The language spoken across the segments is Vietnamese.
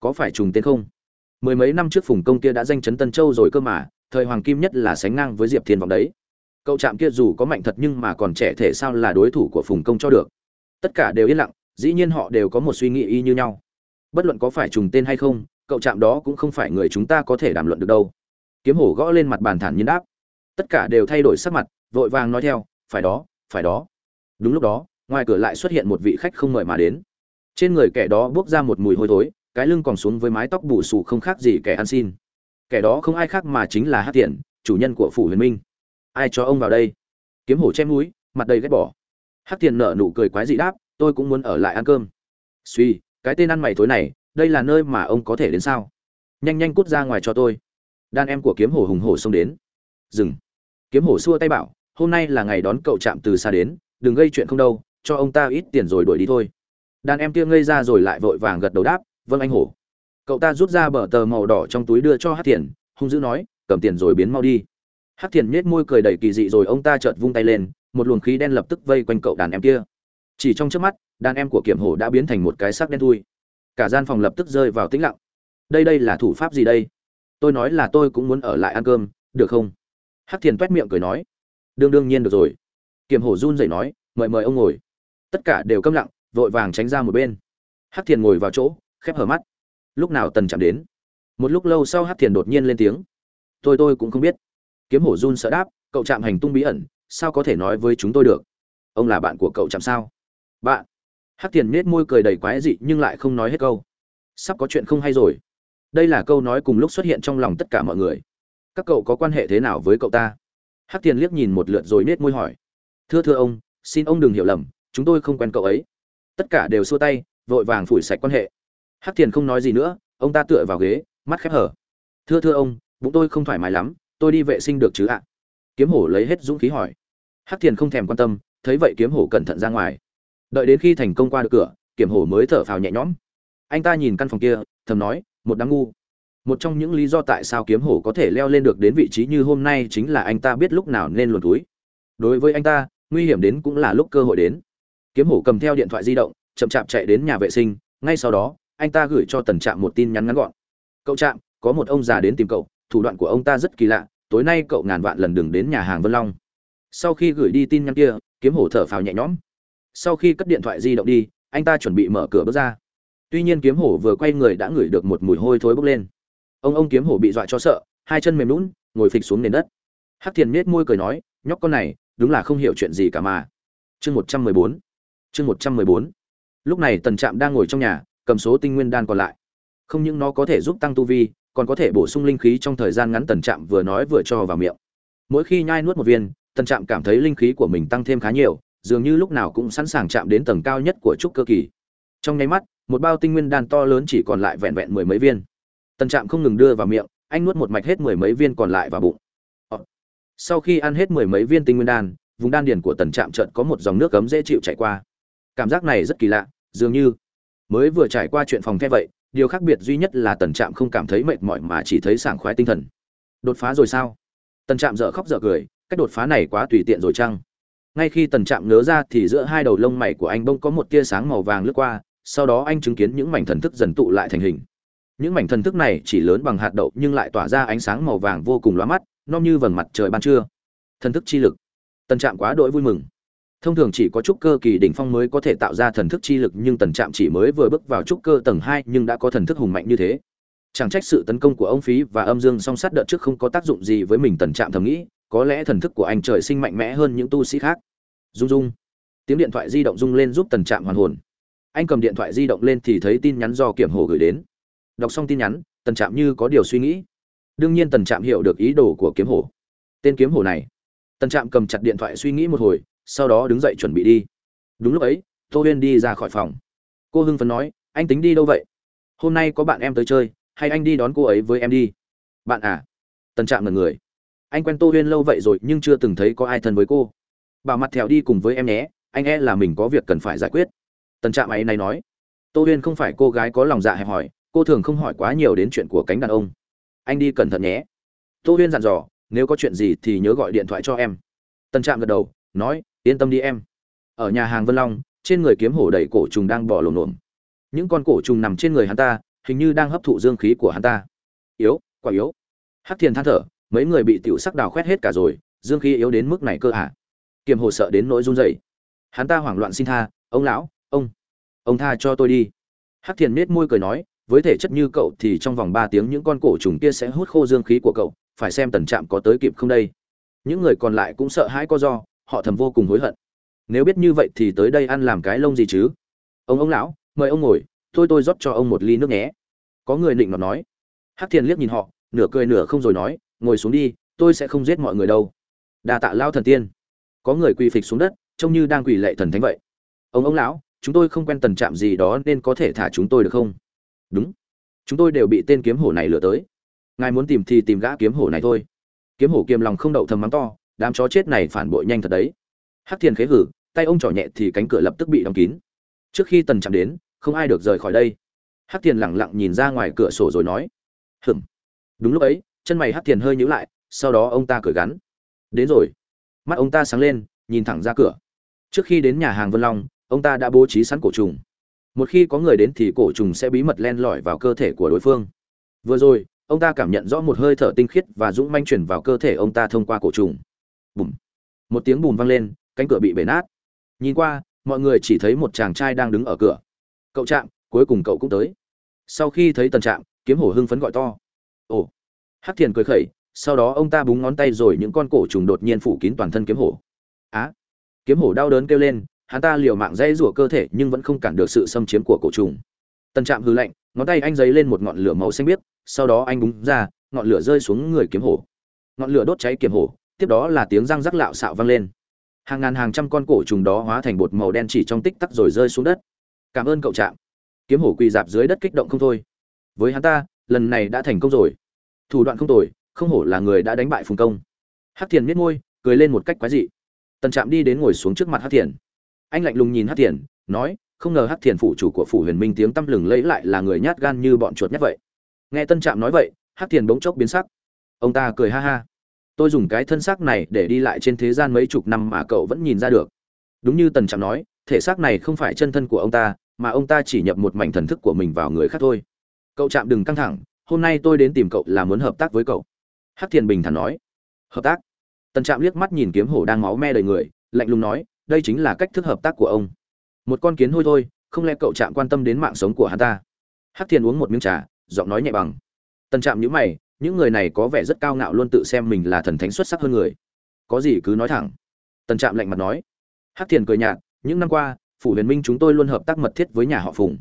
có phải trùng tên không? Mười mấy năm trước phùng công kia đã danh chấn tân châu rồi cơ mà, thời hoàng kim nhất là sánh ngang với diệp thiên vọng đấy. Cậu trạm kia dù có mạnh thật nhưng mà còn trẻ thể sao là đối thủ của phùng công cho được. Tất cả đều yên lặng, dĩ nhiên họ đều có một suy nghĩ y như nhau. Bất luận có phải trùng tên hay không, cậu trạm đó cũng không phải người chúng ta có thể đàm luận được đâu. Kiếm hổ gõ lên mặt bàn thản nhiên đáp. Tất cả đều thay đổi sắc mặt, vội vàng nói theo, phải đó phải đó. Đúng lúc đó, ngoài cửa lại xuất hiện một vị khách không mời mà đến. Trên người kẻ đó buốc ra một mùi hôi thối cái lưng còn xuống với mái tóc bù xù không khác gì kẻ ăn xin. Kẻ đó không ai khác mà chính là hát tiện, chủ nhân của phủ huyền minh. Ai cho ông vào đây? Kiếm hổ chém núi mặt đầy ghét bỏ. Hát tiện nở nụ cười quái dị đáp, tôi cũng muốn ở lại ăn cơm. Suy cái tên ăn mày thối này, đây là nơi mà ông có thể đến sao? Nhanh nhanh cút ra ngoài cho tôi. Đàn em của kiếm hổ hùng hổ xông đến. Dừng. Kiếm hổ xua tay bảo, hôm nay là ngày đón cậu chạm từ xa đến, đừng gây chuyện không đâu, cho ông ta ít tiền rồi đuổi đi thôi. Đàn em kia ngây ra rồi lại vội vàng gật đầu đáp vâng anh hổ. Cậu ta rút ra bờ tờ màu đỏ trong túi đưa cho hát thiền, hung dữ nói, cầm tiền rồi biến mau đi. Hát thiền nhếch môi cười đầy kỳ dị rồi ông ta chợt vung tay lên, một luồng khí đen lập tức vây quanh cậu đàn em kia. Chỉ trong trước mắt, đàn em của kiểm hổ đã biến thành một cái xác đen thui. Cả gian phòng lập tức rơi vào tĩnh lặng. Đây đây là thủ pháp gì đây? Tôi nói là tôi cũng muốn ở lại ăn cơm, được không? Hắc thiền toét miệng cười nói. Đương đương nhiên được rồi. Kiểm hổ run rẩy nói, mời mời ông ngồi. Tất cả đều câm lặng, vội vàng tránh ra một bên. Hắc thiền ngồi vào chỗ khép hở mắt. Lúc nào tần chạm đến? Một lúc lâu sau hắc thiền đột nhiên lên tiếng. Tôi tôi cũng không biết. Kiếm hổ run sợ đáp, cậu chạm hành tung bí ẩn, sao có thể nói với chúng tôi được? Ông là bạn của cậu chạm sao? Bạn. Hắc thiền nết môi cười đầy quái dị nhưng lại không nói hết câu. Sắp có chuyện không hay rồi. Đây là câu nói cùng lúc xuất hiện trong lòng tất cả mọi người. Các cậu có quan hệ thế nào với cậu ta? Hắc thiền liếc nhìn một lượt rồi nết môi hỏi. Thưa thưa ông, xin ông đừng hiểu lầm, chúng tôi không quen cậu ấy. Tất cả đều xua tay, vội vàng phủi sạch quan hệ hắc thiền không nói gì nữa, ông ta tựa vào ghế, mắt khép hở thưa thưa ông, bụng tôi không thoải mái lắm, tôi đi vệ sinh được chứ ạ? Kiếm hổ lấy hết dũng khí hỏi. Hắc thiền không thèm quan tâm, thấy vậy kiếm hổ cẩn thận ra ngoài. Đợi đến khi thành công qua được cửa kiểm hổ mới thở phào nhẹ nhõm. Anh ta nhìn căn phòng kia, thầm nói, một đám ngu. Một trong những lý do tại sao kiếm hổ có thể leo lên được đến vị trí như hôm nay chính là anh ta biết lúc nào nên luồn túi. Đối với anh ta, nguy hiểm đến cũng là lúc cơ hội đến. Kiếm hổ cầm theo điện thoại di động, chậm chạp chạy đến nhà vệ sinh, ngay sau đó anh ta gửi cho tần trạm một tin nhắn ngắn gọn. Cậu trạm, có một ông già đến tìm cậu, thủ đoạn của ông ta rất kỳ lạ, tối nay cậu ngàn vạn lần đừng đến nhà hàng vân long. Sau khi gửi đi tin nhắn kia, kiếm hổ thở phào nhẹ nhõm. Sau khi cất điện thoại di động đi, anh ta chuẩn bị mở cửa bước ra. Tuy nhiên kiếm hổ vừa quay người đã ngửi được một mùi hôi thối bốc lên. Ông ông kiếm hổ bị dọa cho sợ, hai chân mềm lún ngồi phịch xuống nền đất. Hắc thiền miết môi cười nói, nhóc con này, đúng là không hiểu chuyện gì cả mà. Chương một trăm mười bốn. Chương một trăm mười bốn. Lúc này tần trạm đang ngồi trong nhà cầm số tinh nguyên đan còn lại. Không những nó có thể giúp tăng tu vi, còn có thể bổ sung linh khí trong thời gian ngắn tần trạm vừa nói vừa cho vào miệng. Mỗi khi nhai nuốt một viên, tần trạm cảm thấy linh khí của mình tăng thêm khá nhiều, dường như lúc nào cũng sẵn sàng chạm đến tầng cao nhất của trúc cơ kỳ. Trong nháy mắt, một bao tinh nguyên đan to lớn chỉ còn lại vẹn vẹn mười mấy viên. Tần trạm không ngừng đưa vào miệng, anh nuốt một mạch hết mười mấy viên còn lại vào bụng. Ờ. Sau khi ăn hết mười mấy viên tinh nguyên đan, vùng đan điền của tần trạm chợt có một dòng nước cấm dễ chịu chảy qua. Cảm giác này rất kỳ lạ, dường như mới vừa trải qua chuyện phòng the vậy, điều khác biệt duy nhất là tần trạm không cảm thấy mệt mỏi mà chỉ thấy sảng khoái tinh thần. Đột phá rồi sao? Tần trạm dở khóc dở cười, cách đột phá này quá tùy tiện rồi chăng? Ngay khi tần trạm ngớ ra thì giữa hai đầu lông mày của anh bông có một tia sáng màu vàng lướt qua, sau đó anh chứng kiến những mảnh thần thức dần tụ lại thành hình. Những mảnh thần thức này chỉ lớn bằng hạt đậu nhưng lại tỏa ra ánh sáng màu vàng vô cùng lóa mắt nom như vầng mặt trời ban trưa. Thần thức chi lực. Tần trạm quá đỗi vui mừng thông thường chỉ có trúc cơ kỳ đỉnh phong mới có thể tạo ra thần thức chi lực, nhưng tần trạm chỉ mới vừa bước vào trúc cơ tầng hai nhưng đã có thần thức hùng mạnh như thế. Chẳng trách sự tấn công của ông phí và âm dương song sát đợt trước không có tác dụng gì với mình, tần trạm thầm nghĩ, có lẽ thần thức của anh trời sinh mạnh mẽ hơn những tu sĩ khác. Dung dung. tiếng điện thoại di động rung lên giúp tần trạm hoàn hồn. Anh cầm điện thoại di động lên thì thấy tin nhắn do kiểm hồ gửi đến. Đọc xong tin nhắn, tần trạm như có điều suy nghĩ. Đương nhiên tần trạm hiểu được ý đồ của kiếm hổ. Tên kiếm hổ này. Tần trạm cầm chặt điện thoại suy nghĩ một hồi sau đó đứng dậy chuẩn bị đi. Đúng lúc ấy, tô huyên đi ra khỏi phòng. Cô hưng phấn nói, anh tính đi đâu vậy? Hôm nay có bạn em tới chơi, hay anh đi đón cô ấy với em đi? Bạn à? Tân trạm là người. Anh quen tô huyên lâu vậy rồi nhưng chưa từng thấy có ai thân với cô. Bảo mặt thẹo đi cùng với em nhé, anh e là mình có việc cần phải giải quyết. Tân trạm ấy này nói. Tô huyên không phải cô gái có lòng dạ hẹp hòi, cô thường không hỏi quá nhiều đến chuyện của cánh đàn ông. Anh đi cẩn thận nhé. Tô huyên dặn dò, nếu có chuyện gì thì nhớ gọi điện thoại cho em. Tân trạm gật đầu, nói yên tâm đi em. Ở nhà hàng vân long, trên người kiếm hổ đầy cổ trùng đang bỏ lổm lổm những con cổ trùng nằm trên người hắn ta, hình như đang hấp thụ dương khí của hắn ta. Yếu quả yếu. Hắc thiền than thở, mấy người bị tiểu sắc đào khoét hết cả rồi, dương khí yếu đến mức này cơ à? kiềm hồ sợ đến nỗi run rẩy. Hắn ta hoảng loạn xin tha, ông lão, ông ông tha cho tôi đi. Hắc thiền nết môi cười nói, với thể chất như cậu thì trong vòng ba tiếng những con cổ trùng kia sẽ hút khô dương khí của cậu, phải xem tần trạm có tới kịp không đây. Những người còn lại cũng sợ hãi có do họ thầm vô cùng hối hận. Nếu biết như vậy thì tới đây ăn làm cái lông gì chứ? Ông ông lão, mời ông ngồi thôi tôi rót cho ông một ly nước nhé. Có người định nọt nói. Hắc thiền liếc nhìn họ, nửa cười nửa không rồi nói, ngồi xuống đi, tôi sẽ không giết mọi người đâu. Đà tạ lao thần tiên. Có người quỳ phịch xuống đất, trông như đang quỳ lệ thần thánh vậy. Ông ông lão, chúng tôi không quen tần trạm gì đó nên có thể thả chúng tôi được không? Đúng. Chúng tôi đều bị tên kiếm hổ này lừa tới. Ngài muốn tìm thì tìm gã kiếm hổ này thôi. Kiếm hổ kiềm lòng không đậu thầm mắng to đám chó chết này phản bội nhanh thật đấy. Hắc thiền khế hử, tay ông trỏ nhẹ thì cánh cửa lập tức bị đóng kín. Trước khi tần chạm đến, không ai được rời khỏi đây. Hắc thiền lẳng lặng nhìn ra ngoài cửa sổ rồi nói hừm đúng lúc ấy, chân mày hắc thiền hơi nhíu lại, sau đó ông ta cởi gắn, đến rồi. Mắt ông ta sáng lên, nhìn thẳng ra cửa. Trước khi đến nhà hàng vân long, ông ta đã bố trí sẵn cổ trùng. Một khi có người đến thì cổ trùng sẽ bí mật len lỏi vào cơ thể của đối phương. Vừa rồi, ông ta cảm nhận rõ một hơi thở tinh khiết và dũng manh chuyển vào cơ thể ông ta thông qua cổ trùng bùm. Một tiếng bùm vang lên, cánh cửa bị bể nát. Nhìn qua, mọi người chỉ thấy một chàng trai đang đứng ở cửa. Cậu trạm, cuối cùng cậu cũng tới. Sau khi thấy tần trạm, kiếm hổ hưng phấn gọi to. Ồ. Hắc thiền cười khẩy, sau đó ông ta búng ngón tay rồi những con cổ trùng đột nhiên phủ kín toàn thân kiếm hổ. Á. Kiếm hổ đau đớn kêu lên, hắn ta liều mạng dây rủa cơ thể nhưng vẫn không cản được sự xâm chiếm của cổ trùng. Tần trạm hư lạnh, ngón tay anh giấy lên một ngọn lửa màu xanh biếc, sau đó anh búng ra, ngọn lửa rơi xuống người kiếm hổ. Ngọn lửa đốt cháy kiếm hổ tiếp đó là tiếng răng rắc lạo xạo vang lên. Hàng ngàn hàng trăm con cổ trùng đó hóa thành bột màu đen chỉ trong tích tắc rồi rơi xuống đất. Cảm ơn cậu trạm. Kiếm hổ quỳ dạp dưới đất kích động không thôi. Với hắn ta, lần này đã thành công rồi. Thủ đoạn không tồi, không hổ là người đã đánh bại phùng công. Hắc thiền miết môi, cười lên một cách quái dị. Tần trạm đi đến ngồi xuống trước mặt hắc thiền. Anh lạnh lùng nhìn hắc thiền, nói, không ngờ hắc thiền phủ chủ của phủ huyền minh tiếng tăm lừng lẫy lại là người nhát gan như bọn chuột nhát vậy. Nghe tân trạm nói vậy, hắc thiền bỗng chốc biến sắc. Ông ta cười ha ha tôi dùng cái thân xác này để đi lại trên thế gian mấy chục năm mà cậu vẫn nhìn ra được. Đúng như tần trạm nói, thể xác này không phải chân thân của ông ta, mà ông ta chỉ nhập một mảnh thần thức của mình vào người khác thôi. Cậu chạm đừng căng thẳng, hôm nay tôi đến tìm cậu là muốn hợp tác với cậu. Hắc thiền bình thản nói. Hợp tác? Tần trạm liếc mắt nhìn kiếm hổ đang máu me đầy người, lạnh lùng nói, đây chính là cách thức hợp tác của ông. Một con kiến hôi thôi, không lẽ cậu chạm quan tâm đến mạng sống của hắn ta? Hắc thiền uống một miếng trà, giọng nói nhẹ bằng. Tần trạm nhữ mày những người này có vẻ rất cao ngạo luôn tự xem mình là thần thánh xuất sắc hơn người. Có gì cứ nói thẳng. Tần trạm lạnh mặt nói. Hắc thiền cười nhạt, những năm qua, phủ huyền minh chúng tôi luôn hợp tác mật thiết với nhà họ phùng.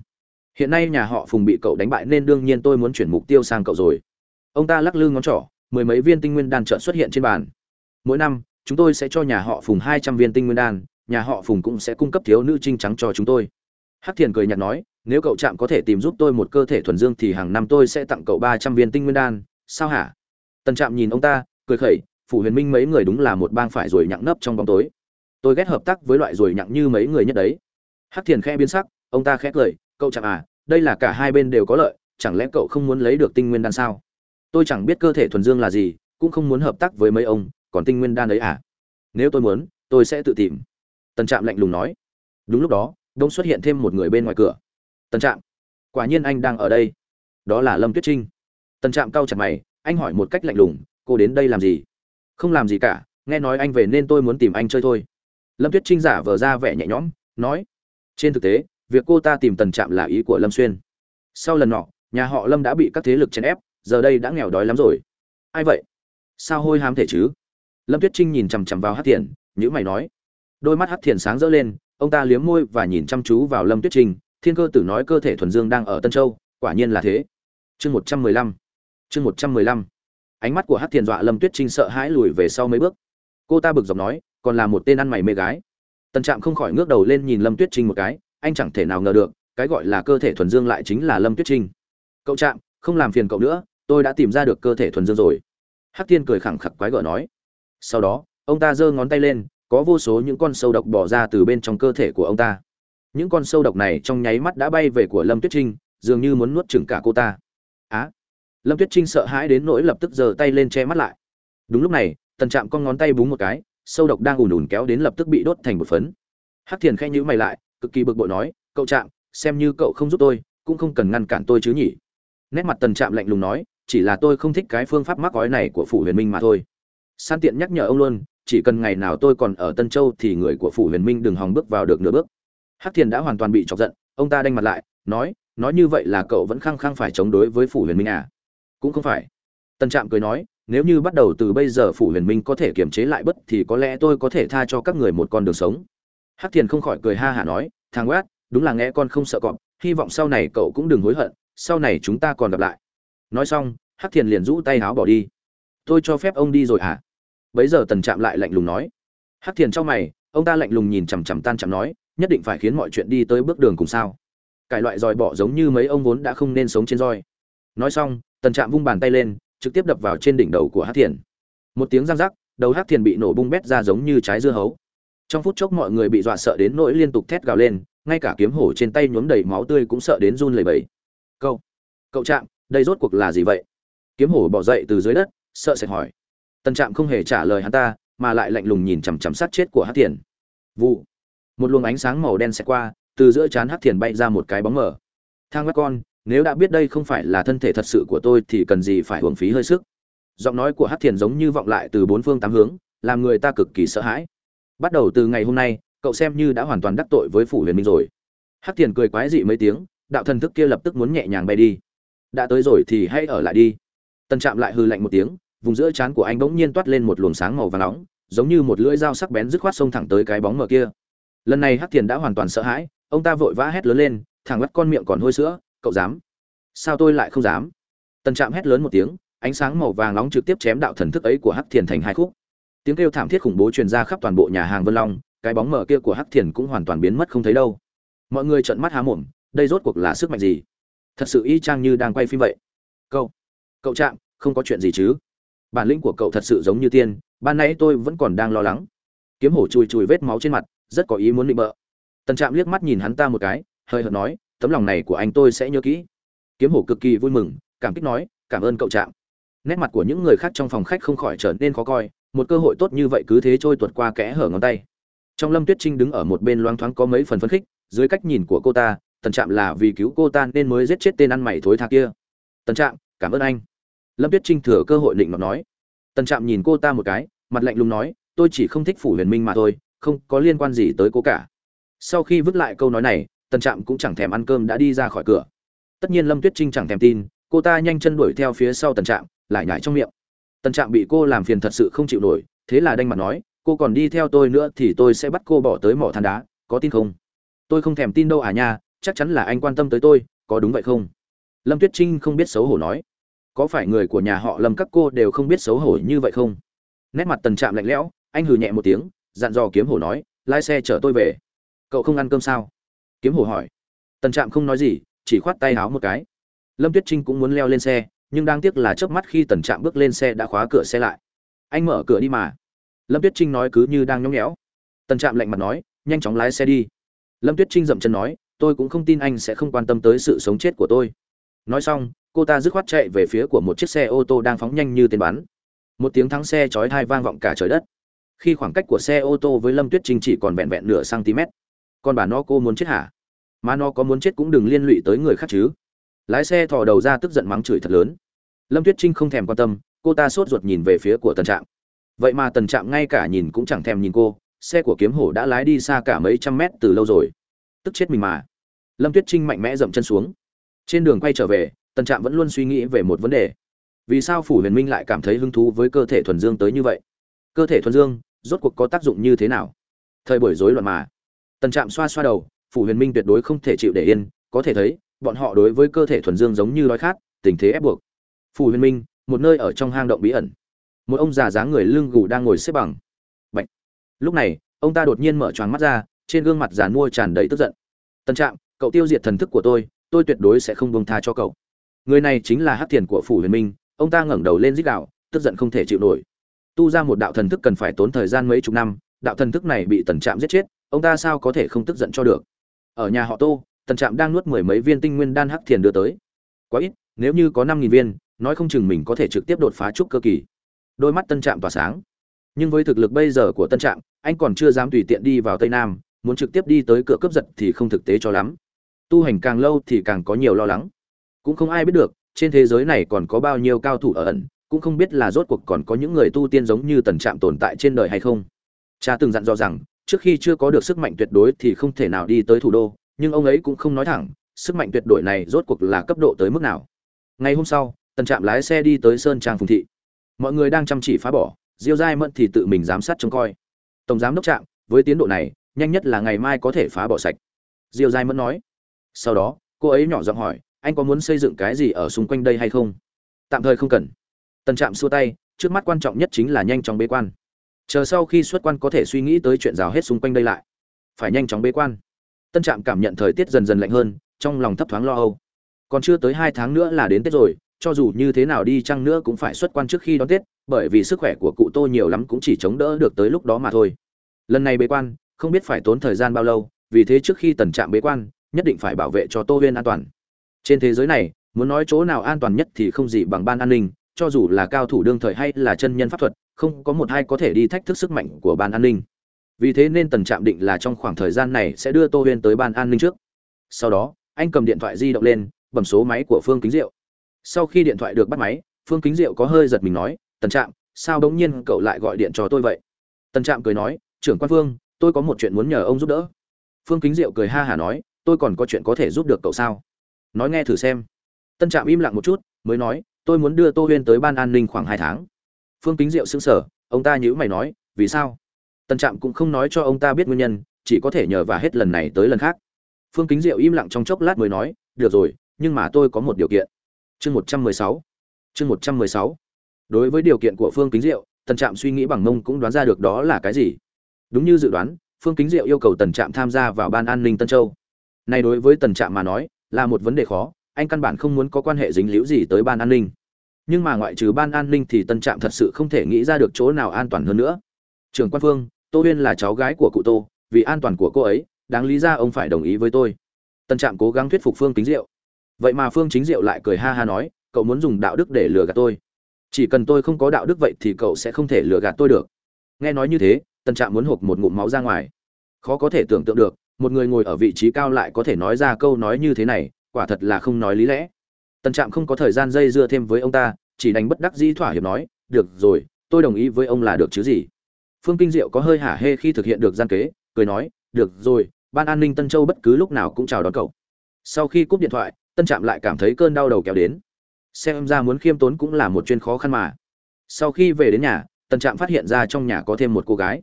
Hiện nay nhà họ phùng bị cậu đánh bại nên đương nhiên tôi muốn chuyển mục tiêu sang cậu rồi. Ông ta lắc lư ngón trỏ, mười mấy viên tinh nguyên đan trợ xuất hiện trên bàn. Mỗi năm, chúng tôi sẽ cho nhà họ phùng hai trăm viên tinh nguyên đan, nhà họ phùng cũng sẽ cung cấp thiếu nữ trinh trắng cho chúng tôi. Hắc thiền cười nhạt nói, nếu cậu Trạm có thể tìm giúp tôi một cơ thể thuần dương thì hàng năm tôi sẽ tặng cậu ba trăm viên tinh nguyên đan sao hả? Tần trạm nhìn ông ta, cười khẩy, phủ huyền minh mấy người đúng là một bang phải rồi nhặng nấp trong bóng tối. Tôi ghét hợp tác với loại rồi nhặng như mấy người nhất đấy. Hắc thiền khẽ biến sắc, ông ta khẽ cười, cậu chẳng à đây là cả hai bên đều có lợi, chẳng lẽ cậu không muốn lấy được tinh nguyên đan sao? Tôi chẳng biết cơ thể thuần dương là gì, cũng không muốn hợp tác với mấy ông, còn tinh nguyên đan ấy à? Nếu tôi muốn, tôi sẽ tự tìm. Tần trạm lạnh lùng nói. Đúng lúc đó đông xuất hiện thêm một người bên ngoài cửa. Tần trạm, quả nhiên anh đang ở đây. Đó là lâm tuyết trinh tần trạm cau chặt mày, anh hỏi một cách lạnh lùng, cô đến đây làm gì? Không làm gì cả, nghe nói anh về nên tôi muốn tìm anh chơi thôi. Lâm tuyết trinh giả vờ ra vẻ nhẹ nhõm, nói, trên thực tế, việc cô ta tìm tần trạm là ý của lâm xuyên. Sau lần nọ, nhà họ lâm đã bị các thế lực chèn ép, giờ đây đã nghèo đói lắm rồi. Ai vậy? Sao hôi hám thể chứ? Lâm tuyết trinh nhìn chằm chằm vào hát thiền, nhữ mày nói, đôi mắt hát thiền sáng rỡ lên, ông ta liếm môi và nhìn chăm chú vào lâm tuyết trinh, thiên cơ tử nói cơ thể thuần dương đang ở tân châu, quả nhiên là thế. Chương một trăm mười lăm chương một trăm mười lăm. Ánh mắt của hát thiền dọa lâm tuyết trinh sợ hãi lùi về sau mấy bước. Cô ta bực dọc nói, còn là một tên ăn mày mê gái. Tần trạm không khỏi ngước đầu lên nhìn lâm tuyết trinh một cái, anh chẳng thể nào ngờ được, cái gọi là cơ thể thuần dương lại chính là lâm tuyết trinh. Cậu trạm, không làm phiền cậu nữa, tôi đã tìm ra được cơ thể thuần dương rồi. Hắc thiên cười khẳng khặc quái gở nói. Sau đó, ông ta giơ ngón tay lên, có vô số những con sâu độc bỏ ra từ bên trong cơ thể của ông ta. Những con sâu độc này trong nháy mắt đã bay về của lâm tuyết trinh, dường như muốn nuốt chửng cả cô ta lâm tuyết trinh sợ hãi đến nỗi lập tức giơ tay lên che mắt lại. Đúng lúc này, tần trạm con ngón tay búng một cái, sâu độc đang ùn ùn kéo đến lập tức bị đốt thành một phấn. Hắc thiền khẽ nhữ mày lại, cực kỳ bực bội nói, cậu trạm, xem như cậu không giúp tôi, cũng không cần ngăn cản tôi chứ nhỉ? Nét mặt tần trạm lạnh lùng nói, chỉ là tôi không thích cái phương pháp mắc gói này của phủ huyền minh mà thôi. San tiện nhắc nhở ông luôn, chỉ cần ngày nào tôi còn ở tân châu thì người của phủ huyền minh đừng hòng bước vào được nửa bước. Hắc thiền đã hoàn toàn bị chọc giận, ông ta đanh mặt lại, nói nói như vậy là cậu vẫn khăng khăng phải chống đối với phủ huyền minh à? Cũng không phải. Tân trạm cười nói, nếu như bắt đầu từ bây giờ phủ huyền minh có thể kiềm chế lại bất thì có lẽ tôi có thể tha cho các người một con đường sống. Hắc thiền không khỏi cười ha hả nói, thằng quát, đúng là nghe con không sợ cọp, hy vọng sau này cậu cũng đừng hối hận, sau này chúng ta còn gặp lại. Nói xong, hắc thiền liền rũ tay háo bỏ đi. Tôi cho phép ông đi rồi hả? Bấy giờ tần trạm lại lạnh lùng nói. Hắc thiền trong mày, ông ta lạnh lùng nhìn chằm chằm tan chằm nói, nhất định phải khiến mọi chuyện đi tới bước đường cùng sao. Cải loại dòi bỏ giống như mấy ông vốn đã không nên sống trên roi. Nói xong tần trạm vung bàn tay lên, trực tiếp đập vào trên đỉnh đầu của hắc thiền. Một tiếng răng rắc, đầu hắc thiền bị nổ bung bét ra giống như trái dưa hấu. Trong phút chốc mọi người bị dọa sợ đến nỗi liên tục thét gào lên, ngay cả kiếm hổ trên tay nhuốm đầy máu tươi cũng sợ đến run lẩy bẩy. Cậu cậu trạm, đây rốt cuộc là gì vậy? Kiếm hổ bỏ dậy từ dưới đất, sợ sệt hỏi. Tần trạm không hề trả lời hắn ta, mà lại lạnh lùng nhìn chằm chằm sát chết của hát thiền. Vụ. Một luồng ánh sáng màu đen xẹt qua, từ giữa trán hát thiền bay ra một cái bóng mờ. Thang các con nếu đã biết đây không phải là thân thể thật sự của tôi thì cần gì phải hưởng phí hơi sức. Giọng nói của hát thiền giống như vọng lại từ bốn phương tám hướng, làm người ta cực kỳ sợ hãi. Bắt đầu từ ngày hôm nay, cậu xem như đã hoàn toàn đắc tội với phủ huyền minh rồi. Hát thiền cười quái dị mấy tiếng, đạo thần thức kia lập tức muốn nhẹ nhàng bay đi. Đã tới rồi thì hãy ở lại đi. Tân trạm lại hư lạnh một tiếng, vùng giữa trán của anh bỗng nhiên toát lên một luồng sáng màu vàng nóng, giống như một lưỡi dao sắc bén dứt khoát xông thẳng tới cái bóng mờ kia. Lần này hắc thiền đã hoàn toàn sợ hãi, ông ta vội vã hét lớn lên, thẳng bắt con miệng còn hôi sữa cậu dám? Sao tôi lại không dám? Tần trạm hét lớn một tiếng, ánh sáng màu vàng nóng trực tiếp chém đạo thần thức ấy của hắc thiền thành hai khúc. Tiếng kêu thảm thiết khủng bố truyền ra khắp toàn bộ nhà hàng vân long, cái bóng mờ kia của hắc thiền cũng hoàn toàn biến mất không thấy đâu. Mọi người trợn mắt há mồm, đây rốt cuộc là sức mạnh gì? Thật sự y chang như đang quay phim vậy. Cậu cậu trạm, không có chuyện gì chứ? Bản lĩnh của cậu thật sự giống như tiên, ban nãy tôi vẫn còn đang lo lắng. Kiếm hổ chùi chùi vết máu trên mặt, rất có ý muốn định bợ. Tần trạm liếc mắt nhìn hắn ta một cái, hơi hợt nói tấm lòng này của anh tôi sẽ nhớ kỹ. Kiếm hổ cực kỳ vui mừng, cảm kích nói, cảm ơn cậu trạm. Nét mặt của những người khác trong phòng khách không khỏi trở nên khó coi, một cơ hội tốt như vậy cứ thế trôi tuột qua kẽ hở ngón tay. Trong lâm tuyết trinh đứng ở một bên loang thoáng có mấy phần phấn khích, dưới cách nhìn của cô ta, tần trạm là vì cứu cô ta nên mới giết chết tên ăn mày thối tha kia. Tần trạm, cảm ơn anh. Lâm tuyết trinh thừa cơ hội định mặt nói. Tần trạm nhìn cô ta một cái, mặt lạnh lùng nói, tôi chỉ không thích phủ huyền minh mà thôi, không có liên quan gì tới cô cả. Sau khi vứt lại câu nói này tần trạm cũng chẳng thèm ăn cơm đã đi ra khỏi cửa. Tất nhiên lâm tuyết trinh chẳng thèm tin, cô ta nhanh chân đuổi theo phía sau tần trạm, lại nhải trong miệng. Tần trạm bị cô làm phiền thật sự không chịu nổi, thế là đanh mặt nói, cô còn đi theo tôi nữa thì tôi sẽ bắt cô bỏ tới mỏ than đá, có tin không? Tôi không thèm tin đâu à nha, chắc chắn là anh quan tâm tới tôi, có đúng vậy không? Lâm tuyết trinh không biết xấu hổ nói. Có phải người của nhà họ lâm các cô đều không biết xấu hổ như vậy không? Nét mặt tần trạm lạnh lẽo, anh hừ nhẹ một tiếng, dặn dò kiếm hổ nói, lái xe chở tôi về. Cậu không ăn cơm sao? Kiếm hồ hỏi. Tần trạm không nói gì, chỉ khoát tay háo một cái. Lâm tuyết trinh cũng muốn leo lên xe, nhưng đang tiếc là chớp mắt khi tần trạm bước lên xe đã khóa cửa xe lại. Anh mở cửa đi mà. Lâm tuyết trinh nói cứ như đang nhóng nhẽo. Tần trạm lạnh mặt nói, nhanh chóng lái xe đi. Lâm tuyết trinh dậm chân nói, tôi cũng không tin anh sẽ không quan tâm tới sự sống chết của tôi. Nói xong, cô ta dứt khoát chạy về phía của một chiếc xe ô tô đang phóng nhanh như tên bắn. Một tiếng thắng xe chói thai vang vọng cả trời đất. Khi khoảng cách của xe ô tô với lâm tuyết trinh chỉ còn vẹn vẹn nửa cm con bà nó cô muốn chết hả? Mà nó có muốn chết cũng đừng liên lụy tới người khác chứ. Lái xe thò đầu ra tức giận mắng chửi thật lớn. Lâm tuyết trinh không thèm quan tâm, cô ta sốt ruột nhìn về phía của tần trạm. Vậy mà tần trạm ngay cả nhìn cũng chẳng thèm nhìn cô, xe của kiếm hổ đã lái đi xa cả mấy trăm mét từ lâu rồi. Tức chết mình mà. Lâm tuyết trinh mạnh mẽ dậm chân xuống. Trên đường quay trở về, tần trạm vẫn luôn suy nghĩ về một vấn đề. Vì sao phủ huyền minh lại cảm thấy hứng thú với cơ thể thuần dương tới như vậy? Cơ thể thuần dương, rốt cuộc có tác dụng như thế nào? Thời buổi rối loạn mà tần trạm xoa xoa đầu, phủ huyền minh tuyệt đối không thể chịu để yên, có thể thấy, bọn họ đối với cơ thể thuần dương giống như đói khát, tình thế ép buộc. Phủ huyền minh, một nơi ở trong hang động bí ẩn. Một ông già dáng người lưng gù đang ngồi xếp bằng. Bạch. lúc này, ông ta đột nhiên mở choáng mắt ra, trên gương mặt giàn mua tràn đầy tức giận. Tân trạm, cậu tiêu diệt thần thức của tôi tôi tuyệt đối sẽ không bông tha cho cậu. Người này chính là hát thiền của phủ huyền minh, ông ta ngẩng đầu lên dích đạo tức giận không thể chịu nổi. Tu ra một đạo thần thức cần phải tốn thời gian mấy chục năm, đạo thần thức này bị tần trạm giết chết ông ta sao có thể không tức giận cho được? Ở nhà họ tô, tần trạm đang nuốt mười mấy viên tinh nguyên đan hắc thiền đưa tới. Quá ít, nếu như có năm nghìn viên, nói không chừng mình có thể trực tiếp đột phá trúc cơ kỳ. Đôi mắt tân trạm tỏa sáng. Nhưng với thực lực bây giờ của tân trạm, anh còn chưa dám tùy tiện đi vào tây nam, muốn trực tiếp đi tới cửa cướp giật thì không thực tế cho lắm. Tu hành càng lâu thì càng có nhiều lo lắng. Cũng không ai biết được, trên thế giới này còn có bao nhiêu cao thủ ở ẩn, cũng không biết là rốt cuộc còn có những người tu tiên giống như tần trạm tồn tại trên đời hay không. Cha từng dặn dò rằng trước khi chưa có được sức mạnh tuyệt đối thì không thể nào đi tới thủ đô, nhưng ông ấy cũng không nói thẳng, sức mạnh tuyệt đối này rốt cuộc là cấp độ tới mức nào. Ngày hôm sau, tần trạm lái xe đi tới sơn trang phùng thị. Mọi người đang chăm chỉ phá bỏ, diêu giai mẫn thì tự mình giám sát trông coi. Tổng giám đốc trạm, với tiến độ này, nhanh nhất là ngày mai có thể phá bỏ sạch. Diêu giai mẫn nói. Sau đó, cô ấy nhỏ giọng hỏi, anh có muốn xây dựng cái gì ở xung quanh đây hay không? Tạm thời không cần. Tần trạm xua tay, trước mắt quan trọng nhất chính là nhanh chóng bế quan chờ sau khi xuất quan có thể suy nghĩ tới chuyện rào hết xung quanh đây lại. Phải nhanh chóng bế quan. Tân trạm cảm nhận thời tiết dần dần lạnh hơn, trong lòng thấp thoáng lo âu. Còn chưa tới hai tháng nữa là đến tết rồi, cho dù như thế nào đi chăng nữa cũng phải xuất quan trước khi đón tết, bởi vì sức khỏe của cụ tô nhiều lắm cũng chỉ chống đỡ được tới lúc đó mà thôi. Lần này bế quan, không biết phải tốn thời gian bao lâu, vì thế trước khi tần trạm bế quan, nhất định phải bảo vệ cho tô huyên an toàn. Trên thế giới này, muốn nói chỗ nào an toàn nhất thì không gì bằng ban an ninh, cho dù là cao thủ đương thời hay là chân nhân pháp thuật không có một hai có thể đi thách thức sức mạnh của ban an ninh. Vì thế nên tần trạm định là trong khoảng thời gian này sẽ đưa tô huyên tới ban an ninh trước. Sau đó, anh cầm điện thoại di động lên bấm số máy của phương kính diệu. Sau khi điện thoại được bắt máy, phương kính diệu có hơi giật mình nói, tần trạm, sao bỗng nhiên cậu lại gọi điện cho tôi vậy? Tần trạm cười nói, trưởng quan phương, tôi có một chuyện muốn nhờ ông giúp đỡ. Phương kính diệu cười ha hả nói, tôi còn có chuyện có thể giúp được cậu sao? Nói nghe thử xem. Tân trạm im lặng một chút, mới nói, tôi muốn đưa tô huyên tới ban an ninh khoảng hai tháng phương kính diệu xứng sở ông ta nhữ mày nói, vì sao? Tân trạm cũng không nói cho ông ta biết nguyên nhân, chỉ có thể nhờ và hết lần này tới lần khác. Phương kính diệu im lặng trong chốc lát mới nói, được rồi, nhưng mà tôi có một điều kiện. Chương một trăm mười sáu. Chương một trăm mười sáu. Đối với điều kiện của phương kính diệu, tần trạm suy nghĩ bằng mông cũng đoán ra được đó là cái gì. Đúng như dự đoán, phương kính diệu yêu cầu tần trạm tham gia vào ban an ninh tân châu. Này đối với tần trạm mà nói, là một vấn đề khó, anh căn bản không muốn có quan hệ dính líu gì tới ban an ninh nhưng mà ngoại trừ ban an ninh thì tân trạm thật sự không thể nghĩ ra được chỗ nào an toàn hơn nữa. Trưởng quan phương, tô huyên là cháu gái của cụ tô, vì an toàn của cô ấy, đáng lý ra ông phải đồng ý với tôi. Tân trạm cố gắng thuyết phục phương kính diệu. Vậy mà phương chính diệu lại cười ha ha nói, cậu muốn dùng đạo đức để lừa gạt tôi. Chỉ cần tôi không có đạo đức vậy thì cậu sẽ không thể lừa gạt tôi được. Nghe nói như thế, tân trạm muốn hộp một ngụm máu ra ngoài. Khó có thể tưởng tượng được, một người ngồi ở vị trí cao lại có thể nói ra câu nói như thế này, quả thật là không nói lý lẽ tân trạm không có thời gian dây dưa thêm với ông ta, chỉ đánh bất đắc dĩ thỏa hiệp nói, được rồi, tôi đồng ý với ông là được chứ gì? Phương kinh diệu có hơi hả hê khi thực hiện được gian kế, cười nói, được rồi, ban an ninh tân châu bất cứ lúc nào cũng chào đón cậu. Sau khi cúp điện thoại, tân trạm lại cảm thấy cơn đau đầu kéo đến. Xem ra muốn khiêm tốn cũng là một chuyện khó khăn mà. Sau khi về đến nhà tân trạm phát hiện ra trong nhà có thêm một cô gái.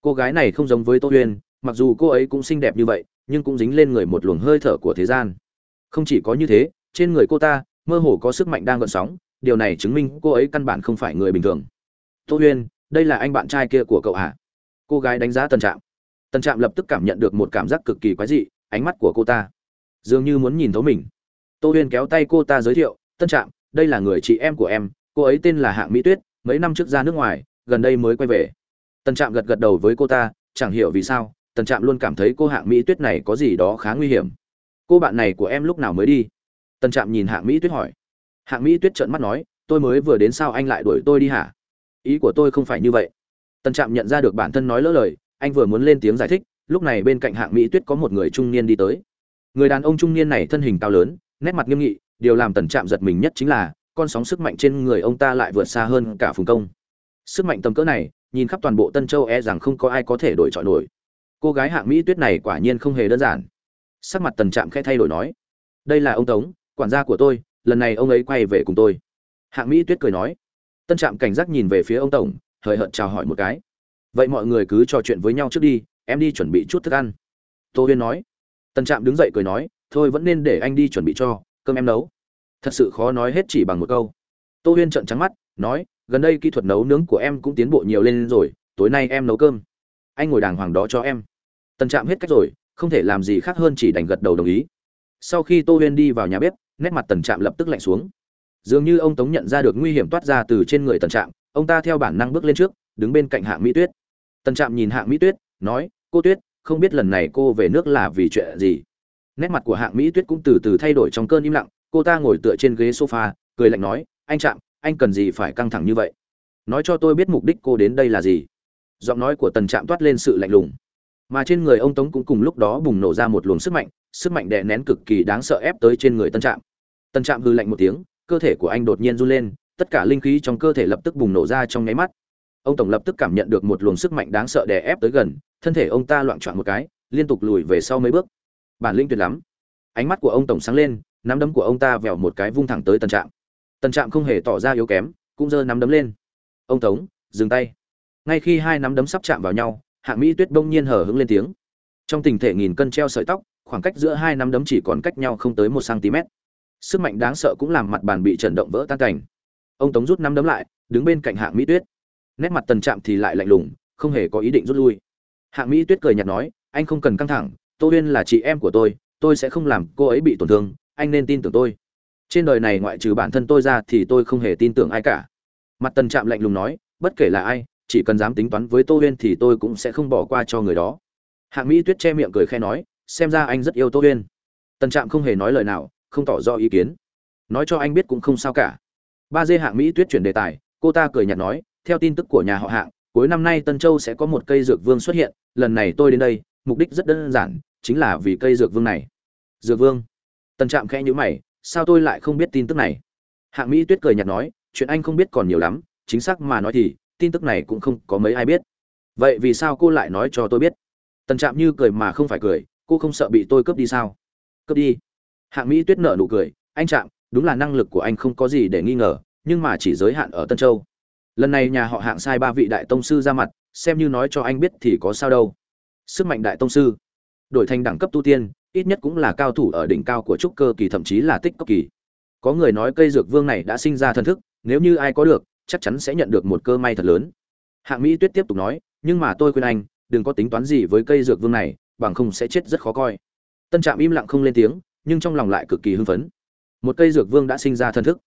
Cô gái này không giống với tô huyên mặc dù cô ấy cũng xinh đẹp như vậy, nhưng cũng dính lên người một luồng hơi thở của thế gian. Không chỉ có như thế trên người cô ta, mơ hồ có sức mạnh đang gợn sóng, điều này chứng minh cô ấy căn bản không phải người bình thường. Tô huyên, đây là anh bạn trai kia của cậu hả? Cô gái đánh giá tân trạm. Tân trạm lập tức cảm nhận được một cảm giác cực kỳ quái dị, ánh mắt của cô ta dường như muốn nhìn thấu mình. Tô huyên kéo tay cô ta giới thiệu tân trạm, đây là người chị em của em, cô ấy tên là hạng mỹ tuyết, mấy năm trước ra nước ngoài, gần đây mới quay về. Tân trạm gật gật đầu với cô ta, chẳng hiểu vì sao tân trạm luôn cảm thấy cô hạng mỹ tuyết này có gì đó khá nguy hiểm. Cô bạn này của em lúc nào mới đi? Tân trạm nhìn hạng mỹ tuyết hỏi. Hạng mỹ tuyết trợn mắt nói, tôi mới vừa đến sao anh lại đuổi tôi đi hả? Ý của tôi không phải như vậy. Tân trạm nhận ra được bản thân nói lỡ lời, anh vừa muốn lên tiếng giải thích, lúc này bên cạnh hạng mỹ tuyết có một người trung niên đi tới. Người đàn ông trung niên này thân hình cao lớn, nét mặt nghiêm nghị, điều làm tần trạm giật mình nhất chính là, con sóng sức mạnh trên người ông ta lại vượt xa hơn cả phùng công. Sức mạnh tầm cỡ này, nhìn khắp toàn bộ tân châu e rằng không có ai có thể đổi chọi nổi. Cô gái hạng mỹ tuyết này quả nhiên không hề đơn giản. Sắc mặt tần trạm khẽ thay đổi nói, đây là ông tống quản gia của tôi, lần này ông ấy quay về cùng tôi. Hạng mỹ tuyết cười nói. Tân trạm cảnh giác nhìn về phía ông tổng, hời hợt chào hỏi một cái. Vậy mọi người cứ trò chuyện với nhau trước đi, em đi chuẩn bị chút thức ăn. Tô huyên nói. Tân trạm đứng dậy cười nói, thôi vẫn nên để anh đi chuẩn bị cho, cơm em nấu. Thật sự khó nói hết chỉ bằng một câu. Tô huyên trợn trắng mắt, nói, gần đây kỹ thuật nấu nướng của em cũng tiến bộ nhiều lên rồi, tối nay em nấu cơm. Anh ngồi đàng hoàng đó cho em. Tân trạm hết cách rồi, không thể làm gì khác hơn chỉ đành gật đầu đồng ý. Sau khi tô huyên đi vào nhà bếp nét mặt tần trạm lập tức lạnh xuống. Dường như ông tống nhận ra được nguy hiểm toát ra từ trên người tần trạm, ông ta theo bản năng bước lên trước, đứng bên cạnh hạng mỹ tuyết. Tần trạm nhìn hạng mỹ tuyết, nói, cô tuyết, không biết lần này cô về nước là vì chuyện gì? Nét mặt của hạng mỹ tuyết cũng từ từ thay đổi trong cơn im lặng, cô ta ngồi tựa trên ghế sofa, cười lạnh nói, anh trạm, anh cần gì phải căng thẳng như vậy? Nói cho tôi biết mục đích cô đến đây là gì. Giọng nói của tần trạm toát lên sự lạnh lùng mà trên người ông tống cũng cùng lúc đó bùng nổ ra một luồng sức mạnh sức mạnh đè nén cực kỳ đáng sợ ép tới trên người tân trạm. Tân trạm hư lạnh một tiếng, cơ thể của anh đột nhiên run lên, tất cả linh khí trong cơ thể lập tức bùng nổ ra trong nháy mắt. Ông tổng lập tức cảm nhận được một luồng sức mạnh đáng sợ đè ép tới gần, thân thể ông ta loạn trọn một cái, liên tục lùi về sau mấy bước. Bản linh tuyệt lắm. Ánh mắt của ông tổng sáng lên, nắm đấm của ông ta vèo một cái vung thẳng tới tân trạm. Tân trạm không hề tỏ ra yếu kém, cũng giơ nắm đấm lên. Ông tống, dừng tay. Ngay khi hai nắm đấm sắp chạm vào nhau hạng mỹ tuyết đông nhiên hở hững lên tiếng. Trong tình thể nghìn cân treo sợi tóc, khoảng cách giữa hai nắm đấm chỉ còn cách nhau không tới một cm sức mạnh đáng sợ cũng làm mặt bàn bị chấn động vỡ tan cảnh. Ông tống rút nắm đấm lại, đứng bên cạnh hạng mỹ tuyết. Nét mặt tần trạm thì lại lạnh lùng, không hề có ý định rút lui. Hạng mỹ tuyết cười nhạt nói, anh không cần căng thẳng, tô huyên là chị em của tôi tôi sẽ không làm cô ấy bị tổn thương, anh nên tin tưởng tôi. Trên đời này ngoại trừ bản thân tôi ra thì tôi không hề tin tưởng ai cả. Mặt tần trạm lạnh lùng nói, bất kể là ai chỉ cần dám tính toán với tô huyên thì tôi cũng sẽ không bỏ qua cho người đó. Hạng mỹ tuyết che miệng cười khe nói, xem ra anh rất yêu tô huyên. Tần trạm không hề nói lời nào, không tỏ rõ ý kiến. Nói cho anh biết cũng không sao cả. Ba dê hạng mỹ tuyết chuyển đề tài, cô ta cười nhạt nói, theo tin tức của nhà họ hạng, cuối năm nay tân châu sẽ có một cây dược vương xuất hiện, lần này tôi đến đây, mục đích rất đơn giản, chính là vì cây dược vương này. Dược vương. Tần trạm khẽ nhữ mày, sao tôi lại không biết tin tức này? Hạng mỹ tuyết cười nhạt nói, chuyện anh không biết còn nhiều lắm, chính xác mà nói thì tin tức này cũng không có mấy ai biết. Vậy vì sao cô lại nói cho tôi biết? Tần trạm như cười mà không phải cười, cô không sợ bị tôi cướp đi sao? Cướp đi? Hạng mỹ tuyết nở nụ cười, anh trạm, đúng là năng lực của anh không có gì để nghi ngờ, nhưng mà chỉ giới hạn ở tân châu. Lần này nhà họ hạng sai ba vị đại tông sư ra mặt, xem như nói cho anh biết thì có sao đâu. Sức mạnh đại tông sư. Đổi thành đẳng cấp tu tiên, ít nhất cũng là cao thủ ở đỉnh cao của trúc cơ kỳ, thậm chí là tích cấp kỳ. Có người nói cây dược vương này đã sinh ra thần thức, nếu như ai có được chắc chắn sẽ nhận được một cơ may thật lớn. Hạng mỹ tuyết tiếp tục nói, nhưng mà tôi khuyên anh, đừng có tính toán gì với cây dược vương này, bằng không sẽ chết rất khó coi. Tân trạm im lặng không lên tiếng, nhưng trong lòng lại cực kỳ hưng phấn. Một cây dược vương đã sinh ra thần thức.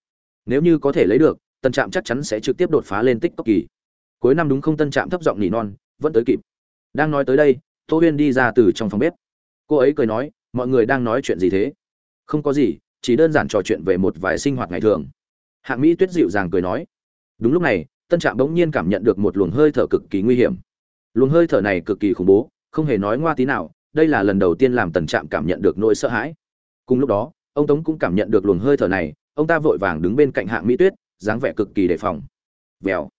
Nếu như có thể lấy được, tân trạm chắc chắn sẽ trực tiếp đột phá lên tích cốc kỳ. Cuối năm đúng không? Tân trạm thấp giọng nỉ non, vẫn tới kịp. Đang nói tới đây, tô huyên đi ra từ trong phòng bếp. Cô ấy cười nói, mọi người đang nói chuyện gì thế? Không có gì, chỉ đơn giản trò chuyện về một vài sinh hoạt ngày thường. Hạng mỹ tuyết dịu dàng cười nói đúng lúc này, tân trạm bỗng nhiên cảm nhận được một luồng hơi thở cực kỳ nguy hiểm. Luồng hơi thở này cực kỳ khủng bố, không hề nói ngoa tí nào, đây là lần đầu tiên làm tần trạm cảm nhận được nỗi sợ hãi. Cùng lúc đó, ông tống cũng cảm nhận được luồng hơi thở này, ông ta vội vàng đứng bên cạnh hạng mỹ tuyết, dáng vẻ cực kỳ đề phòng. Vèo.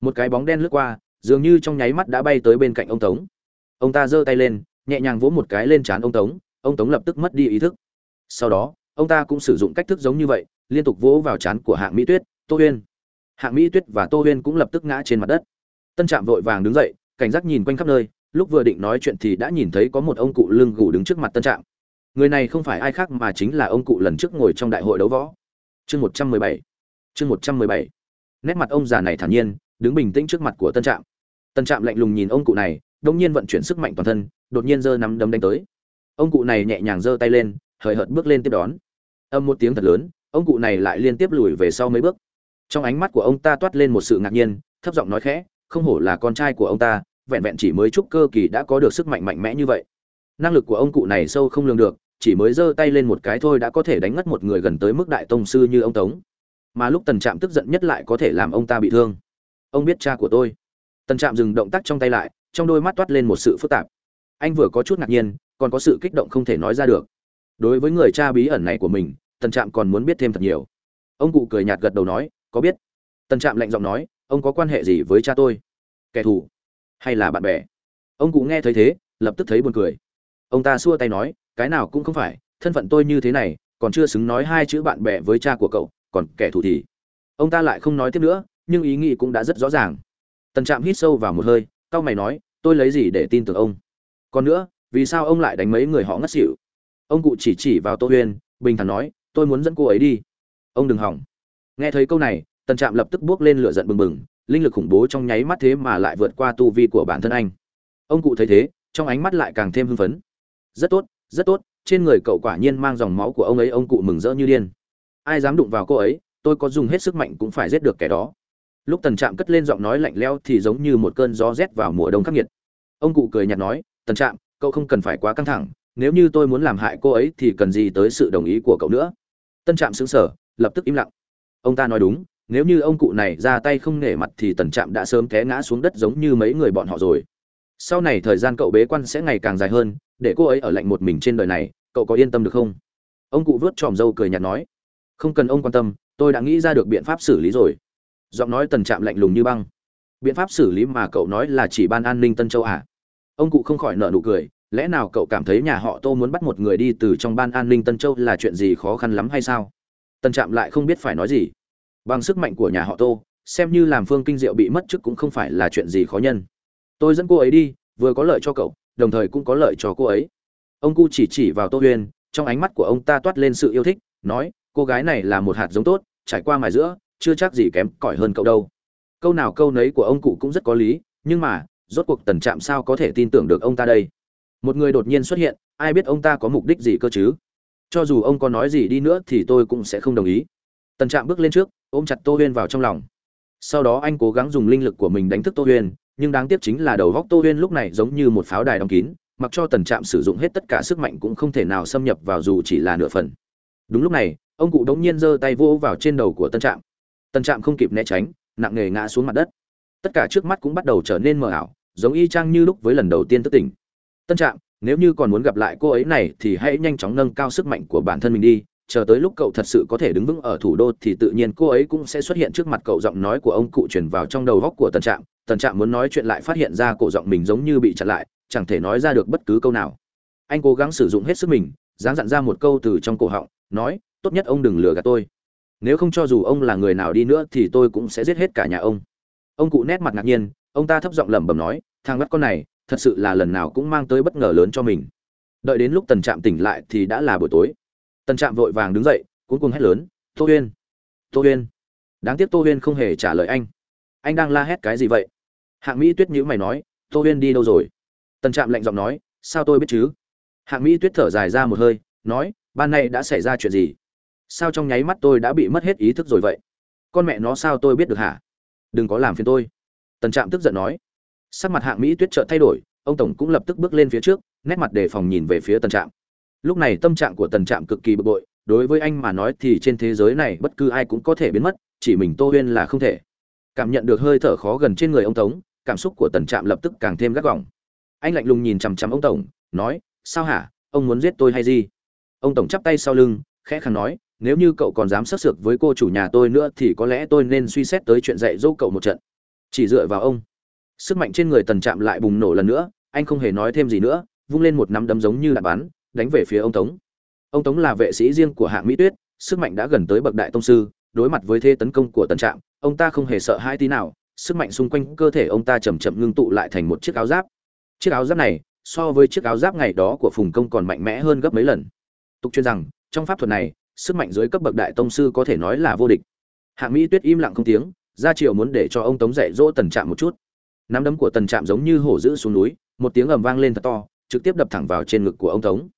Một cái bóng đen lướt qua, dường như trong nháy mắt đã bay tới bên cạnh ông tống. Ông ta giơ tay lên, nhẹ nhàng vỗ một cái lên trán ông tống ông tống lập tức mất đi ý thức. Sau đó, ông ta cũng sử dụng cách thức giống như vậy, liên tục vỗ vào trán của hạng mỹ tuyết, tô huyên hạng mỹ tuyết và tô huyên cũng lập tức ngã trên mặt đất. Tân trạm vội vàng đứng dậy, cảnh giác nhìn quanh khắp nơi, lúc vừa định nói chuyện thì đã nhìn thấy có một ông cụ lưng gù đứng trước mặt tân trạm. Người này không phải ai khác mà chính là ông cụ lần trước ngồi trong đại hội đấu võ. Chương một trăm mười bảy. Chương một trăm mười bảy. Nét mặt ông già này thản nhiên, đứng bình tĩnh trước mặt của tân trạm. Tân trạm lạnh lùng nhìn ông cụ này, đông nhiên vận chuyển sức mạnh toàn thân, đột nhiên giơ nắm đấm đánh tới. Ông cụ này nhẹ nhàng giơ tay lên, hời hợt bước lên tiếp đón. Âm một tiếng thật lớn, ông cụ này lại liên tiếp lùi về sau mấy bước trong ánh mắt của ông ta toát lên một sự ngạc nhiên, thấp giọng nói khẽ, không hổ là con trai của ông ta, vẹn vẹn chỉ mới chúc cơ kỳ đã có được sức mạnh mạnh mẽ như vậy. Năng lực của ông cụ này sâu không lường được, chỉ mới giơ tay lên một cái thôi đã có thể đánh ngất một người gần tới mức đại tông sư như ông tống. Mà lúc tần trạm tức giận nhất lại có thể làm ông ta bị thương. Ông biết cha của tôi. Tần trạm dừng động tác trong tay lại, trong đôi mắt toát lên một sự phức tạp. Anh vừa có chút ngạc nhiên, còn có sự kích động không thể nói ra được. Đối với người cha bí ẩn này của mình, tần trạm còn muốn biết thêm thật nhiều. Ông cụ cười nhạt gật đầu nói có biết? Tần trạm lạnh giọng nói, ông có quan hệ gì với cha tôi? Kẻ thù hay là bạn bè? Ông cụ nghe thấy thế, lập tức thấy buồn cười. Ông ta xua tay nói, cái nào cũng không phải, thân phận tôi như thế này, còn chưa xứng nói hai chữ bạn bè với cha của cậu, còn kẻ thù thì? Ông ta lại không nói tiếp nữa, nhưng ý nghĩ cũng đã rất rõ ràng. Tần trạm hít sâu vào một hơi c mày nói, tôi lấy gì để tin tưởng ông? Còn nữa, vì sao ông lại đánh mấy người họ ngất xỉu? Ông cụ chỉ chỉ vào tô huyên, bình thản nói, tôi muốn dẫn cô ấy đi. Ông đừng hỏng nghe thấy câu này, tần trạm lập tức bước lên lửa giận bừng bừng, linh lực khủng bố trong nháy mắt thế mà lại vượt qua tu vi của bản thân anh. Ông cụ thấy thế, trong ánh mắt lại càng thêm hưng phấn. Rất tốt rất tốt, trên người cậu quả nhiên mang dòng máu của ông ấy, ông cụ mừng rỡ như điên. Ai dám đụng vào cô ấy, tôi có dùng hết sức mạnh cũng phải giết được kẻ đó. Lúc tần trạm cất lên giọng nói lạnh lẽo thì giống như một cơn gió rét vào mùa đông khắc nghiệt. Ông cụ cười nhạt nói, tần trạm, cậu không cần phải quá căng thẳng, nếu như tôi muốn làm hại cô ấy thì cần gì tới sự đồng ý của cậu nữa? Tân trạm xứng sở lập tức im lặng ông ta nói đúng, nếu như ông cụ này ra tay không nể mặt thì tần trạm đã sớm té ngã xuống đất giống như mấy người bọn họ rồi. Sau này thời gian cậu bế quan sẽ ngày càng dài hơn, để cô ấy ở lạnh một mình trên đời này, cậu có yên tâm được không? Ông cụ vớt tròm râu cười nhạt nói. Không cần ông quan tâm, tôi đã nghĩ ra được biện pháp xử lý rồi. Giọng nói tần trạm lạnh lùng như băng. Biện pháp xử lý mà cậu nói là chỉ ban an ninh tân châu à? Ông cụ không khỏi nợ nụ cười, lẽ nào cậu cảm thấy nhà họ tô muốn bắt một người đi từ trong ban an ninh tân châu là chuyện gì khó khăn lắm hay sao? Tần trạm lại không biết phải nói gì. Bằng sức mạnh của nhà họ tô xem như làm phương kinh diệu bị mất chức cũng không phải là chuyện gì khó nhân. Tôi dẫn cô ấy đi vừa có lợi cho cậu đồng thời cũng có lợi cho cô ấy. Ông cu chỉ chỉ vào tô Huyền, trong ánh mắt của ông ta toát lên sự yêu thích nói cô gái này là một hạt giống tốt trải qua mài giữa chưa chắc gì kém cỏi hơn cậu đâu. Câu nào câu nấy của ông cụ cũng rất có lý nhưng mà rốt cuộc tần trạm sao có thể tin tưởng được ông ta đây? Một người đột nhiên xuất hiện ai biết ông ta có mục đích gì cơ chứ? Cho dù ông có nói gì đi nữa thì tôi cũng sẽ không đồng ý. Tần trạm bước lên trước, ôm chặt tô huyên vào trong lòng. Sau đó anh cố gắng dùng linh lực của mình đánh thức tô huyên, nhưng đáng tiếc chính là đầu góc tô huyên lúc này giống như một pháo đài đóng kín, mặc cho tần trạm sử dụng hết tất cả sức mạnh cũng không thể nào xâm nhập vào dù chỉ là nửa phần. Đúng lúc này, ông cụ đống nhiên giơ tay vỗ vào trên đầu của tân trạm. Tân trạm không kịp né tránh, nặng nề ngã xuống mặt đất. Tất cả trước mắt cũng bắt đầu trở nên mờ ảo, giống y chang như lúc với lần đầu tiên thức tỉnh. Tân trạm nếu như còn muốn gặp lại cô ấy này thì hãy nhanh chóng nâng cao sức mạnh của bản thân mình đi, chờ tới lúc cậu thật sự có thể đứng vững ở thủ đô thì tự nhiên cô ấy cũng sẽ xuất hiện trước mặt cậu giọng nói của ông cụ truyền vào trong đầu góc của tần trạm. Tần trạm muốn nói chuyện lại phát hiện ra cổ giọng mình giống như bị chặn lại, chẳng thể nói ra được bất cứ câu nào. Anh cố gắng sử dụng hết sức mình, dáng dặn ra một câu từ trong cổ họng, nói, tốt nhất ông đừng lừa gạt tôi. Nếu không cho dù ông là người nào đi nữa thì tôi cũng sẽ giết hết cả nhà ông. Ông cụ nét mặt ngạc nhiên, ông ta thấp giọng lẩm bẩm nói, thằng bắt con này thật sự là lần nào cũng mang tới bất ngờ lớn cho mình. Đợi đến lúc tần trạm tỉnh lại thì đã là buổi tối. Tần trạm vội vàng đứng dậy cuốn cuồng hét lớn, tô huyên! Tô huyên! Đáng tiếc tô huyên không hề trả lời anh. Anh đang la hét cái gì vậy? Hạng mỹ tuyết nhữ mày nói, tô huyên đi đâu rồi? Tần trạm lạnh giọng nói, sao tôi biết chứ? Hạng mỹ tuyết thở dài ra một hơi, nói, ban nay đã xảy ra chuyện gì? Sao trong nháy mắt tôi đã bị mất hết ý thức rồi vậy? Con mẹ nó sao tôi biết được hả? Đừng có làm phiền tôi. Tần trạm tức giận nói sắc mặt hạng mỹ tuyết chợt thay đổi, ông tổng cũng lập tức bước lên phía trước, nét mặt đề phòng nhìn về phía tần trạm. Lúc này tâm trạng của tần trạm cực kỳ bực bội, đối với anh mà nói thì trên thế giới này bất cứ ai cũng có thể biến mất, chỉ mình tô huyên là không thể. Cảm nhận được hơi thở khó gần trên người ông tống cảm xúc của tần trạm lập tức càng thêm gắt gỏng. Anh lạnh lùng nhìn chằm chằm ông tổng, nói, sao hả? Ông muốn giết tôi hay gì? Ông tổng chắp tay sau lưng, khẽ khàng nói, nếu như cậu còn dám sắc sược với cô chủ nhà tôi nữa thì có lẽ tôi nên suy xét tới chuyện dạy dỗ cậu một trận. Chỉ dựa vào ông sức mạnh trên người tần trạm lại bùng nổ lần nữa, anh không hề nói thêm gì nữa, vung lên một nắm đấm giống như đạn bắn, đánh về phía ông tống. Ông tống là vệ sĩ riêng của hạng mỹ tuyết, sức mạnh đã gần tới bậc đại tông sư, đối mặt với thế tấn công của tần trạm, ông ta không hề sợ hai tí nào, sức mạnh xung quanh cơ thể ông ta chầm chậm ngưng tụ lại thành một chiếc áo giáp. Chiếc áo giáp này, so với chiếc áo giáp ngày đó của phùng công còn mạnh mẽ hơn gấp mấy lần. Tục chuyên rằng, trong pháp thuật này, sức mạnh dưới cấp bậc đại tông sư có thể nói là vô địch. Hạng mỹ tuyết im lặng không tiếng, ra chiều muốn để cho ông tống dạy dỗ tần trạm một chút nắm đấm của tần trạm giống như hổ dữ xuống núi, một tiếng ầm vang lên thật to, trực tiếp đập thẳng vào trên ngực của ông tống.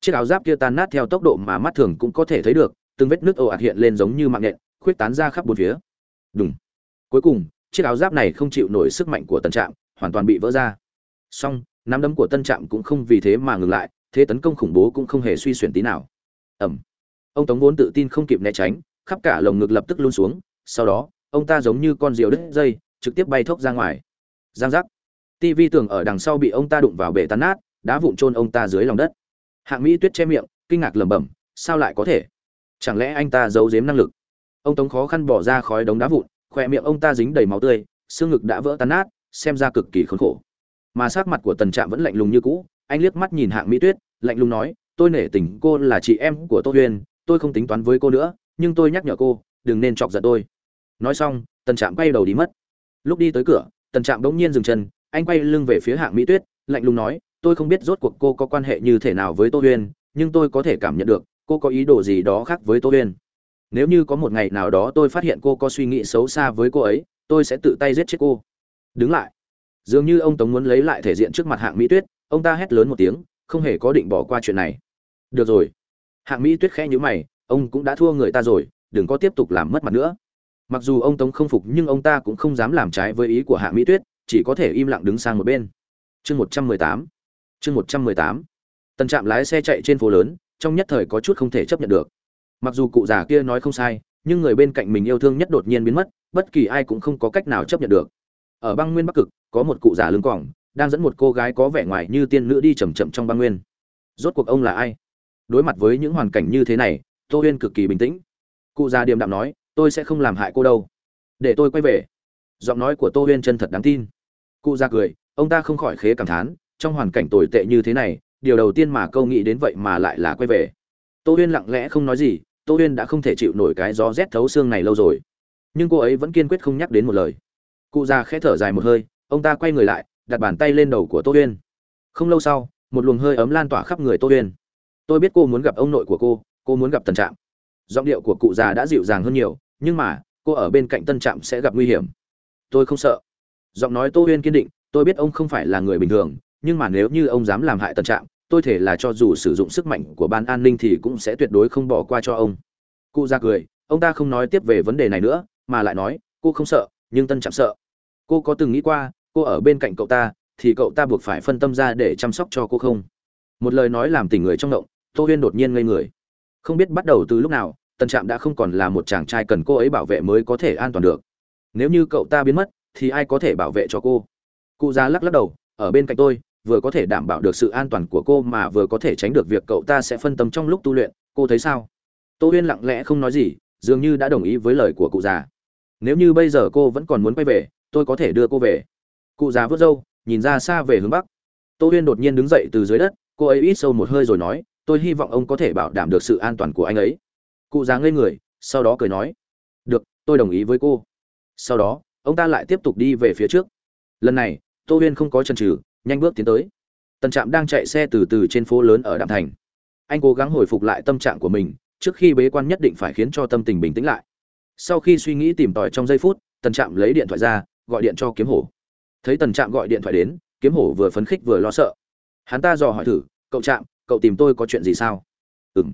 Chiếc áo giáp kia tan nát theo tốc độ mà mắt thường cũng có thể thấy được, từng vết nước ồ ạt hiện lên giống như mạng nhện, khuyết tán ra khắp bốn phía. Đúng cuối cùng, chiếc áo giáp này không chịu nổi sức mạnh của tần trạm, hoàn toàn bị vỡ ra. Song nắm đấm của tân trạm cũng không vì thế mà ngừng lại, thế tấn công khủng bố cũng không hề suy xuyển tí nào. Ẩm ông tống vốn tự tin không kịp né tránh, khắp cả lồng ngực lập tức luôn xuống, sau đó, ông ta giống như con diều đứt dây, trực tiếp bay thốc ra ngoài giang giác. Tv tường ở đằng sau bị ông ta đụng vào bể tan nát, đá vụn trôn ông ta dưới lòng đất. Hạng mỹ tuyết che miệng, kinh ngạc lẩm bẩm, sao lại có thể? Chẳng lẽ anh ta giấu giếm năng lực? Ông tống khó khăn bỏ ra khói đống đá vụn, khỏe miệng ông ta dính đầy máu tươi, xương ngực đã vỡ tan nát, xem ra cực kỳ khốn khổ. Mà sát mặt của tần trạm vẫn lạnh lùng như cũ, anh liếc mắt nhìn hạng mỹ tuyết, lạnh lùng nói, tôi nể tình cô là chị em của tô huyên tôi không tính toán với cô nữa, nhưng tôi nhắc nhở cô, đừng nên chọc giận tôi. Nói xong, tần trạm quay đầu đi mất. Lúc đi tới cửa tần trạm bỗng nhiên dừng chân, anh quay lưng về phía hạng mỹ tuyết, lạnh lùng nói, tôi không biết rốt cuộc cô có quan hệ như thế nào với tô huyên, nhưng tôi có thể cảm nhận được, cô có ý đồ gì đó khác với tô huyên. Nếu như có một ngày nào đó tôi phát hiện cô có suy nghĩ xấu xa với cô ấy, tôi sẽ tự tay giết chết cô. Đứng lại. Dường như ông tống muốn lấy lại thể diện trước mặt hạng mỹ tuyết, ông ta hét lớn một tiếng, không hề có định bỏ qua chuyện này. Được rồi. Hạng mỹ tuyết khẽ nhíu mày, ông cũng đã thua người ta rồi, đừng có tiếp tục làm mất mặt nữa mặc dù ông tống không phục nhưng ông ta cũng không dám làm trái với ý của hạ mỹ tuyết, chỉ có thể im lặng đứng sang một bên. Chương một trăm mười tám. Chương một trăm mười tám. Tần trạm lái xe chạy trên phố lớn, trong nhất thời có chút không thể chấp nhận được. Mặc dù cụ già kia nói không sai, nhưng người bên cạnh mình yêu thương nhất đột nhiên biến mất, bất kỳ ai cũng không có cách nào chấp nhận được. Ở băng nguyên bắc cực, có một cụ già lưng cỏng đang dẫn một cô gái có vẻ ngoài như tiên nữ đi chầm chậm trong băng nguyên. Rốt cuộc ông là ai? Đối mặt với những hoàn cảnh như thế này, tô huyên cực kỳ bình tĩnh. Cụ già điềm đạm nói tôi sẽ không làm hại cô đâu. Để tôi quay về. Giọng nói của tô huyên chân thật đáng tin. Cụ ra cười, ông ta không khỏi khế cảm thán, trong hoàn cảnh tồi tệ như thế này, điều đầu tiên mà câu nghĩ đến vậy mà lại là quay về. Tô huyên lặng lẽ không nói gì, tô huyên đã không thể chịu nổi cái gió rét thấu xương này lâu rồi. Nhưng cô ấy vẫn kiên quyết không nhắc đến một lời. Cụ già khẽ thở dài một hơi, ông ta quay người lại, đặt bàn tay lên đầu của tô huyên. Không lâu sau, một luồng hơi ấm lan tỏa khắp người tô huyên. Tôi biết cô muốn gặp ông nội của cô cô muốn gặp tân trạm. Giọng điệu của cụ già đã dịu dàng hơn nhiều nhưng mà, cô ở bên cạnh tân trạm sẽ gặp nguy hiểm. Tôi không sợ. Giọng nói tô huyên kiên định, tôi biết ông không phải là người bình thường, nhưng mà nếu như ông dám làm hại tân trạm, tôi thể là cho dù sử dụng sức mạnh của ban an ninh thì cũng sẽ tuyệt đối không bỏ qua cho ông. Cụ ra cười, ông ta không nói tiếp về vấn đề này nữa, mà lại nói, cô không sợ, nhưng tân trạm sợ. Cô có từng nghĩ qua, cô ở bên cạnh cậu ta, thì cậu ta buộc phải phân tâm ra để chăm sóc cho cô không? Một lời nói làm tỉnh người trong động, tô huyên đột nhiên ngây người. Không biết bắt đầu từ lúc nào tân trạm đã không còn là một chàng trai cần cô ấy bảo vệ mới có thể an toàn được. Nếu như cậu ta biến mất, thì ai có thể bảo vệ cho cô? Cụ già lắc lắc đầu, ở bên cạnh tôi, vừa có thể đảm bảo được sự an toàn của cô mà vừa có thể tránh được việc cậu ta sẽ phân tâm trong lúc tu luyện, cô thấy sao? Tô huyên lặng lẽ không nói gì, dường như đã đồng ý với lời của cụ già. Nếu như bây giờ cô vẫn còn muốn quay về, tôi có thể đưa cô về. Cụ già vớt râu, nhìn ra xa về hướng bắc. Tô huyên đột nhiên đứng dậy từ dưới đất, cô ấy ít sâu một hơi rồi nói, tôi hy vọng ông có thể bảo đảm được sự an toàn của anh ấy cụ già ngây người, sau đó cười nói, được, tôi đồng ý với cô. Sau đó, ông ta lại tiếp tục đi về phía trước. Lần này, tô huyên không có chân chừ, nhanh bước tiến tới. Tần trạm đang chạy xe từ từ trên phố lớn ở đạm thành. Anh cố gắng hồi phục lại tâm trạng của mình, trước khi bế quan nhất định phải khiến cho tâm tình bình tĩnh lại. Sau khi suy nghĩ tìm tòi trong giây phút, tần trạm lấy điện thoại ra, gọi điện cho kiếm hổ. Thấy tần trạm gọi điện thoại đến, kiếm hổ vừa phấn khích vừa lo sợ. Hắn ta dò hỏi thử, cậu trạm, cậu tìm tôi có chuyện gì sao? Ừ m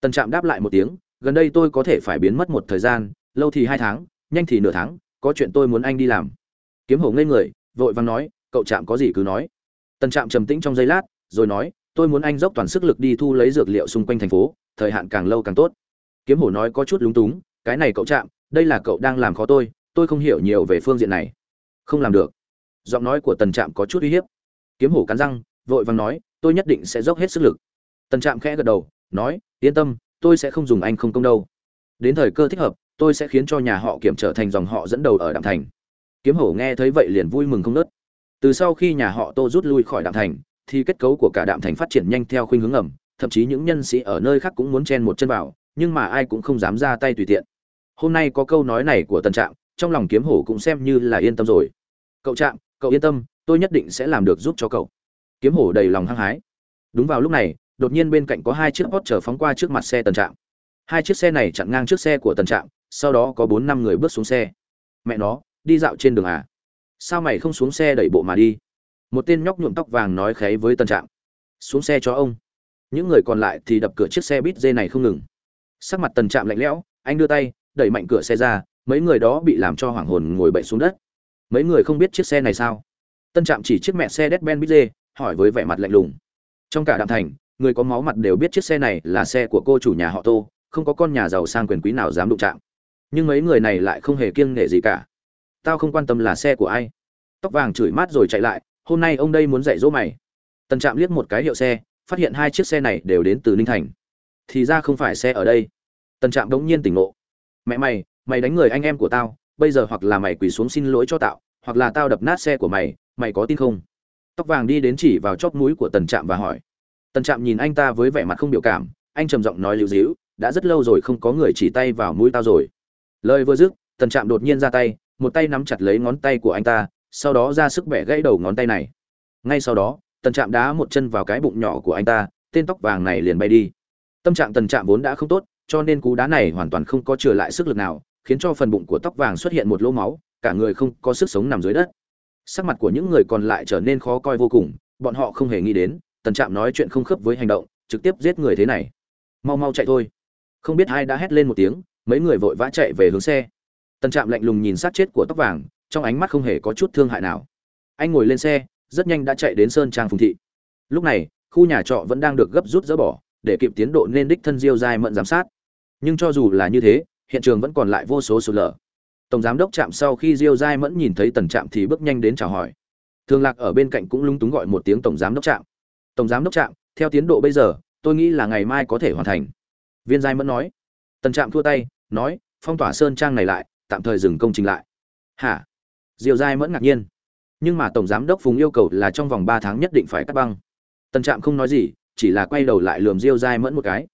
tần trạm đáp lại một tiếng gần đây tôi có thể phải biến mất một thời gian, lâu thì hai tháng, nhanh thì nửa tháng, có chuyện tôi muốn anh đi làm. Kiếm hổ ngây người, vội vàng nói, cậu trạm có gì cứ nói. Tần trạm trầm tĩnh trong giây lát, rồi nói, tôi muốn anh dốc toàn sức lực đi thu lấy dược liệu xung quanh thành phố, thời hạn càng lâu càng tốt. Kiếm hổ nói có chút lúng túng, cái này cậu trạm, đây là cậu đang làm khó tôi tôi không hiểu nhiều về phương diện này. Không làm được. Giọng nói của tần trạm có chút uy hiếp. Kiếm hổ cắn răng, vội vàng nói, tôi nhất định sẽ dốc hết sức lực. Tần trạm khẽ gật đầu, nói, yên tâm tôi sẽ không dùng anh không công đâu. Đến thời cơ thích hợp, tôi sẽ khiến cho nhà họ kiểm trở thành dòng họ dẫn đầu ở đạm thành. Kiếm hổ nghe thấy vậy liền vui mừng không nớt. Từ sau khi nhà họ tô rút lui khỏi đạm thành, thì kết cấu của cả đạm thành phát triển nhanh theo khuynh hướng ẩm, thậm chí những nhân sĩ ở nơi khác cũng muốn chen một chân vào, nhưng mà ai cũng không dám ra tay tùy tiện. Hôm nay có câu nói này của tần trạm, trong lòng kiếm hổ cũng xem như là yên tâm rồi. Cậu trạm, cậu yên tâm, tôi nhất định sẽ làm được giúp cho cậu. Kiếm hổ đầy lòng hăng hái. Đúng vào lúc này đột nhiên bên cạnh có hai chiếc hot chở phóng qua trước mặt xe tần trạm. Hai chiếc xe này chặn ngang trước xe của tần trạm, sau đó có bốn năm người bước xuống xe. Mẹ nó, đi dạo trên đường à? Sao mày không xuống xe đẩy bộ mà đi? Một tên nhóc nhuộm tóc vàng nói kháy với tần trạm. Xuống xe cho ông. Những người còn lại thì đập cửa chiếc xe bít dê này không ngừng. Sắc mặt tần trạm lạnh lẽo, anh đưa tay, đẩy mạnh cửa xe ra, mấy người đó bị làm cho hoảng hồn ngồi bậy xuống đất. Mấy người không biết chiếc xe này sao? Tân trạm chỉ chiếc mẹ xe đét ben bít dê, hỏi với vẻ mặt lạnh lùng. Trong cả đạm thành người có máu mặt đều biết chiếc xe này là xe của cô chủ nhà họ tô, không có con nhà giàu sang quyền quý nào dám đụng chạm. Nhưng mấy người này lại không hề kiêng nể gì cả. Tao không quan tâm là xe của ai. Tóc vàng chửi mát rồi chạy lại, hôm nay ông đây muốn dạy dỗ mày. Tần trạm liếc một cái hiệu xe, phát hiện hai chiếc xe này đều đến từ ninh thành. Thì ra không phải xe ở đây. Tần trạm đống nhiên tỉnh ngộ. Mẹ mày mày đánh người anh em của tao, bây giờ hoặc là mày quỳ xuống xin lỗi cho tạo hoặc là tao đập nát xe của mày mày có tin không? Tóc vàng đi đến chỉ vào chóp mũi của tần trạm và hỏi tần trạm nhìn anh ta với vẻ mặt không biểu cảm, anh trầm giọng nói lưu dĩu đã rất lâu rồi không có người chỉ tay vào mũi tao rồi. Lời vừa dứt, tần trạm đột nhiên ra tay, một tay nắm chặt lấy ngón tay của anh ta, sau đó ra sức bẻ gãy đầu ngón tay này. Ngay sau đó, tần trạm đá một chân vào cái bụng nhỏ của anh ta, tên tóc vàng này liền bay đi. Tâm trạng tần trạm vốn đã không tốt, cho nên cú đá này hoàn toàn không có trở lại sức lực nào, khiến cho phần bụng của tóc vàng xuất hiện một lỗ máu, cả người không có sức sống nằm dưới đất. Sắc mặt của những người còn lại trở nên khó coi vô cùng, bọn họ không hề nghĩ đến tần trạm nói chuyện không khớp với hành động, trực tiếp giết người thế này. Mau mau chạy thôi. Không biết ai đã hét lên một tiếng, mấy người vội vã chạy về hướng xe. Tần trạm lạnh lùng nhìn sát chết của tóc vàng, trong ánh mắt không hề có chút thương hại nào. Anh ngồi lên xe, rất nhanh đã chạy đến sơn trang phùng thị. Lúc này, khu nhà trọ vẫn đang được gấp rút dỡ bỏ, để kịp tiến độ nên đích thân diêu giai mận giám sát. Nhưng cho dù là như thế, hiện trường vẫn còn lại vô số sụt lở. Tổng giám đốc trạm sau khi diêu giai mẫn nhìn thấy tần trạm thì bước nhanh đến chào hỏi. Thường lạc ở bên cạnh cũng lung túng gọi một tiếng tổng giám đốc trạm tổng giám đốc trạm, theo tiến độ bây giờ, tôi nghĩ là ngày mai có thể hoàn thành. Viên giai mẫn nói. Tần trạm thua tay, nói, phong tỏa sơn trang này lại, tạm thời dừng công trình lại. Hả? Diều giai mẫn ngạc nhiên. Nhưng mà tổng giám đốc phùng yêu cầu là trong vòng ba tháng nhất định phải cắt băng. Tần trạm không nói gì, chỉ là quay đầu lại lườm diêu giai mẫn một cái.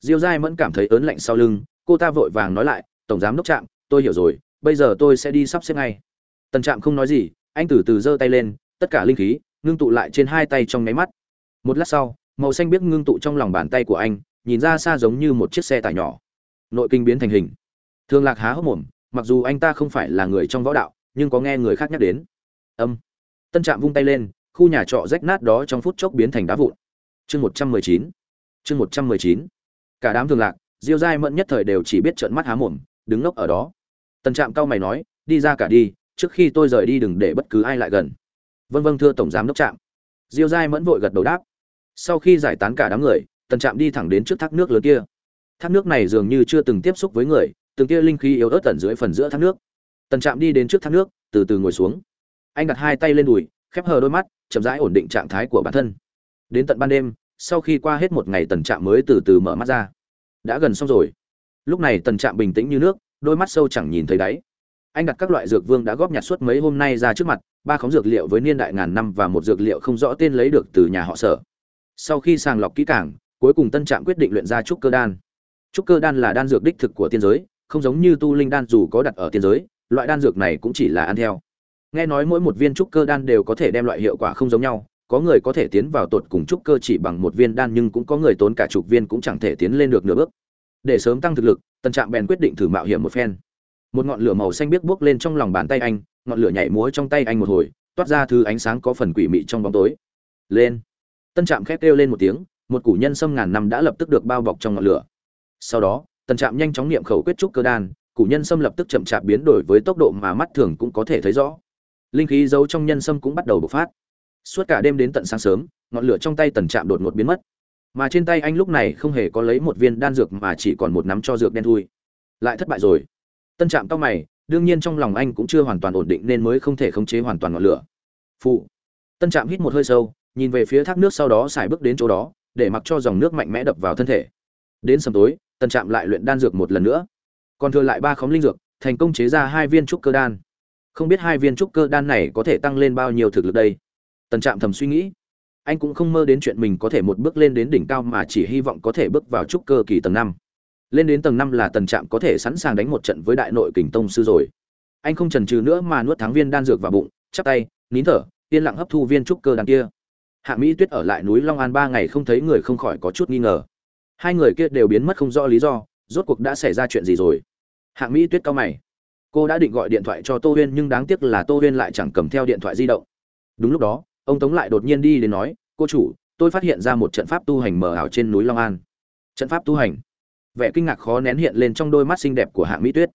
Diêu giai mẫn cảm thấy ớn lạnh sau lưng, cô ta vội vàng nói lại, tổng giám đốc trạm, tôi hiểu rồi, bây giờ tôi sẽ đi sắp xếp ngay. Tần trạm không nói gì, anh từ từ giơ tay lên, tất cả linh khí, ngưng tụ lại trên hai tay trong nháy mắt một lát sau, màu xanh biếc ngưng tụ trong lòng bàn tay của anh, nhìn ra xa giống như một chiếc xe tải nhỏ. Nội kinh biến thành hình. Thường lạc há hốc mồm, mặc dù anh ta không phải là người trong võ đạo, nhưng có nghe người khác nhắc đến. Âm. Tân trạm vung tay lên, khu nhà trọ rách nát đó trong phút chốc biến thành đá vụn. Chương một trăm mười chín. Chương một trăm mười chín. Cả đám thường lạc, diêu giai mẫn nhất thời đều chỉ biết trợn mắt há mồm, đứng ngốc ở đó. Tân trạm cau mày nói, đi ra cả đi, trước khi tôi rời đi đừng để bất cứ ai lại gần. Vân vân thưa tổng giám đốc trạm diêu giai mẫn vội gật đầu đáp. Sau khi giải tán cả đám người, tần trạm đi thẳng đến trước thác nước lớn kia. Thác nước này dường như chưa từng tiếp xúc với người, từng kia linh khí yếu ớt tận dưới phần giữa thác nước. Tần trạm đi đến trước thác nước, từ từ ngồi xuống. Anh đặt hai tay lên đùi, khép hờ đôi mắt, chậm rãi ổn định trạng thái của bản thân. Đến tận ban đêm, sau khi qua hết một ngày tần trạm mới từ từ mở mắt ra. Đã gần xong rồi. Lúc này tần trạm bình tĩnh như nước, đôi mắt sâu chẳng nhìn thấy đáy anh đặt các loại dược vương đã góp nhặt suốt mấy hôm nay ra trước mặt, ba khống dược liệu với niên đại ngàn năm và một dược liệu không rõ tên lấy được từ nhà họ sở. Sau khi sàng lọc kỹ càng, cuối cùng tân trạm quyết định luyện ra trúc cơ đan. Trúc cơ đan là đan dược đích thực của tiên giới, không giống như tu linh đan dù có đặt ở tiên giới, loại đan dược này cũng chỉ là ăn theo. Nghe nói mỗi một viên trúc cơ đan đều có thể đem loại hiệu quả không giống nhau, có người có thể tiến vào tột cùng trúc cơ chỉ bằng một viên đan nhưng cũng có người tốn cả chục viên cũng chẳng thể tiến lên được nửa bước. Để sớm tăng thực lực, tân trạm bèn quyết định thử mạo hiểm một phen một ngọn lửa màu xanh biếc bước lên trong lòng bàn tay anh, ngọn lửa nhảy múa trong tay anh một hồi, toát ra thứ ánh sáng có phần quỷ mị trong bóng tối. Lên. Tân trạm khét kêu lên một tiếng, một củ nhân sâm ngàn năm đã lập tức được bao bọc trong ngọn lửa. Sau đó, tân trạm nhanh chóng niệm khẩu quyết trúc cơ đan, củ nhân sâm lập tức chậm chạp biến đổi với tốc độ mà mắt thường cũng có thể thấy rõ. Linh khí giấu trong nhân sâm cũng bắt đầu bộc phát. Suốt cả đêm đến tận sáng sớm, ngọn lửa trong tay tần trạm đột ngột biến mất. Mà trên tay anh lúc này không hề có lấy một viên đan dược mà chỉ còn một nắm cho dược đen thui. Lại thất bại rồi tân trạm cao mày, đương nhiên trong lòng anh cũng chưa hoàn toàn ổn định nên mới không thể khống chế hoàn toàn ngọn lửa. Phụ. Tân trạm hít một hơi sâu, nhìn về phía thác nước sau đó xài bước đến chỗ đó, để mặc cho dòng nước mạnh mẽ đập vào thân thể. Đến sầm tối, tân trạm lại luyện đan dược một lần nữa. Còn thừa lại ba khóm linh dược, thành công chế ra hai viên trúc cơ đan. Không biết hai viên trúc cơ đan này có thể tăng lên bao nhiêu thực lực đây? Tân trạm thầm suy nghĩ. Anh cũng không mơ đến chuyện mình có thể một bước lên đến đỉnh cao mà chỉ hy vọng có thể bước vào trúc cơ kỳ tầng năm lên đến tầng năm là tần trạm có thể sẵn sàng đánh một trận với đại nội kình tông sư rồi. Anh không chần chừ nữa mà nuốt thắng viên đan dược vào bụng, chắp tay, nín thở, yên lặng hấp thu viên trúc cơ đan kia. Hạ mỹ tuyết ở lại núi long an ba ngày không thấy người không khỏi có chút nghi ngờ. Hai người kia đều biến mất không rõ lý do, rốt cuộc đã xảy ra chuyện gì rồi? Hạ mỹ tuyết cao mày. Cô đã định gọi điện thoại cho tô huyên nhưng đáng tiếc là tô huyên lại chẳng cầm theo điện thoại di động. Đúng lúc đó, ông tống lại đột nhiên đi đến nói, cô chủ, tôi phát hiện ra một trận pháp tu hành mờ ảo trên núi long an. Trận pháp tu hành? Vẻ kinh ngạc khó nén hiện lên trong đôi mắt xinh đẹp của hạng mỹ tuyết.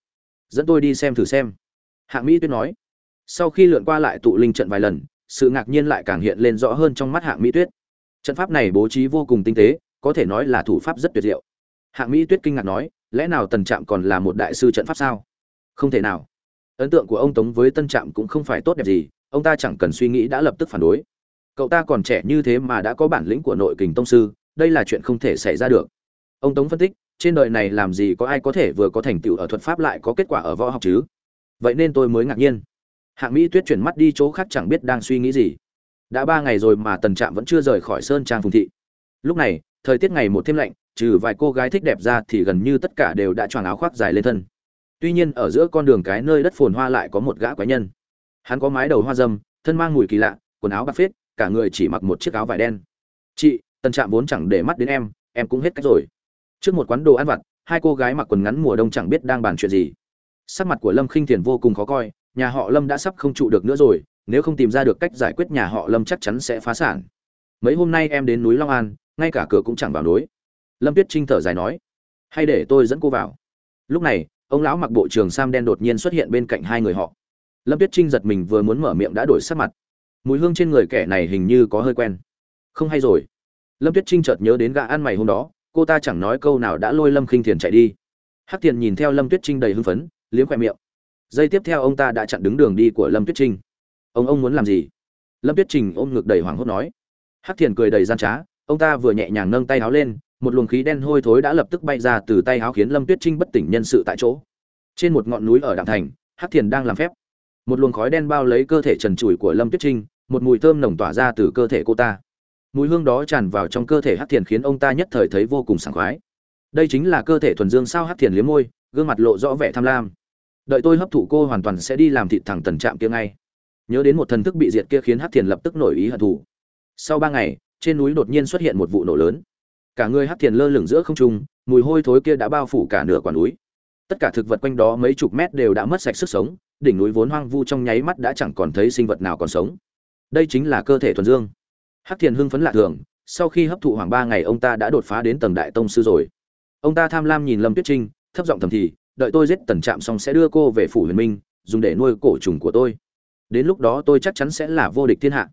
Dẫn tôi đi xem thử xem. Hạng mỹ tuyết nói. Sau khi lượn qua lại tụ linh trận vài lần, sự ngạc nhiên lại càng hiện lên rõ hơn trong mắt hạng mỹ tuyết. Trận pháp này bố trí vô cùng tinh tế, có thể nói là thủ pháp rất tuyệt diệu. Hạng mỹ tuyết kinh ngạc nói, lẽ nào tần trạm còn là một đại sư trận pháp sao? Không thể nào. Ấn tượng của ông tống với tân trạm cũng không phải tốt đẹp gì, ông ta chẳng cần suy nghĩ đã lập tức phản đối. Cậu ta còn trẻ như thế mà đã có bản lĩnh của nội kình tông sư, đây là chuyện không thể xảy ra được. Ông tống phân tích trên đời này làm gì có ai có thể vừa có thành tựu ở thuật pháp lại có kết quả ở võ học chứ? Vậy nên tôi mới ngạc nhiên. Hạng mỹ tuyết chuyển mắt đi chỗ khác chẳng biết đang suy nghĩ gì. Đã ba ngày rồi mà tần trạm vẫn chưa rời khỏi sơn trang phùng thị. Lúc này, thời tiết ngày một thêm lạnh, trừ vài cô gái thích đẹp ra thì gần như tất cả đều đã choàng áo khoác dài lên thân. Tuy nhiên, ở giữa con đường cái nơi đất phồn hoa lại có một gã quái nhân. Hắn có mái đầu hoa dâm, thân mang mùi kỳ lạ, quần áo bạc phết, cả người chỉ mặc một chiếc áo vải đen. Chị, tần trạm vốn chẳng để mắt đến em em cũng hết cách rồi trước một quán đồ ăn vặt, hai cô gái mặc quần ngắn mùa đông chẳng biết đang bàn chuyện gì. Sắc mặt của lâm khinh thiền vô cùng khó coi, nhà họ lâm đã sắp không trụ được nữa rồi, nếu không tìm ra được cách giải quyết nhà họ lâm chắc chắn sẽ phá sản. Mấy hôm nay em đến núi long an, ngay cả cửa cũng chẳng vào núi lâm tuyết trinh thở dài nói, hay để tôi dẫn cô vào. Lúc này, ông lão mặc bộ trường sam đen đột nhiên xuất hiện bên cạnh hai người họ. Lâm tuyết trinh giật mình vừa muốn mở miệng đã đổi sắc mặt. Mùi hương trên người kẻ này hình như có hơi quen. Không hay rồi. Lâm tuyết trinh chợt nhớ đến gã ăn mày hôm đó cô ta chẳng nói câu nào đã lôi lâm khinh thiền chạy đi. Hắc thiền nhìn theo lâm tuyết trinh đầy hưng phấn, liếm khoe miệng. Giây tiếp theo ông ta đã chặn đứng đường đi của lâm tuyết trinh. Ông ông muốn làm gì? Lâm tuyết trình ôm ngực đầy hoảng hốt nói. Hắc thiền cười đầy gian trá, ông ta vừa nhẹ nhàng nâng tay áo lên, một luồng khí đen hôi thối đã lập tức bay ra từ tay áo khiến lâm tuyết trinh bất tỉnh nhân sự tại chỗ. Trên một ngọn núi ở đạm thành, hắc thiền đang làm phép. Một luồng khói đen bao lấy cơ thể trần trụi của lâm tuyết trinh, một mùi thơm nồng tỏa ra từ cơ thể cô ta mùi hương đó tràn vào trong cơ thể hắc thiền khiến ông ta nhất thời thấy vô cùng sảng khoái. Đây chính là cơ thể thuần dương sao hắc thiền liếm môi, gương mặt lộ rõ vẻ tham lam. Đợi tôi hấp thụ cô hoàn toàn sẽ đi làm thịt thằng tần trạm kia ngay. Nhớ đến một thần thức bị diệt kia khiến hắc thiền lập tức nổi ý hận thù. Sau ba ngày, trên núi đột nhiên xuất hiện một vụ nổ lớn. Cả người hắc thiền lơ lửng giữa không trung, mùi hôi thối kia đã bao phủ cả nửa quả núi. Tất cả thực vật quanh đó mấy chục mét đều đã mất sạch sức sống, đỉnh núi vốn hoang vu trong nháy mắt đã chẳng còn thấy sinh vật nào còn sống. Đây chính là cơ thể thuần dương hắc thiền hưng phấn lạ thường, sau khi hấp thụ hoàng ba ngày ông ta đã đột phá đến tầng đại tông sư rồi. Ông ta tham lam nhìn lâm tuyết trinh, thấp giọng thầm thì, đợi tôi giết tần trạm xong sẽ đưa cô về phủ huyền minh, dùng để nuôi cổ trùng của tôi. Đến lúc đó tôi chắc chắn sẽ là vô địch thiên hạ.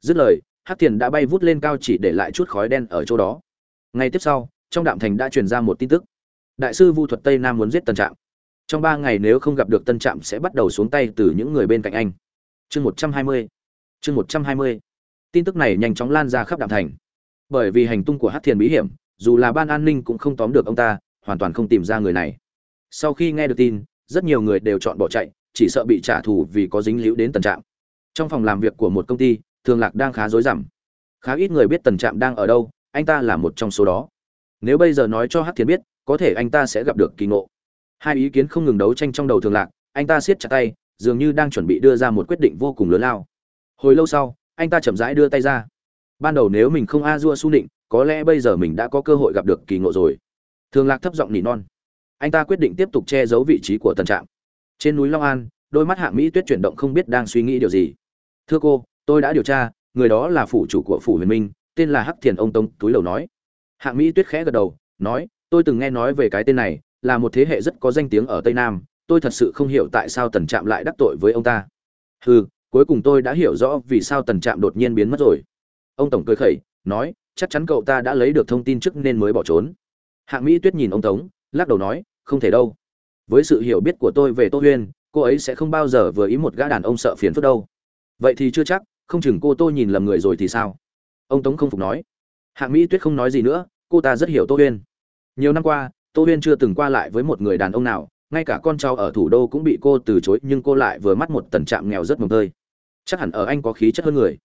Dứt lời, hắc thiền đã bay vút lên cao chỉ để lại chút khói đen ở chỗ đó. Ngay tiếp sau, trong đạm thành đã truyền ra một tin tức. Đại sư vu thuật tây nam muốn giết tần trạm. Trong ba ngày nếu không gặp được tân trạm sẽ bắt đầu xuống tay từ những người bên cạnh anh. Chương một trăm hai mươi. Chương một trăm hai mươi tin tức này nhanh chóng lan ra khắp đạm thành. Bởi vì hành tung của hát thiền bí hiểm, dù là ban an ninh cũng không tóm được ông ta, hoàn toàn không tìm ra người này. Sau khi nghe được tin, rất nhiều người đều chọn bỏ chạy, chỉ sợ bị trả thù vì có dính líu đến tần trạm. Trong phòng làm việc của một công ty, thường lạc đang khá rối rắm. Khá ít người biết tần trạm đang ở đâu, anh ta là một trong số đó. Nếu bây giờ nói cho hát thiền biết, có thể anh ta sẽ gặp được kỳ ngộ. Hai ý kiến không ngừng đấu tranh trong đầu thường lạc, anh ta siết chặt tay, dường như đang chuẩn bị đưa ra một quyết định vô cùng lớn lao. Hồi lâu sau anh ta chậm rãi đưa tay ra. Ban đầu nếu mình không a dua su nịnh, có lẽ bây giờ mình đã có cơ hội gặp được kỳ ngộ rồi. Thường lạc thấp giọng nỉ non. Anh ta quyết định tiếp tục che giấu vị trí của tần trạm. Trên núi long an, đôi mắt hạng mỹ tuyết chuyển động không biết đang suy nghĩ điều gì. Thưa cô, tôi đã điều tra, người đó là phủ chủ của phủ huyền minh, tên là hắc thiền ông tông túi lầu nói. Hạng mỹ tuyết khẽ gật đầu, nói, tôi từng nghe nói về cái tên này, là một thế hệ rất có danh tiếng ở tây nam, tôi thật sự không hiểu tại sao tần trạm lại đắc tội với ông ta. Hừ cuối cùng tôi đã hiểu rõ vì sao tần trạm đột nhiên biến mất rồi. Ông tổng cười khẩy, nói, chắc chắn cậu ta đã lấy được thông tin trước nên mới bỏ trốn. Hạng mỹ tuyết nhìn ông tống, lắc đầu nói, không thể đâu. Với sự hiểu biết của tôi về tô huyên, cô ấy sẽ không bao giờ vừa ý một gã đàn ông sợ phiền phức đâu. Vậy thì chưa chắc, không chừng cô tôi nhìn lầm người rồi thì sao? Ông tống không phục nói. Hạng mỹ tuyết không nói gì nữa, cô ta rất hiểu tô huyên. Nhiều năm qua, tô huyên chưa từng qua lại với một người đàn ông nào, ngay cả con cháu ở thủ đô cũng bị cô từ chối, nhưng cô lại vừa mắt một tần trạm nghèo rất mồm tơi chắc hẳn ở anh có khí chất hơn người.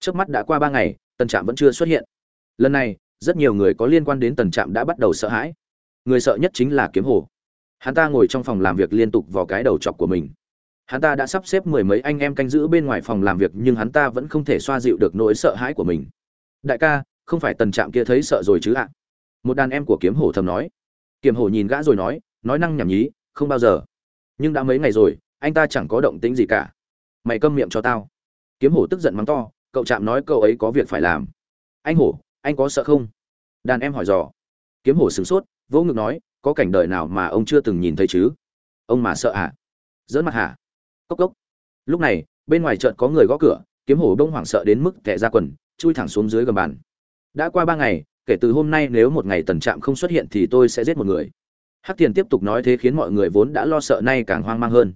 Trước mắt đã qua ba ngày, tần trạm vẫn chưa xuất hiện. Lần này, rất nhiều người có liên quan đến tần trạm đã bắt đầu sợ hãi. Người sợ nhất chính là kiếm hồ. Hắn ta ngồi trong phòng làm việc liên tục vào cái đầu chọc của mình. Hắn ta đã sắp xếp mười mấy anh em canh giữ bên ngoài phòng làm việc, nhưng hắn ta vẫn không thể xoa dịu được nỗi sợ hãi của mình. Đại ca, không phải tần trạm kia thấy sợ rồi chứ ạ? Một đàn em của kiếm hổ thầm nói. Kiếm hổ nhìn gã rồi nói nói năng nhảm nhí, không bao giờ. Nhưng đã mấy ngày rồi, anh ta chẳng có động tĩnh gì cả mày câm miệng cho tao. Kiếm hổ tức giận mắng to, cậu chạm nói cậu ấy có việc phải làm. Anh hổ, anh có sợ không? Đàn em hỏi dò. Kiếm hổ sửng sốt, vỗ ngực nói, có cảnh đời nào mà ông chưa từng nhìn thấy chứ? Ông mà sợ à dỡn mặt hả? Cốc cốc. Lúc này, bên ngoài chợt có người gõ cửa, kiếm hổ đông hoảng sợ đến mức tệ ra quần, chui thẳng xuống dưới gầm bàn. Đã qua ba ngày, kể từ hôm nay nếu một ngày tần trạm không xuất hiện thì tôi sẽ giết một người. Hắc tiền tiếp tục nói thế khiến mọi người vốn đã lo sợ nay càng hoang mang hơn.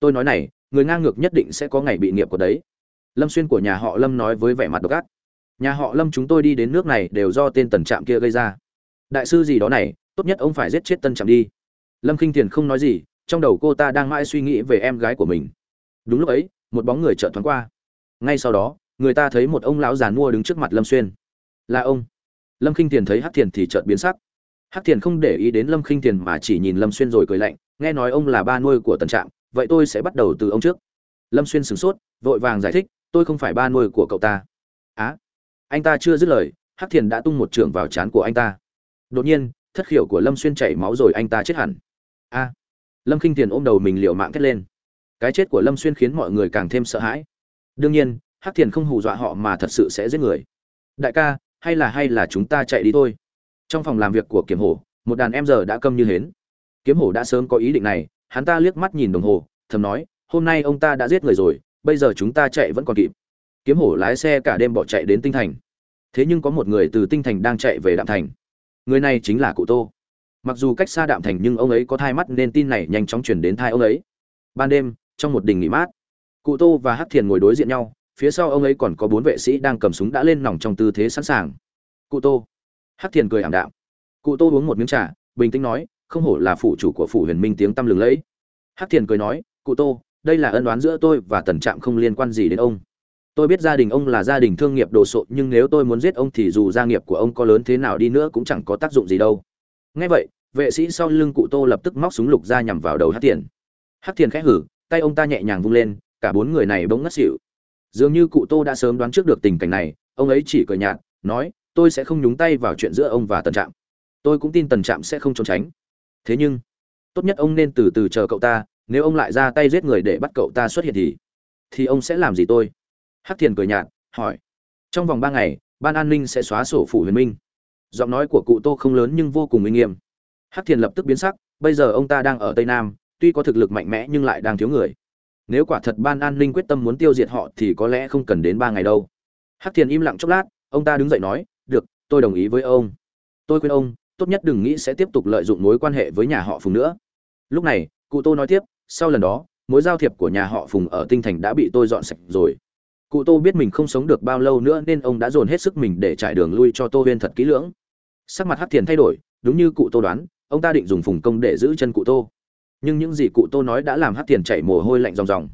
Tôi nói này người ngang ngược nhất định sẽ có ngày bị nghiệp của đấy. Lâm xuyên của nhà họ lâm nói với vẻ mặt độc ác. Nhà họ lâm chúng tôi đi đến nước này đều do tên tần trạm kia gây ra. Đại sư gì đó này, tốt nhất ông phải giết chết tân trạm đi. Lâm k i n h thiền không nói gì, trong đầu cô ta đang mãi suy nghĩ về em gái của mình. Đúng lúc ấy, một bóng người chợt thoáng qua. Ngay sau đó, người ta thấy một ông lão già mua đứng trước mặt lâm xuyên. Là ông. Lâm k i n h thiền thấy Hắc thiền thì chợt biến sắc. Hắc thiền không để ý đến lâm k i n h thiền mà chỉ nhìn lâm xuyên rồi cười lạnh, nghe nói ông là ba nuôi của tần trạm vậy tôi sẽ bắt đầu từ ông trước. Lâm xuyên sửng sốt, vội vàng giải thích, tôi không phải ba nuôi của cậu ta. Á, anh ta chưa dứt lời, hắc thiền đã tung một trưởng vào trán của anh ta. Đột nhiên, thất khiểu của lâm xuyên chảy máu rồi anh ta chết hẳn. A lâm k i n h tiền ôm đầu mình liều mạng thét lên. Cái chết của lâm xuyên khiến mọi người càng thêm sợ hãi. Đương nhiên, hắc thiền không hù dọa họ mà thật sự sẽ giết người. Đại ca, hay là hay là chúng ta chạy đi thôi. Trong phòng làm việc của kiếm hổ, một đàn em giờ đã câm như hến. Kiếm hổ đã sớm có ý định này hắn ta liếc mắt nhìn đồng hồ, thầm nói, hôm nay ông ta đã giết người rồi, bây giờ chúng ta chạy vẫn còn kịp. Kiếm hổ lái xe cả đêm bỏ chạy đến tinh thành. Thế nhưng có một người từ tinh thành đang chạy về đạm thành. Người này chính là cụ tô. Mặc dù cách xa đạm thành nhưng ông ấy có thai mắt nên tin này nhanh chóng chuyển đến thai ông ấy. Ban đêm, trong một đình nghỉ mát, cụ tô và hắc thiền ngồi đối diện nhau, phía sau ông ấy còn có bốn vệ sĩ đang cầm súng đã lên nòng trong tư thế sẵn sàng. Cụ tô. Hắc thiền cười ảm đạm. Cụ tô uống một miếng trà, bình tĩnh nói không hổ là phụ chủ của phủ huyền minh tiếng tăm lừng lẫy. Hắc thiền cười nói, cụ tô, đây là ân đoán giữa tôi và tần trạm không liên quan gì đến ông. Tôi biết gia đình ông là gia đình thương nghiệp đồ sộ, nhưng nếu tôi muốn giết ông thì dù gia nghiệp của ông có lớn thế nào đi nữa cũng chẳng có tác dụng gì đâu. Ngay vậy, vệ sĩ sau lưng cụ tô lập tức móc súng lục ra nhằm vào đầu hắc thiền. Hắc thiền khẽ hử, tay ông ta nhẹ nhàng vung lên, cả bốn người này bỗng ngất xỉu. Dường như cụ tô đã sớm đoán trước được tình cảnh này, ông ấy chỉ cười nhạt, nói, tôi sẽ không nhúng tay vào chuyện giữa ông và tần trạm. Tôi cũng tin tần trạm sẽ không trốn tránh thế nhưng, tốt nhất ông nên từ từ chờ cậu ta, nếu ông lại ra tay giết người để bắt cậu ta xuất hiện thì thì ông sẽ làm gì tôi? Hắc thiền cười nhạt, hỏi. Trong vòng ba ngày, ban an ninh sẽ xóa sổ phủ huyền minh. Giọng nói của cụ tô không lớn nhưng vô cùng uy nghiêm. Hắc thiền lập tức biến sắc, bây giờ ông ta đang ở tây nam, tuy có thực lực mạnh mẽ nhưng lại đang thiếu người. Nếu quả thật ban an ninh quyết tâm muốn tiêu diệt họ thì có lẽ không cần đến ba ngày đâu. Hắc thiền im lặng chốc lát, ông ta đứng dậy nói, được, tôi đồng ý với ông. Tôi khuyên ông tốt nhất đừng nghĩ sẽ tiếp tục lợi dụng mối quan hệ với nhà họ phùng nữa. Lúc này, cụ tô nói tiếp, sau lần đó, mối giao thiệp của nhà họ phùng ở tinh thành đã bị tôi dọn sạch rồi. Cụ tô biết mình không sống được bao lâu nữa nên ông đã dồn hết sức mình để trải đường lui cho tô huyên thật kỹ lưỡng. Sắc mặt Hát thiền thay đổi, đúng như cụ tô đoán, ông ta định dùng phùng công để giữ chân cụ tô. Nhưng những gì cụ tô nói đã làm Hát thiền chảy mồ hôi lạnh ròng ròng.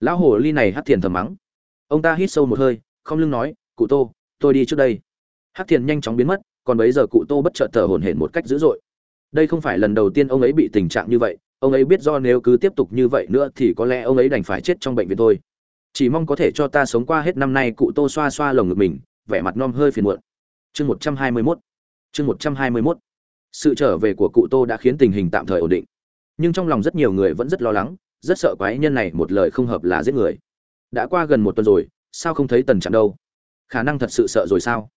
Lão hồ ly này Hát thiền thầm mắng. Ông ta hít sâu một hơi, không lưng nói, cụ tô, tôi đi trước đây. Hát thiền nhanh chóng biến mất còn bấy giờ cụ tô bất chợt thở hổn hển một cách dữ dội. Đây không phải lần đầu tiên ông ấy bị tình trạng như vậy, ông ấy biết do nếu cứ tiếp tục như vậy nữa thì có lẽ ông ấy đành phải chết trong bệnh viện thôi. Chỉ mong có thể cho ta sống qua hết năm nay, cụ tô xoa xoa lồng ngực mình, vẻ mặt non hơi phiền muộn. Chương một trăm hai mươi mốt. Chương một trăm hai mươi mốt. Sự trở về của cụ tô đã khiến tình hình tạm thời ổn định. Nhưng trong lòng rất nhiều người vẫn rất lo lắng, rất sợ quái nhân này một lời không hợp là giết người. Đã qua gần một tuần rồi, sao không thấy tần trạng đâu? Khả năng thật sự sợ rồi sao?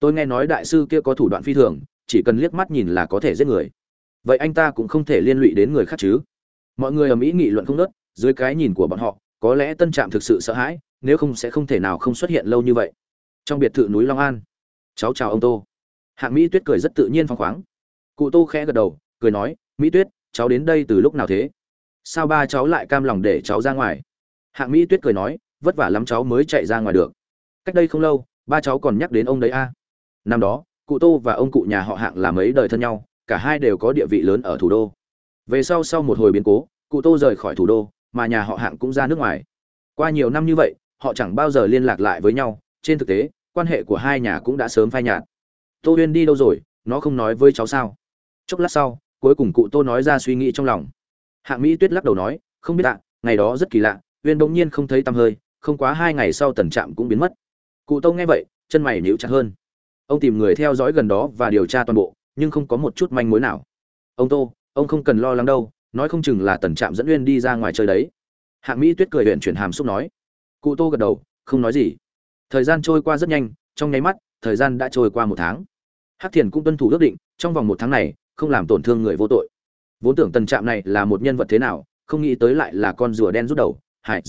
Tôi nghe nói đại sư kia có thủ đoạn phi thường, chỉ cần liếc mắt nhìn là có thể giết người. Vậy anh ta cũng không thể liên lụy đến người khác chứ? Mọi người ầm ĩ nghị luận không nớt dưới cái nhìn của bọn họ, có lẽ tân trạm thực sự sợ hãi, nếu không sẽ không thể nào không xuất hiện lâu như vậy. Trong biệt thự núi long an. Cháu chào ông tô. Hạng mỹ tuyết cười rất tự nhiên phăng khoáng. Cụ tô khẽ gật đầu, cười nói, mỹ tuyết, cháu đến đây từ lúc nào thế? Sao ba cháu lại cam lòng để cháu ra ngoài? Hạng mỹ tuyết cười nói, vất vả lắm cháu mới chạy ra ngoài được. Cách đây không lâu, ba cháu còn nhắc đến ông đấy a năm đó, cụ tô và ông cụ nhà họ hạng là mấy đời thân nhau, cả hai đều có địa vị lớn ở thủ đô. Về sau sau một hồi biến cố, cụ tô rời khỏi thủ đô, mà nhà họ hạng cũng ra nước ngoài. Qua nhiều năm như vậy, họ chẳng bao giờ liên lạc lại với nhau, trên thực tế, quan hệ của hai nhà cũng đã sớm phai nhạt. Tô huyên đi đâu rồi? Nó không nói với cháu sao? Chốc lát sau, cuối cùng cụ tô nói ra suy nghĩ trong lòng. Hạng mỹ tuyết lắc đầu nói, không biết ạ, ngày đó rất kỳ lạ huyên bỗng nhiên không thấy tăm hơi, không quá hai ngày sau tần trạm cũng biến mất. Cụ tô nghe vậy, chân mày níu chặt hơn ông tìm người theo dõi gần đó và điều tra toàn bộ, nhưng không có một chút manh mối nào. Ông tô, ông không cần lo lắng đâu, nói không chừng là tần trạm dẫn uyên đi ra ngoài chơi đấy. Hạng mỹ tuyết cười huyện chuyển hàm xúc nói. Cụ tô gật đầu, không nói gì. Thời gian trôi qua rất nhanh, trong nháy mắt, thời gian đã trôi qua một tháng. Hắc thiền cũng tuân thủ ước định, trong vòng một tháng này, không làm tổn thương người vô tội. Vốn tưởng tần trạm này là một nhân vật thế nào, không nghĩ tới lại là con rùa đen rút đầu hải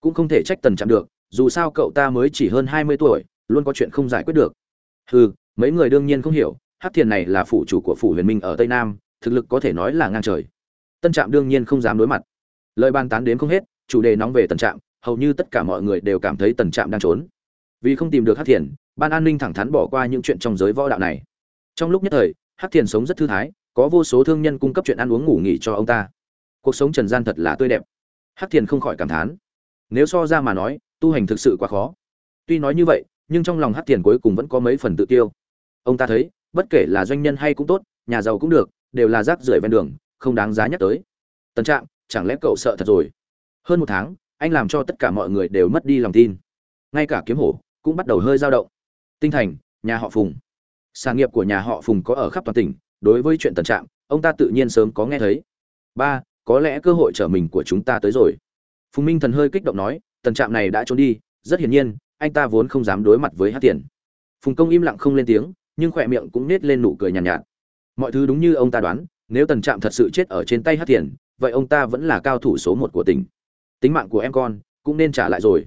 cũng không thể trách tần trạm được, dù sao cậu ta mới chỉ hơn hai mươi tuổi, luôn có chuyện không giải quyết được hừ, mấy người đương nhiên không hiểu, hắc thiền này là phụ chủ của phủ huyền minh ở tây nam, thực lực có thể nói là ngang trời. Tân trạm đương nhiên không dám đối mặt. Lời ban tán đến không hết, chủ đề nóng về tần trạm, hầu như tất cả mọi người đều cảm thấy tần trạm đang trốn. Vì không tìm được hắc thiền ban an ninh thẳng thắn bỏ qua những chuyện trong giới võ đạo này. Trong lúc nhất thời, hắc thiền sống rất thư thái, có vô số thương nhân cung cấp chuyện ăn uống ngủ nghỉ cho ông ta. Cuộc sống trần gian thật là tươi đẹp. Hắc thiền không khỏi cảm thán. Nếu so ra mà nói, tu hành thực sự quá khó. Tuy nói như vậy nhưng trong lòng hắc thiền cuối cùng vẫn có mấy phần tự tiêu. Ông ta thấy, bất kể là doanh nhân hay cũng tốt, nhà giàu cũng được, đều là rác rưởi ven đường, không đáng giá nhắc tới. Tần trạm, chẳng lẽ cậu sợ thật rồi? Hơn một tháng, anh làm cho tất cả mọi người đều mất đi lòng tin. Ngay cả kiếm hổ cũng bắt đầu hơi dao động. Tinh thành, nhà họ phùng. Sản nghiệp của nhà họ phùng có ở khắp toàn tỉnh, đối với chuyện tần trạm, ông ta tự nhiên sớm có nghe thấy. Ba, có lẽ cơ hội trở mình của chúng ta tới rồi. Phùng minh thần hơi kích động nói, tần trạm này đã trốn đi, rất hiển nhiên anh ta vốn không dám đối mặt với hát tiền. Phùng công im lặng không lên tiếng nhưng khỏe miệng cũng nết lên nụ cười nhàn nhạt, nhạt. Mọi thứ đúng như ông ta đoán nếu tần trạm thật sự chết ở trên tay hát tiền vậy ông ta vẫn là cao thủ số một của tỉnh. Tính mạng của em con cũng nên trả lại rồi.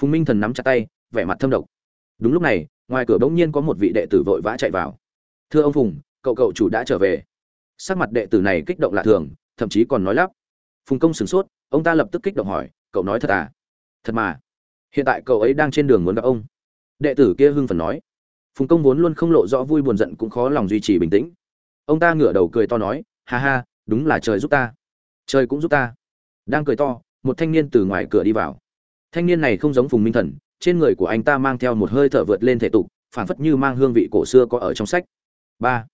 Phùng minh thần nắm chặt tay vẻ mặt thâm độc. Đúng lúc này ngoài cửa bỗng nhiên có một vị đệ tử vội vã chạy vào. Thưa ông phùng cậu cậu chủ đã trở về. Sắc mặt đệ tử này kích động lạ thường thậm chí còn nói lắp. Phùng công sửng sốt ông ta lập tức kích động hỏi cậu nói thật à? Thật mà hiện tại cậu ấy đang trên đường muốn gặp ông. Đệ tử kia hưng phần nói. Phùng công vốn luôn không lộ rõ vui buồn giận cũng khó lòng duy trì bình tĩnh. Ông ta ngửa đầu cười to nói, ha ha, đúng là trời giúp ta. Trời cũng giúp ta. Đang cười to, một thanh niên từ ngoài cửa đi vào. Thanh niên này không giống phùng minh thần, trên người của anh ta mang theo một hơi thở vượt lên thể tục phảng phất như mang hương vị cổ xưa có ở trong sách. Ba.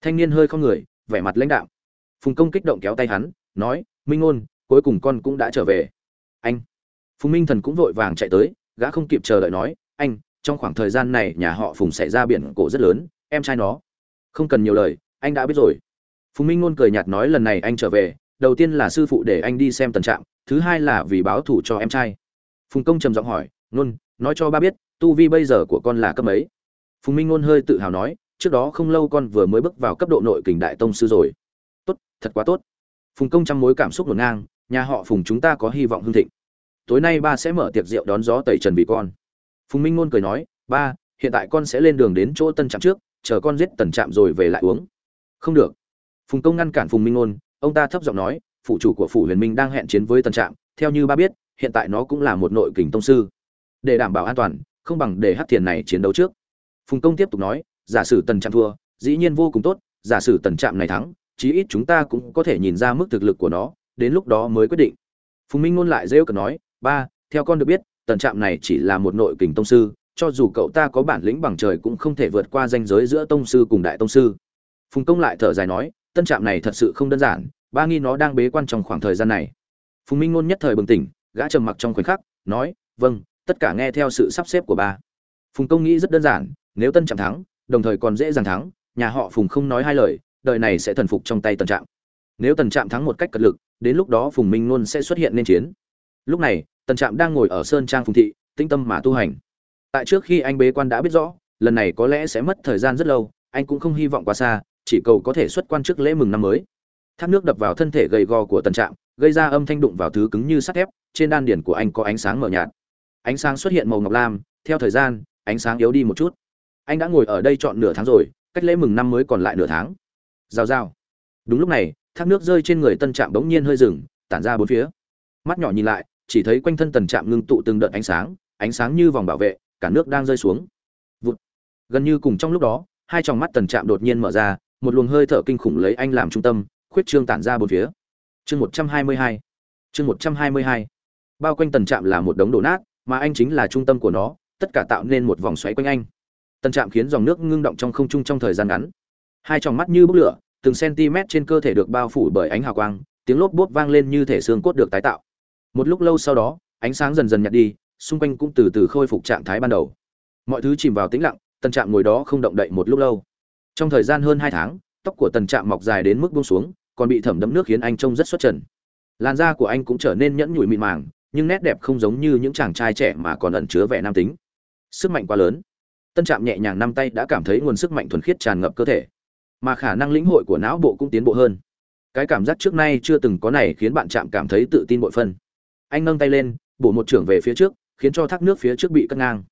Thanh niên hơi không người, vẻ mặt lãnh đạo phùng công kích động kéo tay hắn, nói, minh ngôn cuối cùng con cũng đã trở về. Anh phùng minh thần cũng vội vàng chạy tới gã không kịp chờ đợi nói anh trong khoảng thời gian này nhà họ phùng xảy ra biển cổ rất lớn em trai nó. Không cần nhiều lời anh đã biết rồi. Phùng minh ngôn cười nhạt nói lần này anh trở về đầu tiên là sư phụ để anh đi xem tần trạng, thứ hai là vì báo thủ cho em trai. Phùng công trầm giọng hỏi ngôn nói cho ba biết tu vi bây giờ của con là cấp ấy phùng minh ngôn hơi tự hào nói trước đó không lâu con vừa mới bước vào cấp độ nội kình đại tông sư rồi. Tốt thật quá tốt. Phùng công trăm mối cảm xúc ngổn ngang nhà họ phùng chúng ta có hy vọng hưng thịnh tối nay ba sẽ mở tiệc rượu đón gió tẩy trần vì con. Phùng minh ngôn cười nói, ba, hiện tại con sẽ lên đường đến chỗ tân trạm trước, chờ con giết tần trạm rồi về lại uống. Không được. Phùng công ngăn cản phùng minh ngôn, ông ta thấp giọng nói phụ chủ của phủ huyền minh đang hẹn chiến với tần trạm, theo như ba biết, hiện tại nó cũng là một nội kình tông sư. Để đảm bảo an toàn, không bằng để hát thiền này chiến đấu trước. Phùng công tiếp tục nói, giả sử tần trạm thua, dĩ nhiên vô cùng tốt, giả sử tần trạm này thắng, chí ít chúng ta cũng có thể nhìn ra mức thực lực của nó, đến lúc đó mới quyết định. Phùng minh ngôn lại rêu cần nói ba, theo con được biết, tần trạm này chỉ là một nội kình tông sư, cho dù cậu ta có bản lĩnh bằng trời cũng không thể vượt qua ranh giới giữa tông sư cùng đại tông sư. Phùng công lại thở dài nói, tân trạm này thật sự không đơn giản, ba nghi nó đang bế quan trong khoảng thời gian này. Phùng minh ngôn nhất thời bừng tỉnh, gã trầm mặc trong khoảnh khắc, nói vâng tất cả nghe theo sự sắp xếp của ba. Phùng công nghĩ rất đơn giản, nếu tân trạm thắng, đồng thời còn dễ dàng thắng, nhà họ phùng không nói hai lời, đời này sẽ thần phục trong tay tần trạm. Nếu tần trạm thắng một cách cật lực, đến lúc đó phùng minh ngôn sẽ xuất hiện nên chiến lúc này, tần trạm đang ngồi ở sơn trang phùng thị tinh tâm mà tu hành. Tại trước khi anh bế quan đã biết rõ, lần này có lẽ sẽ mất thời gian rất lâu, anh cũng không hy vọng quá xa, chỉ cầu có thể xuất quan trước lễ mừng năm mới. Thác nước đập vào thân thể gầy gò của tần trạm, gây ra âm thanh đụng vào thứ cứng như sắt thép, trên đan điển của anh có ánh sáng mờ nhạt. Ánh sáng xuất hiện màu ngọc lam, theo thời gian, ánh sáng yếu đi một chút. Anh đã ngồi ở đây chọn nửa tháng rồi, cách lễ mừng năm mới còn lại nửa tháng. Rào rào. Đúng lúc này, thác nước rơi trên người tân trạm bỗng nhiên hơi rừng tản ra bốn phía. Mắt nhỏ nhìn lại chỉ thấy quanh thân tần trạm ngưng tụ từng đợt ánh sáng ánh sáng như vòng bảo vệ, cả nước đang rơi xuống. Vụt. Gần như cùng trong lúc đó, hai tròng mắt tần trạm đột nhiên mở ra, một luồng hơi thở kinh khủng lấy anh làm trung tâm, khuyết trương tản ra bốn phía. Chương một trăm hai mươi hai. Chương một trăm hai mươi hai. Bao quanh tần trạm là một đống đổ nát, mà anh chính là trung tâm của nó, tất cả tạo nên một vòng xoáy quanh anh. Tần trạm khiến dòng nước ngưng động trong không trung trong thời gian ngắn. Hai tròng mắt như bốc lửa, từng cm trên cơ thể được bao phủ bởi ánh hào quang, tiếng lốp bốp vang lên như thể xương cốt được tái tạo một lúc lâu sau đó, ánh sáng dần dần nhạt đi, xung quanh cũng từ từ khôi phục trạng thái ban đầu. Mọi thứ chìm vào tĩnh lặng, tần trạm ngồi đó không động đậy một lúc lâu. Trong thời gian hơn hai tháng, tóc của tần trạm mọc dài đến mức buông xuống, còn bị thẩm đẫm nước khiến anh trông rất xuất trần. Làn da của anh cũng trở nên nhẫn nhụi mịn màng, nhưng nét đẹp không giống như những chàng trai trẻ mà còn ẩn chứa vẻ nam tính. Sức mạnh quá lớn. Tân trạm nhẹ nhàng năm tay đã cảm thấy nguồn sức mạnh thuần khiết tràn ngập cơ thể. Mà khả năng lĩnh hội của não bộ cũng tiến bộ hơn. Cái cảm giác trước nay chưa từng có này khiến bạn trạm cảm thấy tự tin bội phân anh nâng tay lên, bổ một trưởng về phía trước, khiến cho thác nước phía trước bị cắt ngang.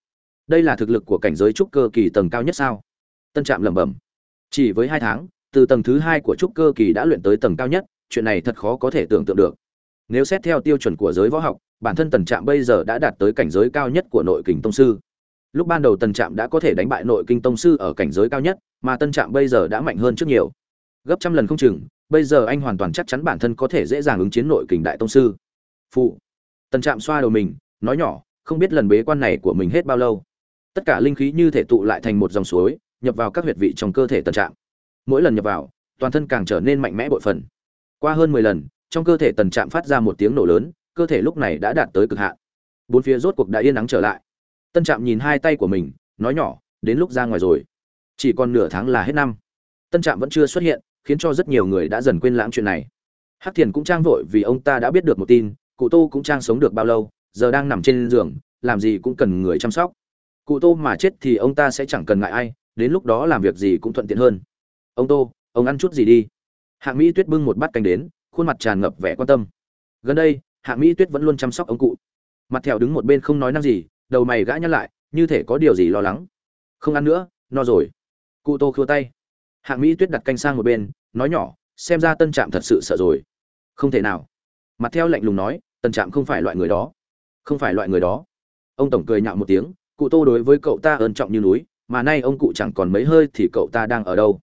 Đây là thực lực của cảnh giới trúc cơ kỳ tầng cao nhất sao? Tân trạm lẩm bẩm. Chỉ với hai tháng, từ tầng thứ hai của trúc cơ kỳ đã luyện tới tầng cao nhất, chuyện này thật khó có thể tưởng tượng được. Nếu xét theo tiêu chuẩn của giới võ học, bản thân tần trạm bây giờ đã đạt tới cảnh giới cao nhất của nội kình tông sư. Lúc ban đầu tần trạm đã có thể đánh bại nội kinh tông sư ở cảnh giới cao nhất, mà tân trạm bây giờ đã mạnh hơn trước nhiều. Gấp trăm lần không chừng, bây giờ anh hoàn toàn chắc chắn bản thân có thể dễ dàng ứng chiến nội kình đại tông sư. Phụ tần trạm xoa đầu mình, nói nhỏ, không biết lần bế quan này của mình hết bao lâu. Tất cả linh khí như thể tụ lại thành một dòng suối, nhập vào các huyệt vị trong cơ thể tần trạm. Mỗi lần nhập vào, toàn thân càng trở nên mạnh mẽ bội phần. Qua hơn mười lần, trong cơ thể tần trạm phát ra một tiếng nổ lớn, cơ thể lúc này đã đạt tới cực hạn. Bốn phía rốt cuộc đã yên nắng trở lại. Tân trạm nhìn hai tay của mình, nói nhỏ, đến lúc ra ngoài rồi. Chỉ còn nửa tháng là hết năm. Tân trạm vẫn chưa xuất hiện, khiến cho rất nhiều người đã dần quên lãng chuyện này. Hắc thiền cũng trang vội vì ông ta đã biết được một tin cụ tô cũng trang sống được bao lâu, giờ đang nằm trên giường, làm gì cũng cần người chăm sóc. Cụ tô mà chết thì ông ta sẽ chẳng cần ngại ai, đến lúc đó làm việc gì cũng thuận tiện hơn. Ông tô, ông ăn chút gì đi. Hạng mỹ tuyết bưng một bát canh đến, khuôn mặt tràn ngập vẻ quan tâm. Gần đây, hạng mỹ tuyết vẫn luôn chăm sóc ông cụ. Mặt thẹo đứng một bên không nói năng gì, đầu mày gã nhăn lại, như thể có điều gì lo lắng. Không ăn nữa, no rồi. Cụ tô khua tay. Hạng mỹ tuyết đặt canh sang một bên, nói nhỏ, xem ra tân trạm thật sự sợ rồi. Không thể nào. Mặt theo lạnh lùng nói Tần trạm không phải loại người đó. Không phải loại người đó. Ông tổng cười nhạo một tiếng, cụ tô đối với cậu ta ơn trọng như núi, mà nay ông cụ chẳng còn mấy hơi thì cậu ta đang ở đâu.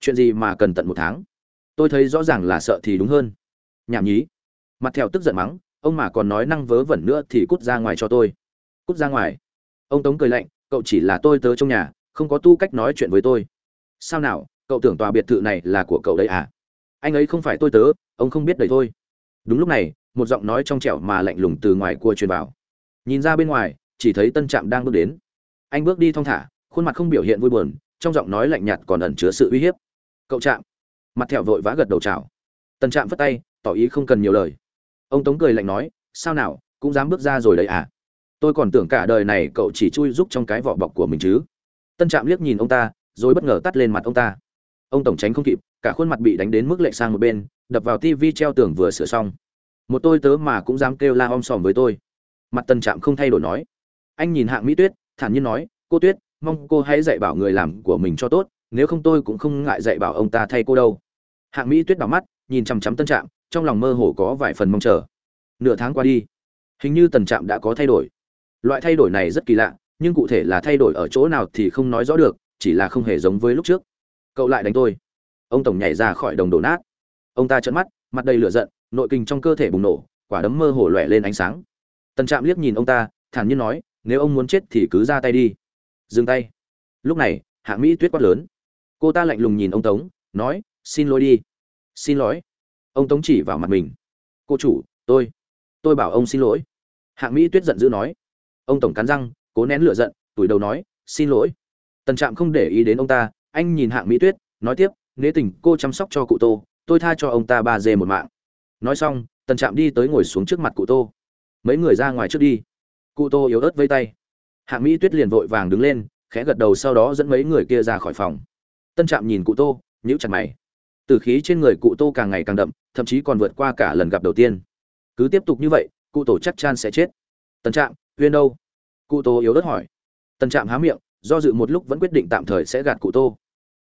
Chuyện gì mà cần tận một tháng? Tôi thấy rõ ràng là sợ thì đúng hơn. Nhảm nhí. Mặt theo tức giận mắng, ông mà còn nói năng vớ vẩn nữa thì cút ra ngoài cho tôi. Cút ra ngoài. Ông tống cười lạnh, cậu chỉ là tôi tớ trong nhà, không có tu cách nói chuyện với tôi. Sao nào, cậu tưởng tòa biệt thự này là của cậu đấy à? Anh ấy không phải tôi tớ, ông không biết đấy thôi. Đúng lúc này một giọng nói trong trẻo mà lạnh lùng từ ngoài cua truyền vào. Nhìn ra bên ngoài, chỉ thấy tân trạm đang bước đến. Anh bước đi thong thả, khuôn mặt không biểu hiện vui buồn, trong giọng nói lạnh nhạt còn ẩn chứa sự uy hiếp. Cậu trạm. Mặt thẹo vội vã gật đầu chào. Tân trạm phất tay, tỏ ý không cần nhiều lời. Ông tống cười lạnh nói, sao nào, cũng dám bước ra rồi đấy à? Tôi còn tưởng cả đời này cậu chỉ chui giúp trong cái vỏ bọc của mình chứ. Tân trạm liếc nhìn ông ta, rồi bất ngờ tắt lên mặt ông ta. Ông tổng tránh không kịp, cả khuôn mặt bị đánh đến mức lệ sang một bên, đập vào tivi treo tường vừa sửa xong một tôi tớ mà cũng dám kêu la om sòm với tôi. Mặt tân trạm không thay đổi nói. Anh nhìn hạng mỹ tuyết, thản nhiên nói, cô tuyết, mong cô hãy dạy bảo người làm của mình cho tốt, nếu không tôi cũng không ngại dạy bảo ông ta thay cô đâu. Hạng mỹ tuyết đỏ mắt, nhìn chằm chằm tân trạm, trong lòng mơ hồ có vài phần mong chờ. Nửa tháng qua đi, hình như tần trạm đã có thay đổi. Loại thay đổi này rất kỳ lạ, nhưng cụ thể là thay đổi ở chỗ nào thì không nói rõ được, chỉ là không hề giống với lúc trước. Cậu lại đánh tôi. Ông tổng nhảy ra khỏi đồng đổ nát. Ông ta trợn mắt, mặt đầy lửa giận nội kinh trong cơ thể bùng nổ, quả đấm mơ hồ lóe lên ánh sáng. Tần trạm liếc nhìn ông ta, thản nhiên nói, nếu ông muốn chết thì cứ ra tay đi. Dừng tay. Lúc này, hạng mỹ tuyết quát lớn. Cô ta lạnh lùng nhìn ông tống, nói, xin lỗi đi. Xin lỗi. Ông tống chỉ vào mặt mình. Cô chủ, tôi tôi bảo ông xin lỗi. Hạng mỹ tuyết giận dữ nói. Ông tổng cắn răng, cố nén lửa giận, tủi đầu nói, xin lỗi. Tần trạm không để ý đến ông ta, anh nhìn hạng mỹ tuyết, nói tiếp nếu tình, cô chăm sóc cho cụ tô, tôi tha cho ông ta ba dê một mạng nói xong, tần trạm đi tới ngồi xuống trước mặt cụ tô. Mấy người ra ngoài trước đi. Cụ tô yếu ớt vây tay. Hạng mỹ tuyết liền vội vàng đứng lên, khẽ gật đầu sau đó dẫn mấy người kia ra khỏi phòng. Tân trạm nhìn cụ tô, nhíu chặt mày. Từ khí trên người cụ tô càng ngày càng đậm, thậm chí còn vượt qua cả lần gặp đầu tiên. Cứ tiếp tục như vậy, cụ tổ chắc chắn sẽ chết. Tân trạm huyên đâu? Cụ tô yếu ớt hỏi. Tân trạm há miệng, do dự một lúc vẫn quyết định tạm thời sẽ gạt cụ tô.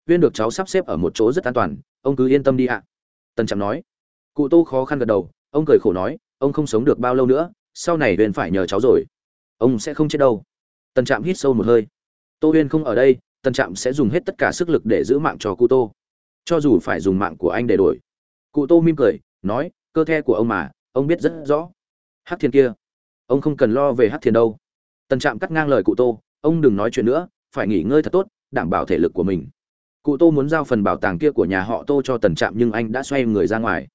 Huyên được cháu sắp xếp ở một chỗ rất an toàn, ông cứ yên tâm đi ạ. Tân trạm nói cụ tô khó khăn gật đầu, ông cười khổ nói, ông không sống được bao lâu nữa, sau này huyền phải nhờ cháu rồi. Ông sẽ không chết đâu. Tần trạm hít sâu một hơi. Tô huyên không ở đây, Tần trạm sẽ dùng hết tất cả sức lực để giữ mạng cho cụ tô. Cho dù phải dùng mạng của anh để đổi. Cụ tô mỉm cười, nói, cơ thể của ông mà, ông biết rất rõ. Hát thiên kia, ông không cần lo về hát thiên đâu. Tần trạm cắt ngang lời cụ tô, ông đừng nói chuyện nữa, phải nghỉ ngơi thật tốt, đảm bảo thể lực của mình. Cụ tô muốn giao phần bảo tàng kia của nhà họ tô cho tần trạm nhưng anh đã xoay người ra ngoài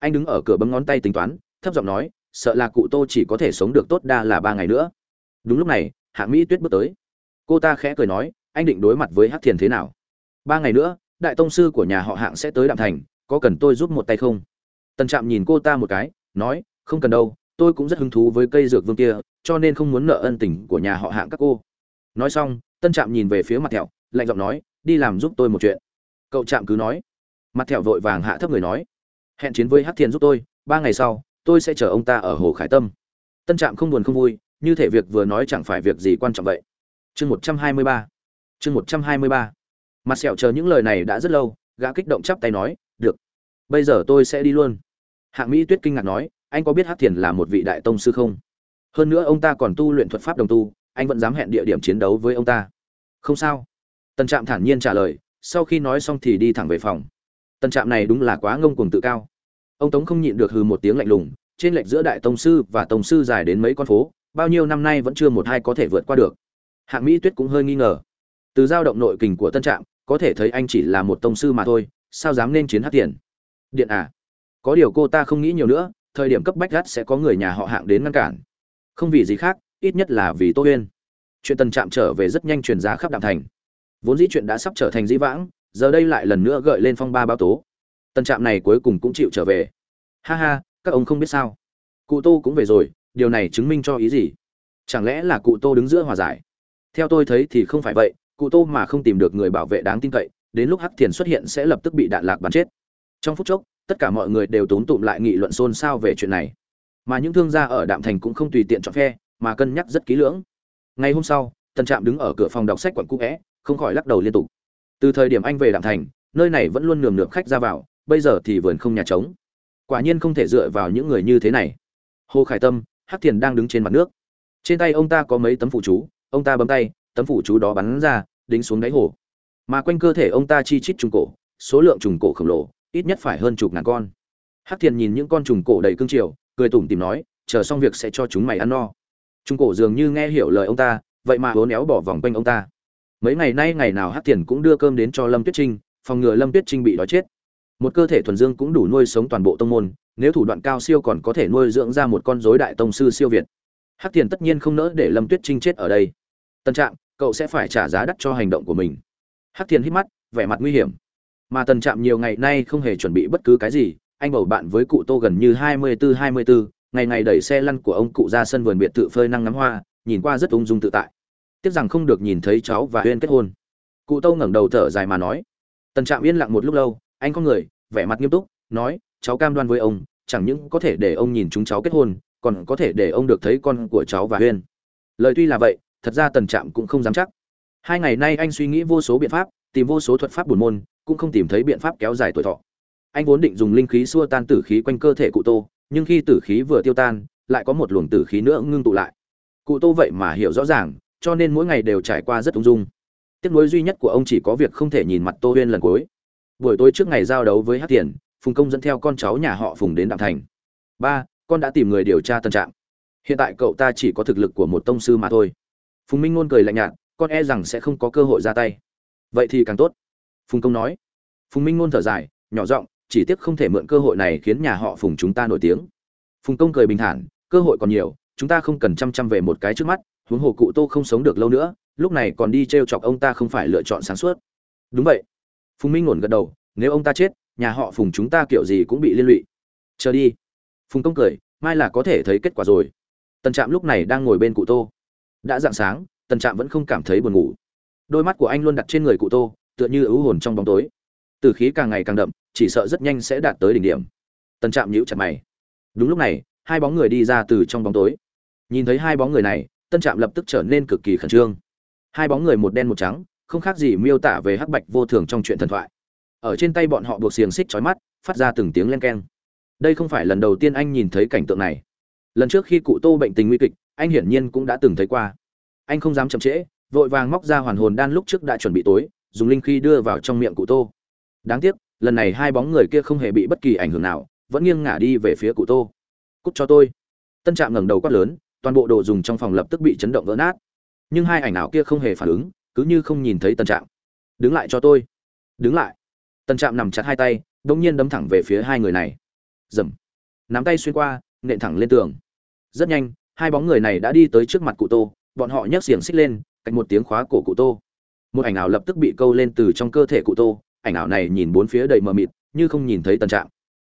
anh đứng ở cửa bấm ngón tay tính toán, thấp giọng nói, sợ là cụ tô chỉ có thể sống được tốt đa là ba ngày nữa. Đúng lúc này, hạng mỹ tuyết bước tới. Cô ta khẽ cười nói, anh định đối mặt với hắc thiền thế nào? Ba ngày nữa, đại tông sư của nhà họ hạng sẽ tới đạm thành, có cần tôi giúp một tay không? Tần trạm nhìn cô ta một cái, nói, không cần đâu, tôi cũng rất hứng thú với cây dược vương kia, cho nên không muốn nợ ân tình của nhà họ hạng các cô. Nói xong tân trạm nhìn về phía mặt thẹo, lạnh giọng nói, đi làm giúp tôi một chuyện. Cậu trạm cứ nói. Mặt thẹo vội vàng hạ thấp người nói hẹn chiến với hắc thiên giúp tôi, ba ngày sau, tôi sẽ chờ ông ta ở hồ khải tâm. Tân trạm không buồn không vui, như thể việc vừa nói chẳng phải việc gì quan trọng vậy. Chương một trăm hai mươi ba. Chương một trăm hai mươi ba. Mặt sẹo chờ những lời này đã rất lâu, gã kích động chắp tay nói, được, bây giờ tôi sẽ đi luôn. Hạng mỹ tuyết kinh ngạc nói, anh có biết hát thiền là một vị đại tông sư không? Hơn nữa ông ta còn tu luyện thuật pháp đồng tu, anh vẫn dám hẹn địa điểm chiến đấu với ông ta. Không sao. Tần trạm thản nhiên trả lời, sau khi nói xong thì đi thẳng về phòng. Tân trạm này đúng là quá ngông cuồng tự cao. Ông tống không nhịn được hừ một tiếng lạnh lùng, trên lệch giữa đại tông sư và tông sư dài đến mấy con phố, bao nhiêu năm nay vẫn chưa một hai có thể vượt qua được. Hạng mỹ tuyết cũng hơi nghi ngờ. Từ dao động nội kình của tân trạm, có thể thấy anh chỉ là một tông sư mà thôi, sao dám nên chiến hát tiền? Điện à có điều cô ta không nghĩ nhiều nữa, thời điểm cấp bách gắt sẽ có người nhà họ hạng đến ngăn cản. Không vì gì khác, ít nhất là vì tô huyên. Chuyện tân trạm trở về rất nhanh truyền ra khắp đạm thành. Vốn dĩ chuyện đã sắp trở thành dĩ vãng giờ đây lại lần nữa gợi lên phong ba báo tố. Tân trạm này cuối cùng cũng chịu trở về. Ha ha, các ông không biết sao. Cụ tô cũng về rồi, điều này chứng minh cho ý gì? Chẳng lẽ là cụ tô đứng giữa hòa giải? Theo tôi thấy thì không phải vậy, cụ tô mà không tìm được người bảo vệ đáng tin cậy, đến lúc hắc thiền xuất hiện sẽ lập tức bị đạn lạc bắn chết. Trong phút chốc, tất cả mọi người đều tốn tụm lại nghị luận xôn xao về chuyện này. Mà những thương gia ở đạm thành cũng không tùy tiện chọn phe, mà cân nhắc rất kỹ lưỡng. Ngày hôm sau tần trạm đứng ở cửa phòng đọc sách quận cũ vẽ không khỏi lắc đầu liên tục từ thời điểm anh về đạm thành, nơi này vẫn luôn nườm nượp khách ra vào, bây giờ thì vườn không nhà trống. Quả nhiên không thể dựa vào những người như thế này. Hồ khải tâm, hắc thiền đang đứng trên mặt nước. Trên tay ông ta có mấy tấm phụ chú, ông ta bấm tay, tấm phủ chú đó bắn ra, đính xuống đáy hồ. Mà quanh cơ thể ông ta chi chít trùng cổ, số lượng trùng cổ khổng lồ, ít nhất phải hơn chục ngàn con. Hắc thiền nhìn những con trùng cổ đầy cương triều, cười tủm tìm nói, chờ xong việc sẽ cho chúng mày ăn no. Trùng cổ dường như nghe hiểu lời ông ta, vậy mà hố néo bỏ vòng quanh ông ta mấy ngày nay ngày nào hát tiền cũng đưa cơm đến cho lâm tuyết trinh, phòng ngừa lâm tuyết trinh bị đói chết. Một cơ thể thuần dương cũng đủ nuôi sống toàn bộ tông môn, nếu thủ đoạn cao siêu còn có thể nuôi dưỡng ra một con rối đại tông sư siêu việt. Hát tiền tất nhiên không nỡ để lâm tuyết trinh chết ở đây. Tân trạng cậu sẽ phải trả giá đắt cho hành động của mình. Hát tiền hít mắt, vẻ mặt nguy hiểm. Mà tần trạm nhiều ngày nay không hề chuẩn bị bất cứ cái gì, anh bầu bạn với cụ tô gần như hai mươi bốn hai mươi bốn ngày ngày đẩy xe lăn của ông cụ ra sân vườn biệt thự phơi năng ngắm hoa, nhìn qua rất ung dung tự tại tiếc rằng không được nhìn thấy cháu và huyên kết hôn. Cụ tô ngẩng đầu thở dài mà nói. Tần trạm yên lặng một lúc lâu, anh có người, vẻ mặt nghiêm túc, nói, cháu cam đoan với ông, chẳng những có thể để ông nhìn chúng cháu kết hôn, còn có thể để ông được thấy con của cháu và huyên. Lời tuy là vậy, thật ra tần trạm cũng không dám chắc. Hai ngày nay anh suy nghĩ vô số biện pháp, tìm vô số thuật pháp buồn môn, cũng không tìm thấy biện pháp kéo dài tuổi thọ. Anh vốn định dùng linh khí xua tan tử khí quanh cơ thể cụ tô, nhưng khi tử khí vừa tiêu tan, lại có một luồng tử khí nữa ngưng tụ lại. Cụ tô vậy mà hiểu rõ ràng cho nên mỗi ngày đều trải qua rất ung dung. Tiếc nuối duy nhất của ông chỉ có việc không thể nhìn mặt tô huyên lần cuối. Buổi tối trước ngày giao đấu với hát tiền, phùng công dẫn theo con cháu nhà họ phùng đến đạm thành. Ba, con đã tìm người điều tra tân trạng. Hiện tại cậu ta chỉ có thực lực của một tông sư mà thôi. Phùng minh ngôn cười lạnh nhạt, con e rằng sẽ không có cơ hội ra tay. Vậy thì càng tốt. Phùng công nói. Phùng minh ngôn thở dài, nhỏ giọng, chỉ tiếc không thể mượn cơ hội này khiến nhà họ phùng chúng ta nổi tiếng. Phùng công cười bình thản, cơ hội còn nhiều, chúng ta không cần chăm chăm về một cái trước mắt huống hồ cụ tô không sống được lâu nữa, lúc này còn đi t r e o chọc ông ta không phải lựa chọn sáng suốt. Đúng vậy. Phùng minh ngổn gật đầu, nếu ông ta chết, nhà họ phùng chúng ta kiểu gì cũng bị liên lụy. Chờ đi. Phùng công cười, mai là có thể thấy kết quả rồi. Tần trạm lúc này đang ngồi bên cụ tô. Đã d ạ n g sáng, tần trạm vẫn không cảm thấy buồn ngủ. Đôi mắt của anh luôn đặt trên người cụ tô, tựa như ưu hồn trong bóng tối. Từ khí càng ngày càng đậm, chỉ sợ rất nhanh sẽ đạt tới đỉnh điểm. Tần trạm nhíu chặt mày. Đúng lúc này, hai bóng người đi ra từ trong bóng tối. Nhìn thấy hai bóng người này tân trạm lập tức trở nên cực kỳ khẩn trương. Hai bóng người một đen một trắng, không khác gì miêu tả về hắc bạch vô thường trong chuyện thần thoại. Ở trên tay bọn họ buộc xiềng xích chói mắt, phát ra từng tiếng len keng. Đây không phải lần đầu tiên anh nhìn thấy cảnh tượng này. Lần trước khi cụ tô bệnh tình nguy kịch, anh hiển nhiên cũng đã từng thấy qua. Anh không dám chậm trễ, vội vàng móc ra hoàn hồn đan lúc trước đã chuẩn bị tối, dùng linh khí đưa vào trong miệng cụ tô. Đáng tiếc, lần này hai bóng người kia không hề bị bất kỳ ảnh hưởng nào, vẫn nghiêng ngả đi về phía cụ tô. Cút cho tôi. Tân trạm ngẩng đầu quát lớn toàn bộ đồ dùng trong phòng lập tức bị chấn động vỡ nát. Nhưng hai ảnh ảo kia không hề phản ứng, cứ như không nhìn thấy tân trạm. Đứng lại cho tôi. Đứng lại. Tân trạm nằm chặt hai tay đ ỗ n g nhiên đấm thẳng về phía hai người này. Dầm. Nắm tay xuyên qua, nện thẳng lên tường. Rất nhanh, hai bóng người này đã đi tới trước mặt cụ tô, bọn họ nhấc xiềng xích lên cạnh một tiếng khóa cổ cụ tô. Một ảnh ảo lập tức bị câu lên từ trong cơ thể cụ tô, ảnh ảo này nhìn bốn phía đầy mờ mịt, như không nhìn thấy tân trạm.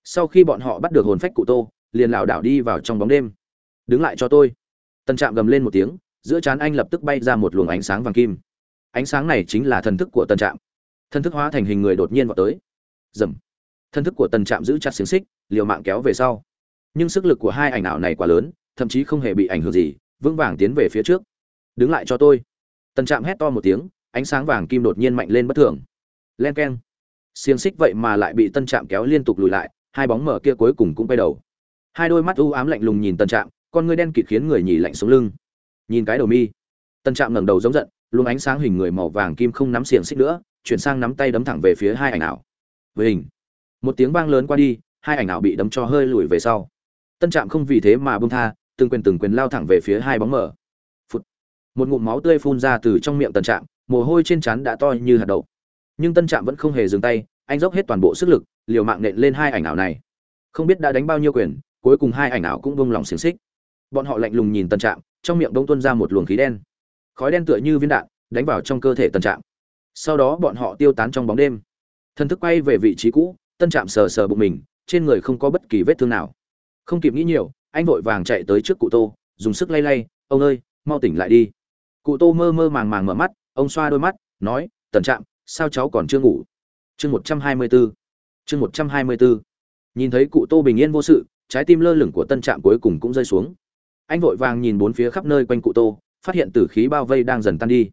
Sau khi bọn họ bắt được hồn phách cụ tô, liền lảo đảo đi vào trong bóng đêm đứng lại cho tôi. Tần trạm gầm lên một tiếng, giữa trán anh lập tức bay ra một luồng ánh sáng vàng kim. Ánh sáng này chính là thần thức của tần trạm. Thần thức hóa thành hình người đột nhiên vào tới. Dầm thần thức của tần trạm giữ chặt xiềng xích, liều mạng kéo về sau. Nhưng sức lực của hai ảnh ảo này quá lớn, thậm chí không hề bị ảnh hưởng gì, vững vàng tiến về phía trước. Đứng lại cho tôi. Tần trạm hét to một tiếng, ánh sáng vàng kim đột nhiên mạnh lên bất thường. Len k e n xiềng xích vậy mà lại bị tân trạm kéo liên tục lùi lại, hai bóng mở kia cuối cùng cũng quay đầu. Hai đôi mắt u ám lạnh lùng nhìn tân trạm con ngươi đen kịt khiến người nhì lạnh sống lưng. Nhìn cái đầu mi. Tân trạm ngẩng đầu giống giận, luồng ánh sáng hình người màu vàng kim không nắm xiềng xích nữa, chuyển sang nắm tay đấm thẳng về phía hai ảnh ảo. Với hình. Một tiếng vang lớn qua đi, hai ảnh ảo bị đấm cho hơi lùi về sau. Tân trạm không vì thế mà bông tha, từng quyền từng quyền lao thẳng về phía hai bóng mở. Phụt. một ngụm máu tươi phun ra từ trong miệng tân trạm, mồ hôi trên trán đã to như hạt đậu. Nhưng tân trạm vẫn không hề dừng tay, anh dốc hết toàn bộ sức lực, liều mạng nện lên hai ảnh ảo này. Không biết đã đánh bao nhiêu quyền, cuối cùng hai ảnh ảo cũng bông lòng xiềng xích bọn họ lạnh lùng nhìn tần trạm, trong miệng đông tuân ra một luồng khí đen. Khói đen tựa như viên đạn, đánh vào trong cơ thể tần trạm. Sau đó bọn họ tiêu tán trong bóng đêm. Thần thức quay về vị trí cũ, tân trạm sờ sờ bụng mình, trên người không có bất kỳ vết thương nào. Không kịp nghĩ nhiều, anh vội vàng chạy tới trước cụ tô, dùng sức lay lay, ông ơi, mau tỉnh lại đi. Cụ tô mơ mơ màng màng mở mắt, ông xoa đôi mắt, nói, tần trạm, sao cháu còn chưa ngủ? Chương một trăm hai mươi bốn chương một trăm hai mươi bốn nhìn thấy cụ tô bình yên vô sự, trái tim lơ lửng của tân trạm cuối cùng cũng rơi xuống anh vội vàng nhìn bốn phía khắp nơi quanh cụ tô, phát hiện tử khí bao vây đang dần tan đi.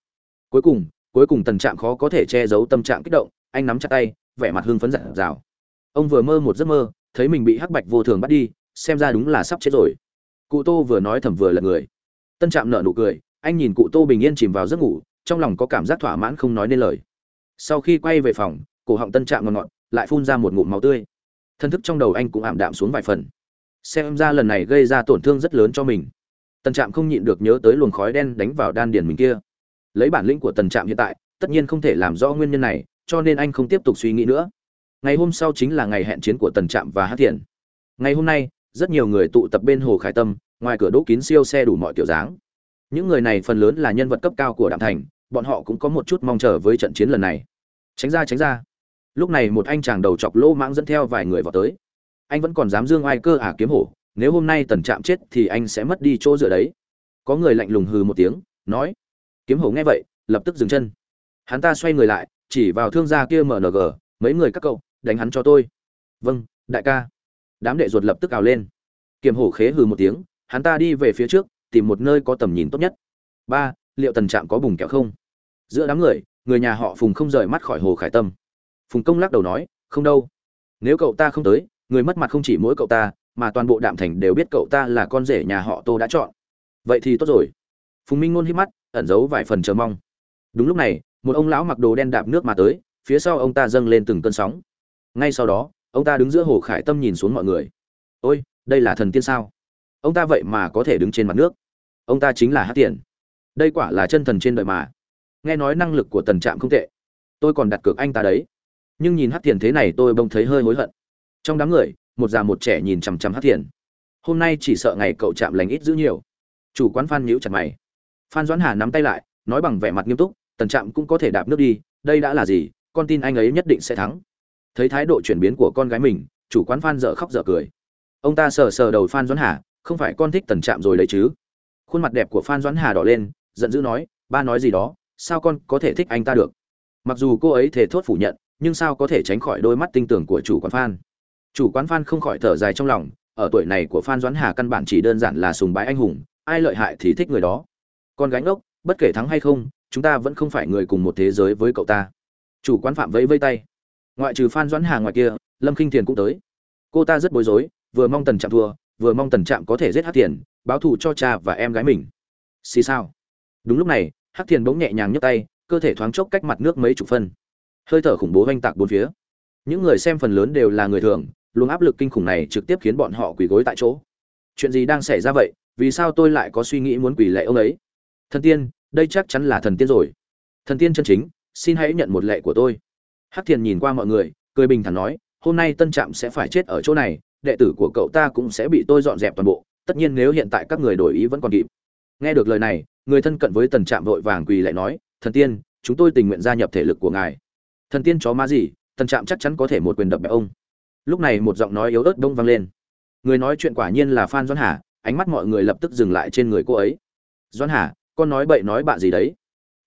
Cuối cùng cuối cùng tần trạm khó có thể che giấu tâm trạng kích động, anh nắm chặt tay, vẻ mặt hưng phấn dặn dào. Ông vừa mơ một giấc mơ, thấy mình bị hắc bạch vô thường bắt đi, xem ra đúng là sắp chết rồi. Cụ tô vừa nói thầm vừa là người. Tân trạm nở nụ cười, anh nhìn cụ tô bình yên chìm vào giấc ngủ, trong lòng có cảm giác thỏa mãn không nói nên lời. Sau khi quay về phòng, cổ họng tân trạm ngọt ngọt, lại phun ra một ngụm máu tươi. Thân thức trong đầu anh cũng ảm đạm xuống vài phần xem ra lần này gây ra tổn thương rất lớn cho mình. Tần trạm không nhịn được nhớ tới luồng khói đen đánh vào đan điền mình kia. Lấy bản lĩnh của tần trạm hiện tại, tất nhiên không thể làm rõ nguyên nhân này, cho nên anh không tiếp tục suy nghĩ nữa. Ngày hôm sau chính là ngày hẹn chiến của tần trạm và hát thiện. Ngày hôm nay, rất nhiều người tụ tập bên hồ khải tâm, ngoài cửa đỗ kín siêu xe đủ mọi kiểu dáng. Những người này phần lớn là nhân vật cấp cao của đạm thành, bọn họ cũng có một chút mong chờ với trận chiến lần này. Tránh ra tránh ra. Lúc này một anh chàng đầu chọc lỗ mãng dẫn theo vài người vào tới anh vẫn còn dám dương ai cơ à kiếm hổ, nếu hôm nay tần trạm chết thì anh sẽ mất đi chỗ dựa đấy. Có người lạnh lùng hừ một tiếng, nói, kiếm hổ nghe vậy, lập tức dừng chân. Hắn ta xoay người lại, chỉ vào thương gia kia mng mấy người các cậu, đánh hắn cho tôi. Vâng đại ca. Đám đệ ruột lập tức ào lên. Kiếm hổ khế hừ một tiếng, hắn ta đi về phía trước, tìm một nơi có tầm nhìn tốt nhất. Ba, liệu tần trạm có bùng kẹo không? Giữa đám người người nhà họ phùng không rời mắt khỏi hồ khải tâm. Phùng công lắc đầu nói, không đâu. Nếu cậu ta không tới người mất mặt không chỉ mỗi cậu ta, mà toàn bộ đạm thành đều biết cậu ta là con rể nhà họ tô đã chọn. Vậy thì tốt rồi. Phùng minh ngôn hít mắt, ẩn giấu vài phần chờ mong. Đúng lúc này, một ông lão mặc đồ đen đạp nước mà tới, phía sau ông ta dâng lên từng cơn sóng. Ngay sau đó, ông ta đứng giữa hồ khải tâm nhìn xuống mọi người. Ôi, đây là thần tiên sao? Ông ta vậy mà có thể đứng trên mặt nước. Ông ta chính là hát tiền đây quả là chân thần trên đời mà. Nghe nói năng lực của tần trạm không tệ. Tôi còn đặt cược anh ta đấy. Nhưng nhìn hát tiền thế này, tôi bỗng thấy hơi hối hận trong đám người, một già một trẻ nhìn chằm chằm hát thiền. Hôm nay chỉ sợ ngày cậu chạm lành ít giữ nhiều. Chủ quán phan nhíu chặt mày. Phan doãn hà nắm tay lại, nói bằng vẻ mặt nghiêm túc, tần trạm cũng có thể đạp nước đi, đây đã là gì, con tin anh ấy nhất định sẽ thắng. Thấy thái độ chuyển biến của con gái mình, chủ quán phan dở khóc dở cười. Ông ta sờ sờ đầu phan doãn hà, không phải con thích tần trạm rồi đấy chứ? Khuôn mặt đẹp của phan doãn hà đỏ lên, giận dữ nói, ba nói gì đó, sao con có thể thích anh ta được? Mặc dù cô ấy thể thốt phủ nhận, nhưng sao có thể tránh khỏi đôi mắt tinh tưởng của chủ quán phan? Chủ quán phan không khỏi thở dài trong lòng, ở tuổi này của phan doãn hà căn bản chỉ đơn giản là sùng bái anh hùng, ai lợi hại thì thích người đó. Con gánh ốc bất kể thắng hay không, chúng ta vẫn không phải người cùng một thế giới với cậu ta. Chủ quán phạm vẫy vây tay. Ngoại trừ phan doãn hà ngoài kia, lâm k i n h thiền cũng tới. Cô ta rất bối rối, vừa mong tần trạm thua, vừa mong tần trạm có thể giết hát thiền, báo thù cho cha và em gái mình. Xì sao đúng lúc này hát thiền bỗng nhẹ nhàng nhấc tay, cơ thể thoáng chốc cách mặt nước mấy chục phân. Hơi thở khủng bố oanh tạc bốn phía. Những người xem phần lớn đều là người thường luồng áp lực kinh khủng này trực tiếp khiến bọn họ quỳ gối tại chỗ. Chuyện gì đang xảy ra vậy? Vì sao tôi lại có suy nghĩ muốn quỳ lệ ông ấy? Thần tiên, đây chắc chắn là thần tiên rồi. Thần tiên chân chính, xin hãy nhận một lệ của tôi. Hắc thiền nhìn qua mọi người, cười bình thản nói, hôm nay tân trạm sẽ phải chết ở chỗ này, đệ tử của cậu ta cũng sẽ bị tôi dọn dẹp toàn bộ, tất nhiên nếu hiện tại các người đổi ý vẫn còn kịp. Nghe được lời này, người thân cận với tần trạm vội vàng quỳ lại nói, thần tiên, chúng tôi tình nguyện gia nhập thể lực của ngài. Thần tiên chó má gì? Tần trạm chắc chắn có thể một quyền đập bẹp ông lúc này một giọng nói yếu ớt đông vang lên. Người nói chuyện quả nhiên là phan doãn hà, ánh mắt mọi người lập tức dừng lại trên người cô ấy. Doãn hà, con nói bậy nói bạ gì đấy?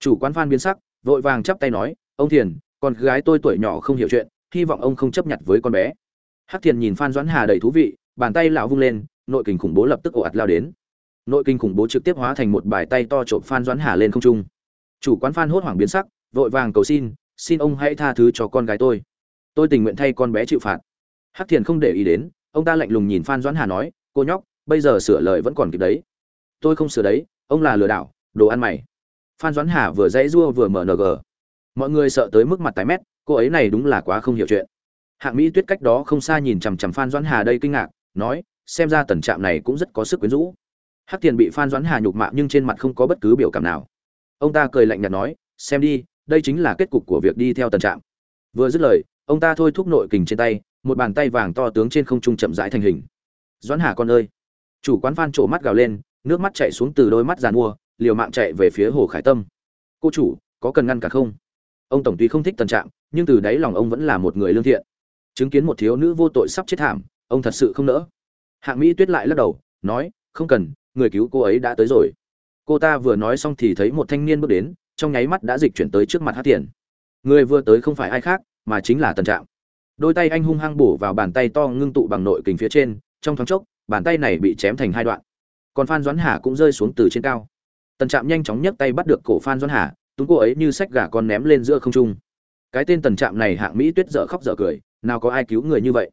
Chủ quán phan biến sắc, vội vàng chắp tay nói, ông thiền, con gái tôi tuổi nhỏ không hiểu chuyện, hy vọng ông không chấp nhận với con bé. Hắc thiền nhìn phan doãn hà đầy thú vị, bàn tay lão vung lên, nội kình khủng bố lập tức ồ ạt lao đến. Nội kinh khủng bố trực tiếp hóa thành một bài tay to trộm phan doãn hà lên không trung. Chủ quán phan hốt hoảng biến sắc, vội vàng cầu xin xin ông hãy tha thứ cho con gái tôi. Tôi tình nguyện thay con bé chịu phạt hắc thiền không để ý đến, ông ta lạnh lùng nhìn phan doãn hà nói, cô nhóc, bây giờ sửa lời vẫn còn kịp đấy. Tôi không sửa đấy, ông là lừa đảo, đồ ăn mày. Phan doãn hà vừa dãy dua vừa mở ng mọi người sợ tới mức mặt tái mét, cô ấy này đúng là quá không hiểu chuyện. Hạng mỹ tuyết cách đó không xa nhìn chằm chằm phan doãn hà đây kinh ngạc, nói, xem ra tần trạm này cũng rất có sức quyến rũ. Hắc thiền bị phan doãn hà nhục mạ nhưng trên mặt không có bất cứ biểu cảm nào. Ông ta cười lạnh nhạt nói, xem đi, đây chính là kết cục của việc đi theo tần trạm. Vừa dứt lời, ông ta thôi thúc nội kình trên tay một bàn tay vàng to tướng trên không trung chậm rãi thành hình. Doãn hà con ơi! Chủ quán phan trổ mắt gào lên nước mắt chạy xuống từ đôi mắt giàn mua liều mạng chạy về phía hồ khải tâm. Cô chủ có cần ngăn cả không? Ông tổng tuy không thích tần Trạng, nhưng từ đáy lòng ông vẫn là một người lương thiện. Chứng kiến một thiếu nữ vô tội sắp chết thảm ông thật sự không nỡ. Hạng mỹ tuyết lại lắc đầu nói không cần người cứu cô ấy đã tới rồi. Cô ta vừa nói xong thì thấy một thanh niên bước đến trong nháy mắt đã dịch chuyển tới trước mặt hát tiền người vừa tới không phải ai khác mà chính là tần trạm đôi tay anh hung hăng bổ vào bàn tay to ngưng tụ bằng nội kình phía trên, trong thoáng chốc, bàn tay này bị chém thành hai đoạn. Còn phan doãn hà cũng rơi xuống từ trên cao. Tần trạm nhanh chóng nhấc tay bắt được cổ phan doãn hà túng cô ấy như sách gà con ném lên giữa không trung. Cái tên tần trạm này hạng mỹ tuyết dở khóc dở cười, nào có ai cứu người như vậy.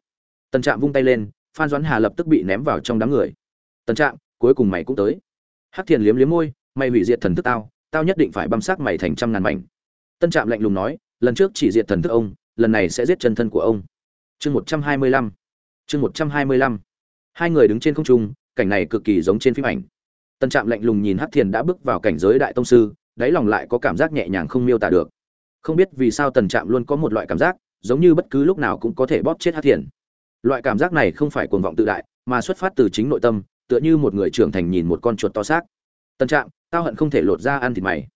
Tần trạm vung tay lên, phan doãn hà lập tức bị ném vào trong đám người. Tần trạm, cuối cùng mày cũng tới. Hắc thiền liếm liếm môi, mày hủy diệt thần thức tao tao nhất định phải băm xác mày thành trăm ngàn mảnh. Tân trạm lạnh lùng nói, lần trước chỉ diệt thần thức ông lần này sẽ giết chân thân của ông. Chương một trăm hai mươi lăm. Chương một trăm hai mươi lăm. Hai người đứng trên không trung, cảnh này cực kỳ giống trên phim ảnh. Tân trạm lạnh lùng nhìn hắc thiền đã bước vào cảnh giới đại tông sư, đáy lòng lại có cảm giác nhẹ nhàng không miêu tả được. Không biết vì sao tần trạm luôn có một loại cảm giác, giống như bất cứ lúc nào cũng có thể bóp chết hắc thiền. Loại cảm giác này không phải cuồng vọng tự đại, mà xuất phát từ chính nội tâm, tựa như một người trưởng thành nhìn một con chuột to xác. Tân trạm, tao hận không thể lột ra ăn thịt mày.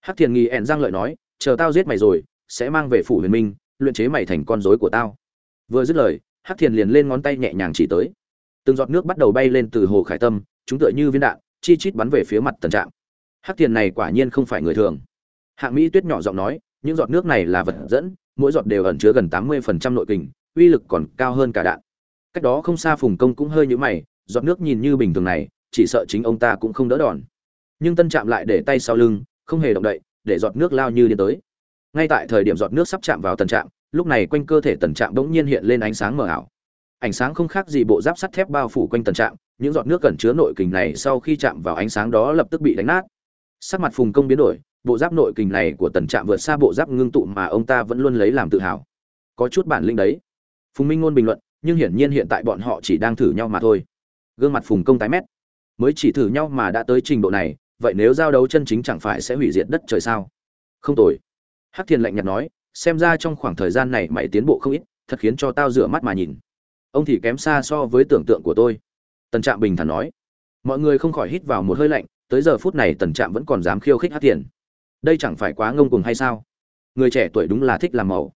Hắc thiền nghi ẹn giang lợi nói, chờ tao giết mày rồi, sẽ mang về phủ huyền minh luyện chế mày thành con rối của tao. Vừa dứt lời, hắc thiền liền lên ngón tay nhẹ nhàng chỉ tới. Từng giọt nước bắt đầu bay lên từ hồ khải tâm, chúng tựa như viên đạn, chi chít bắn về phía mặt tần trạm hắc thiền này quả nhiên không phải người thường. Hạng mỹ tuyết nhỏ giọng nói, những giọt nước này là vật dẫn, mỗi giọt đều ẩn chứa gần tám mươi phần trăm nội kình, uy lực còn cao hơn cả đạn. Cách đó không xa phùng công cũng hơi nhũ mày, giọt nước nhìn như bình thường này, chỉ sợ chính ông ta cũng không đỡ đòn. Nhưng tân trạm lại để tay sau lưng, không hề động đậy, để giọt nước lao như điên tới ngay tại thời điểm giọt nước sắp chạm vào tần trạm, lúc này quanh cơ thể tần trạm bỗng nhiên hiện lên ánh sáng mờ ảo. Ánh sáng không khác gì bộ giáp sắt thép bao phủ quanh tần trạm, những giọt nước cẩn chứa nội kình này sau khi chạm vào ánh sáng đó lập tức bị đánh nát. Sắc mặt phùng công biến đổi, bộ giáp nội kình này của tần trạm vượt xa bộ giáp ngưng tụ mà ông ta vẫn luôn lấy làm tự hào. Có chút bản lĩnh đấy. Phùng minh ngôn bình luận, nhưng hiển nhiên hiện tại bọn họ chỉ đang thử nhau mà thôi. Gương mặt phùng công tái mét. Mới chỉ thử nhau mà đã tới trình độ này, vậy nếu giao đấu chân chính chẳng phải sẽ hủy diệt đất trời sao? Không tồi hắc thiền lạnh nhạt nói, xem ra trong khoảng thời gian này mày tiến bộ không ít, thật khiến cho tao rửa mắt mà nhìn. Ông thì kém xa so với tưởng tượng của tôi. Tần trạm bình thản nói. Mọi người không khỏi hít vào một hơi lạnh, tới giờ phút này tần trạm vẫn còn dám khiêu khích hát tiền đây chẳng phải quá ngông cuồng hay sao? Người trẻ tuổi đúng là thích làm màu.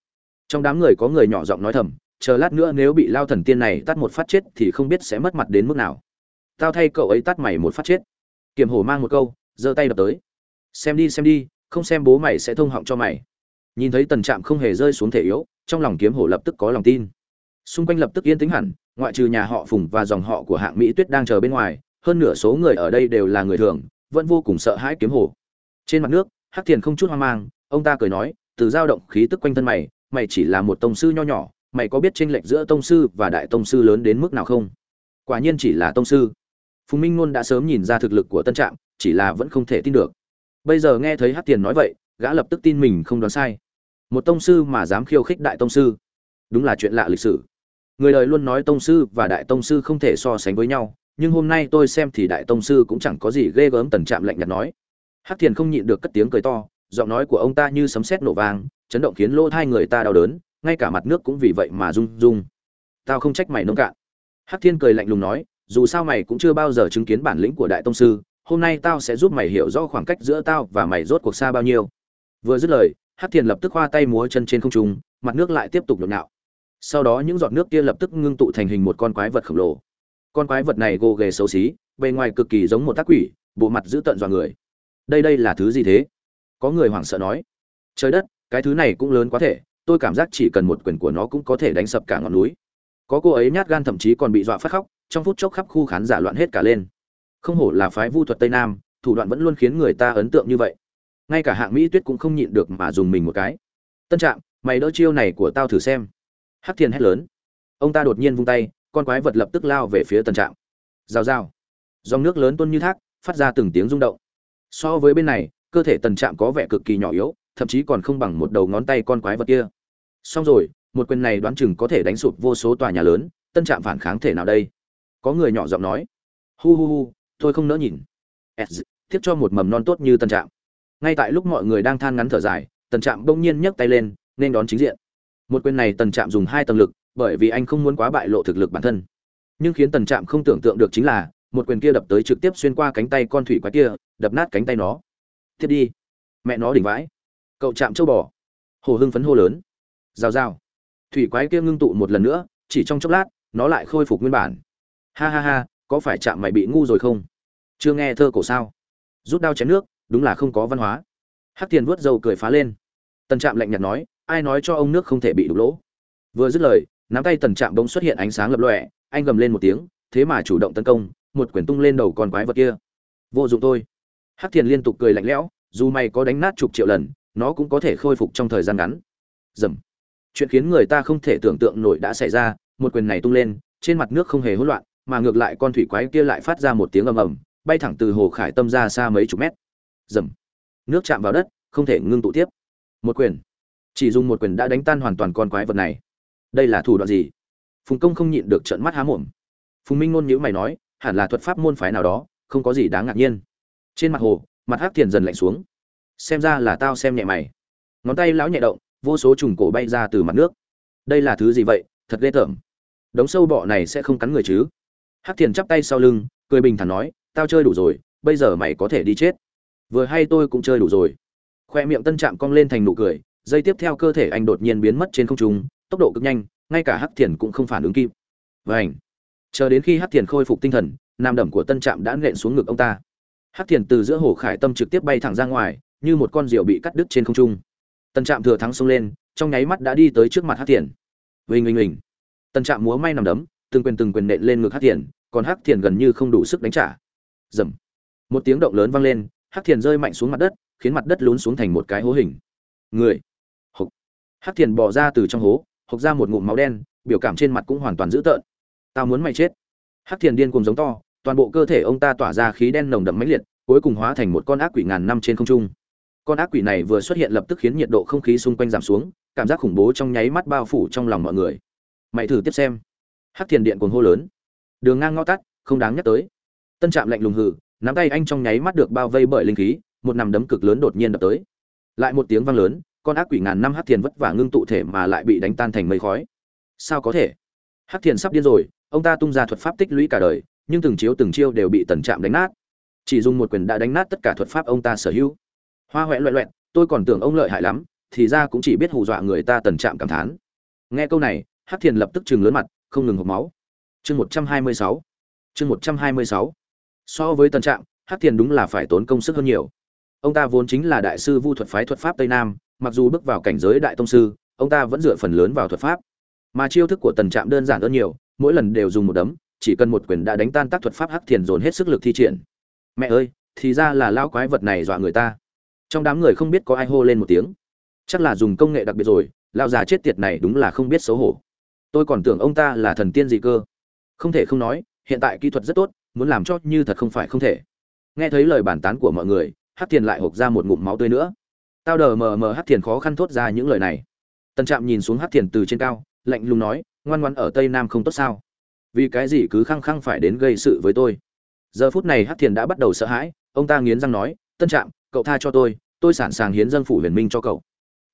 Trong đám người có người nhỏ giọng nói thầm, chờ lát nữa nếu bị lao thần tiên này tắt một phát chết thì không biết sẽ mất mặt đến mức nào. Tao thay cậu ấy tắt mày một phát chết. Kiềm hổ mang một câu, giơ tay đập tới. Xem đi xem đi không xem bố mày sẽ thông họng cho mày. Nhìn thấy tần trạm không hề rơi xuống thể yếu, trong lòng kiếm hổ lập tức có lòng tin. Xung quanh lập tức yên tĩnh hẳn, ngoại trừ nhà họ phùng và dòng họ của hạng mỹ tuyết đang chờ bên ngoài, hơn nửa số người ở đây đều là người thường, vẫn vô cùng sợ hãi kiếm hổ. Trên mặt nước, hắc thiền không chút hoang mang, ông ta cười nói, từ dao động khí tức quanh thân mày mày chỉ là một tông sư nho nhỏ, mày có biết tranh lệch giữa tông sư và đại tông sư lớn đến mức nào không? Quả nhiên chỉ là tông sư. Phùng minh luôn đã sớm nhìn ra thực lực của tân trạm, chỉ là vẫn không thể tin được bây giờ nghe thấy hắc tiền nói vậy, gã lập tức tin mình không đoán sai. Một tông sư mà dám khiêu khích đại tông sư, đúng là chuyện lạ lịch sử. Người đời luôn nói tông sư và đại tông sư không thể so sánh với nhau, nhưng hôm nay tôi xem thì đại tông sư cũng chẳng có gì ghê gớm tần trạm lạnh nhạt nói. Hắc thiền không nhịn được cất tiếng cười to, giọng nói của ông ta như sấm sét nổ vang, chấn động khiến lỗ hai người ta đau đớn, ngay cả mặt nước cũng vì vậy mà rung rung. Tao không trách mày nông cạn. Hắc thiên cười lạnh lùng nói, dù sao mày cũng chưa bao giờ chứng kiến bản lĩnh của đại tông sư hôm nay tao sẽ giúp mày hiểu rõ khoảng cách giữa tao và mày rốt cuộc xa bao nhiêu. Vừa dứt lời Hát thiền lập tức khoa tay múa chân trên không trung, mặt nước lại tiếp tục nhộn nhạo. Sau đó những giọt nước kia lập tức ngưng tụ thành hình một con quái vật khổng lồ. Con quái vật này gồ ghề xấu xí, bề ngoài cực kỳ giống một tác quỷ, bộ mặt dữ tợn dọa người. Đây đây là thứ gì thế? Có người hoảng sợ nói. Trời đất, cái thứ này cũng lớn quá thể, tôi cảm giác chỉ cần một quyền của nó cũng có thể đánh sập cả ngọn núi. Có cô ấy nhát gan thậm chí còn bị dọa phát khóc, trong phút chốc khắp khu khán giả loạn hết cả lên không hổ là phái vu thuật tây nam, thủ đoạn vẫn luôn khiến người ta ấn tượng như vậy. Ngay cả hạng mỹ tuyết cũng không nhịn được mà dùng mình một cái. Tân trạng mày đỡ chiêu này của tao thử xem. Hắc thiên hét lớn. Ông ta đột nhiên vung tay, con quái vật lập tức lao về phía tân trạng rào rào. Dòng nước lớn tuôn như thác, phát ra từng tiếng rung động. So với bên này, cơ thể tần trạm có vẻ cực kỳ nhỏ yếu, thậm chí còn không bằng một đầu ngón tay con quái vật kia. Xong rồi, một quyền này đoán chừng có thể đánh sụp vô số tòa nhà lớn, tân trạm phản kháng thể nào đây? Có người nhỏ giọng nói. Hu hu hu tôi không nỡ nhìn. Tiếp cho một mầm non tốt như tân trạm. Ngay tại lúc mọi người đang than ngắn thở dài, tần trạm bỗng nhiên nhấc tay lên, nên đón chính diện. Một quyền này tần trạm dùng hai tầng lực, bởi vì anh không muốn quá bại lộ thực lực bản thân. Nhưng khiến tần trạm không tưởng tượng được chính là, một quyền kia đập tới trực tiếp xuyên qua cánh tay con thủy quái kia, đập nát cánh tay nó. Thiết đi. Mẹ nó đỉnh vãi. Cậu chạm châu bò. Hồ hưng phấn hô lớn. Rào rào. Thủy quái kia ngưng tụ một lần nữa, chỉ trong chốc lát, nó lại khôi phục nguyên bản. Ha ha ha có phải chạm mày bị ngu rồi không? Chưa nghe thơ cổ sao? Rút đao chém nước, đúng là không có văn hóa. Hắc tiền vuốt dầu cười phá lên. Tần trạm lạnh nhạt nói, ai nói cho ông nước không thể bị đục lỗ? Vừa dứt lời, nắm tay tần trạm bỗng xuất hiện ánh sáng lập lọe anh gầm lên một tiếng, thế mà chủ động tấn công, một quyển tung lên đầu con quái vật kia. Vô dụng thôi. Hắc thiền liên tục cười lạnh lẽo, dù mày có đánh nát chục triệu lần, nó cũng có thể khôi phục trong thời gian ngắn. Dầm. Chuyện khiến người ta không thể tưởng tượng nổi đã xảy ra, một quyền này tung lên, trên mặt nước không hề hỗn loạn mà ngược lại con thủy quái kia lại phát ra một tiếng ầm ầm, bay thẳng từ hồ khải tâm ra xa mấy chục mét. Dầm nước chạm vào đất, không thể ngưng tụ tiếp. Một quyền. Chỉ dùng một quyền đã đánh tan hoàn toàn con quái vật này. Đây là thủ đoạn gì? Phùng công không nhịn được trợn mắt há mồm. Phùng minh ngôn nhíu mày nói, hẳn là thuật pháp môn phái nào đó, không có gì đáng ngạc nhiên. Trên mặt hồ, mặt hắc thiền dần lạnh xuống. Xem ra là tao xem nhẹ mày. Ngón tay lão nhẹ động, vô số trùng cổ bay ra từ mặt nước. Đây là thứ gì vậy? Thật ghê tởm. Đống sâu bọ này sẽ không cắn người chứ? Hắc thiền chắp tay sau lưng, cười bình thản nói, tao chơi đủ rồi, bây giờ mày có thể đi chết. Vừa hay tôi cũng chơi đủ rồi. Khoe miệng tân trạm cong lên thành nụ cười, dây tiếp theo cơ thể anh đột nhiên biến mất trên không trung, tốc độ cực nhanh, ngay cả hắc thiền cũng không phản ứng kịp. Vảnh chờ đến khi hắc thiền khôi phục tinh thần, nam đẩm của tân trạm đã nện xuống ngực ông ta. Hắc thiền từ giữa hồ khải tâm trực tiếp bay thẳng ra ngoài, như một con rượu bị cắt đứt trên không trung. Tân trạm thừa thắng xông lên, trong nháy mắt đã đi tới trước mặt hắc thiền. Vinh vinh vinh tân trạm múa may nằm đấm từng quyền từng quyền nện lên ngực hắc thiền, còn hắc thiền gần như không đủ sức đánh trả. Dầm một tiếng động lớn vang lên, hắc thiền rơi mạnh xuống mặt đất, khiến mặt đất lún xuống thành một cái hố hình. Người. Hộc. Hắc thiền bò ra từ trong hố, hộc ra một ngụm máu đen, biểu cảm trên mặt cũng hoàn toàn dữ tợn. Tao muốn mày chết. Hắc thiền điên cùng giống to, toàn bộ cơ thể ông ta tỏa ra khí đen nồng đậm mãnh liệt, cuối cùng hóa thành một con ác quỷ ngàn năm trên không trung. Con ác quỷ này vừa xuất hiện lập tức khiến nhiệt độ không khí xung quanh giảm xuống, cảm giác khủng bố trong nháy mắt bao phủ trong lòng mọi người. Mày thử tiếp xem hắc thiền điện cuồng hô lớn. Đường ngang ngõ tắt không đáng nhắc tới. Tân trạm lạnh lùng hừ nắm tay anh trong nháy mắt được bao vây bởi linh khí một nằm đấm cực lớn đột nhiên đập tới. Lại một tiếng vang lớn con ác quỷ ngàn năm hắc thiền vất vả ngưng tụ thể mà lại bị đánh tan thành mây khói. Sao có thể? Hắc thiền sắp điên rồi ông ta tung ra thuật pháp tích lũy cả đời nhưng từng chiếu từng chiêu đều bị tần trạm đánh nát. Chỉ dùng một quyền đã đánh nát tất cả thuật pháp ông ta sở hữu. Hoa huệ loẹ loẹt, tôi còn tưởng ông lợi hại lắm thì ra cũng chỉ biết hù dọa người ta tần trạm cảm thán. Nghe câu này hắc thiền lập tức chừng lớn mặt không ngừng hộp máu. Chương một trăm hai mươi sáu. Chương một trăm hai mươi sáu. So với tần trạng, hắc thiền đúng là phải tốn công sức hơn nhiều. Ông ta vốn chính là đại sư vu thuật phái thuật pháp tây nam, mặc dù bước vào cảnh giới đại tông sư, ông ta vẫn dựa phần lớn vào thuật pháp. Mà chiêu thức của tần trạm đơn giản hơn nhiều, mỗi lần đều dùng một đấm, chỉ cần một quyền đã đánh tan tác thuật pháp hắc thiền dồn hết sức lực thi triển. Mẹ ơi, thì ra là lao quái vật này dọa người ta. Trong đám người không biết có ai hô lên một tiếng. Chắc là dùng công nghệ đặc biệt rồi, lão già chết tiệt này đúng là không biết xấu hổ tôi còn tưởng ông ta là thần tiên gì cơ. Không thể không nói, hiện tại kỹ thuật rất tốt, muốn làm cho như thật không phải không thể. Nghe thấy lời bàn tán của mọi người hát thiền lại hộp ra một ngụm máu tươi nữa. Tao đờ mờ mờ hát thiền khó khăn thốt ra những lời này. Tần trạm nhìn xuống hát thiền từ trên cao, lạnh lùng nói, ngoan ngoan ở tây nam không tốt sao? Vì cái gì cứ khăng khăng phải đến gây sự với tôi? Giờ phút này hát thiền đã bắt đầu sợ hãi, ông ta nghiến răng nói, tân trạm, cậu tha cho tôi tôi sẵn sàng hiến dân phủ huyền minh cho cậu.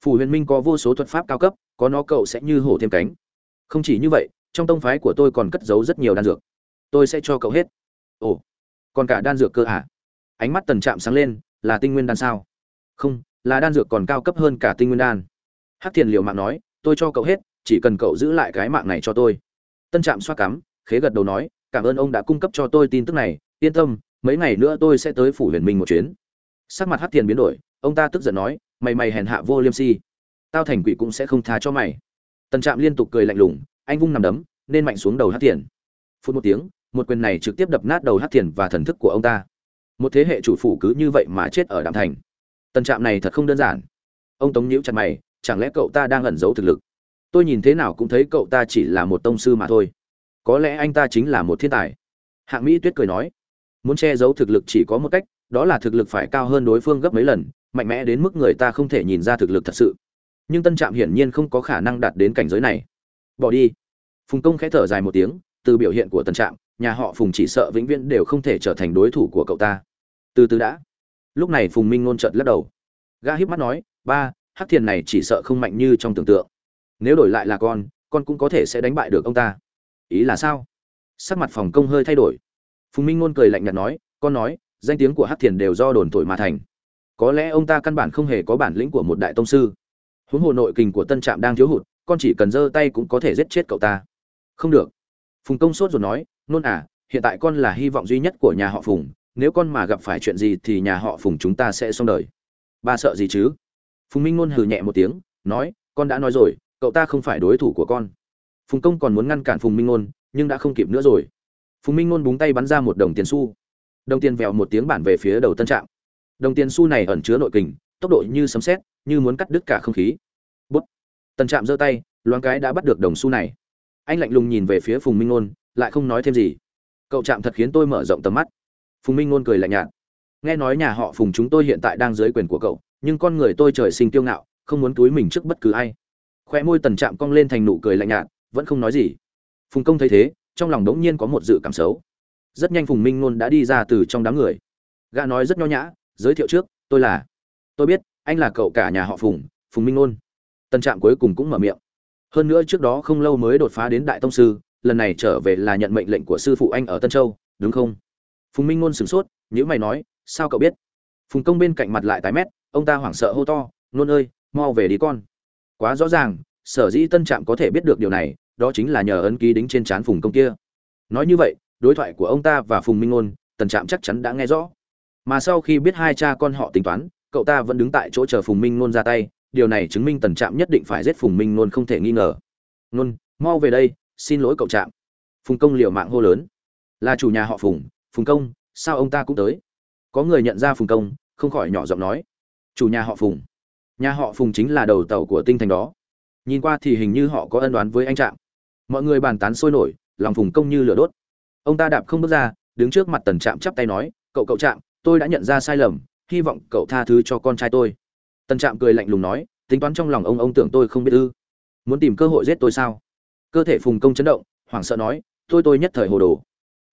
Phủ huyền minh có vô số thuật pháp cao cấp, có nó cậu sẽ như hổ thêm cánh không chỉ như vậy, trong tông phái của tôi còn cất giấu rất nhiều đan dược. Tôi sẽ cho cậu hết. Ồ, còn cả đan dược cơ à? ánh mắt tần trạm sáng lên, là tinh nguyên đan sao? Không, là đan dược còn cao cấp hơn cả tinh nguyên đan. Hắc thiền liều mạng nói, tôi cho cậu hết, chỉ cần cậu giữ lại cái mạng này cho tôi. Tân trạm xoa cắm khế gật đầu nói, cảm ơn ông đã cung cấp cho tôi tin tức này, yên tâm, mấy ngày nữa tôi sẽ tới phủ huyền minh một chuyến. Sắc mặt hắc thiền biến đổi, ông ta tức giận nói, mày mày hèn hạ vô liêm si tao thành quỷ cũng sẽ không tha cho mày. Tần trạm liên tục cười lạnh lùng, anh vung nằm đấm, nên mạnh xuống đầu Hát thiền. Phút một tiếng, một quyền này trực tiếp đập nát đầu Hát thiền và thần thức của ông ta. Một thế hệ chủ phủ cứ như vậy mà chết ở đạm thành. Tần trạm này thật không đơn giản. Ông tống nhíu chặt mày, chẳng lẽ cậu ta đang ẩn giấu thực lực? Tôi nhìn thế nào cũng thấy cậu ta chỉ là một tông sư mà thôi. Có lẽ anh ta chính là một thiên tài. Hạng mỹ tuyết cười nói, muốn che giấu thực lực chỉ có một cách, đó là thực lực phải cao hơn đối phương gấp mấy lần, mạnh mẽ đến mức người ta không thể nhìn ra thực lực thật sự nhưng tân trạm hiển nhiên không có khả năng đạt đến cảnh giới này. Bỏ đi. Phùng công khẽ thở dài một tiếng, từ biểu hiện của tân trạm, nhà họ phùng chỉ sợ vĩnh viễn đều không thể trở thành đối thủ của cậu ta. Từ từ đã. Lúc này phùng minh ngôn trợt lắc đầu. Gã híp mắt nói, ba, hắc thiền này chỉ sợ không mạnh như trong tưởng tượng. Nếu đổi lại là con con cũng có thể sẽ đánh bại được ông ta. Ý là sao? Sắc mặt phòng công hơi thay đổi. Phùng minh ngôn cười lạnh nhạt nói, con nói, danh tiếng của hắc thiền đều do đồn thổi mà thành. Có lẽ ông ta căn bản không hề có bản lĩnh của một đại tông sư huống hồ nội kình của tân trạm đang thiếu hụt, con chỉ cần giơ tay cũng có thể giết chết cậu ta. Không được. Phùng công sốt rồi nói, nôn à hiện tại con là hy vọng duy nhất của nhà họ phùng, nếu con mà gặp phải chuyện gì thì nhà họ phùng chúng ta sẽ xong đời. Ba sợ gì chứ? Phùng minh ngôn hừ nhẹ một tiếng, nói, con đã nói rồi, cậu ta không phải đối thủ của con. Phùng công còn muốn ngăn cản phùng minh ngôn, nhưng đã không kịp nữa rồi. Phùng minh ngôn búng tay bắn ra một đồng tiền xu. Đồng tiền vèo một tiếng bản về phía đầu tân trạm. Đồng tiền xu này ẩn chứa nội kình, tốc độ như sấm sét như muốn cắt đứt cả không khí. Bút. Tần trạm giơ tay, loáng cái đã bắt được đồng xu này. Anh lạnh lùng nhìn về phía phùng minh ngôn, lại không nói thêm gì. Cậu chạm thật khiến tôi mở rộng tầm mắt. Phùng minh ngôn cười lạnh nhạt. Nghe nói nhà họ phùng chúng tôi hiện tại đang dưới quyền của cậu, nhưng con người tôi trời sinh kiêu ngạo, không muốn túi mình trước bất cứ ai. Khoe môi tần Trạm cong lên thành nụ cười lạnh nhạt, vẫn không nói gì. Phùng công thấy thế, trong lòng đống nhiên có một dự cảm xấu. Rất nhanh phùng minh ngôn đã đi ra từ trong đám người. Gã nói rất nho nhã, giới thiệu trước, tôi là tôi biết anh là cậu cả nhà họ phùng phùng minh ngôn tân trạm cuối cùng cũng mở miệng. Hơn nữa trước đó không lâu mới đột phá đến đại tông sư, lần này trở về là nhận mệnh lệnh của sư phụ anh ở tân châu, đúng không? Phùng minh ngôn sửng sốt nhữ mày nói, sao cậu biết? Phùng công bên cạnh mặt lại tái mét, ông ta hoảng sợ hô to, nôn ơi, mau về đi con. Quá rõ ràng, sở dĩ tân trạm có thể biết được điều này, đó chính là nhờ ấn ký đính trên trán phùng công kia. Nói như vậy, đối thoại của ông ta và phùng minh ngôn tần trạm chắc chắn đã nghe rõ. Mà sau khi biết hai cha con họ tính toán cậu ta vẫn đứng tại chỗ chờ phùng minh Nôn ra tay điều này chứng minh tần trạm nhất định phải giết phùng minh Nôn không thể nghi ngờ. Nôn, mau về đây xin lỗi cậu trạm. Phùng công liều mạng hô lớn. Là chủ nhà họ phùng phùng công sao ông ta cũng tới? Có người nhận ra phùng công không khỏi nhỏ giọng nói. Chủ nhà họ phùng. Nhà họ phùng chính là đầu tàu của tinh thành đó. Nhìn qua thì hình như họ có ân đoán với anh trạm. Mọi người bàn tán sôi nổi lòng phùng công như lửa đốt. Ông ta đạp không bước ra đứng trước mặt tần trạm chắp tay nói cậu cậu trạm tôi đã nhận ra sai lầm hy vọng cậu tha thứ cho con trai tôi. Tân trạm cười lạnh lùng nói, tính toán trong lòng ông ông tưởng tôi không biết ư. Muốn tìm cơ hội giết tôi sao? Cơ thể phùng công chấn động, hoảng sợ nói tôi tôi nhất thời hồ đồ.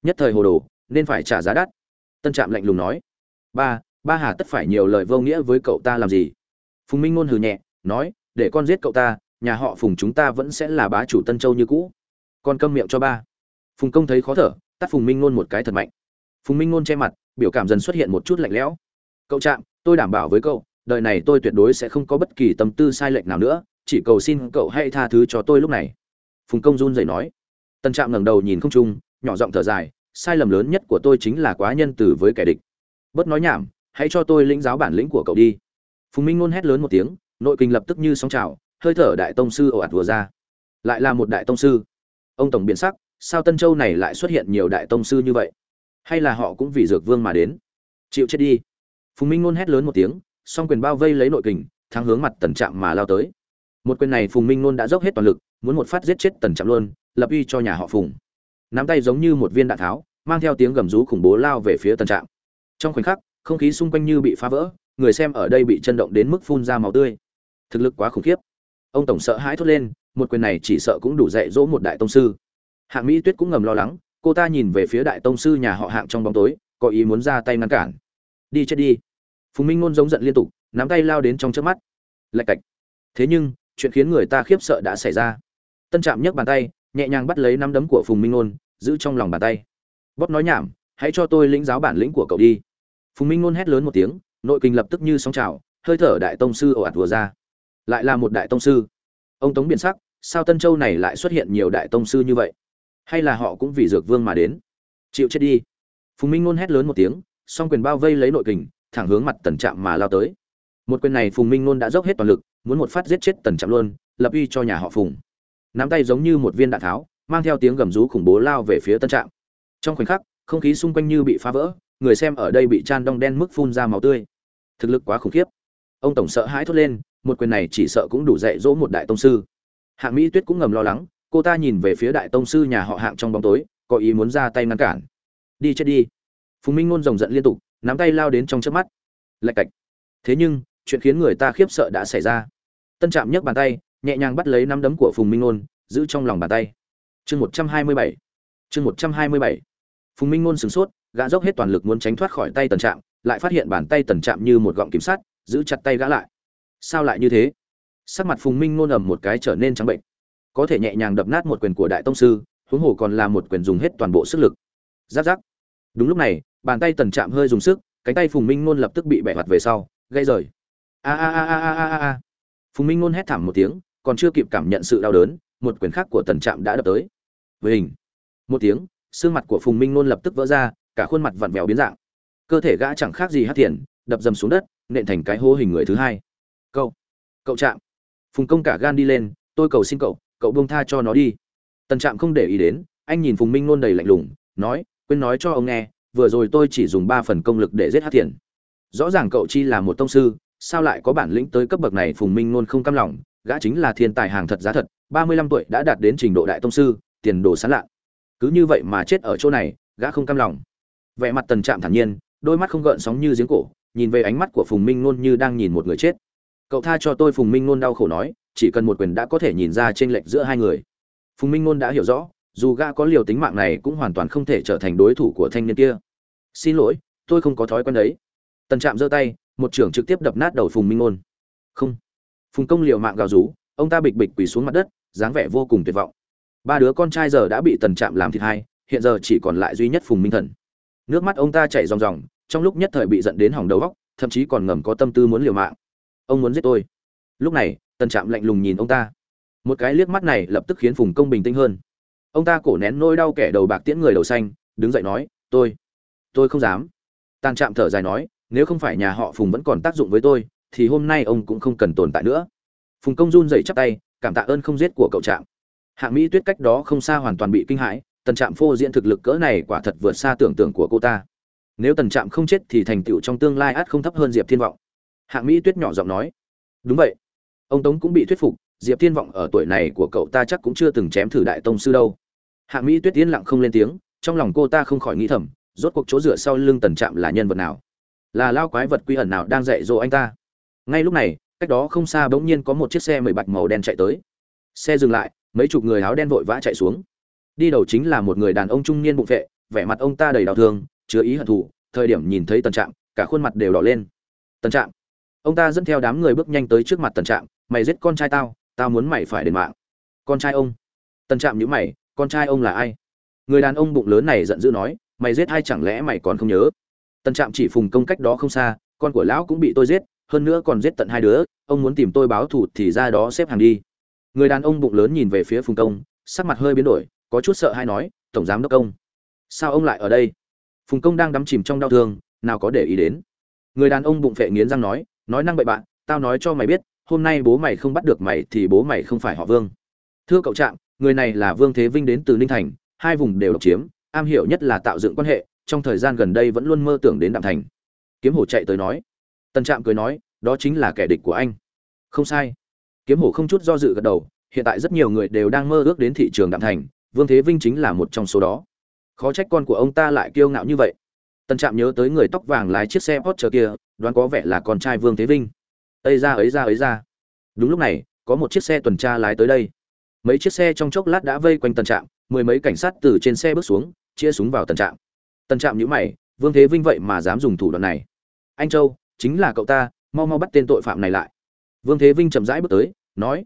Nhất thời hồ đồ, nên phải trả giá đắt. Tân trạm lạnh lùng nói, ba ba hà tất phải nhiều lời vô nghĩa với cậu ta làm gì? Phùng minh ngôn hừ nhẹ, nói, để con giết cậu ta, nhà họ phùng chúng ta vẫn sẽ là bá chủ tân châu như cũ. Con câm miệng cho ba. Phùng công thấy khó thở, tắt phùng minh ngôn một cái thật mạnh. Phùng minh ngôn che mặt, biểu cảm dần xuất hiện một chút lạnh lẽo cậu trạng, tôi đảm bảo với cậu đời này tôi tuyệt đối sẽ không có bất kỳ tâm tư sai lệch nào nữa chỉ cầu xin cậu hãy tha thứ cho tôi lúc này. Phùng công run rẩy nói. Tân trạm ngẩng đầu nhìn không trung nhỏ giọng thở dài sai lầm lớn nhất của tôi chính là quá nhân từ với kẻ địch. Bớt nói nhảm hãy cho tôi lĩnh giáo bản lĩnh của cậu đi. Phùng minh ngôn hét lớn một tiếng nội kinh lập tức như sóng trào hơi thở đại tông sư ồ ạt vừa ra. Lại là một đại tông sư. Ông tổng biện sắc sao tân châu này lại xuất hiện nhiều đại tông sư như vậy? Hay là họ cũng vì dược vương mà đến? Chịu chết đi phùng minh ngôn hét lớn một tiếng, song quyền bao vây lấy nội kình, thắng hướng mặt tần trạm mà lao tới. Một quyền này phùng minh ngôn đã dốc hết toàn lực, muốn một phát giết chết tần trạm luôn, lập uy cho nhà họ phùng. Nắm tay giống như một viên đạn tháo, mang theo tiếng gầm rú khủng bố lao về phía tần trạm. Trong khoảnh khắc, không khí xung quanh như bị phá vỡ, người xem ở đây bị chấn động đến mức phun ra máu tươi. Thực lực quá khủng khiếp. Ông tổng sợ hãi thốt lên, một quyền này chỉ sợ cũng đủ dạy dỗ một đại tông sư. Hạng mỹ tuyết cũng ngầm lo lắng, cô ta nhìn về phía đại tông sư nhà họ hạng trong bóng tối, có ý muốn ra tay ngăn cản. Đi chết đi phùng minh ngôn giống giận liên tục, nắm tay lao đến trong trước mắt. Lạch cạch. Thế nhưng, chuyện khiến người ta khiếp sợ đã xảy ra. Tân trạm nhấc bàn tay, nhẹ nhàng bắt lấy nắm đấm của phùng minh ngôn, giữ trong lòng bàn tay. Bóp nói nhảm, hãy cho tôi lĩnh giáo bản lĩnh của cậu đi. Phùng minh ngôn hét lớn một tiếng, nội kinh lập tức như sóng trào, hơi thở đại tông sư ồ ạt vừa ra. Lại là một đại tông sư. Ông tống biện sắc, sao tân châu này lại xuất hiện nhiều đại tông sư như vậy? Hay là họ cũng vì dược vương mà đến? Chịu chết đi. Phùng minh ngôn hét lớn một tiếng, song quyền bao vây lấy nội kình thẳng hướng mặt tần trạm mà lao tới. Một quyền này phùng minh Nôn đã dốc hết toàn lực, muốn một phát giết chết tần trạm luôn, lập uy cho nhà họ phùng. Nắm tay giống như một viên đạn tháo, mang theo tiếng gầm rú khủng bố lao về phía tân trạm. Trong khoảnh khắc, không khí xung quanh như bị phá vỡ, người xem ở đây bị chan đong đen mức phun ra máu tươi. Thực lực quá khủng khiếp. Ông tổng sợ hãi thốt lên, một quyền này chỉ sợ cũng đủ dạy dỗ một đại tông sư. Hạng mỹ tuyết cũng ngầm lo lắng, cô ta nhìn về phía đại tông sư nhà họ hạng trong bóng tối, có ý muốn ra tay ngăn cản. Đi chết đi. Phùng minh ngôn rồng giận liên tục nắm tay lao đến trong chớp mắt. Lạch cạch. Thế nhưng, chuyện khiến người ta khiếp sợ đã xảy ra. Tân trạm nhấc bàn tay, nhẹ nhàng bắt lấy nắm đấm của phùng minh ngôn, giữ trong lòng bàn tay. Chương một trăm hai mươi bảy. Chương một trăm hai mươi bảy. Phùng minh ngôn sửng sốt, gã dốc hết toàn lực muốn tránh thoát khỏi tay tần trạm, lại phát hiện bàn tay tần trạm như một gọng kiểm sát giữ chặt tay gã lại. Sao lại như thế? Sắc mặt phùng minh ngôn ầm một cái trở nên trắng bệnh. Có thể nhẹ nhàng đập nát một quyền của đại tông sư, huống hồ còn là một quyền dùng hết toàn bộ sức lực. Giáp giáp. Đúng lúc này bàn tay tần chạm hơi dùng sức, cánh tay phùng minh ngôn lập tức bị bẻ mặt về sau gây rời. A a a a a a a phùng minh ngôn hét thảm một tiếng, còn chưa kịp cảm nhận sự đau đớn, một quyền khác của tần trạm đã đập tới. Với hình một tiếng, xương mặt của phùng minh ngôn lập tức vỡ ra, cả khuôn mặt vặn vẹo biến dạng. Cơ thể gã chẳng khác gì hát thiền, đập dầm xuống đất, nện thành cái hô hình người thứ hai. Cậu. Cậu trạm. Phùng công cả gan đi lên, tôi cầu xin cậu cậu buông tha cho nó đi. Tần trạm không để ý đến, anh nhìn phùng minh nôn đầy lạnh lùng, nói, quên nói cho ông nghe vừa rồi tôi chỉ dùng ba phần công lực để giết hát thiền. Rõ ràng cậu chi là một tông sư, sao lại có bản lĩnh tới cấp bậc này phùng minh nôn không cam lòng? Gã chính là thiên tài hàng thật giá thật, ba mươi lăm tuổi đã đạt đến trình độ đại tông sư, tiền đồ sán lạ. Cứ như vậy mà chết ở chỗ này, gã không cam lòng. Vẻ mặt tần trạm thản nhiên, đôi mắt không gợn sóng như giếng cổ, nhìn về ánh mắt của phùng minh nôn như đang nhìn một người chết. Cậu tha cho tôi, phùng minh nôn đau khổ nói, chỉ cần một quyền đã có thể nhìn ra t r ê n lệch giữa hai người. Phùng minh nôn đã hiểu rõ dù gã có liều tính mạng này cũng hoàn toàn không thể trở thành đối thủ của thanh niên kia. Xin lỗi, tôi không có thói quen đấy. Tần trạm giơ tay, một trưởng trực tiếp đập nát đầu phùng minh ngôn không. Phùng công liều mạng gào rú, ông ta bịch bịch quỳ xuống mặt đất, dáng vẻ vô cùng tuyệt vọng. Ba đứa con trai giờ đã bị tần trạm làm thịt hai, hiện giờ chỉ còn lại duy nhất phùng minh thần. Nước mắt ông ta chảy ròng ròng, trong lúc nhất thời bị giận đến hỏng đầu góc thậm chí còn ngầm có tâm tư muốn liều mạng. Ông muốn giết tôi. Lúc này, tần trạm lạnh lùng nhìn ông ta. Một cái liếc mắt này lập tức khiến phùng công bình tĩnh hơn ông ta cổ nén nỗi đau kẻ đầu bạc tiễn người đầu xanh, đứng dậy nói, tôi tôi không dám. Tàn trạm thở dài nói, nếu không phải nhà họ phùng vẫn còn tác dụng với tôi, thì hôm nay ông cũng không cần tồn tại nữa. Phùng công run dậy chắp tay, cảm tạ ơn không giết của cậu trạm. Hạng mỹ tuyết cách đó không xa hoàn toàn bị kinh hãi, tần trạm phô diễn thực lực cỡ này quả thật vượt xa tưởng tượng của cô ta. Nếu tần trạm không chết thì thành tựu trong tương lai át không thấp hơn diệp thiên vọng. Hạng mỹ tuyết nhỏ giọng nói, đúng vậy. Ông tống cũng bị thuyết phục, diệp thiên vọng ở tuổi này của cậu ta chắc cũng chưa từng chém thử đại tông sư đâu hạng mỹ tuyết yên lặng không lên tiếng, trong lòng cô ta không khỏi nghĩ thầm, rốt cuộc chỗ dựa sau lưng tần trạm là nhân vật nào? Là lao quái vật quy ẩn nào đang dạy dỗ anh ta? Ngay lúc này, cách đó không xa bỗng nhiên có một chiếc xe mười bạch màu đen chạy tới. Xe dừng lại, mấy chục người áo đen vội vã chạy xuống. Đi đầu chính là một người đàn ông trung niên bụng vệ vẻ mặt ông ta đầy đau thương, chứa ý hận thù, thời điểm nhìn thấy tần trạm, cả khuôn mặt đều đỏ lên. Tần trạm. Ông ta dẫn theo đám người bước nhanh tới trước mặt tần trạm, mày giết con trai tao tao muốn mày phải đền mạng. Con trai ông? Tần trạm nhữ mày con trai ông là ai? Người đàn ông bụng lớn này giận dữ nói, mày giết ai chẳng lẽ mày còn không nhớ? Tần trạm chỉ phùng công cách đó không xa, con của lão cũng bị tôi giết, hơn nữa còn giết tận hai đứa, ông muốn tìm tôi báo thù thì ra đó xếp hàng đi. Người đàn ông bụng lớn nhìn về phía phùng công, sắc mặt hơi biến đổi, có chút sợ hay nói, tổng giám đốc công sao ông lại ở đây? Phùng công đang đắm chìm trong đau thương, nào có để ý đến. Người đàn ông bụng phệ nghiến răng nói nói năng bậy bạn tao nói cho mày biết, hôm nay bố mày không bắt được mày thì bố mày không phải họ vương. Thưa cậu trạm người này là vương thế vinh đến từ ninh thành, hai vùng đều độc chiếm, am hiểu nhất là tạo dựng quan hệ, trong thời gian gần đây vẫn luôn mơ tưởng đến đạm thành. Kiếm hổ chạy tới nói. Tần trạm cười nói, đó chính là kẻ địch của anh. Không sai. Kiếm hổ không chút do dự gật đầu, hiện tại rất nhiều người đều đang mơ ước đến thị trường đạm thành, vương thế vinh chính là một trong số đó. Khó trách con của ông ta lại kiêu ngạo như vậy. Tần trạm nhớ tới người tóc vàng lái chiếc xe Porsche kia, đoán có vẻ là con trai vương thế vinh. Ây ra ấy ra ấy ra đúng lúc này, có một chiếc xe tuần tra lái tới đây mấy chiếc xe trong chốc lát đã vây quanh tần trạm, mười mấy cảnh sát từ trên xe bước xuống, chia súng vào tần trạm. Tần trạm nhữ mày, vương thế vinh vậy mà dám dùng thủ đoạn này. Anh châu, chính là cậu ta, mau mau bắt tên tội phạm này lại. Vương thế vinh chậm rãi bước tới, nói,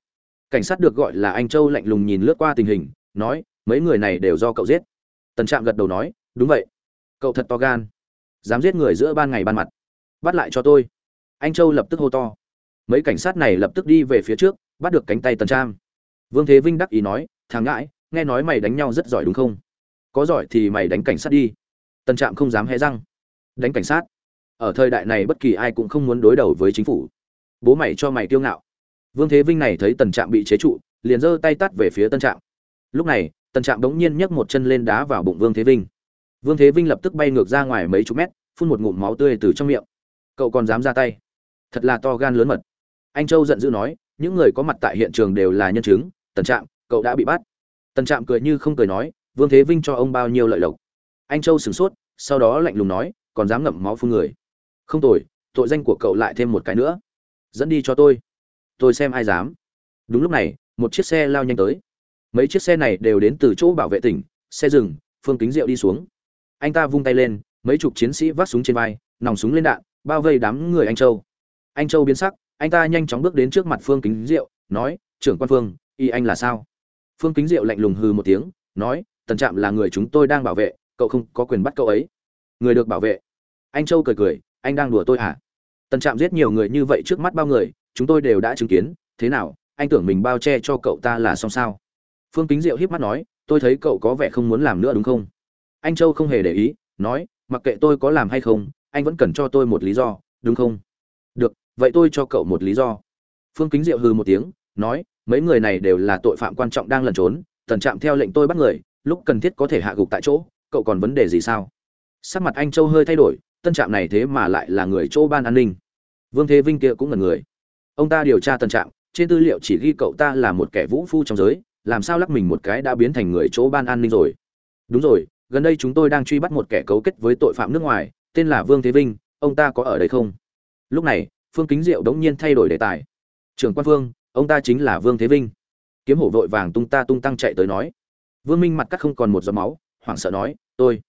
cảnh sát được gọi là anh châu lạnh lùng nhìn lướt qua tình hình, nói, mấy người này đều do cậu giết. Tần trạm gật đầu nói, đúng vậy. Cậu thật to gan. Dám giết người giữa ban ngày ban mặt. Bắt lại cho tôi. Anh châu lập tức hô to. Mấy cảnh sát này lập tức đi về phía trước, bắt được cánh tay tần trạm vương thế vinh đắc ý nói, thằng ngãi, nghe nói mày đánh nhau rất giỏi đúng không? Có giỏi thì mày đánh cảnh sát đi. Tần trạm không dám hé răng. Đánh cảnh sát? Ở thời đại này bất kỳ ai cũng không muốn đối đầu với chính phủ. Bố mày cho mày kiêu ngạo. Vương thế vinh này thấy tần trạm bị chế trụ, liền giơ tay tắt về phía tân trạm. Lúc này, tần trạm đống nhiên nhấc một chân lên đá vào bụng vương thế vinh. Vương thế vinh lập tức bay ngược ra ngoài mấy chục mét, phun một ngụm máu tươi từ trong miệng. Cậu còn dám ra tay? Thật là to gan lớn mật. Anh châu giận dữ nói, những người có mặt tại hiện trường đều là nhân chứng tần trạm, cậu đã bị bắt. Tần trạm cười như không cười nói, vương thế vinh cho ông bao nhiêu lợi lộc? Anh châu sửng sốt, sau đó lạnh lùng nói, còn dám ngậm máu phun người. Không tội tội danh của cậu lại thêm một cái nữa. Dẫn đi cho tôi. Tôi xem ai dám. Đúng lúc này, một chiếc xe lao nhanh tới. Mấy chiếc xe này đều đến từ chỗ bảo vệ tỉnh, xe dừng, phương kính rượu đi xuống. Anh ta vung tay lên, mấy chục chiến sĩ vác súng trên vai, nòng súng lên đạn, bao vây đám người anh châu. Anh châu biến sắc, anh ta nhanh chóng bước đến trước mặt phương kính rượu nói, trưởng quan phương y anh là sao? Phương kính diệu lạnh lùng hừ một tiếng, nói, tần trạm là người chúng tôi đang bảo vệ, cậu không có quyền bắt cậu ấy. Người được bảo vệ? Anh châu cười cười, anh đang đùa tôi hả? Tần trạm giết nhiều người như vậy trước mắt bao người, chúng tôi đều đã chứng kiến, thế nào, anh tưởng mình bao che cho cậu ta là xong sao? Phương kính diệu hiếp mắt nói, tôi thấy cậu có vẻ không muốn làm nữa đúng không? Anh châu không hề để ý, nói, mặc kệ tôi có làm hay không, anh vẫn cần cho tôi một lý do, đúng không? Được, vậy tôi cho cậu một lý do. Phương kính diệu hừ một tiếng, nói mấy người này đều là tội phạm quan trọng đang lẩn trốn, tần trạm theo lệnh tôi bắt người, lúc cần thiết có thể hạ gục tại chỗ, cậu còn vấn đề gì sao? Sắc mặt anh châu hơi thay đổi, tân trạm này thế mà lại là người chỗ ban an ninh. Vương thế vinh kia cũng là người. Ông ta điều tra tân trạm, trên tư liệu chỉ ghi cậu ta là một kẻ vũ phu trong giới, làm sao lắc mình một cái đã biến thành người chỗ ban an ninh rồi? Đúng rồi, gần đây chúng tôi đang truy bắt một kẻ cấu kết với tội phạm nước ngoài, tên là vương thế vinh, ông ta có ở đây không? Lúc này, phương kính diệu đống nhiên thay đổi đề tài. Trưởng quan phương ông ta chính là vương thế vinh. Kiếm hổ vội vàng tung ta tung tăng chạy tới nói. Vương minh mặt cắt không còn một giọt máu, hoảng sợ nói, tôi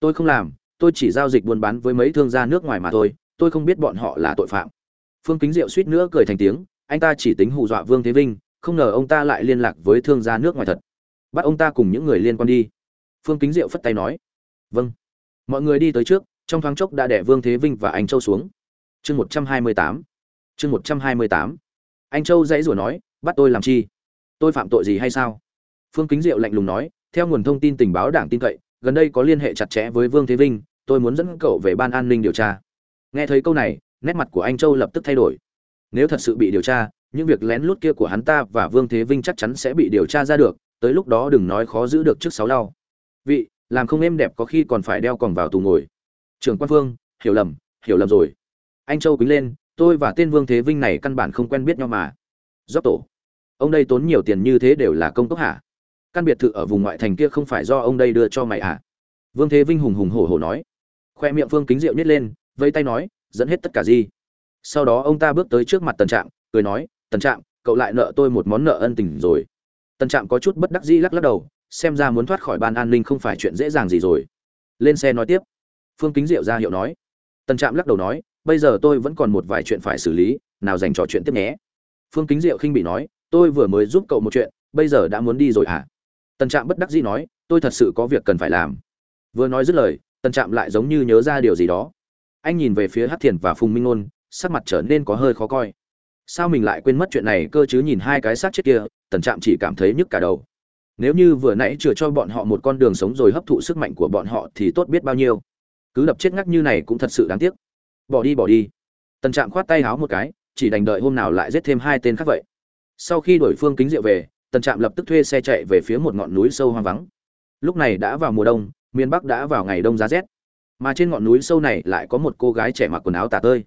tôi không làm, tôi chỉ giao dịch buôn bán với mấy thương gia nước ngoài mà thôi, tôi không biết bọn họ là tội phạm. Phương kính diệu suýt nữa cười thành tiếng, anh ta chỉ tính hù dọa vương thế vinh, không ngờ ông ta lại liên lạc với thương gia nước ngoài thật. Bắt ông ta cùng những người liên quan đi. Phương kính diệu phất tay nói vâng. Mọi người đi tới trước, trong thoáng chốc đã đẻ vương thế vinh và anh châu xuống. Chương một trăm hai mươi tám. Chương một trăm hai mươi tám anh châu dãy rủa nói, bắt tôi làm chi? Tôi phạm tội gì hay sao? Phương kính diệu lạnh lùng nói, theo nguồn thông tin tình báo đảng tin cậy, gần đây có liên hệ chặt chẽ với vương thế vinh, tôi muốn dẫn cậu về ban an ninh điều tra. Nghe thấy câu này, nét mặt của anh châu lập tức thay đổi. Nếu thật sự bị điều tra, những việc lén lút kia của hắn ta và vương thế vinh chắc chắn sẽ bị điều tra ra được, tới lúc đó đừng nói khó giữ được trước sáu đau. Vị, làm không êm đẹp có khi còn phải đeo còn vào tù ngồi. Trưởng quan phương, hiểu lầm hiểu lầm rồi. Anh châu quýnh lên tôi và tên vương thế vinh này căn bản không quen biết nhau mà. Dốc tổ. Ông đây tốn nhiều tiền như thế đều là công cốc hả? Căn biệt thự ở vùng ngoại thành kia không phải do ông đây đưa cho mày hả? Vương thế vinh hùng hùng hổ hổ nói. Khoe miệng vương kính rượu nhét lên vây tay nói, dẫn hết tất cả gì? Sau đó ông ta bước tới trước mặt tần trạm, cười nói, tần trạm, cậu lại nợ tôi một món nợ ân tình rồi. Tần trạm có chút bất đắc dĩ lắc lắc đầu, xem ra muốn thoát khỏi ban an ninh không phải chuyện dễ dàng gì rồi. Lên xe nói tiếp. Phương kính diệu ra hiệu nói. Tần trạm lắc đầu nói bây giờ tôi vẫn còn một vài chuyện phải xử lý, nào dành trò chuyện tiếp nhé. Phương kính diệu khinh bị nói, tôi vừa mới giúp cậu một chuyện, bây giờ đã muốn đi rồi hả? Tần trạm bất đắc dĩ nói, tôi thật sự có việc cần phải làm. Vừa nói dứt lời, tần trạm lại giống như nhớ ra điều gì đó. Anh nhìn về phía hát thiền và phùng minh ngôn, sắc mặt trở nên có hơi khó coi. Sao mình lại quên mất chuyện này cơ chứ nhìn hai cái xác chết kia, tần trạm chỉ cảm thấy nhức cả đầu. Nếu như vừa nãy chừa cho bọn họ một con đường sống rồi hấp thụ sức mạnh của bọn họ thì tốt biết bao nhiêu. Cứ đập chết ngắc như này cũng thật sự đáng tiếc bỏ đi bỏ đi. Tần trạm khoát tay háo một cái, chỉ đành đợi hôm nào lại giết thêm hai tên khác vậy. Sau khi đổi phương kính rượu về, tần trạm lập tức thuê xe chạy về phía một ngọn núi sâu hoang vắng. Lúc này đã vào mùa đông, miền bắc đã vào ngày đông giá rét. Mà trên ngọn núi sâu này lại có một cô gái trẻ mặc quần áo tả tơi.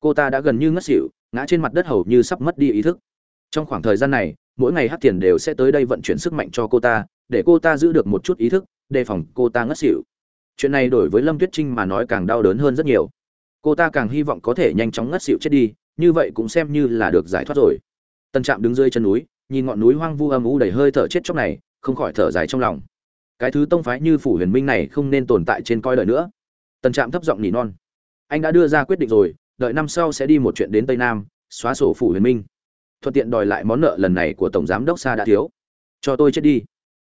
Cô ta đã gần như ngất xỉu, ngã trên mặt đất hầu như sắp mất đi ý thức. Trong khoảng thời gian này, mỗi ngày hát tiền đều sẽ tới đây vận chuyển sức mạnh cho cô ta, để cô ta giữ được một chút ý thức, đề phòng cô ta ngất xỉu. Chuyện này đổi với lâm tuyết trinh mà nói càng đau đớn hơn rất nhiều cô ta càng hy vọng có thể nhanh chóng ngất xỉu chết đi, như vậy cũng xem như là được giải thoát rồi. Tân trạm đứng dưới chân núi, nhìn ngọn núi hoang vu âm u đầy hơi thở chết chóc này, không khỏi thở dài trong lòng. Cái thứ tông phái như phủ huyền minh này không nên tồn tại trên coi đời nữa. Tân trạm thấp giọng nỉ non. Anh đã đưa ra quyết định rồi, đợi năm sau sẽ đi một chuyện đến tây nam, xóa sổ phủ huyền minh. Thuận tiện đòi lại món nợ lần này của tổng giám đốc sa đã thiếu. Cho tôi chết đi.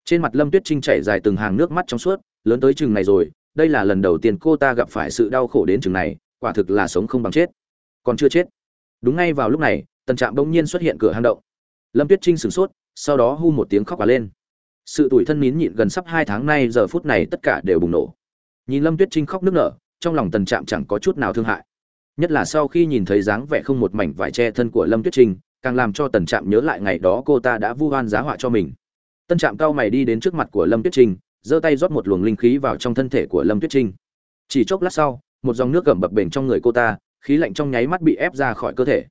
Trên mặt lâm tuyết trinh chảy dài từng hàng nước mắt trong suốt, lớn tới chừng này rồi, đây là lần đầu tiên cô ta gặp phải sự đau khổ đến chừng này quả thực là sống không bằng chết. Còn chưa chết. Đúng ngay vào lúc này, tần trạm bỗng nhiên xuất hiện cửa hang động. Lâm tuyết trinh sửng sốt, sau đó hu một tiếng khóc cả lên. Sự tủi thân nín nhịn gần sắp hai tháng nay, giờ phút này tất cả đều bùng nổ. Nhìn lâm tuyết trinh khóc nức nở, trong lòng tần trạm chẳng có chút nào thương hại. Nhất là sau khi nhìn thấy dáng vẻ không một mảnh vải che thân của lâm tuyết trinh, càng làm cho tần trạm nhớ lại ngày đó cô ta đã vu oan giá họa cho mình. Tân trạm cao mày đi đến trước mặt của lâm tuyết trinh, giơ tay rót một luồng linh khí vào trong thân thể của lâm tuyết trinh. Chỉ chốc lát sau một dòng nước gầm bập bềnh trong người cô ta, khí lạnh trong nháy mắt bị ép ra khỏi cơ thể.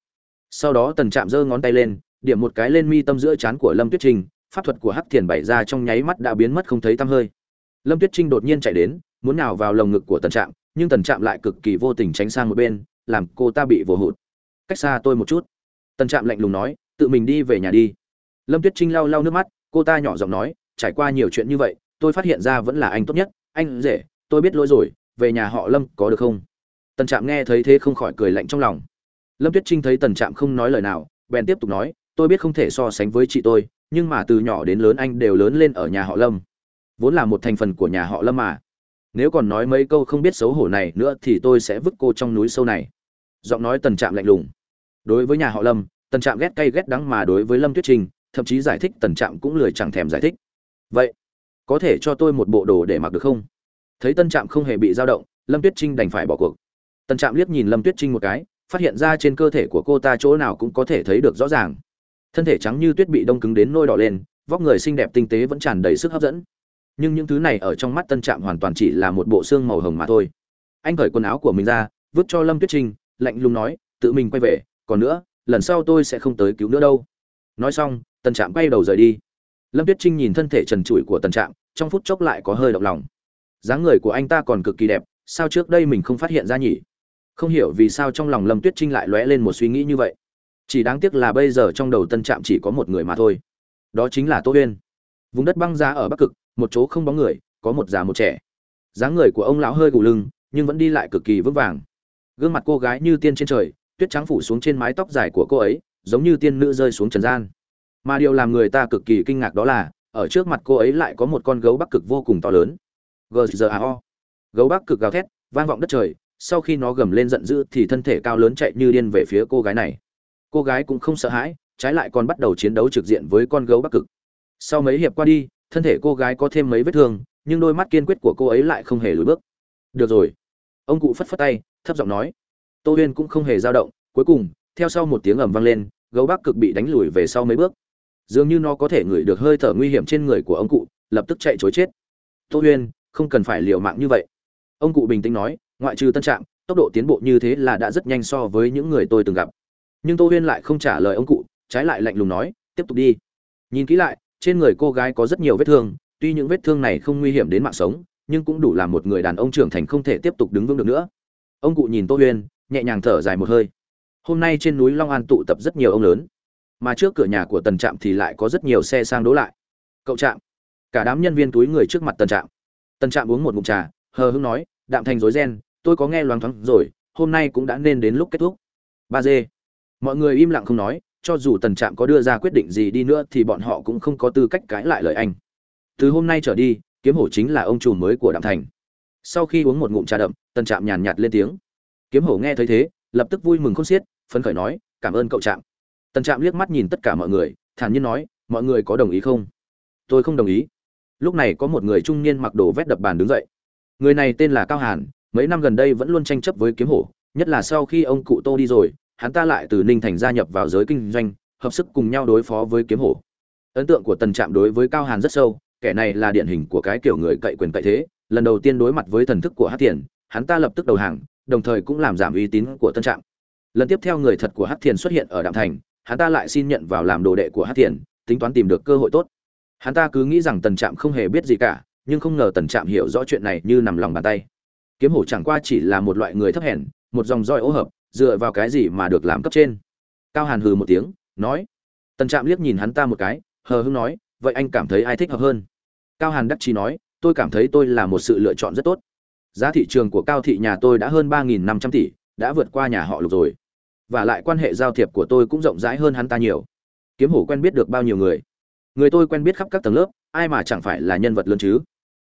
Sau đó tần trạm giơ ngón tay lên, điểm một cái lên mi tâm giữa trán của lâm tuyết trinh, pháp thuật của hắc thiền bày ra trong nháy mắt đã biến mất không thấy tăm hơi. Lâm tuyết trinh đột nhiên chạy đến, muốn nào vào lồng ngực của tần trạm, nhưng tần trạm lại cực kỳ vô tình tránh sang một bên, làm cô ta bị vồ hụt. Cách xa tôi một chút. Tần trạm lạnh lùng nói, tự mình đi về nhà đi. Lâm tuyết trinh lau lau nước mắt, cô ta nhỏ giọng nói, trải qua nhiều chuyện như vậy, tôi phát hiện ra vẫn là anh tốt nhất, anh rể, tôi biết lỗi rồi về nhà họ lâm có được không? Tần trạm nghe thấy thế không khỏi cười lạnh trong lòng. Lâm tuyết trinh thấy tần trạm không nói lời nào, bèn tiếp tục nói, tôi biết không thể so sánh với chị tôi, nhưng mà từ nhỏ đến lớn anh đều lớn lên ở nhà họ lâm. Vốn là một thành phần của nhà họ lâm mà. Nếu còn nói mấy câu không biết xấu hổ này nữa thì tôi sẽ vứt cô trong núi sâu này. Giọng nói tần trạm lạnh lùng. Đối với nhà họ lâm, tần trạm ghét cay ghét đắng mà đối với lâm tuyết trinh, thậm chí giải thích tần trạm cũng lười chẳng thèm giải thích. Vậy, có thể cho tôi một bộ đồ để mặc được không? Thấy tân trạm không hề bị dao động, lâm tuyết trinh đành phải bỏ cuộc. Tần trạm liếc nhìn lâm tuyết trinh một cái, phát hiện ra trên cơ thể của cô ta chỗ nào cũng có thể thấy được rõ ràng. Thân thể trắng như tuyết bị đông cứng đến nôi đỏ lên, vóc người xinh đẹp tinh tế vẫn tràn đầy sức hấp dẫn. Nhưng những thứ này ở trong mắt tân trạm hoàn toàn chỉ là một bộ xương màu hồng mà thôi. Anh cởi quần áo của mình ra, vứt cho lâm tuyết trinh, lạnh lùng nói, tự mình quay về, còn nữa, lần sau tôi sẽ không tới cứu nữa đâu. Nói xong tần trạm quay đầu rời đi. Lâm tuyết trinh nhìn thân thể trần trụi của tần trạm, trong phút chốc lại có hơi động lòng dáng người của anh ta còn cực kỳ đẹp, sao trước đây mình không phát hiện ra nhỉ? Không hiểu vì sao trong lòng lâm tuyết trinh lại lóe lên một suy nghĩ như vậy. Chỉ đáng tiếc là bây giờ trong đầu tân trạm chỉ có một người mà thôi. Đó chính là tô huyên. Vùng đất băng giá ở bắc cực, một chỗ không bóng người, có một già một trẻ. Dáng người của ông lão hơi gù lưng, nhưng vẫn đi lại cực kỳ vững vàng. Gương mặt cô gái như tiên trên trời, tuyết trắng phủ xuống trên mái tóc dài của cô ấy, giống như tiên nữ rơi xuống trần gian. Mà điều làm người ta cực kỳ kinh ngạc đó là, ở trước mặt cô ấy lại có một con gấu bắc cực vô cùng to lớn gzao gấu bắc cực gào thét, vang vọng đất trời, sau khi nó gầm lên giận dữ thì thân thể cao lớn chạy như điên về phía cô gái này. Cô gái cũng không sợ hãi, trái lại còn bắt đầu chiến đấu trực diện với con gấu bắc cực. Sau mấy hiệp qua đi, thân thể cô gái có thêm mấy vết thương, nhưng đôi mắt kiên quyết của cô ấy lại không hề lùi bước. Được rồi. Ông cụ phất phất tay, thấp giọng nói. Tô huyên cũng không hề dao động, cuối cùng, theo sau một tiếng ầm vang lên, gấu bắc cực bị đánh lùi về sau mấy bước. Dường như nó có thể ngửi được hơi thở nguy hiểm trên người của ông cụ, lập tức chạy chối chết. Tô huyên không cần phải liều mạng như vậy. Ông cụ bình tĩnh nói, ngoại trừ tân trạng tốc độ tiến bộ như thế là đã rất nhanh so với những người tôi từng gặp. Nhưng tô huyên lại không trả lời ông cụ, trái lại lạnh lùng nói, tiếp tục đi. Nhìn kỹ lại, trên người cô gái có rất nhiều vết thương, tuy những vết thương này không nguy hiểm đến mạng sống, nhưng cũng đủ làm một người đàn ông trưởng thành không thể tiếp tục đứng vững được nữa. Ông cụ nhìn tô huyên, nhẹ nhàng thở dài một hơi. Hôm nay trên núi long an tụ tập rất nhiều ông lớn, mà trước cửa nhà của tần trạm thì lại có rất nhiều xe sang đỗ lại. Cậu trạm, cả đám nhân viên túi người trước mặt tần trạm tần trạm uống một ngụm trà, hờ hững nói, đạm thành rối ren, tôi có nghe loáng thoáng rồi, hôm nay cũng đã nên đến lúc kết thúc. Ba dê. Mọi người im lặng không nói, cho dù tần trạm có đưa ra quyết định gì đi nữa thì bọn họ cũng không có tư cách cãi lại lời anh. Từ hôm nay trở đi, kiếm hổ chính là ông chủ mới của đạm thành. Sau khi uống một ngụm trà đậm, tần trạm nhàn nhạt lên tiếng. Kiếm hổ nghe thấy thế, lập tức vui mừng khôn xiết, phấn khởi nói, cảm ơn cậu trạm. Tần trạm liếc mắt nhìn tất cả mọi người, thản nhiên nói, mọi người có đồng ý không? Tôi không đồng ý lúc này có một người trung niên mặc đồ vét đập bàn đứng dậy. Người này tên là cao hàn, mấy năm gần đây vẫn luôn tranh chấp với kiếm hổ, nhất là sau khi ông cụ tô đi rồi, hắn ta lại từ ninh thành gia nhập vào giới kinh doanh, hợp sức cùng nhau đối phó với kiếm hổ. Ấn tượng của tần trạm đối với cao hàn rất sâu, kẻ này là điển hình của cái kiểu người cậy quyền cậy thế, lần đầu tiên đối mặt với thần thức của hát thiền, hắn ta lập tức đầu hàng, đồng thời cũng làm giảm uy tín của tân trạm. Lần tiếp theo người thật của hát thiền xuất hiện ở đạm thành, hắn ta lại xin nhận vào làm đồ đệ của hát thiền, tính toán tìm được cơ hội tốt hắn ta cứ nghĩ rằng tần trạm không hề biết gì cả, nhưng không ngờ tần trạm hiểu rõ chuyện này như nằm lòng bàn tay. Kiếm hổ chẳng qua chỉ là một loại người thấp hèn, một dòng roi ô hợp, dựa vào cái gì mà được làm cấp trên. Cao hàn hừ một tiếng, nói. Tần trạm liếc nhìn hắn ta một cái, hờ hưng nói, vậy anh cảm thấy ai thích hợp hơn? Cao hàn đắc chí nói, tôi cảm thấy tôi là một sự lựa chọn rất tốt. Giá thị trường của cao thị nhà tôi đã hơn ba nghìn năm trăm tỷ, đã vượt qua nhà họ lục rồi. Và lại quan hệ giao thiệp của tôi cũng rộng rãi hơn hắn ta nhiều. Kiếm hổ quen biết được bao nhiêu người? Người tôi quen biết khắp các tầng lớp, ai mà chẳng phải là nhân vật lớn chứ?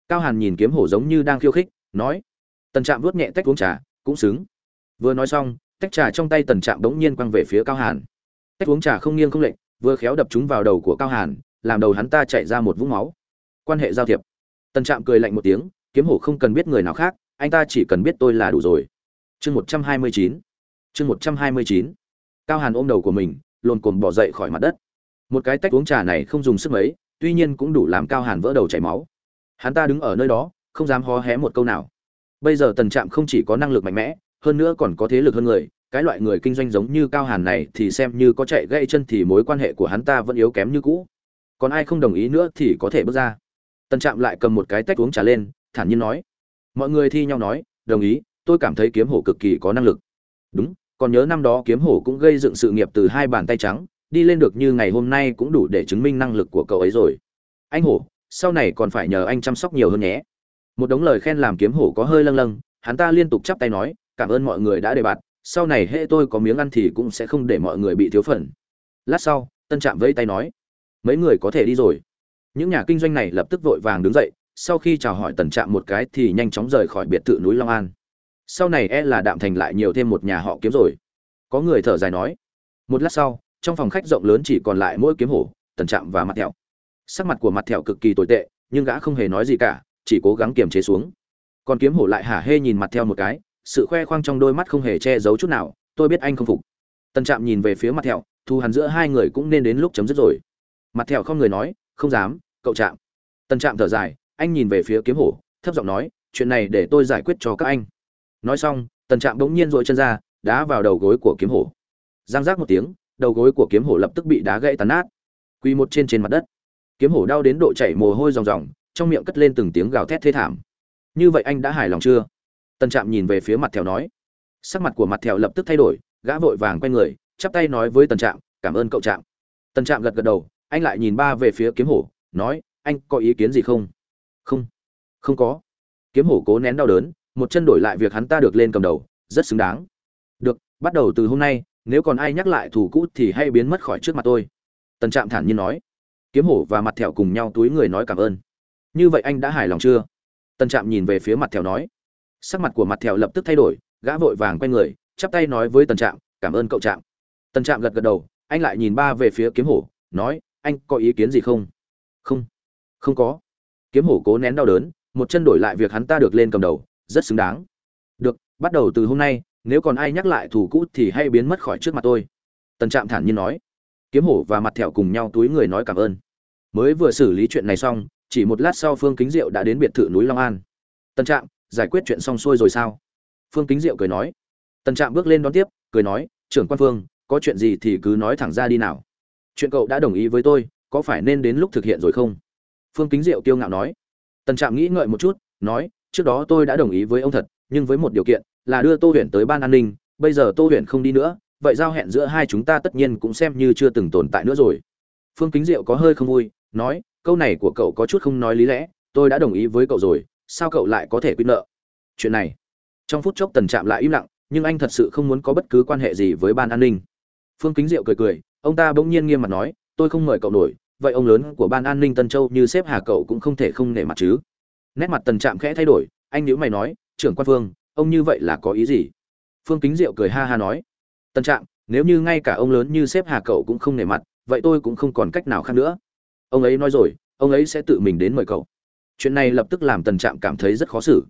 Cao hàn nhìn kiếm hổ giống như đang khiêu khích, nói, tần trạm vuốt nhẹ tách uống trà, cũng xứng. Vừa nói xong, tách trà trong tay tần trạm đống nhiên quăng về phía cao hàn. Tách uống trà không nghiêng không lệch, vừa khéo đập chúng vào đầu của cao hàn, làm đầu hắn ta chạy ra một vũng máu. Quan hệ giao thiệp. Tần trạm cười lạnh một tiếng, kiếm hổ không cần biết người nào khác, anh ta chỉ cần biết tôi là đủ rồi. Chương một trăm hai mươi chín. Chương một trăm hai mươi chín. Cao hàn ôm đầu của mình, lồn cồn bỏ dậy khỏi mặt đất một cái tách uống trà này không dùng sức mấy, tuy nhiên cũng đủ làm cao hàn vỡ đầu chảy máu. Hắn ta đứng ở nơi đó, không dám hó hé một câu nào. Bây giờ tần trạm không chỉ có năng lực mạnh mẽ, hơn nữa còn có thế lực hơn người, cái loại người kinh doanh giống như cao hàn này thì xem như có chạy gãy chân thì mối quan hệ của hắn ta vẫn yếu kém như cũ. Còn ai không đồng ý nữa thì có thể bước ra. Tần trạm lại cầm một cái tách uống trà lên, thản nhiên nói. Mọi người thi nhau nói, đồng ý, tôi cảm thấy kiếm hổ cực kỳ có năng lực. Đúng, còn nhớ năm đó kiếm hổ cũng gây dựng sự nghiệp từ hai bàn tay trắng đi lên được như ngày hôm nay cũng đủ để chứng minh năng lực của cậu ấy rồi. Anh hổ, sau này còn phải nhờ anh chăm sóc nhiều hơn nhé. Một đống lời khen làm kiếm hổ có hơi lâng lâng, hắn ta liên tục chắp tay nói, cảm ơn mọi người đã đề bạt, sau này hễ tôi có miếng ăn thì cũng sẽ không để mọi người bị thiếu phần. Lát sau, tân trạm vẫy tay nói, mấy người có thể đi rồi. Những nhà kinh doanh này lập tức vội vàng đứng dậy, sau khi chào hỏi tần trạm một cái thì nhanh chóng rời khỏi biệt thự núi long an. Sau này e là đạm thành lại nhiều thêm một nhà họ kiếm rồi. Có người thở dài nói, một lát sau trong phòng khách rộng lớn chỉ còn lại mỗi kiếm hổ, tần trạm và mặt thẹo. Sắc mặt của mặt thẹo cực kỳ tồi tệ, nhưng gã không hề nói gì cả, chỉ cố gắng kiềm chế xuống. Còn kiếm hổ lại hả hê nhìn mặt theo một cái, sự khoe khoang trong đôi mắt không hề che giấu chút nào, tôi biết anh không phục. Tần trạm nhìn về phía mặt thẹo thu hẳn giữa hai người cũng nên đến lúc chấm dứt rồi. Mặt thẹo không người nói, không dám, cậu trạm. Tần trạm thở dài, anh nhìn về phía kiếm hổ, thấp giọng nói, chuyện này để tôi giải quyết cho các anh. Nói xong, tần trạm bỗng nhiên dội chân ra, đá vào đầu gối của kiếm hổ. Giang giác một tiếng đầu gối của kiếm hổ lập tức bị đá gãy tàn nát. Quy một trên trên mặt đất. Kiếm hổ đau đến độ chảy mồ hôi ròng ròng, trong miệng cất lên từng tiếng gào thét thê thảm. Như vậy anh đã hài lòng chưa? Tần trạm nhìn về phía mặt thèo nói. Sắc mặt của mặt thèo lập tức thay đổi, gã vội vàng quay người, chắp tay nói với tần trạm, cảm ơn cậu trạm. Tần trạm gật gật đầu, anh lại nhìn ba về phía kiếm hổ, nói, anh có ý kiến gì không? Không. Không có. Kiếm hổ cố nén đau đớn, một chân đổi lại việc hắn ta được lên cầm đầu, rất xứng đáng. Được, bắt đầu từ hôm nay nếu còn ai nhắc lại thủ cũ thì hãy biến mất khỏi trước mặt tôi. Tần trạm thản nhiên nói. Kiếm hổ và mặt thẹo cùng nhau túi người nói cảm ơn. Như vậy anh đã hài lòng chưa? Tần trạm nhìn về phía mặt thẹo nói. Sắc mặt của mặt thẹo lập tức thay đổi, gã vội vàng quay người, chắp tay nói với tần trạm, cảm ơn cậu trạm. Tần trạm gật gật đầu, anh lại nhìn ba về phía kiếm hổ, nói, anh có ý kiến gì không? Không. Không có. Kiếm hổ cố nén đau đớn, một chân đổi lại việc hắn ta được lên cầm đầu, rất xứng đáng. Được, bắt đầu từ hôm nay nếu còn ai nhắc lại thủ cũ thì hãy biến mất khỏi trước mặt tôi. Tần trạm thản nhiên nói. Kiếm hổ và mặt thẹo cùng nhau túi người nói cảm ơn. Mới vừa xử lý chuyện này xong, chỉ một lát sau phương kính diệu đã đến biệt thự núi long an. Tần trạm, giải quyết chuyện xong xuôi rồi sao? Phương kính diệu cười nói. Tần trạm bước lên đón tiếp, cười nói, trưởng quan phương, có chuyện gì thì cứ nói thẳng ra đi nào. Chuyện cậu đã đồng ý với tôi, có phải nên đến lúc thực hiện rồi không? Phương kính diệu kiêu ngạo nói. Tần trạm nghĩ ngợi một chút, nói, trước đó tôi đã đồng ý với ông thật, nhưng với một điều kiện là đưa tô huyền tới ban an ninh, bây giờ tô huyền không đi nữa, vậy giao hẹn giữa hai chúng ta tất nhiên cũng xem như chưa từng tồn tại nữa rồi. Phương kính diệu có hơi không vui, nói, câu này của cậu có chút không nói lý lẽ, tôi đã đồng ý với cậu rồi, sao cậu lại có thể quyết nợ? Chuyện này, trong phút chốc tần trạm lại im lặng, nhưng anh thật sự không muốn có bất cứ quan hệ gì với ban an ninh. Phương kính diệu cười cười, ông ta bỗng nhiên nghiêm mặt nói, tôi không mời cậu nổi, vậy ông lớn của ban an ninh tân châu như xếp hà cậu cũng không thể không nể mặt chứ. Nét mặt tần trạm khẽ thay đổi, anh nhữ mày nói, trưởng quan phương ông như vậy là có ý gì? Phương kính diệu cười ha ha nói tần trạm nếu như ngay cả ông lớn như sếp hà cậu cũng không nể mặt, vậy tôi cũng không còn cách nào khác nữa. Ông ấy nói rồi, ông ấy sẽ tự mình đến mời cậu. Chuyện này lập tức làm tần trạm cảm thấy rất khó xử.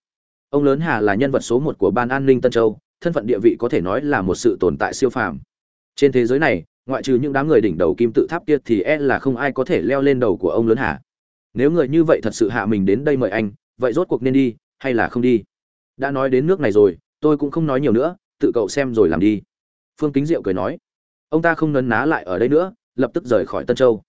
Ông lớn hà là nhân vật số một của ban an ninh tân châu, thân phận địa vị có thể nói là một sự tồn tại siêu phàm. Trên thế giới này, ngoại trừ những đám người đỉnh đầu kim tự tháp kia thì e là không ai có thể leo lên đầu của ông lớn hà. Nếu người như vậy thật sự hạ mình đến đây mời anh, vậy rốt cuộc nên đi, hay là không đi? Đã nói đến nước này rồi, tôi cũng không nói nhiều nữa, tự cậu xem rồi làm đi. Phương kính diệu cười nói. Ông ta không nấn ná lại ở đây nữa, lập tức rời khỏi tân châu.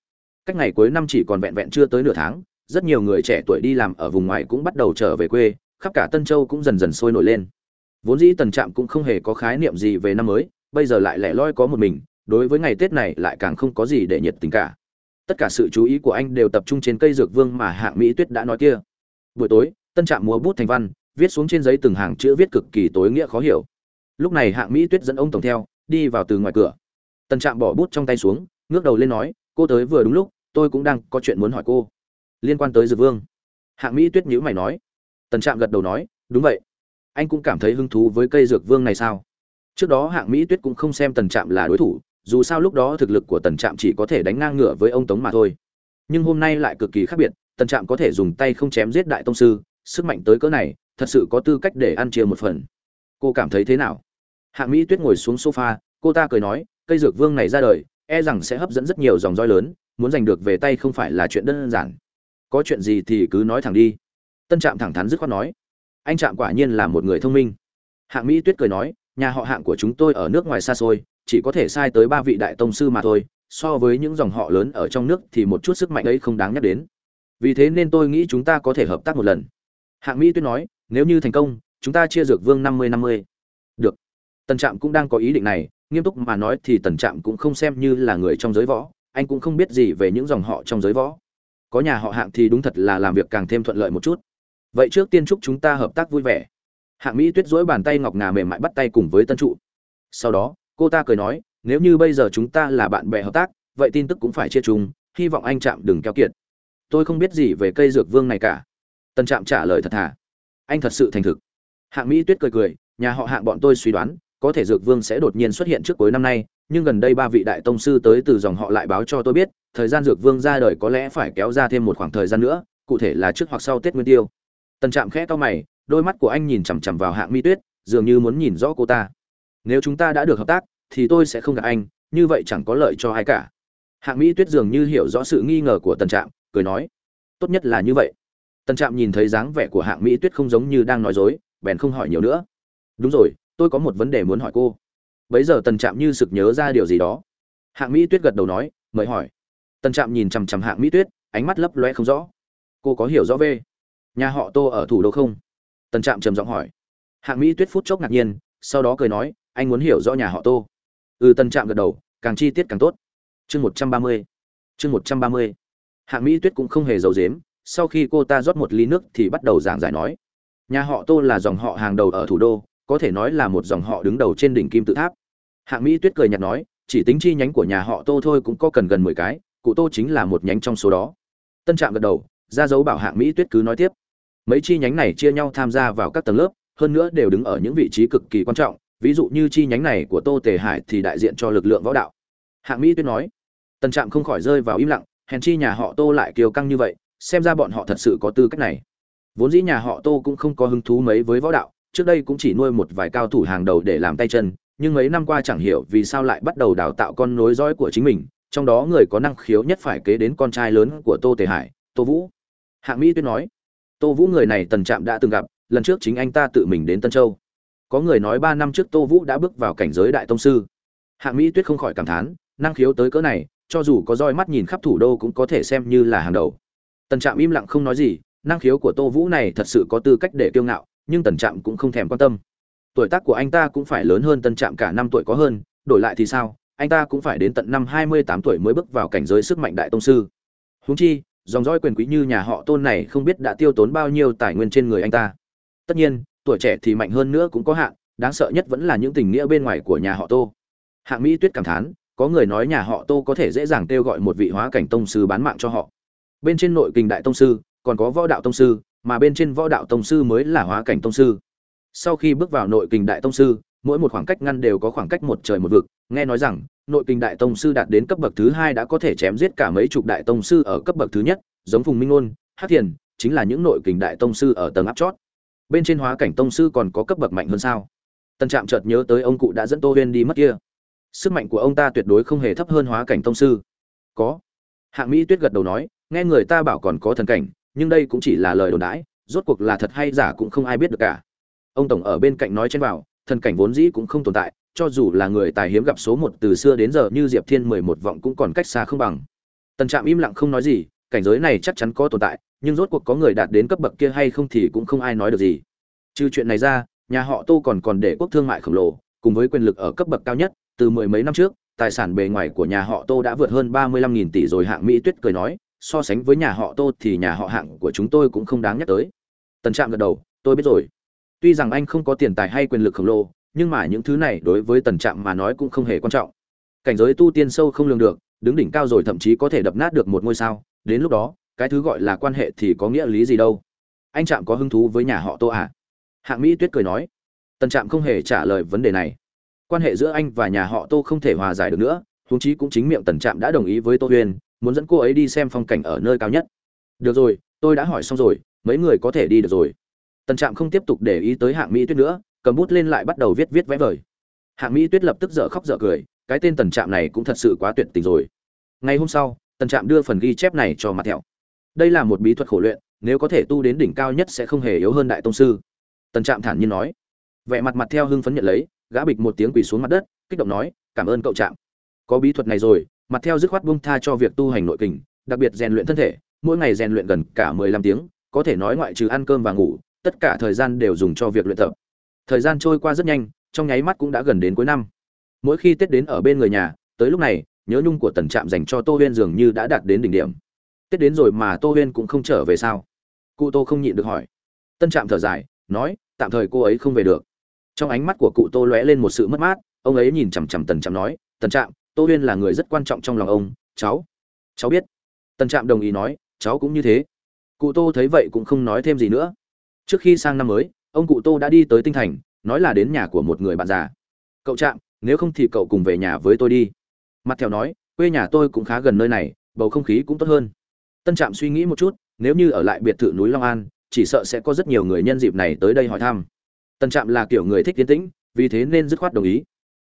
Cách ngày cuối năm chỉ còn vẹn vẹn chưa tới nửa tháng, rất nhiều người trẻ tuổi đi làm ở vùng ngoài cũng bắt đầu trở về quê, khắp cả tân châu cũng dần dần sôi nổi lên. Vốn dĩ tần trạm cũng không hề có khái niệm gì về năm mới, bây giờ lại lẻ loi có một mình, đối với ngày tết này lại càng không có gì để nhiệt tình cả. Tất cả sự chú ý của anh đều tập trung trên cây dược vương mà hạng mỹ tuyết đã nói kia. Buổi tối, tân trạm múa bút thành văn viết xuống trên giấy từng hàng chữ viết cực kỳ tối nghĩa khó hiểu. Lúc này hạng mỹ tuyết dẫn ông tổng theo, đi vào từ ngoài cửa. Tần trạm bỏ bút trong tay xuống, ngước đầu lên nói, cô tới vừa đúng lúc, tôi cũng đang có chuyện muốn hỏi cô. Liên quan tới dược vương. Hạng mỹ tuyết nhữ mày nói. Tần trạm gật đầu nói, đúng vậy. Anh cũng cảm thấy hứng thú với cây dược vương này sao? Trước đó hạng mỹ tuyết cũng không xem tần trạm là đối thủ, dù sao lúc đó thực lực của tần trạm chỉ có thể đánh ngang ngửa với ông tống mà thôi. Nhưng hôm nay lại cực kỳ khác biệt, tần trạm có thể dùng tay không chém giết đại tông sư, sức mạnh tới cỡ này thật sự có tư cách để ăn chia một phần. Cô cảm thấy thế nào? Hạng mỹ tuyết ngồi xuống sofa, cô ta cười nói, cây dược vương này ra đời e rằng sẽ hấp dẫn rất nhiều dòng roi lớn, muốn giành được về tay không phải là chuyện đơn giản. Có chuyện gì thì cứ nói thẳng đi. Tân trạm thẳng thắn dứt khoát nói, anh trạm quả nhiên là một người thông minh. Hạng mỹ tuyết cười nói, nhà họ hạng của chúng tôi ở nước ngoài xa xôi, chỉ có thể sai tới ba vị đại tông sư mà thôi, so với những dòng họ lớn ở trong nước thì một chút sức mạnh ấy không đáng nhắc đến. Vì thế nên tôi nghĩ chúng ta có thể hợp tác một lần. Hạng mỹ tuyết nói nếu như thành công, chúng ta chia dược vương năm mươi năm mươi. Được. Tần trạm cũng đang có ý định này, nghiêm túc mà nói thì tần trạm cũng không xem như là người trong giới võ, anh cũng không biết gì về những dòng họ trong giới võ. Có nhà họ hạng thì đúng thật là làm việc càng thêm thuận lợi một chút. Vậy trước tiên chúc chúng ta hợp tác vui vẻ. Hạng mỹ tuyết dỗi bàn tay ngọc ngà mềm mại bắt tay cùng với tân trụ. Sau đó, cô ta cười nói, nếu như bây giờ chúng ta là bạn bè hợp tác, vậy tin tức cũng phải chia chung, hy vọng anh trạm đừng keo kiệt. Tôi không biết gì về cây dược vương này cả. Tân trạm trả lời thật thà anh thật sự thành thực. Hạng mỹ tuyết cười cười, nhà họ hạng bọn tôi suy đoán, có thể dược vương sẽ đột nhiên xuất hiện trước cuối năm nay, nhưng gần đây ba vị đại tông sư tới từ dòng họ lại báo cho tôi biết, thời gian dược vương ra đời có lẽ phải kéo ra thêm một khoảng thời gian nữa, cụ thể là trước hoặc sau tết nguyên tiêu. Tần trạm khẽ to mày, đôi mắt của anh nhìn chằm chằm vào hạng Mỹ tuyết, dường như muốn nhìn rõ cô ta. Nếu chúng ta đã được hợp tác, thì tôi sẽ không gặp anh, như vậy chẳng có lợi cho ai cả. Hạng mỹ tuyết dường như hiểu rõ sự nghi ngờ của tần trạm, cười nói, tốt nhất là như vậy tần trạm nhìn thấy dáng vẻ của hạng mỹ tuyết không giống như đang nói dối, bèn không hỏi nhiều nữa. Đúng rồi, tôi có một vấn đề muốn hỏi cô. Bấy giờ tần trạm như sực nhớ ra điều gì đó. Hạng mỹ tuyết gật đầu nói, mời hỏi. Tần trạm nhìn chằm chằm hạng mỹ tuyết, ánh mắt lấp loe không rõ. Cô có hiểu rõ về nhà họ tô ở thủ đô không? Tần trạm trầm giọng hỏi. Hạng mỹ tuyết phút chốc ngạc nhiên, sau đó cười nói, anh muốn hiểu rõ nhà họ tô. Ừ tần trạm gật đầu, càng chi tiết càng tốt. Chương một trăm ba mươi. Chương một trăm ba mươi. Hạng mỹ tuyết cũng không hề giấu dếm sau khi cô ta rót một ly nước thì bắt đầu giảng giải nói. Nhà họ tô là dòng họ hàng đầu ở thủ đô, có thể nói là một dòng họ đứng đầu trên đỉnh kim tự tháp. Hạng mỹ tuyết cười nhạt nói, chỉ tính chi nhánh của nhà họ tô thôi cũng có cần gần mười cái, cụ tô chính là một nhánh trong số đó. Tân trạm gật đầu, ra dấu bảo hạng mỹ tuyết cứ nói tiếp. Mấy chi nhánh này chia nhau tham gia vào các tầng lớp, hơn nữa đều đứng ở những vị trí cực kỳ quan trọng, ví dụ như chi nhánh này của tô tề hải thì đại diện cho lực lượng võ đạo. Hạng mỹ tuyết nói, tân trạm không khỏi rơi vào im lặng, hèn chi nhà họ tô lại kiều căng như vậy xem ra bọn họ thật sự có tư cách này. Vốn dĩ nhà họ tô cũng không có hứng thú mấy với võ đạo, trước đây cũng chỉ nuôi một vài cao thủ hàng đầu để làm tay chân, nhưng mấy năm qua chẳng hiểu vì sao lại bắt đầu đào tạo con nối dõi của chính mình, trong đó người có năng khiếu nhất phải kế đến con trai lớn của tô tề hải, tô vũ. Hạng mỹ tuyết nói, tô vũ người này tần trạm đã từng gặp, lần trước chính anh ta tự mình đến tân châu. Có người nói ba năm trước tô vũ đã bước vào cảnh giới đại tông sư. Hạng mỹ tuyết không khỏi cảm thán, năng khiếu tới cỡ này, cho dù có roi mắt nhìn khắp thủ đô cũng có thể xem như là hàng đầu tần trạm im lặng không nói gì, năng khiếu của tô vũ này thật sự có tư cách để kiêu ngạo, nhưng tần trạm cũng không thèm quan tâm. Tuổi tác của anh ta cũng phải lớn hơn tần trạm cả năm tuổi có hơn, đổi lại thì sao, anh ta cũng phải đến tận năm hai mươi tám tuổi mới bước vào cảnh giới sức mạnh đại tông sư. Húng chi, dòng dõi quyền quý như nhà họ tôn này không biết đã tiêu tốn bao nhiêu tài nguyên trên người anh ta. Tất nhiên, tuổi trẻ thì mạnh hơn nữa cũng có hạn, đáng sợ nhất vẫn là những tình nghĩa bên ngoài của nhà họ tô. Hạng mỹ tuyết cảm thán, có người nói nhà họ tô có thể dễ dàng kêu gọi một vị hóa cảnh tông sư bán mạng cho họ bên trên nội kình đại tông sư, còn có võ đạo tông sư, mà bên trên võ đạo tông sư mới là hóa cảnh tông sư. Sau khi bước vào nội kình đại tông sư, mỗi một khoảng cách ngăn đều có khoảng cách một trời một vực. Nghe nói rằng, nội kình đại tông sư đạt đến cấp bậc thứ hai đã có thể chém giết cả mấy chục đại tông sư ở cấp bậc thứ nhất, giống phùng minh ngôn hát thiền, chính là những nội kình đại tông sư ở tầng áp chót. Bên trên hóa cảnh tông sư còn có cấp bậc mạnh hơn sao? Tân trạm chợt nhớ tới ông cụ đã dẫn tô huyên đi mất kia. Sức mạnh của ông ta tuyệt đối không hề thấp hơn hóa cảnh tông sư. Có. Hạng mỹ tuyết gật đầu nói nghe người ta bảo còn có thần cảnh, nhưng đây cũng chỉ là lời đồn đãi, rốt cuộc là thật hay giả cũng không ai biết được cả. Ông tổng ở bên cạnh nói trên vào, thần cảnh vốn dĩ cũng không tồn tại, cho dù là người tài hiếm gặp số một từ xưa đến giờ như diệp thiên mười một vọng cũng còn cách xa không bằng. Tần trạm im lặng không nói gì, cảnh giới này chắc chắn có tồn tại, nhưng rốt cuộc có người đạt đến cấp bậc kia hay không thì cũng không ai nói được gì. Trừ chuyện này ra, nhà họ tô còn còn để quốc thương mại khổng lồ, cùng với quyền lực ở cấp bậc cao nhất, từ mười mấy năm trước, tài sản bề ngoài của nhà họ tô đã vượt hơn ba mươi lăm nghìn tỷ rồi, hạng mỹ tuyết cười nói so sánh với nhà họ tô thì nhà họ hạng của chúng tôi cũng không đáng nhắc tới. Tần trạm gật đầu, tôi biết rồi. Tuy rằng anh không có tiền tài hay quyền lực khổng lồ, nhưng mà những thứ này đối với tần trạm mà nói cũng không hề quan trọng. Cảnh giới tu tiên sâu không lường được, đứng đỉnh cao rồi thậm chí có thể đập nát được một ngôi sao. Đến lúc đó, cái thứ gọi là quan hệ thì có nghĩa lý gì đâu? Anh trạm có hứng thú với nhà họ tô à? Hạng mỹ tuyết cười nói. Tần trạm không hề trả lời vấn đề này. Quan hệ giữa anh và nhà họ tô không thể hòa giải được nữa, huống chí cũng chính miệng tần trạm đã đồng ý với tô huyên muốn dẫn cô ấy đi xem phong cảnh ở nơi cao nhất. Được rồi, tôi đã hỏi xong rồi, mấy người có thể đi được rồi. Tần trạm không tiếp tục để ý tới hạng mỹ tuyết nữa, cầm bút lên lại bắt đầu viết viết vẽ vời. Hạng mỹ tuyết lập tức dở khóc dở cười, cái tên tần trạm này cũng thật sự quá tuyệt tình rồi. Ngày hôm sau, tần trạm đưa phần ghi chép này cho mặt thẹo. Đây là một bí thuật khổ luyện, nếu có thể tu đến đỉnh cao nhất sẽ không hề yếu hơn đại tông sư. Tần trạm thản nhiên nói. Vẻ mặt mặt theo hưng phấn nhận lấy, gã bịch một tiếng quỳ xuống mặt đất, kích động nói, cảm ơn cậu trạm. Có bí thuật này rồi mặt theo dứt khoát buông tha cho việc tu hành nội kình, đặc biệt rèn luyện thân thể, mỗi ngày rèn luyện gần cả mười lăm tiếng, có thể nói ngoại trừ ăn cơm và ngủ, tất cả thời gian đều dùng cho việc luyện tập. Thời gian trôi qua rất nhanh, trong nháy mắt cũng đã gần đến cuối năm. Mỗi khi tết đến ở bên người nhà, tới lúc này, nhớ nhung của tần trạm dành cho tô huyên dường như đã đạt đến đỉnh điểm. Tết đến rồi mà tô huyên cũng không trở về sao? Cụ tô không nhịn được hỏi. Tân trạm thở dài, nói, tạm thời cô ấy không về được. Trong ánh mắt của cụ tô lóe lên một sự mất mát, ông ấy nhìn chằm chằm tần trạm nói, tần trạm tô huyên là người rất quan trọng trong lòng ông, cháu cháu biết. Tần trạm đồng ý nói, cháu cũng như thế. Cụ tô thấy vậy cũng không nói thêm gì nữa. Trước khi sang năm mới, ông cụ tô đã đi tới tinh thành, nói là đến nhà của một người bạn già. Cậu trạm, nếu không thì cậu cùng về nhà với tôi đi. Mặt theo nói, quê nhà tôi cũng khá gần nơi này, bầu không khí cũng tốt hơn. Tân trạm suy nghĩ một chút, nếu như ở lại biệt thự núi long an, chỉ sợ sẽ có rất nhiều người nhân dịp này tới đây hỏi thăm. Tân trạm là kiểu người thích tiến tĩnh, vì thế nên dứt khoát đồng ý.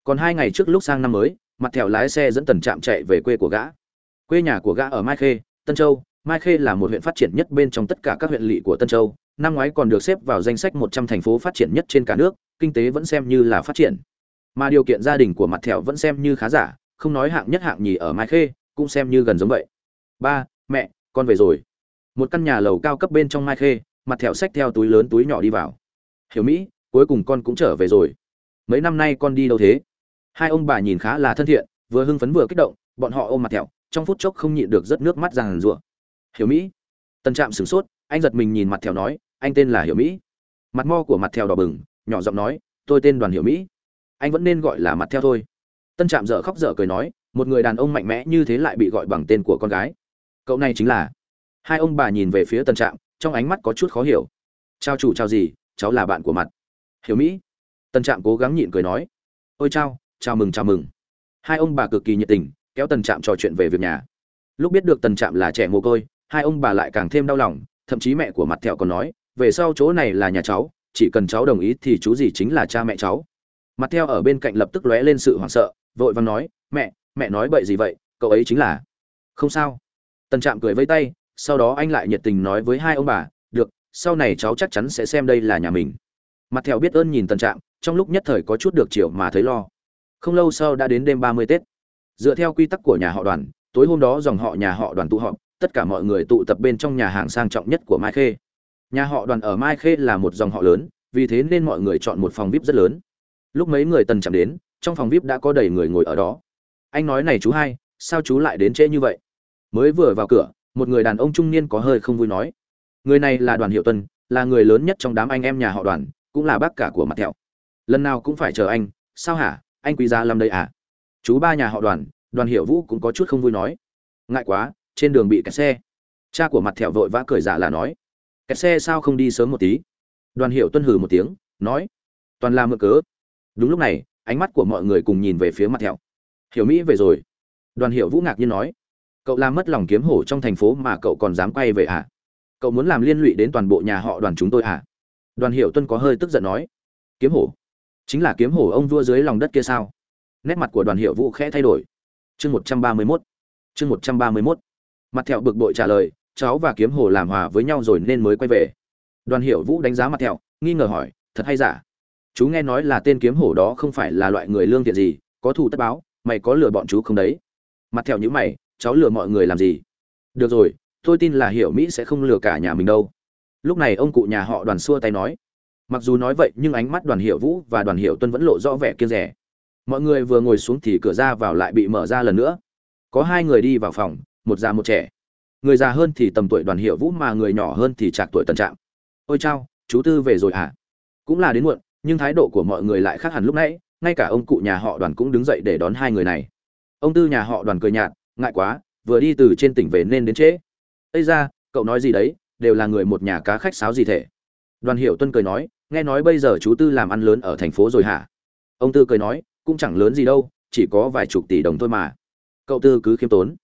Còn hai ngày trước lúc sang năm mới mặt thẻo lái xe dẫn tần trạm chạy về quê của gã. Quê nhà của gã ở mai khê, tân châu. Mai khê là một huyện phát triển nhất bên trong tất cả các huyện lỵ của tân châu. Năm ngoái còn được xếp vào danh sách một trăm thành phố phát triển nhất trên cả nước, kinh tế vẫn xem như là phát triển. Mà điều kiện gia đình của mặt thẻo vẫn xem như khá giả, không nói hạng nhất hạng nhì ở mai khê, cũng xem như gần giống vậy. Ba, mẹ, con về rồi. Một căn nhà lầu cao cấp bên trong mai khê, mặt thẹo xách theo túi lớn túi nhỏ đi vào. Hiểu mỹ, cuối cùng con cũng trở về rồi. Mấy năm nay con đi đâu thế? Hai ông bà nhìn khá là thân thiện, vừa hưng phấn vừa kích động, bọn họ ôm mặt thẹo, trong phút chốc không nhịn được rất nước mắt ràng rụa hiểu mỹ. Tân trạm sửng sốt, anh giật mình nhìn mặt theo nói, anh tên là hiểu mỹ. Mặt mo của mặt theo đỏ bừng, nhỏ giọng nói, tôi tên đoàn hiểu mỹ. Anh vẫn nên gọi là mặt theo thôi. Tân trạm dở khóc dở cười nói, một người đàn ông mạnh mẽ như thế lại bị gọi bằng tên của con gái. Cậu này chính là hai ông bà nhìn về phía tân trạm, trong ánh mắt có chút khó hiểu. Chào chủ, chào gì cháu là bạn của mặt. Hiểu mỹ. Tân trạm cố gắng nhịn cười nói, ôi chào chào mừng chào mừng. Hai ông bà cực kỳ nhiệt tình, kéo tần trạm trò chuyện về việc nhà. Lúc biết được tần trạm là trẻ mồ côi, hai ông bà lại càng thêm đau lòng, thậm chí mẹ của mặt thẹo còn nói, về sau chỗ này là nhà cháu, chỉ cần cháu đồng ý thì chú gì chính là cha mẹ cháu. Mặt theo ở bên cạnh lập tức lóe lên sự hoảng sợ, vội vàng nói, mẹ mẹ nói bậy gì vậy, cậu ấy chính là không sao. Tần trạm cười vây tay, sau đó anh lại nhiệt tình nói với hai ông bà, được, sau này cháu chắc chắn sẽ xem đây là nhà mình. Mặt theo biết ơn nhìn tần trạm, trong lúc nhất thời có chút được chiều mà thấy lo không lâu sau đã đến đêm ba mươi tết. Dựa theo quy tắc của nhà họ đoàn, tối hôm đó dòng họ nhà họ đoàn tụ họp, tất cả mọi người tụ tập bên trong nhà hàng sang trọng nhất của mai khê. Nhà họ đoàn ở mai khê là một dòng họ lớn, vì thế nên mọi người chọn một phòng vip rất lớn. Lúc mấy người tần chạm đến, trong phòng vip đã có đầy người ngồi ở đó. Anh nói này chú hai, sao chú lại đến trễ như vậy? Mới vừa vào cửa, một người đàn ông trung niên có hơi không vui nói. Người này là đoàn hiệu tuân, là người lớn nhất trong đám anh em nhà họ đoàn, cũng là bác cả của mặt thẹo. Lần nào cũng phải chờ anh, sao hả? Anh quý giá làm đây à. Chú ba nhà họ đoàn đoàn Hiểu vũ cũng có chút không vui nói. Ngại quá, trên đường bị kẹt xe. Cha của mặt thẹo vội vã cười giả là nói. Kẹt xe sao không đi sớm một tí? Đoàn Hiểu tuân hừ một tiếng, nói. Toàn là mượn cớ. Đúng lúc này, ánh mắt của mọi người cùng nhìn về phía mặt thẹo. Hiểu mỹ về rồi. Đoàn Hiểu vũ ngạc nhiên nói. Cậu làm mất lòng kiếm hổ trong thành phố mà cậu còn dám quay về à? Cậu muốn làm liên lụy đến toàn bộ nhà họ đoàn chúng tôi à? Đoàn Hiểu tuân có hơi tức giận nói. Kiếm hổ? Chính là kiếm hổ ông vua dưới lòng đất kia sao? Nét mặt của đoàn hiệu vũ khẽ thay đổi. Chương một trăm ba mươi mốt. Chương một trăm ba mươi mốt. Mặt thẹo bực bội trả lời, cháu và kiếm hổ làm hòa với nhau rồi nên mới quay về. Đoàn hiệu vũ đánh giá mặt thẹo, nghi ngờ hỏi, thật hay giả? Chú nghe nói là tên kiếm hổ đó không phải là loại người lương thiện gì, có thù tất báo, mày có lừa bọn chú không đấy? Mặt thẹo nhữ mày, cháu lừa mọi người làm gì? Được rồi, tôi tin là hiểu mỹ sẽ không lừa cả nhà mình đâu. Lúc này ông cụ nhà họ đoàn xua tay nói mặc dù nói vậy, nhưng ánh mắt đoàn hiệu vũ và đoàn hiệu tuân vẫn lộ rõ vẻ kiên rẻ mọi người vừa ngồi xuống thì cửa ra vào lại bị mở ra lần nữa. Có hai người đi vào phòng, một già một trẻ. Người già hơn thì tầm tuổi đoàn hiệu vũ mà người nhỏ hơn thì trạc tuổi tần trạng. Ôi chao, chú tư về rồi à cũng là đến muộn, nhưng thái độ của mọi người lại khác hẳn lúc nãy, ngay cả ông cụ nhà họ đoàn cũng đứng dậy để đón hai người này. Ông tư nhà họ đoàn cười nhạt, ngại quá, vừa đi từ trên tỉnh về nên đến trễ. Ây ra cậu nói gì đấy, đều là người một nhà cá khách sáo gì thể đoàn hiệu tuân cười nói nghe nói bây giờ chú tư làm ăn lớn ở thành phố rồi hả? Ông tư cười nói, cũng chẳng lớn gì đâu, chỉ có vài chục tỷ đồng thôi mà. Cậu tư cứ khiêm tốn.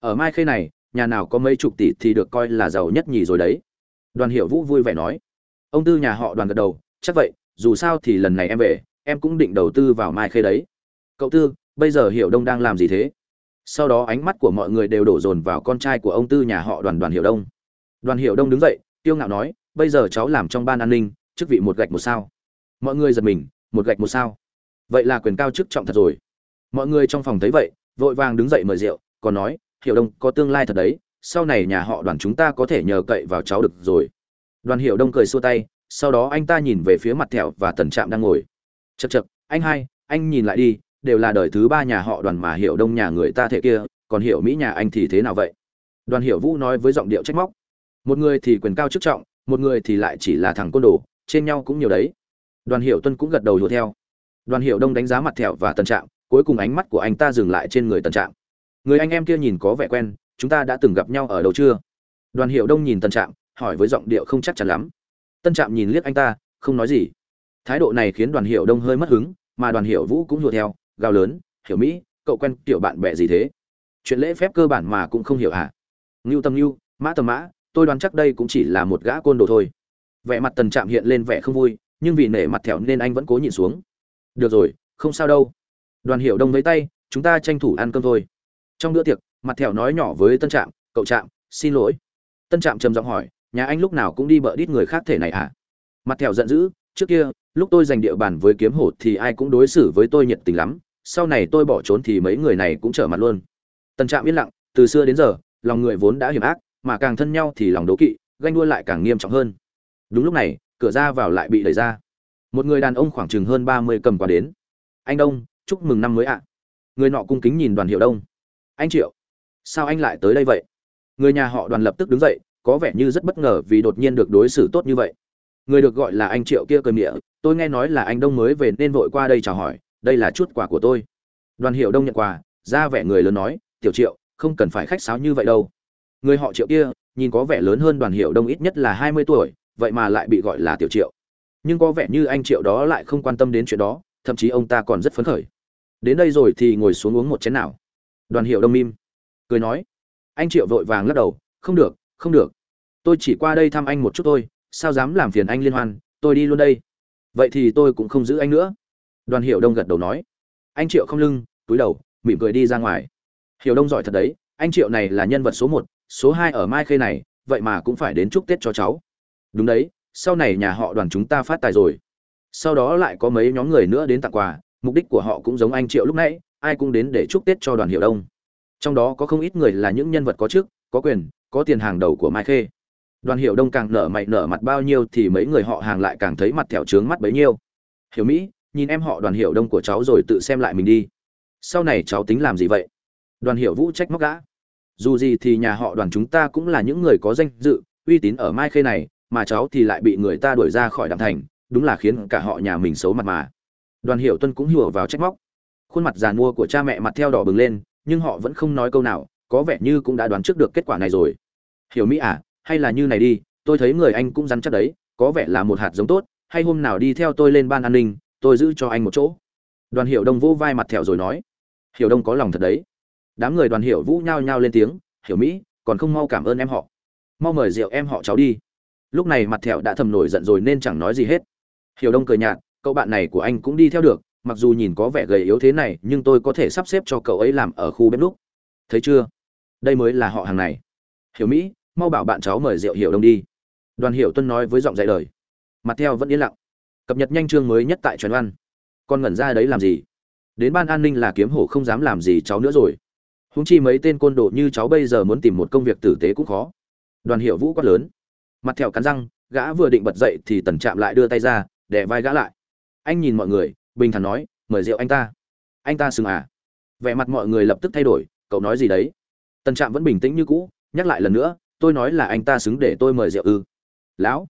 Ở mai khê này, nhà nào có mấy chục tỷ thì được coi là giàu nhất nhì rồi đấy. Đoàn hiệu vũ vui vẻ nói. Ông tư nhà họ đoàn gật đầu, chắc vậy, dù sao thì lần này em về, em cũng định đầu tư vào mai khê đấy. Cậu tư, bây giờ hiểu đông đang làm gì thế? Sau đó ánh mắt của mọi người đều đổ dồn vào con trai của ông tư nhà họ đoàn đoàn hiệu đông. Đoàn hiệu đông đứng dậy tiêu ngạo nói, bây giờ cháu làm trong ban an ninh chức vị một gạch một sao. Mọi người giật mình, một gạch một sao. Vậy là quyền cao chức trọng thật rồi. Mọi người trong phòng thấy vậy, vội vàng đứng dậy mời rượu, còn nói, Hiểu đông, có tương lai thật đấy, sau này nhà họ đoàn chúng ta có thể nhờ cậy vào cháu được rồi. Đoàn Hiểu đông cười xua tay, sau đó anh ta nhìn về phía mặt thẹo và tần trạm đang ngồi. Chật chật anh hai, anh nhìn lại đi, đều là đời thứ ba nhà họ đoàn mà Hiểu đông nhà người ta thế kia, còn Hiểu mỹ nhà anh thì thế nào vậy? Đoàn Hiểu vũ nói với giọng điệu trách móc. Một người thì quyền cao chức trọng, một người thì lại chỉ là thằng côn đồ trên nhau cũng nhiều đấy. Đoàn hiệu tuân cũng gật đầu đùa theo. Đoàn hiệu đông đánh giá mặt thẹo và tần trạm cuối cùng ánh mắt của anh ta dừng lại trên người tần trạm người anh em kia nhìn có vẻ quen, chúng ta đã từng gặp nhau ở đâu chưa? Đoàn hiệu đông nhìn tần trạm hỏi với giọng điệu không chắc chắn lắm. Tân trạm nhìn liếc anh ta, không nói gì. Thái độ này khiến đoàn hiệu đông hơi mất hứng, mà đoàn hiệu vũ cũng đùa theo, gào lớn, hiểu mỹ, cậu quen kiểu bạn bè gì thế? Chuyện lễ phép cơ bản mà cũng không hiểu hả? Ngưu tâm ngưu, mã tầm mã, tôi đoán chắc đây cũng chỉ là một gã côn đồ thôi vẻ mặt tần trạm hiện lên vẻ không vui, nhưng vì nể mặt thẹo nên anh vẫn cố nhịn xuống. Được rồi, không sao đâu. Đoàn hiệu đông với tay, chúng ta tranh thủ ăn cơm thôi. Trong bữa tiệc, mặt thẹo nói nhỏ với tân trạm, cậu trạm, xin lỗi. Tân trạm trầm giọng hỏi, nhà anh lúc nào cũng đi bợ đít người khác thể này à? Mặt thẹo giận dữ, trước kia, lúc tôi giành địa bàn với kiếm hổ thì ai cũng đối xử với tôi nhiệt tình lắm, sau này tôi bỏ trốn thì mấy người này cũng trở mặt luôn. Tân trạm yên lặng, từ xưa đến giờ, lòng người vốn đã hiểm ác, mà càng thân nhau thì lòng đố kỵ, ganh đua lại càng nghiêm trọng hơn đúng lúc này, cửa ra vào lại bị đẩy ra. Một người đàn ông khoảng chừng hơn ba mươi cầm quà đến. Anh đông, chúc mừng năm mới ạ. Người nọ cung kính nhìn đoàn hiệu đông. Anh triệu, sao anh lại tới đây vậy? Người nhà họ đoàn lập tức đứng dậy, có vẻ như rất bất ngờ vì đột nhiên được đối xử tốt như vậy. Người được gọi là anh triệu kia cơm miệng tôi nghe nói là anh đông mới về nên vội qua đây chào hỏi, đây là chút quà của tôi. Đoàn hiệu đông nhận quà, ra vẻ người lớn nói, tiểu triệu, không cần phải khách sáo như vậy đâu. Người họ triệu kia, nhìn có vẻ lớn hơn đoàn hiệu đông ít nhất là hai mươi tuổi vậy mà lại bị gọi là tiểu triệu. Nhưng có vẻ như anh triệu đó lại không quan tâm đến chuyện đó, thậm chí ông ta còn rất phấn khởi. Đến đây rồi thì ngồi xuống uống một chén nào. Đoàn hiệu đông mim cười nói. Anh triệu vội vàng lắc đầu, không được không được. Tôi chỉ qua đây thăm anh một chút thôi, sao dám làm phiền anh liên hoan, tôi đi luôn đây. Vậy thì tôi cũng không giữ anh nữa. Đoàn hiệu đông gật đầu nói. Anh triệu không lưng, túi đầu, mỉm cười đi ra ngoài. Hiểu đông giỏi thật đấy, anh triệu này là nhân vật số một, số hai ở mai khê này, vậy mà cũng phải đến chúc tết cho cháu đúng đấy, sau này nhà họ đoàn chúng ta phát tài rồi. Sau đó lại có mấy nhóm người nữa đến tặng quà, mục đích của họ cũng giống anh triệu lúc nãy, ai cũng đến để chúc tết cho đoàn hiệu đông. Trong đó có không ít người là những nhân vật có chức, có quyền, có tiền hàng đầu của mai khê. Đoàn hiệu đông càng nở mày nở mặt bao nhiêu thì mấy người họ hàng lại càng thấy mặt thẹo trướng mắt bấy nhiêu. Hiểu mỹ, nhìn em họ đoàn hiệu đông của cháu rồi tự xem lại mình đi. Sau này cháu tính làm gì vậy? Đoàn hiệu vũ trách móc gã. Dù gì thì nhà họ đoàn chúng ta cũng là những người có danh dự, uy tín ở mai khê này mà cháu thì lại bị người ta đuổi ra khỏi đạm thành, đúng là khiến cả họ nhà mình xấu mặt mà. Đoàn Hiểu tuân cũng hiểu vào trách móc. Khuôn mặt giàn mua của cha mẹ mặt theo đỏ bừng lên, nhưng họ vẫn không nói câu nào, có vẻ như cũng đã đoán trước được kết quả này rồi. Hiểu mỹ à hay là như này đi, tôi thấy người anh cũng rắn chắc đấy, có vẻ là một hạt giống tốt, hay hôm nào đi theo tôi lên ban an ninh, tôi giữ cho anh một chỗ. Đoàn Hiểu đông vỗ vai mặt thẹo rồi nói. Hiểu đông có lòng thật đấy. Đám người đoàn Hiểu vũ nhao nhao lên tiếng. Hiểu mỹ, còn không mau cảm ơn em họ. Mau mời rượu em họ cháu đi lúc này mặt thẹo đã thầm nổi giận rồi nên chẳng nói gì hết. Hiểu đông cười nhạt, cậu bạn này của anh cũng đi theo được, mặc dù nhìn có vẻ gầy yếu thế này, nhưng tôi có thể sắp xếp cho cậu ấy làm ở khu bếp lúc. Thấy chưa? Đây mới là họ hàng này. Hiểu mỹ, mau bảo bạn cháu mời rượu hiểu đông đi. Đoàn hiểu tuân nói với giọng dạy đời. Mặt theo vẫn yên lặng. Cập nhật nhanh chương mới nhất tại truyền văn con ngẩn ra đấy làm gì? Đến ban an ninh là kiếm hổ không dám làm gì cháu nữa rồi. Húng chi mấy tên côn đồ như cháu bây giờ muốn tìm một công việc tử tế cũng khó. Đoàn hiệu vũ quát lớn mặt thẹo cắn răng, gã vừa định bật dậy thì tần chạm lại đưa tay ra để vai gã lại. Anh nhìn mọi người, bình thản nói, mời rượu anh ta. Anh ta sừng à? Vẻ mặt mọi người lập tức thay đổi, cậu nói gì đấy? Tần trạm vẫn bình tĩnh như cũ, nhắc lại lần nữa, tôi nói là anh ta xứng để tôi mời rượu ư. Lão,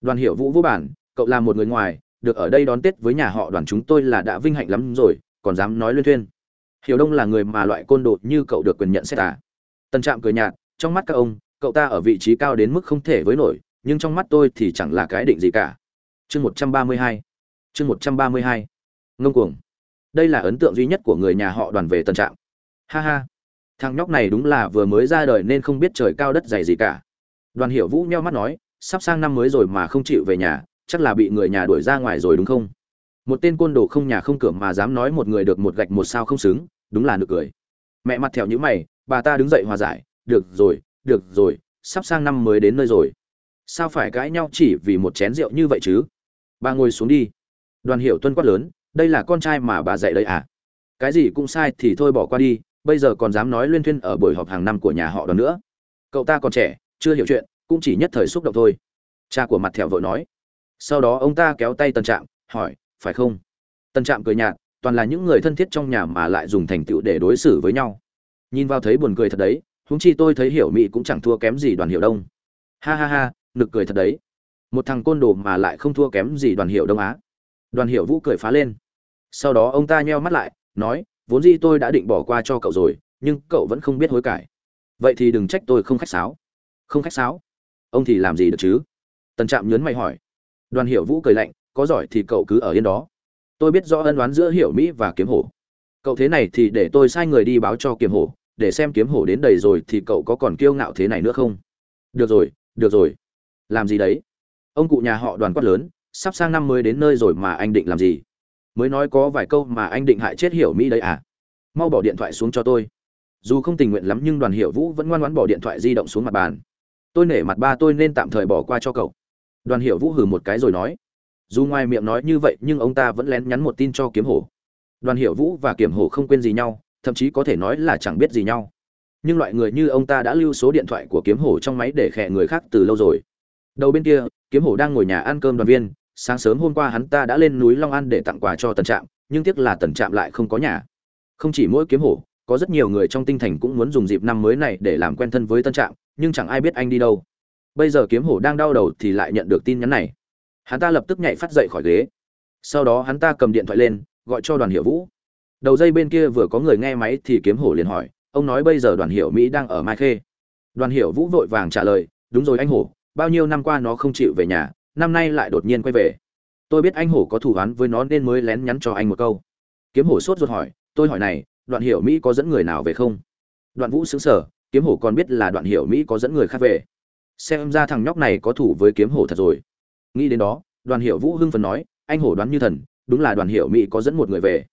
đoàn hiệu vũ vô bản, cậu là một người ngoài, được ở đây đón tết với nhà họ đoàn chúng tôi là đã vinh hạnh lắm rồi, còn dám nói luyên thuyên. Hiểu đông là người mà loại côn đồ như cậu được quyền nhận xét à? Tần trạm cười nhạt, trong mắt các ông cậu ta ở vị trí cao đến mức không thể với nổi, nhưng trong mắt tôi thì chẳng là cái định gì cả. Chương một trăm ba mươi hai. Chương một trăm ba mươi hai. Ngông cuồng. Đây là ấn tượng duy nhất của người nhà họ đoàn về tân trạm. Ha ha. Thằng nhóc này đúng là vừa mới ra đời nên không biết trời cao đất dày gì cả. Đoàn hiểu vũ nheo mắt nói, sắp sang năm mới rồi mà không chịu về nhà, chắc là bị người nhà đuổi ra ngoài rồi đúng không? Một tên côn đồ không nhà không cửa mà dám nói một người được một gạch một sao không xứng, đúng là nực cười. Mẹ mặt thẹo nhữ mày, bà ta đứng dậy hòa giải, được rồi được rồi, sắp sang năm mới đến nơi rồi. Sao phải cãi nhau chỉ vì một chén rượu như vậy chứ? Bà ngồi xuống đi. Đoàn hiểu tuân quát lớn, đây là con trai mà bà dạy đấy à? Cái gì cũng sai thì thôi bỏ qua đi, bây giờ còn dám nói liên thuyên ở buổi họp hàng năm của nhà họ đoàn nữa. Cậu ta còn trẻ, chưa hiểu chuyện, cũng chỉ nhất thời xúc động thôi. Cha của mặt thẹo vội nói. Sau đó ông ta kéo tay tân trạm, hỏi, phải không? Tân trạm cười nhạt, toàn là những người thân thiết trong nhà mà lại dùng thành tựu để đối xử với nhau. Nhìn vào thấy buồn cười thật đấy huống chi tôi thấy hiểu mỹ cũng chẳng thua kém gì đoàn hiệu đông. Ha ha ha, nực cười thật đấy. Một thằng côn đồ mà lại không thua kém gì đoàn hiệu đông á. Đoàn hiệu vũ cười phá lên. Sau đó ông ta nheo mắt lại, nói, vốn dĩ tôi đã định bỏ qua cho cậu rồi, nhưng cậu vẫn không biết hối cải. Vậy thì đừng trách tôi không khách sáo. Không khách sáo? Ông thì làm gì được chứ? Tần trạm nhớn mày hỏi. Đoàn hiểu vũ cười lạnh, có giỏi thì cậu cứ ở yên đó. Tôi biết rõ ân đoán giữa hiểu mỹ và kiếm hổ. Cậu thế này thì để tôi sai người đi báo cho kiếm hổ để xem kiếm hổ đến đầy rồi thì cậu có còn kiêu ngạo thế này nữa không? Được rồi được rồi. Làm gì đấy? Ông cụ nhà họ đoàn quát lớn, sắp sang năm mới đến nơi rồi mà anh định làm gì? Mới nói có vài câu mà anh định hại chết hiểu mỹ đấy à? Mau bỏ điện thoại xuống cho tôi. Dù không tình nguyện lắm nhưng đoàn hiểu vũ vẫn ngoan ngoãn bỏ điện thoại di động xuống mặt bàn. Tôi nể mặt ba tôi nên tạm thời bỏ qua cho cậu. Đoàn hiểu vũ hừ một cái rồi nói. Dù ngoài miệng nói như vậy nhưng ông ta vẫn lén nhắn một tin cho kiếm hổ. Đoàn hiểu vũ và kiếm hổ không quên gì nhau thậm chí có thể nói là chẳng biết gì nhau. Nhưng loại người như ông ta đã lưu số điện thoại của kiếm hổ trong máy để khẽ người khác từ lâu rồi. Đầu bên kia, kiếm hổ đang ngồi nhà ăn cơm đoàn viên, sáng sớm hôm qua hắn ta đã lên núi long an để tặng quà cho tần trạm, nhưng tiếc là tần trạm lại không có nhà. Không chỉ mỗi kiếm hổ, có rất nhiều người trong tinh thành cũng muốn dùng dịp năm mới này để làm quen thân với tân trạm, nhưng chẳng ai biết anh đi đâu. Bây giờ kiếm hổ đang đau đầu thì lại nhận được tin nhắn này. Hắn ta lập tức nhảy phát dậy khỏi ghế. Sau đó hắn ta cầm điện thoại lên, gọi cho đoàn hiệu vũ đầu dây bên kia vừa có người nghe máy thì kiếm hổ liền hỏi, ông nói bây giờ đoàn hiệu mỹ đang ở mai khê. Đoàn hiệu vũ vội vàng trả lời, đúng rồi anh hổ, bao nhiêu năm qua nó không chịu về nhà, năm nay lại đột nhiên quay về. Tôi biết anh hổ có thù oán với nó nên mới lén nhắn cho anh một câu. Kiếm hổ sốt ruột hỏi, tôi hỏi này đoạn hiểu mỹ có dẫn người nào về không? Đoạn vũ xứng sở kiếm hổ còn biết là đoạn hiểu mỹ có dẫn người khác về. Xem ra thằng nhóc này có thủ với kiếm hổ thật rồi. Nghĩ đến đó, đoàn hiểu vũ hưng phần nói, anh hổ đoán như thần, đúng là đoàn hiểu mỹ có dẫn một người về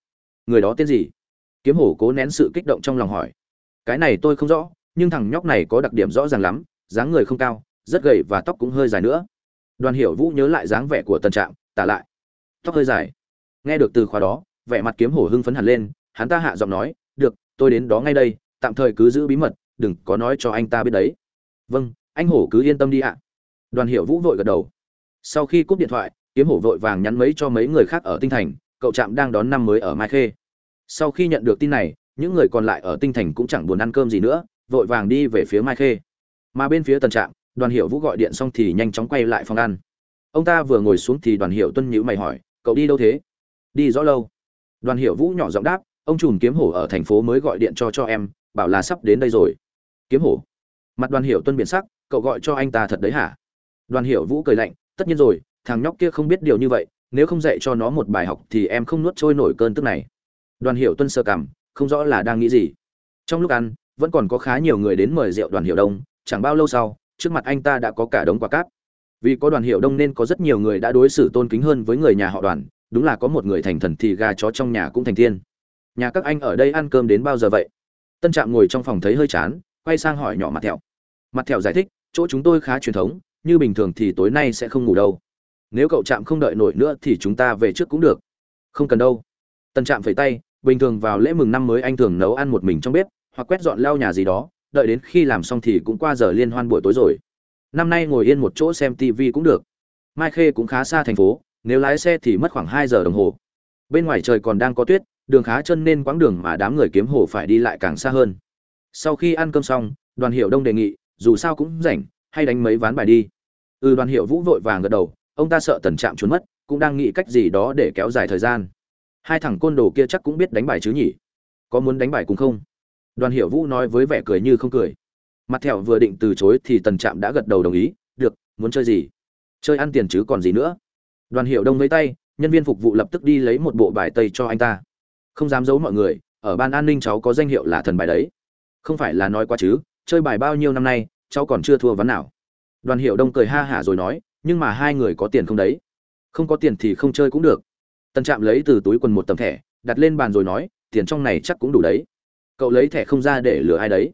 người đó tên gì? Kiếm hổ cố nén sự kích động trong lòng hỏi. Cái này tôi không rõ, nhưng thằng nhóc này có đặc điểm rõ ràng lắm, dáng người không cao, rất gầy và tóc cũng hơi dài nữa. Đoàn hiểu vũ nhớ lại dáng vẻ của tân trạm, tả lại. Tóc hơi dài. Nghe được từ khóa đó, vẻ mặt kiếm hổ hưng phấn hẳn lên, hắn ta hạ giọng nói, được, tôi đến đó ngay đây, tạm thời cứ giữ bí mật, đừng có nói cho anh ta biết đấy. Vâng anh hổ cứ yên tâm đi ạ. Đoàn hiểu vũ vội gật đầu. Sau khi cúp điện thoại, kiếm hổ vội vàng nhắn mấy cho mấy người khác ở tinh thành, cậu trạm đang đón năm mới ở mai khê sau khi nhận được tin này, những người còn lại ở tinh thành cũng chẳng buồn ăn cơm gì nữa, vội vàng đi về phía mai khê. Mà bên phía tần trạm, đoàn hiệu vũ gọi điện xong thì nhanh chóng quay lại phòng ăn. Ông ta vừa ngồi xuống thì đoàn hiệu tuân nhữ mày hỏi, cậu đi đâu thế? Đi rõ lâu. Đoàn hiệu vũ nhỏ giọng đáp, ông trùm kiếm hổ ở thành phố mới gọi điện cho cho em, bảo là sắp đến đây rồi. Kiếm hổ? Mặt đoàn hiệu tuân biển sắc, cậu gọi cho anh ta thật đấy hả? Đoàn hiệu vũ cười lạnh, tất nhiên rồi, thằng nhóc kia không biết điều như vậy, nếu không dạy cho nó một bài học thì em không nuốt trôi nổi cơn tức này đoàn hiệu tuân sơ cảm, không rõ là đang nghĩ gì. Trong lúc ăn, vẫn còn có khá nhiều người đến mời rượu đoàn hiệu đông, chẳng bao lâu sau, trước mặt anh ta đã có cả đống quả cát vì có đoàn hiệu đông nên có rất nhiều người đã đối xử tôn kính hơn với người nhà họ đoàn, đúng là có một người thành thần thì gà chó trong nhà cũng thành thiên nhà các anh ở đây ăn cơm đến bao giờ vậy? Tân trạm ngồi trong phòng thấy hơi chán, quay sang hỏi nhỏ mặt thẹo. Mặt thẹo giải thích, chỗ chúng tôi khá truyền thống, như bình thường thì tối nay sẽ không ngủ đâu. Nếu cậu trạm không đợi nổi nữa thì chúng ta về trước cũng được. Không cần đâu. Tân trạm phẩy tay bình thường vào lễ mừng năm mới anh thường nấu ăn một mình trong bếp, hoặc quét dọn lau nhà gì đó, đợi đến khi làm xong thì cũng qua giờ liên hoan buổi tối rồi. Năm nay ngồi yên một chỗ xem tv cũng được. Mai khê cũng khá xa thành phố, nếu lái xe thì mất khoảng hai giờ đồng hồ. Bên ngoài trời còn đang có tuyết, đường khá chân nên quãng đường mà đám người kiếm hồ phải đi lại càng xa hơn. Sau khi ăn cơm xong, đoàn hiệu đông đề nghị, dù sao cũng rảnh, hay đánh mấy ván bài đi. Ừ đoàn hiệu vũ vội vàng gật đầu, ông ta sợ tần trạm trốn mất, cũng đang nghĩ cách gì đó để kéo dài thời gian hai thằng côn đồ kia chắc cũng biết đánh bài chứ nhỉ? Có muốn đánh bài cùng không? Đoàn Hiểu vũ nói với vẻ cười như không cười. Mặt thẹo vừa định từ chối thì tần trạm đã gật đầu đồng ý, được, muốn chơi gì? Chơi ăn tiền chứ còn gì nữa. Đoàn hiệu đông lấy tay, nhân viên phục vụ lập tức đi lấy một bộ bài tây cho anh ta. Không dám giấu mọi người, ở ban an ninh cháu có danh hiệu là thần bài đấy. Không phải là nói quá chứ, chơi bài bao nhiêu năm nay, cháu còn chưa thua ván nào. Đoàn hiệu đông cười ha hả rồi nói, nhưng mà hai người có tiền không đấy? Không có tiền thì không chơi cũng được tân trạm lấy từ túi quần một tấm thẻ, đặt lên bàn rồi nói, tiền trong này chắc cũng đủ đấy. Cậu lấy thẻ không ra để lừa ai đấy.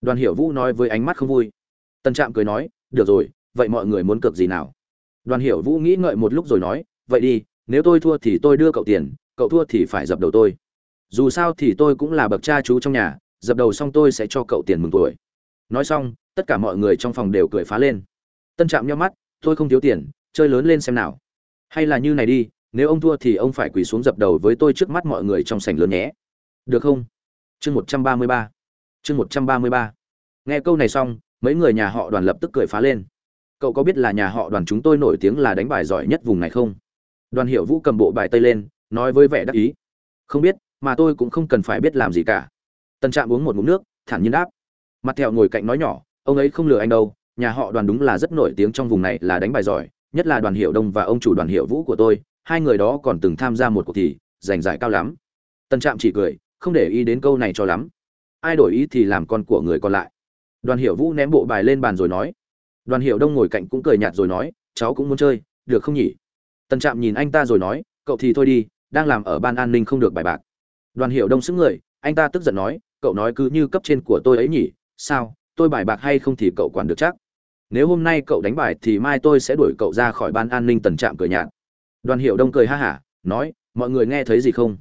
Đoàn Hiểu vũ nói với ánh mắt không vui. Tân trạm cười nói, được rồi, vậy mọi người muốn cược gì nào? Đoàn Hiểu vũ nghĩ ngợi một lúc rồi nói, vậy đi, nếu tôi thua thì tôi đưa cậu tiền, cậu thua thì phải dập đầu tôi. Dù sao thì tôi cũng là bậc cha chú trong nhà, dập đầu xong tôi sẽ cho cậu tiền mừng tuổi. Nói xong, tất cả mọi người trong phòng đều cười phá lên. Tân trạm nhíu mắt, tôi không thiếu tiền, chơi lớn lên xem nào. Hay là như này đi nếu ông thua thì ông phải quỳ xuống dập đầu với tôi trước mắt mọi người trong sảnh lớn nhé. Được không? Chương một trăm ba mươi ba. Chương một trăm ba mươi ba. Nghe câu này xong, mấy người nhà họ đoàn lập tức cười phá lên. Cậu có biết là nhà họ đoàn chúng tôi nổi tiếng là đánh bài giỏi nhất vùng này không? Đoàn Hiểu vũ cầm bộ bài tây lên, nói với vẻ đắc ý. Không biết, mà tôi cũng không cần phải biết làm gì cả. Tân trạm uống một ngụm nước, thản nhiên đáp. Mặt thẹo ngồi cạnh nói nhỏ, ông ấy không lừa anh đâu, nhà họ đoàn đúng là rất nổi tiếng trong vùng này là đánh bài giỏi, nhất là đoàn Hiểu đông và ông chủ đoàn Hiểu vũ của tôi hai người đó còn từng tham gia một cuộc thi giành giải cao lắm. Tân trạm chỉ cười, không để ý đến câu này cho lắm. Ai đổi ý thì làm con của người còn lại. Đoàn hiệu vũ ném bộ bài lên bàn rồi nói. Đoàn hiệu đông ngồi cạnh cũng cười nhạt rồi nói, cháu cũng muốn chơi, được không nhỉ? Tân trạm nhìn anh ta rồi nói, cậu thì thôi đi, đang làm ở ban an ninh không được bài bạc. Đoàn hiệu đông xứng người, anh ta tức giận nói, cậu nói cứ như cấp trên của tôi ấy nhỉ, sao, tôi bài bạc hay không thì cậu quản được chắc. Nếu hôm nay cậu đánh bài thì mai tôi sẽ đuổi cậu ra khỏi ban an ninh tần trạm cười nhạt đoàn hiệu đông cười ha hả, nói, mọi người nghe thấy gì không?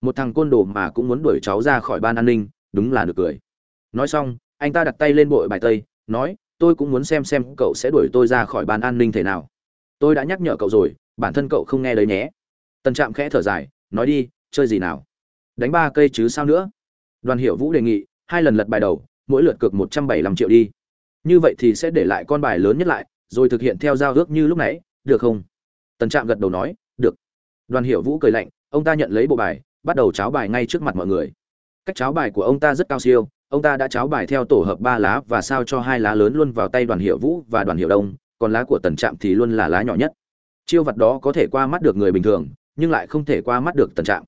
Một thằng côn đồ mà cũng muốn đuổi cháu ra khỏi ban an ninh, đúng là được cười. Nói xong, anh ta đặt tay lên bội bài tây, nói, tôi cũng muốn xem xem cậu sẽ đuổi tôi ra khỏi ban an ninh thế nào. Tôi đã nhắc nhở cậu rồi, bản thân cậu không nghe đấy nhé. Tần trạm khẽ thở dài, nói, đi, chơi gì nào? Đánh ba cây chứ sao nữa? Đoàn hiệu vũ đề nghị, hai lần lật bài đầu, mỗi lượt cược một trăm bảy mươi lăm triệu đi. Như vậy thì sẽ để lại con bài lớn nhất lại, rồi thực hiện theo giao ước như lúc nãy, được không? Tần trạm gật đầu nói, được. Đoàn hiệu vũ cười lạnh, ông ta nhận lấy bộ bài, bắt đầu cháo bài ngay trước mặt mọi người. Cách cháo bài của ông ta rất cao siêu, ông ta đã cháo bài theo tổ hợp ba lá và sao cho hai lá lớn luôn vào tay đoàn hiệu vũ và đoàn hiệu đông, còn lá của tần trạm thì luôn là lá nhỏ nhất. Chiêu vật đó có thể qua mắt được người bình thường, nhưng lại không thể qua mắt được tần trạm.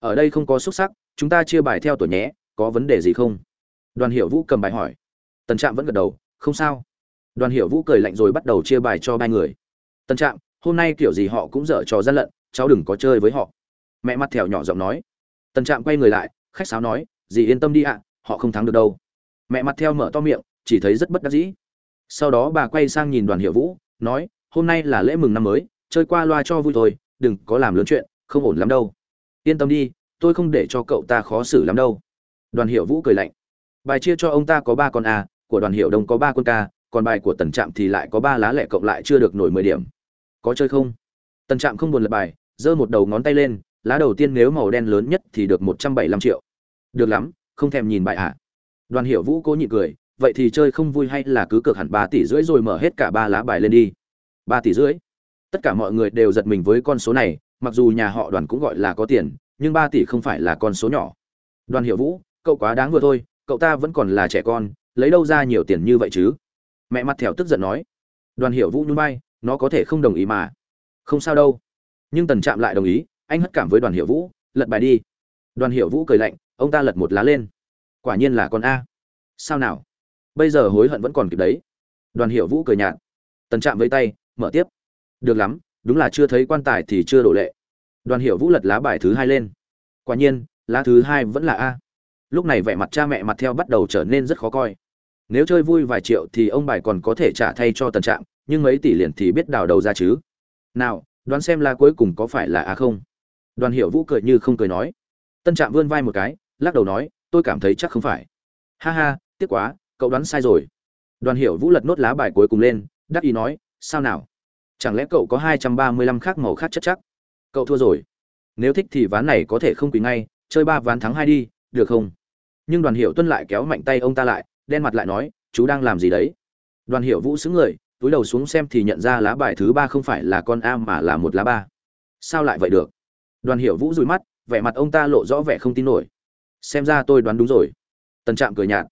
Ở đây không có xuất sắc, chúng ta chia bài theo tuổi nhé, có vấn đề gì không? Đoàn hiệu vũ cầm bài hỏi. Tần trạm vẫn gật đầu, không sao. Đoàn hiệu vũ cười lạnh rồi bắt đầu chia bài cho ba người. Tần trạm hôm nay kiểu gì họ cũng dở trò gian lận, cháu đừng có chơi với họ. Mẹ mặt thèo nhỏ giọng nói. Tần trạm quay người lại, khách sáo nói, dì yên tâm đi ạ, họ không thắng được đâu. Mẹ mặt theo mở to miệng, chỉ thấy rất bất đắc dĩ. Sau đó bà quay sang nhìn đoàn hiệu vũ, nói, hôm nay là lễ mừng năm mới, chơi qua loa cho vui thôi, đừng có làm lớn chuyện, không ổn lắm đâu. Yên tâm đi, tôi không để cho cậu ta khó xử lắm đâu. Đoàn hiệu vũ cười lạnh. Bài chia cho ông ta có ba con a, của đoàn hiệu đông có ba con ca còn bài của tần trạm thì lại có ba lá lẻ cộng lại chưa được nổi mười điểm có chơi không? Tần trạm không buồn lật bài, giơ một đầu ngón tay lên, lá đầu tiên nếu màu đen lớn nhất thì được một trăm bảy mươi lăm triệu. Được lắm, không thèm nhìn bài ạ. À. đoàn hiệu vũ cố nhịn cười, vậy thì chơi không vui hay là cứ cược hẳn ba tỷ rưỡi rồi mở hết cả ba lá bài lên đi. Ba tỷ rưỡi? Tất cả mọi người đều giật mình với con số này, mặc dù nhà họ đoàn cũng gọi là có tiền, nhưng ba tỷ không phải là con số nhỏ. Đoàn hiệu vũ, cậu quá đáng vừa thôi, cậu ta vẫn còn là trẻ con, lấy đâu ra nhiều tiền như vậy chứ? Mẹ mặt thèo tức giận nói. Đoàn hiệu vũ nhún bay nó có thể không đồng ý mà. Không sao đâu. Nhưng tần trạm lại đồng ý, anh hất cảm với đoàn hiệu vũ, lật bài đi. Đoàn hiệu vũ cười lạnh, ông ta lật một lá lên. Quả nhiên là con a. Sao nào? Bây giờ hối hận vẫn còn kịp đấy. Đoàn hiệu vũ cười nhạt. Tần trạm với tay, mở tiếp. Được lắm, đúng là chưa thấy quan tài thì chưa đổ lệ. Đoàn hiệu vũ lật lá bài thứ hai lên. Quả nhiên, lá thứ hai vẫn là a. Lúc này vẻ mặt cha mẹ mặt theo bắt đầu trở nên rất khó coi. Nếu chơi vui vài triệu thì ông bài còn có thể trả thay cho tần trạm nhưng mấy tỷ liền thì biết đào đầu ra chứ. Nào, đoán xem là cuối cùng có phải là a không? Đoàn hiệu vũ cười như không cười nói. Tân trạm vươn vai một cái, lắc đầu nói, tôi cảm thấy chắc không phải. Ha ha, tiếc quá, cậu đoán sai rồi. Đoàn hiệu vũ lật nốt lá bài cuối cùng lên, đắc ý nói, sao nào? Chẳng lẽ cậu có hai trăm ba mươi lăm khác màu khác chất chắc? Cậu thua rồi. Nếu thích thì ván này có thể không quỳ ngay, chơi ba ván thắng hai đi, được không? Nhưng đoàn hiệu tuân lại kéo mạnh tay ông ta lại, đen mặt lại nói, chú đang làm gì đấy? Đoàn hiệu vũ xứng người túi đầu xuống xem thì nhận ra lá bài thứ ba không phải là con a mà là một lá ba. Sao lại vậy được? Đoàn hiệu vũ rùi mắt, vẻ mặt ông ta lộ rõ vẻ không tin nổi. Xem ra tôi đoán đúng rồi. Tần trạm cười nhạt.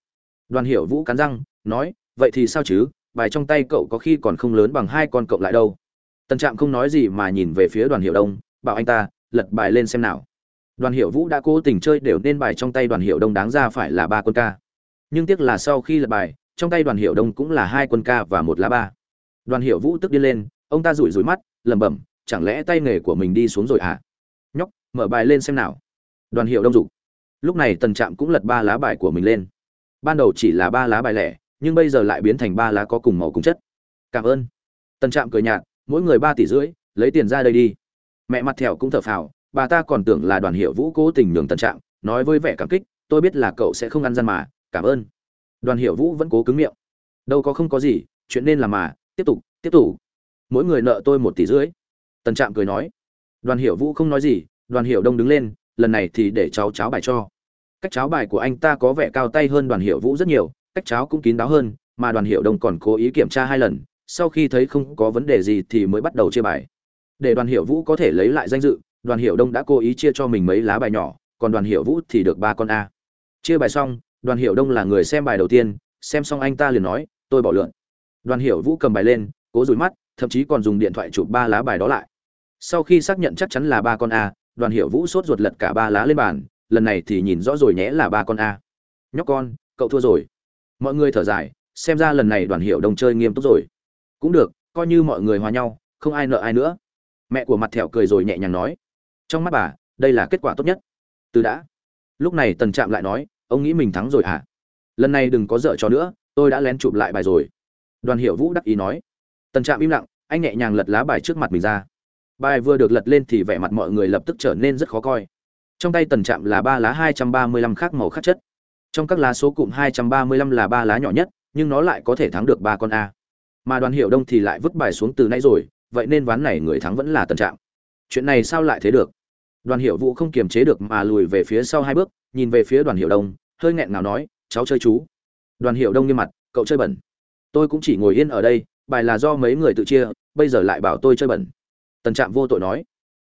Đoàn hiệu vũ cắn răng, nói, vậy thì sao chứ? Bài trong tay cậu có khi còn không lớn bằng hai con cậu lại đâu. Tần trạm không nói gì mà nhìn về phía đoàn hiệu đông, bảo anh ta, lật bài lên xem nào. Đoàn hiệu vũ đã cố tình chơi đều nên bài trong tay đoàn hiệu đông đáng ra phải là ba quân ca. Nhưng tiếc là sau khi lật bài, trong tay đoàn hiệu đông cũng là hai quân ca và một lá ba đoàn hiệu vũ tức điên lên, ông ta rủi rủi mắt, lẩm bẩm, chẳng lẽ tay nghề của mình đi xuống rồi à? Nhóc, mở bài lên xem nào. Đoàn hiệu đông dục. Lúc này tần trạm cũng lật ba lá bài của mình lên. Ban đầu chỉ là ba lá bài lẻ, nhưng bây giờ lại biến thành ba lá có cùng màu cùng chất. Cảm ơn. Tần trạm cười nhạt, mỗi người ba tỷ rưỡi, lấy tiền ra đây đi. Mẹ mặt thẹo cũng thở phào, bà ta còn tưởng là đoàn hiệu vũ cố tình nhường tần trạm, nói với vẻ cảm kích, tôi biết là cậu sẽ không ăn gian mà, cảm ơn. Đoàn hiệu vũ vẫn cố cứng miệng. Đâu có không có gì, chuyện nên làm mà tiếp tục tiếp tục. Mỗi người nợ tôi một tỷ rưỡi. Tần trạm cười nói. Đoàn hiệu vũ không nói gì, đoàn hiệu đông đứng lên, lần này thì để cháu cháo bài cho. Cách cháo bài của anh ta có vẻ cao tay hơn đoàn hiệu vũ rất nhiều, cách cháo cũng kín đáo hơn, mà đoàn hiệu đông còn cố ý kiểm tra hai lần, sau khi thấy không có vấn đề gì thì mới bắt đầu chia bài. Để đoàn hiệu vũ có thể lấy lại danh dự, đoàn hiệu đông đã cố ý chia cho mình mấy lá bài nhỏ, còn đoàn hiệu vũ thì được ba con a. Chia bài xong, đoàn hiệu đông là người xem bài đầu tiên, xem xong anh ta liền nói, tôi bỏ lượn đoàn Hiểu vũ cầm bài lên, cố rủi mắt, thậm chí còn dùng điện thoại chụp ba lá bài đó lại. Sau khi xác nhận chắc chắn là ba con a, đoàn Hiểu vũ sốt ruột lật cả ba lá lên bàn, lần này thì nhìn rõ rồi nhé là ba con a. Nhóc con, cậu thua rồi. Mọi người thở dài, xem ra lần này đoàn Hiểu đông chơi nghiêm túc rồi. Cũng được, coi như mọi người hòa nhau, không ai nợ ai nữa. Mẹ của mặt thẹo cười rồi nhẹ nhàng nói. Trong mắt bà, đây là kết quả tốt nhất. Từ đã. Lúc này tần trạm lại nói, ông nghĩ mình thắng rồi hả? Lần này đừng có dở cho nữa, tôi đã lén chụp lại bài rồi đoàn hiệu vũ đắc ý nói. Tần trạm im lặng, anh nhẹ nhàng lật lá bài trước mặt mình ra. Bài vừa được lật lên thì vẻ mặt mọi người lập tức trở nên rất khó coi. Trong tay tần trạm là ba lá hai trăm ba mươi lăm khác màu khác chất. Trong các lá số cụm hai trăm ba mươi lăm là ba lá nhỏ nhất, nhưng nó lại có thể thắng được ba con a. Mà đoàn hiệu đông thì lại vứt bài xuống từ nãy rồi, vậy nên ván này người thắng vẫn là tần trạm. Chuyện này sao lại thế được? Đoàn hiệu vũ không kiềm chế được mà lùi về phía sau hai bước, nhìn về phía đoàn hiệu đông, hơi nghẹn ngào nói, cháu chơi chú. Đoàn hiệu đông nghiêm mặt, cậu chơi bẩn tôi cũng chỉ ngồi yên ở đây, bài là do mấy người tự chia, bây giờ lại bảo tôi chơi bẩn. Tần trạm vô tội nói.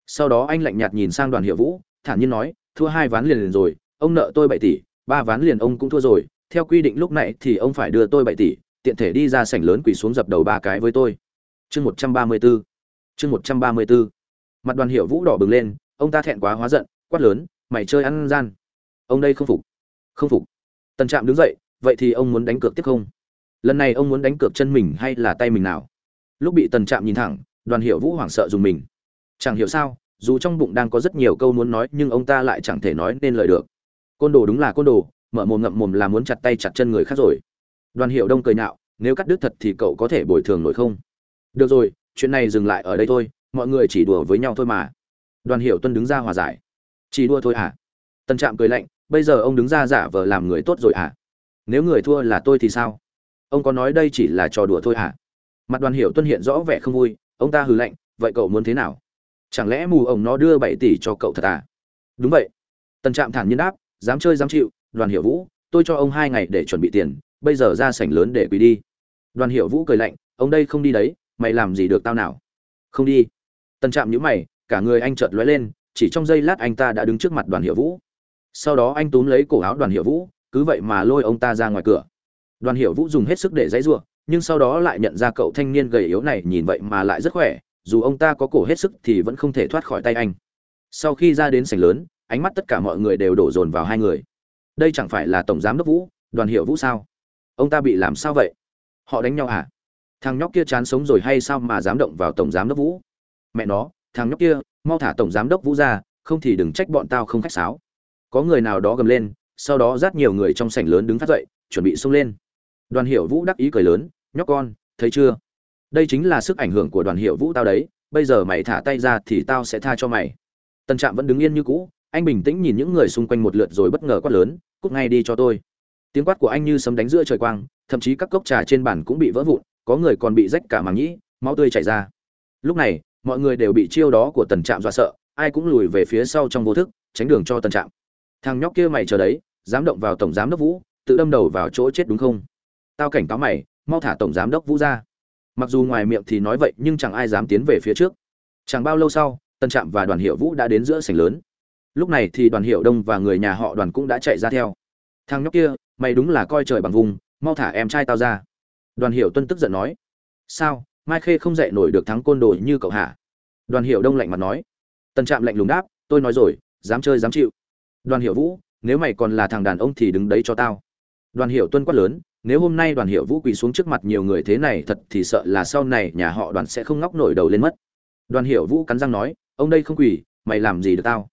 Sau đó anh lạnh nhạt nhìn sang đoàn hiệu vũ, thản nhiên nói, thua hai ván liền liền rồi, ông nợ tôi bảy tỷ, ba ván liền ông cũng thua rồi. Theo quy định lúc này thì ông phải đưa tôi bảy tỷ, tiện thể đi ra sảnh lớn quỳ xuống dập đầu ba cái với tôi. Chương một trăm ba mươi b ố chương một trăm ba mươi b ố mặt đoàn hiệu vũ đỏ bừng lên, ông ta thẹn quá hóa giận, quát lớn, mày chơi ăn gian. Ông đây không phục. Không phục. Tần trạm đứng dậy, vậy thì ông muốn đánh cược tiếp không? Lần này ông muốn đánh cược chân mình hay là tay mình nào? Lúc bị tần trạm nhìn thẳng, đoàn hiệu vũ hoảng sợ dùng mình. Chẳng hiểu sao, dù trong bụng đang có rất nhiều câu muốn nói nhưng ông ta lại chẳng thể nói nên lời được. Côn đồ đúng là côn đồ, mở mồm ngậm mồm là muốn chặt tay chặt chân người khác rồi. Đoàn hiệu đông cười nhạo, nếu cắt đứt thật thì cậu có thể bồi thường nổi không? Được rồi, chuyện này dừng lại ở đây thôi, mọi người chỉ đùa với nhau thôi mà. Đoàn hiệu tuân đứng ra hòa giải. Chỉ đua thôi à? Tân trạm cười lạnh, bây giờ ông đứng ra giả vờ làm người tốt rồi à? Nếu người thua là tôi thì sao? Ông có nói đây chỉ là trò đùa thôi à mặt đoàn Hiểu tuân hiện rõ vẻ không vui. Ông ta hừ lạnh, vậy cậu muốn thế nào? Chẳng lẽ mù ông nó đưa bảy tỷ cho cậu thật à? Đúng vậy. Tần trạm thản nhiên đáp, dám chơi dám chịu, đoàn Hiểu vũ, tôi cho ông hai ngày để chuẩn bị tiền, bây giờ ra sảnh lớn để quỳ đi. Đoàn Hiểu vũ cười lạnh, ông đây không đi đấy, mày làm gì được tao nào? Không đi. Tần trạm nhữ mày, cả người anh chợt lóe lên, chỉ trong giây lát anh ta đã đứng trước mặt đoàn hiệu vũ. Sau đó anh túm lấy cổ áo đoàn hiệu vũ, cứ vậy mà lôi ông ta ra ngoài cửa đoàn Hiểu vũ dùng hết sức để dãy giụa, nhưng sau đó lại nhận ra cậu thanh niên gầy yếu này nhìn vậy mà lại rất khỏe, dù ông ta có cổ hết sức thì vẫn không thể thoát khỏi tay anh. Sau khi ra đến sảnh lớn, ánh mắt tất cả mọi người đều đổ dồn vào hai người. Đây chẳng phải là tổng giám đốc vũ, đoàn hiệu vũ sao? Ông ta bị làm sao vậy? Họ đánh nhau à? Thằng nhóc kia chán sống rồi hay sao mà dám động vào tổng giám đốc vũ? Mẹ nó, thằng nhóc kia, mau thả tổng giám đốc vũ ra, không thì đừng trách bọn tao không khách sáo. Có người nào đó gầm lên, sau đó dắt nhiều người trong sảnh lớn đứng phát dậy, chuẩn bị xông lên đoàn hiệu vũ đắc ý cười lớn, nhóc con, thấy chưa? Đây chính là sức ảnh hưởng của đoàn hiệu vũ tao đấy, bây giờ mày thả tay ra thì tao sẽ tha cho mày. Tân trạm vẫn đứng yên như cũ, anh bình tĩnh nhìn những người xung quanh một lượt rồi bất ngờ quát lớn, cút ngay đi cho tôi. Tiếng quát của anh như sấm đánh giữa trời quang, thậm chí các cốc trà trên bàn cũng bị vỡ vụn, có người còn bị rách cả màng nhĩ, máu tươi chảy ra. Lúc này, mọi người đều bị chiêu đó của tần trạm dọa sợ, ai cũng lùi về phía sau trong vô thức, tránh đường cho tần trạm. Thằng nhóc kia mày chờ đấy, dám động vào tổng giám đốc vũ, tự đâm đầu vào chỗ chết đúng không? Tao cảnh cáo mày, mau thả tổng giám đốc vũ ra. Mặc dù ngoài miệng thì nói vậy, nhưng chẳng ai dám tiến về phía trước. Chẳng bao lâu sau, tân trạm và đoàn hiệu vũ đã đến giữa sảnh lớn. Lúc này thì đoàn hiệu đông và người nhà họ đoàn cũng đã chạy ra theo. Thằng nhóc kia, mày đúng là coi trời bằng vùng, mau thả em trai tao ra. Đoàn hiệu tuân tức giận nói. Sao, mai khê không dạy nổi được thắng côn đồ như cậu hả? Đoàn hiệu đông lạnh mặt nói. Tân trạm lạnh lùng đáp, tôi nói rồi, dám chơi dám chịu. Đoàn hiệu vũ, nếu mày còn là thằng đàn ông thì đứng đấy cho tao. Đoàn hiệu tuân quát lớn nếu hôm nay đoàn hiệu vũ quỳ xuống trước mặt nhiều người thế này thật thì sợ là sau này nhà họ đoàn sẽ không ngóc nổi đầu lên mất. Đoàn hiệu vũ cắn răng nói, ông đây không quỳ, mày làm gì được tao?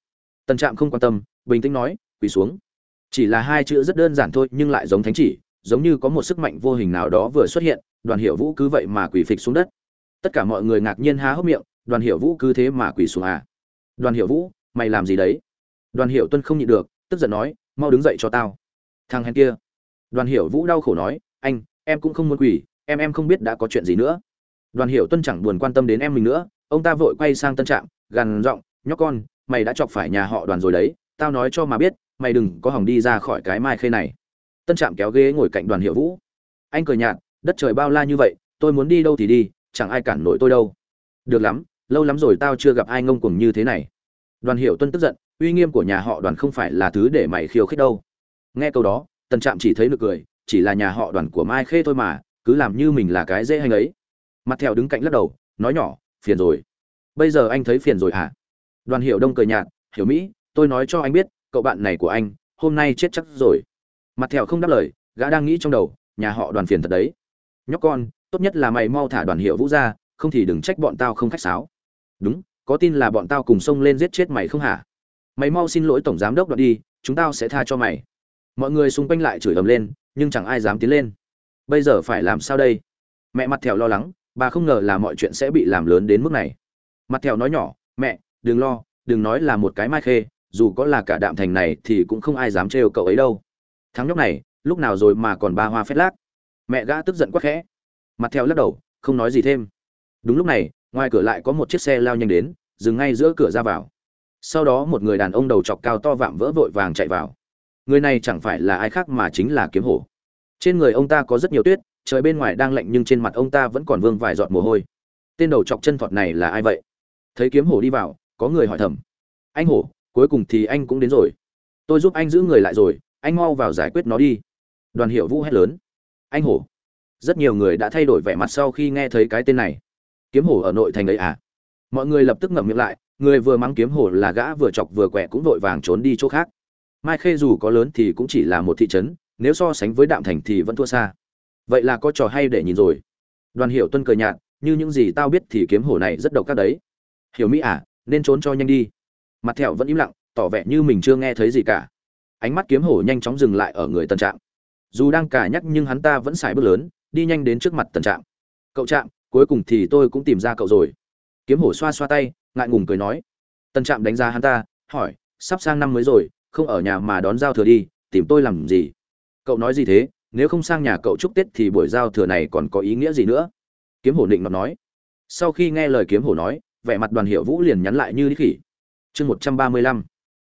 Tần trạm không quan tâm, bình tĩnh nói, quỳ xuống. Chỉ là hai chữ rất đơn giản thôi nhưng lại giống thánh chỉ, giống như có một sức mạnh vô hình nào đó vừa xuất hiện, đoàn hiệu vũ cứ vậy mà quỳ phịch xuống đất. Tất cả mọi người ngạc nhiên há hốc miệng, đoàn hiệu vũ cứ thế mà quỳ xuống à? Đoàn hiệu vũ, mày làm gì đấy? Đoàn hiệu tuân không nhịn được, tức giận nói, mau đứng dậy cho tao. Thằng hèn kia đoàn Hiểu vũ đau khổ nói, anh, em cũng không muốn quỳ, em em không biết đã có chuyện gì nữa. Đoàn Hiểu tuân chẳng buồn quan tâm đến em mình nữa, ông ta vội quay sang tân trạm, gằn giọng, nhóc con, mày đã chọc phải nhà họ đoàn rồi đấy, tao nói cho mà biết, mày đừng có hỏng đi ra khỏi cái mai khê này. Tân trạm kéo ghế ngồi cạnh đoàn hiệu vũ. Anh cười nhạt, đất trời bao la như vậy, tôi muốn đi đâu thì đi, chẳng ai cản nổi tôi đâu. Được lắm, lâu lắm rồi tao chưa gặp ai ngông cuồng như thế này. Đoàn hiệu tuân tức giận, uy nghiêm của nhà họ đoàn không phải là thứ để mày khiêu khích đâu. Nghe câu đó tần trạm chỉ thấy nực cười, chỉ là nhà họ đoàn của mai khê thôi mà, cứ làm như mình là cái dễ hành ấy. Mặt thèo đứng cạnh lắc đầu, nói nhỏ, phiền rồi. Bây giờ anh thấy phiền rồi hả? Đoàn hiệu đông cười nhạt, hiểu mỹ, tôi nói cho anh biết, cậu bạn này của anh, hôm nay chết chắc rồi. Mặt thèo không đáp lời, gã đang nghĩ trong đầu, nhà họ đoàn phiền thật đấy. Nhóc con, tốt nhất là mày mau thả đoàn hiệu vũ ra, không thì đừng trách bọn tao không khách sáo. Đúng, có tin là bọn tao cùng xông lên giết chết mày không hả? Mày mau xin lỗi tổng giám đốc đoạn đi, chúng tao sẽ tha cho mày mọi người xung quanh lại chửi ầm lên, nhưng chẳng ai dám tiến lên. Bây giờ phải làm sao đây? Mẹ mặt thèo lo lắng, bà không ngờ là mọi chuyện sẽ bị làm lớn đến mức này. Mặt thèo nói nhỏ, mẹ, đừng lo, đừng nói là một cái mai khê, dù có là cả đạm thành này thì cũng không ai dám trêu cậu ấy đâu. Thắng nhóc này, lúc nào rồi mà còn ba hoa phét lác? Mẹ gã tức giận quắc khẽ. Mặt thèo lắc đầu, không nói gì thêm. Đúng lúc này, ngoài cửa lại có một chiếc xe lao nhanh đến, dừng ngay giữa cửa ra vào. Sau đó một người đàn ông đầu chọc cao to vạm vỡ vội vàng chạy vào người này chẳng phải là ai khác mà chính là kiếm hổ. Trên người ông ta có rất nhiều tuyết, trời bên ngoài đang lạnh nhưng trên mặt ông ta vẫn còn vương vài giọt mồ hôi. Tên đầu chọc chân thọt này là ai vậy? Thấy kiếm hổ đi vào, có người hỏi thầm. Anh hổ, cuối cùng thì anh cũng đến rồi. Tôi giúp anh giữ người lại rồi, anh mau vào giải quyết nó đi. Đoàn hiệu vũ hét lớn. Anh hổ, rất nhiều người đã thay đổi vẻ mặt sau khi nghe thấy cái tên này. Kiếm hổ ở nội thành ấy à? Mọi người lập tức ngậm miệng lại, người vừa mắng kiếm hổ là gã vừa chọc vừa quẹ cũng vội vàng trốn đi chỗ khác mai khê dù có lớn thì cũng chỉ là một thị trấn, nếu so sánh với đạm thành thì vẫn thua xa. Vậy là có trò hay để nhìn rồi. Đoàn hiểu tuân cười nhạt, như những gì tao biết thì kiếm hổ này rất độc các đấy. Hiểu mỹ à nên trốn cho nhanh đi. Mặt thẹo vẫn im lặng, tỏ vẻ như mình chưa nghe thấy gì cả. Ánh mắt kiếm hổ nhanh chóng dừng lại ở người tân trạm. Dù đang cả nhắc nhưng hắn ta vẫn xài bước lớn, đi nhanh đến trước mặt tần trạm. Cậu trạm, cuối cùng thì tôi cũng tìm ra cậu rồi. Kiếm hổ xoa xoa tay, ngại ngùng cười nói. Tần trạm đánh giá hắn ta, hỏi, sắp sang năm mới rồi không ở nhà mà đón giao thừa đi, tìm tôi làm gì? Cậu nói gì thế? Nếu không sang nhà cậu chúc tết thì buổi giao thừa này còn có ý nghĩa gì nữa? Kiếm hổ định mà nói. Sau khi nghe lời kiếm hổ nói, vẻ mặt đoàn hiệu vũ liền nhắn lại như đi khỉ. Chương một trăm ba mươi lăm.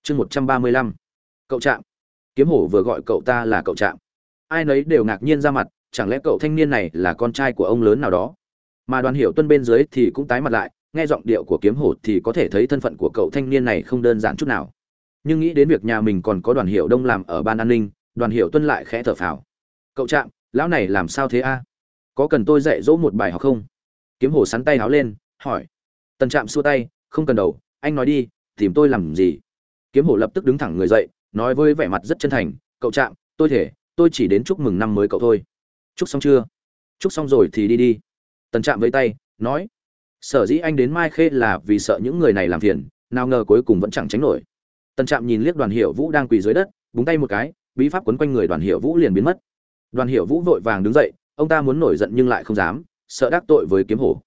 Chương một trăm ba mươi lăm. Cậu trạm. Kiếm hổ vừa gọi cậu ta là cậu trạm. Ai nấy đều ngạc nhiên ra mặt, chẳng lẽ cậu thanh niên này là con trai của ông lớn nào đó? Mà đoàn hiểu tuân bên dưới thì cũng tái mặt lại, nghe giọng điệu của kiếm hổ thì có thể thấy thân phận của cậu thanh niên này không đơn giản chút nào nhưng nghĩ đến việc nhà mình còn có đoàn hiệu đông làm ở ban an ninh, đoàn hiệu tuân lại khẽ thở phào. Cậu trạm, lão này làm sao thế a? Có cần tôi dạy dỗ một bài học không? Kiếm hổ sắn tay háo lên, hỏi. Tần trạm xua tay, không cần đầu, anh nói đi, tìm tôi làm gì? Kiếm hổ lập tức đứng thẳng người dậy, nói với vẻ mặt rất chân thành. Cậu trạm, tôi thể tôi chỉ đến chúc mừng năm mới cậu thôi. Chúc xong chưa? Chúc xong rồi thì đi đi. Tần trạm với tay, nói. Sở dĩ anh đến mai khê là vì sợ những người này làm phiền, nào ngờ cuối cùng vẫn chẳng tránh nổi tần trạm nhìn liếc đoàn hiệu vũ đang quỳ dưới đất, búng tay một cái, bí pháp quấn quanh người đoàn hiệu vũ liền biến mất. Đoàn hiệu vũ vội vàng đứng dậy, ông ta muốn nổi giận nhưng lại không dám, sợ đắc tội với kiếm hổ.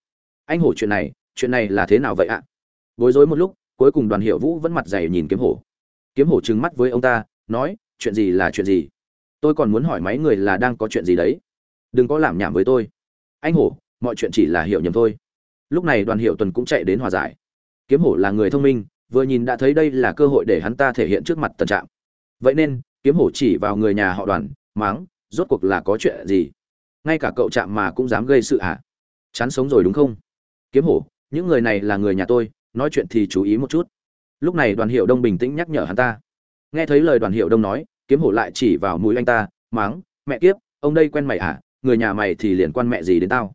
Anh hổ chuyện này chuyện này là thế nào vậy ạ? À? bối rối một lúc, cuối cùng đoàn hiệu vũ vẫn mặt dày nhìn kiếm hổ. Kiếm hổ trừng mắt với ông ta, nói, chuyện gì là chuyện gì? Tôi còn muốn hỏi mấy người là đang có chuyện gì đấy. Đừng có làm nhảm với tôi. Anh hổ, mọi chuyện chỉ là hiểu nhầm thôi. Lúc này đoàn hiệu tuần cũng chạy đến hòa giải. Kiếm hổ là người thông minh vừa nhìn đã thấy đây là cơ hội để hắn ta thể hiện trước mặt tần trạm. Vậy nên, kiếm hổ chỉ vào người nhà họ đoàn máng rốt cuộc là có chuyện gì? Ngay cả cậu trạm mà cũng dám gây sự hả? Chán sống rồi đúng không? Kiếm hổ, những người này là người nhà tôi, nói chuyện thì chú ý một chút. Lúc này đoàn hiệu đông bình tĩnh nhắc nhở hắn ta. Nghe thấy lời đoàn hiệu đông nói, kiếm hổ lại chỉ vào mũi anh ta máng mẹ kiếp, ông đây quen mày à? người nhà mày thì liền quan mẹ gì đến tao?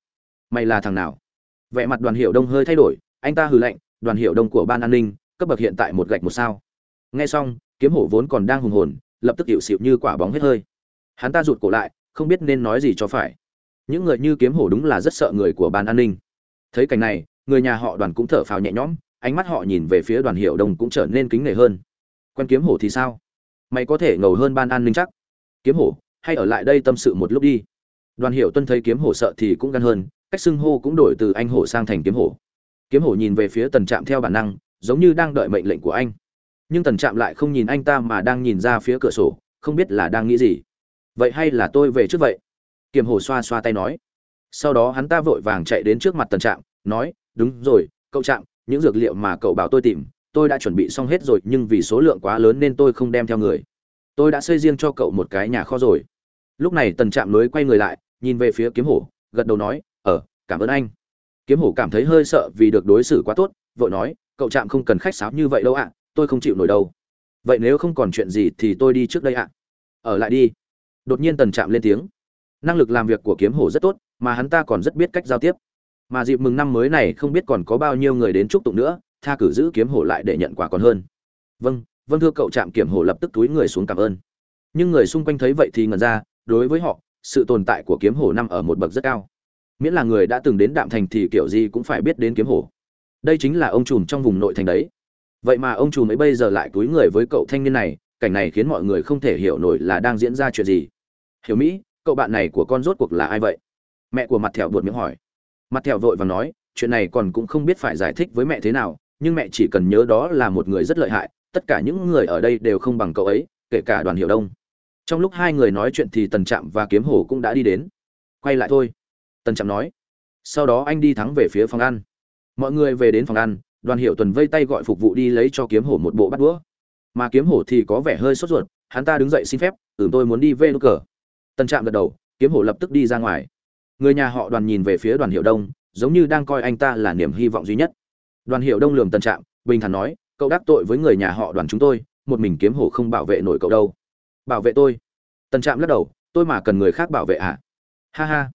Mày là thằng nào? Vẻ mặt đoàn hiệu đông hơi thay đổi, anh ta hừ lạnh, đoàn hiệu đông của ban an ninh cấp bậc hiện tại một gạch một sao. Nghe xong, kiếm hổ vốn còn đang hùng hồn, lập tức hiệu xịu như quả bóng hết hơi. Hắn ta rụt cổ lại, không biết nên nói gì cho phải. Những người như kiếm hổ đúng là rất sợ người của ban an ninh. Thấy cảnh này, người nhà họ đoàn cũng thở phào nhẹ nhõm, ánh mắt họ nhìn về phía đoàn hiệu đồng cũng trở nên kính nể hơn. Quen kiếm hổ thì sao? Mày có thể ngầu hơn ban an ninh chắc. Kiếm hổ, hay ở lại đây tâm sự một lúc đi. Đoàn hiệu tuân thấy kiếm hổ sợ thì cũng gan hơn, cách xưng hô cũng đổi từ anh hổ sang thành kiếm hổ. Kiếm hổ nhìn về phía tần trạm theo bản năng giống như đang đợi mệnh lệnh của anh. Nhưng tần trạm lại không nhìn anh ta mà đang nhìn ra phía cửa sổ, không biết là đang nghĩ gì. Vậy hay là tôi về trước vậy? Kiếm hổ xoa xoa tay nói. Sau đó hắn ta vội vàng chạy đến trước mặt tần trạm, nói, đúng rồi, cậu trạm, những dược liệu mà cậu bảo tôi tìm, tôi đã chuẩn bị xong hết rồi, nhưng vì số lượng quá lớn nên tôi không đem theo người. Tôi đã xây riêng cho cậu một cái nhà kho rồi. Lúc này tần trạm lối quay người lại, nhìn về phía kiếm hổ, gật đầu nói ờ cảm ơn anh. Kiếm hổ cảm thấy hơi sợ vì được đối xử quá tốt, vội nói cậu trạm không cần khách sáo như vậy đâu ạ, tôi không chịu nổi đâu. Vậy nếu không còn chuyện gì thì tôi đi trước đây ạ. Ở lại đi. Đột nhiên tần trạm lên tiếng. Năng lực làm việc của kiếm hổ rất tốt, mà hắn ta còn rất biết cách giao tiếp. Mà dịp mừng năm mới này không biết còn có bao nhiêu người đến chúc tụng nữa, tha cử giữ kiếm hổ lại để nhận quà còn hơn. Vâng vâng thưa cậu trạm kiểm hổ lập tức túi người xuống cảm ơn. Nhưng người xung quanh thấy vậy thì ngần ra, đối với họ, sự tồn tại của kiếm hổ nằm ở một bậc rất cao. Miễn là người đã từng đến đạm thành thì kiểu gì cũng phải biết đến kiếm hổ đây chính là ông trùm trong vùng nội thành đấy. Vậy mà ông trùm ấy bây giờ lại túi người với cậu thanh niên này, cảnh này khiến mọi người không thể hiểu nổi là đang diễn ra chuyện gì. Hiểu mỹ, cậu bạn này của con rốt cuộc là ai vậy? Mẹ của mặt thẹo buột miệng hỏi. Mặt thẹo vội và nói, chuyện này còn cũng không biết phải giải thích với mẹ thế nào, nhưng mẹ chỉ cần nhớ đó là một người rất lợi hại, tất cả những người ở đây đều không bằng cậu ấy, kể cả đoàn hiệu đông. Trong lúc hai người nói chuyện thì tần trạm và kiếm hổ cũng đã đi đến. Quay lại thôi, tần trạm nói. Sau đó anh đi thắng về phía phòng ăn mọi người về đến phòng ăn, đoàn hiệu tuần vây tay gọi phục vụ đi lấy cho kiếm hổ một bộ bắt đũa. Mà kiếm hổ thì có vẻ hơi sốt ruột, hắn ta đứng dậy xin phép ừ tôi muốn đi về đ cờ. Tân trạm gật đầu, kiếm hổ lập tức đi ra ngoài. Người nhà họ đoàn nhìn về phía đoàn hiệu đông, giống như đang coi anh ta là niềm hy vọng duy nhất. Đoàn hiệu đông lường tân trạm, bình thản nói, cậu đắc tội với người nhà họ đoàn chúng tôi, một mình kiếm hổ không bảo vệ nổi cậu đâu. Bảo vệ tôi? Tân trạm lắc đầu, tôi mà cần người khác bảo vệ à? Ha ha.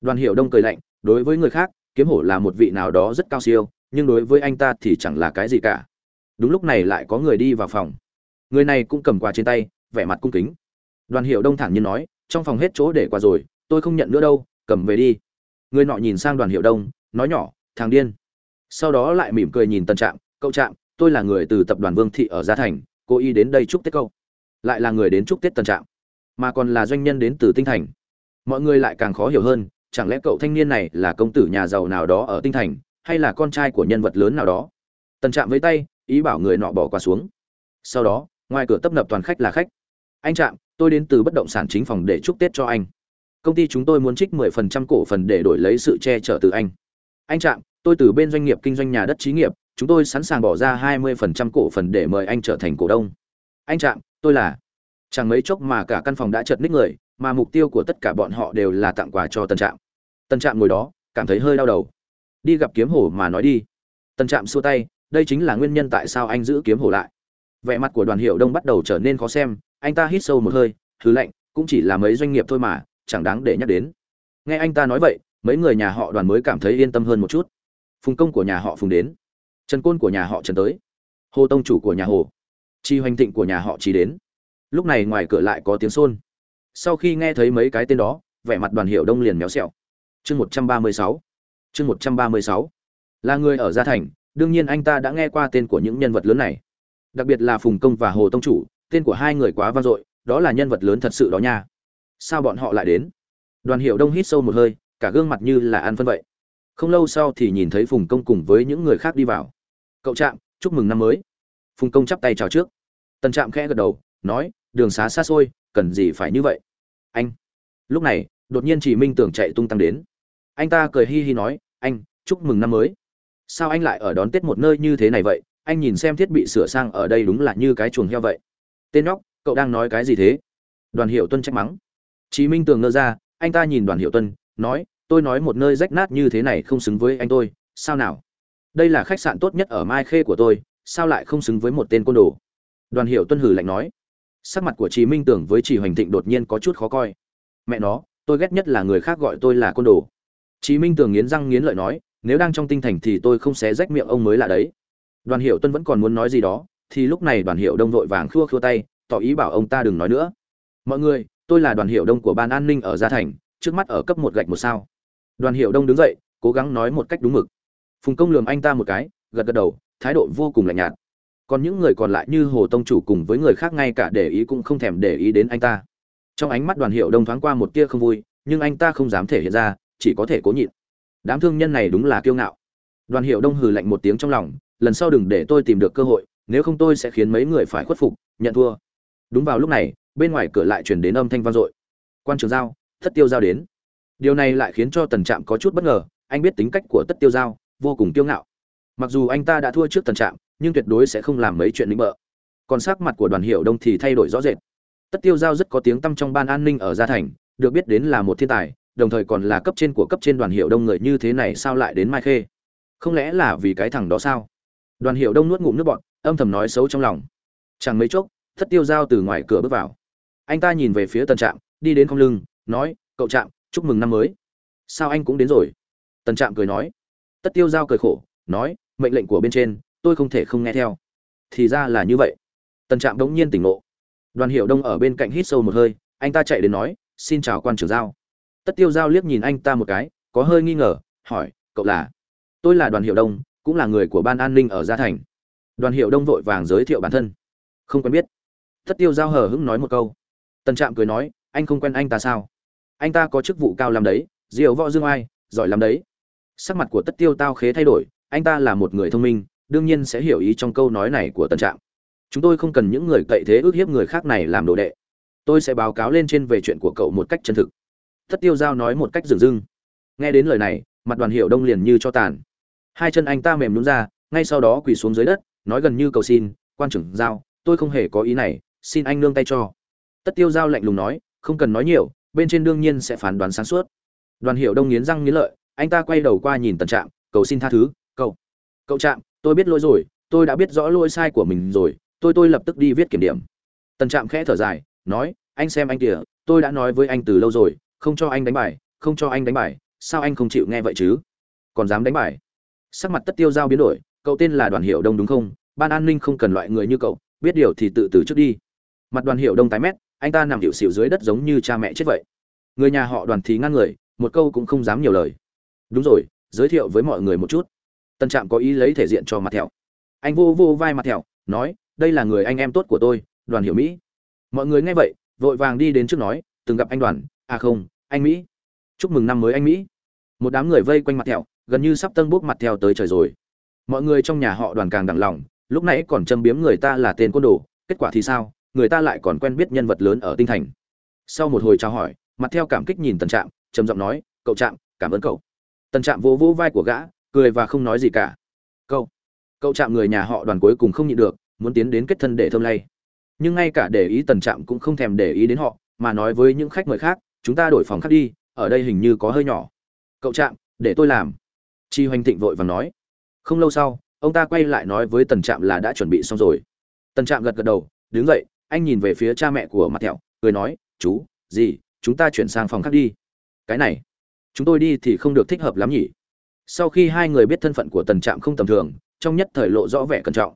Đoàn hiệu đông cười lạnh, đối với người khác kiếm hổ là một vị nào đó rất cao siêu, nhưng đối với anh ta thì chẳng là cái gì cả. Đúng lúc này lại có người đi vào phòng. Người này cũng cầm quà trên tay, vẻ mặt cung kính. Đoàn hiệu đông thản nhiên nói, trong phòng hết chỗ để quà rồi, tôi không nhận nữa đâu, cầm về đi. Người nọ nhìn sang đoàn hiệu đông, nói nhỏ, thằng điên. Sau đó lại mỉm cười nhìn tân trạm, cậu trạm, tôi là người từ tập đoàn vương thị ở gia thành, cô y đến đây chúc tết câu lại là người đến chúc tết tân trạm, mà còn là doanh nhân đến từ tinh thành. Mọi người lại càng khó hiểu hơn chẳng lẽ cậu thanh niên này là công tử nhà giàu nào đó ở tinh thành, hay là con trai của nhân vật lớn nào đó? Tần trạm với tay, ý bảo người nọ bỏ qua xuống. Sau đó, ngoài cửa tấp nập toàn khách là khách. Anh trạm, tôi đến từ bất động sản chính phòng để chúc tết cho anh. Công ty chúng tôi muốn trích 10% cổ phần để đổi lấy sự che chở từ anh. Anh trạm, tôi từ bên doanh nghiệp kinh doanh nhà đất trí nghiệp, chúng tôi sẵn sàng bỏ ra 20% cổ phần để mời anh trở thành cổ đông. Anh trạm, tôi là chẳng mấy chốc mà cả căn phòng đã chật ních người mà mục tiêu của tất cả bọn họ đều là tặng quà cho tân trạm. Tân trạm ngồi đó, cảm thấy hơi đau đầu. Đi gặp kiếm hổ mà nói đi. Tân trạm xua tay, đây chính là nguyên nhân tại sao anh giữ kiếm hổ lại. Vẻ mặt của đoàn hiệu đông bắt đầu trở nên khó xem, anh ta hít sâu một hơi thứ lạnh, cũng chỉ là mấy doanh nghiệp thôi mà, chẳng đáng để nhắc đến. Nghe anh ta nói vậy, mấy người nhà họ đoàn mới cảm thấy yên tâm hơn một chút. Phùng công của nhà họ phùng đến. Trần côn của nhà họ trần tới. Hồ tông chủ của nhà hồ. Chi hoành thịnh của nhà họ chỉ đến. Lúc này ngoài cửa lại có tiếng xôn sau khi nghe thấy mấy cái tên đó, vẻ mặt đoàn hiệu đông liền méo xẹo. Chương một trăm ba mươi sáu. Chương một trăm ba mươi sáu. Là người ở gia thành, đương nhiên anh ta đã nghe qua tên của những nhân vật lớn này. Đặc biệt là phùng công và hồ tông chủ, tên của hai người quá vang dội, đó là nhân vật lớn thật sự đó nha. Sao bọn họ lại đến? Đoàn hiệu đông hít sâu một hơi, cả gương mặt như là ăn phân vậy. Không lâu sau thì nhìn thấy phùng công cùng với những người khác đi vào. Cậu trạm, chúc mừng năm mới. Phùng công chắp tay chào trước. Tần trạm khẽ gật đầu, nói, đường xá xa xôi cần gì phải như vậy? Anh. Lúc này, đột nhiên chỉ minh tưởng chạy tung tăng đến. Anh ta cười hi hi nói, anh, chúc mừng năm mới. Sao anh lại ở đón tết một nơi như thế này vậy? Anh nhìn xem thiết bị sửa sang ở đây đúng là như cái chuồng heo vậy. Tên nhóc, cậu đang nói cái gì thế? Đoàn hiệu tuân trách mắng. Chí minh tường ngơ ra, anh ta nhìn đoàn hiệu tuân, nói, tôi nói một nơi rách nát như thế này không xứng với anh tôi, sao nào? Đây là khách sạn tốt nhất ở mai khê của tôi, sao lại không xứng với một tên côn đồ? Đoàn hiệu tuân hử lạnh nói sắc mặt của chí minh tưởng với chị hoành thịnh đột nhiên có chút khó coi. Mẹ nó, tôi ghét nhất là người khác gọi tôi là côn đồ. Chí minh tưởng nghiến răng nghiến lợi nói, nếu đang trong tinh thành thì tôi không xé rách miệng ông mới là đấy. Đoàn hiệu tuân vẫn còn muốn nói gì đó, thì lúc này đoàn hiệu đông vội vàng khua khua tay, tỏ ý bảo ông ta đừng nói nữa. Mọi người, tôi là đoàn hiệu đông của ban an ninh ở gia thành, trước mắt ở cấp một gạch một sao. Đoàn hiệu đông đứng dậy, cố gắng nói một cách đúng mực. Phùng công lường anh ta một cái, gật gật đầu, thái độ vô cùng lạnh nhạt còn những người còn lại như hồ tông chủ cùng với người khác ngay cả để ý cũng không thèm để ý đến anh ta. Trong ánh mắt đoàn hiệu đông thoáng qua một tia không vui, nhưng anh ta không dám thể hiện ra, chỉ có thể cố nhịn. Đám thương nhân này đúng là kiêu ngạo. Đoàn hiệu đông hừ lạnh một tiếng trong lòng, lần sau đừng để tôi tìm được cơ hội, nếu không tôi sẽ khiến mấy người phải khuất phục, nhận thua. Đúng vào lúc này, bên ngoài cửa lại chuyển đến âm thanh vang dội. Quan trường giao, thất tiêu giao đến. Điều này lại khiến cho tần trạm có chút bất ngờ, anh biết tính cách của tất tiêu giao, vô cùng kiêu ngạo. Mặc dù anh ta đã thua trước tần trạm nhưng tuyệt đối sẽ không làm mấy chuyện lĩnh bợ. Còn sắc mặt của đoàn hiệu đông thì thay đổi rõ rệt. Tất tiêu giao rất có tiếng tăm trong ban an ninh ở gia thành, được biết đến là một thiên tài, đồng thời còn là cấp trên của cấp trên đoàn hiệu đông người như thế này sao lại đến mai khê? Không lẽ là vì cái thằng đó sao? Đoàn hiệu đông nuốt ngụm nước bọn âm thầm nói xấu trong lòng. Chẳng mấy chốc thất tiêu giao từ ngoài cửa bước vào. Anh ta nhìn về phía tần trạm, đi đến không lưng, nói, cậu trạm, chúc mừng năm mới. Sao anh cũng đến rồi? Tần trạm cười nói. Tất tiêu giao cười khổ, nói, mệnh lệnh của bên trên tôi không thể không nghe theo. Thì ra là như vậy. Tần trạm đống nhiên tỉnh ngộ. Đoàn hiệu đông ở bên cạnh hít sâu một hơi, anh ta chạy đến nói, xin chào quan trưởng giao. Tất tiêu giao liếc nhìn anh ta một cái, có hơi nghi ngờ, hỏi, cậu là? Tôi là đoàn hiệu đông, cũng là người của ban an ninh ở gia thành. Đoàn hiệu đông vội vàng giới thiệu bản thân. Không quen biết. Tất tiêu giao hờ hững nói một câu. Tần trạm cười nói, anh không quen anh ta sao? Anh ta có chức vụ cao làm đấy diều võ dương ai, giỏi làm đấy. Sắc mặt của tất tiêu tao khế thay đổi, anh ta là một người thông minh đương nhiên sẽ hiểu ý trong câu nói này của tần trạm. Chúng tôi không cần những người cậy thế ước hiếp người khác này làm đồ đệ. Tôi sẽ báo cáo lên trên về chuyện của cậu một cách chân thực. Tất tiêu giao nói một cách dửng dưng. Nghe đến lời này, mặt đoàn hiệu đông liền như cho tàn. Hai chân anh ta mềm nhún ra, ngay sau đó quỳ xuống dưới đất, nói gần như cầu xin, quan trưởng giao, tôi không hề có ý này, xin anh nương tay cho. Tất tiêu giao lạnh lùng nói, không cần nói nhiều, bên trên đương nhiên sẽ phán đoán sáng suốt. Đoàn hiệu đông nghiến răng nghiến lợi, anh ta quay đầu qua nhìn tần trạm, cầu xin tha thứ, cậu. Cậu trạm tôi biết lỗi rồi, tôi đã biết rõ lỗi sai của mình rồi, tôi tôi lập tức đi viết kiểm điểm. Tần trạm khẽ thở dài, nói, anh xem anh kìa, tôi đã nói với anh từ lâu rồi, không cho anh đánh bài, không cho anh đánh bài, sao anh không chịu nghe vậy chứ? Còn dám đánh bài? Sắc mặt tất tiêu giao biến đổi, cậu tên là đoàn hiệu đông đúng không? Ban an ninh không cần loại người như cậu, biết điều thì tự tử trước đi. Mặt đoàn hiệu đông tái mét, anh ta nằm hiệu xịu dưới đất giống như cha mẹ chết vậy. Người nhà họ đoàn thì ngăn người, một câu cũng không dám nhiều lời. Đúng rồi, giới thiệu với mọi người một chút tân trạm có ý lấy thể diện cho mặt thẹo. Anh vô vô vai mặt thẹo, nói, đây là người anh em tốt của tôi, đoàn hiểu mỹ. Mọi người nghe vậy, vội vàng đi đến trước nói, từng gặp anh đoàn. À không, anh mỹ. Chúc mừng năm mới anh mỹ. Một đám người vây quanh mặt thẹo, gần như sắp tân bốc mặt theo tới trời rồi. Mọi người trong nhà họ đoàn càng đằng lòng, lúc nãy còn châm biếm người ta là tên côn đồ, kết quả thì sao? Người ta lại còn quen biết nhân vật lớn ở tinh thành. Sau một hồi trao hỏi, mặt theo cảm kích nhìn tần trạm, trầm giọng nói, cậu trạm, cảm ơn cậu. Tần trạm vỗ vỗ vai của gã cười và không nói gì cả. Cậu cậu chạm người nhà họ đoàn cuối cùng không nhịn được, muốn tiến đến kết thân để thơm lay. Nhưng ngay cả để ý tần trạm cũng không thèm để ý đến họ, mà nói với những khách mời khác, chúng ta đổi phòng khác đi, ở đây hình như có hơi nhỏ. Cậu trạm để tôi làm. Chi hoành thịnh vội và nói. Không lâu sau, ông ta quay lại nói với tần trạm là đã chuẩn bị xong rồi. Tần trạm gật gật đầu, đứng dậy, anh nhìn về phía cha mẹ của mặt thẹo, cười nói, chú, gì, chúng ta chuyển sang phòng khác đi. Cái này, chúng tôi đi thì không được thích hợp lắm nhỉ sau khi hai người biết thân phận của tần trạm không tầm thường, trong nhất thời lộ rõ vẻ cẩn trọng.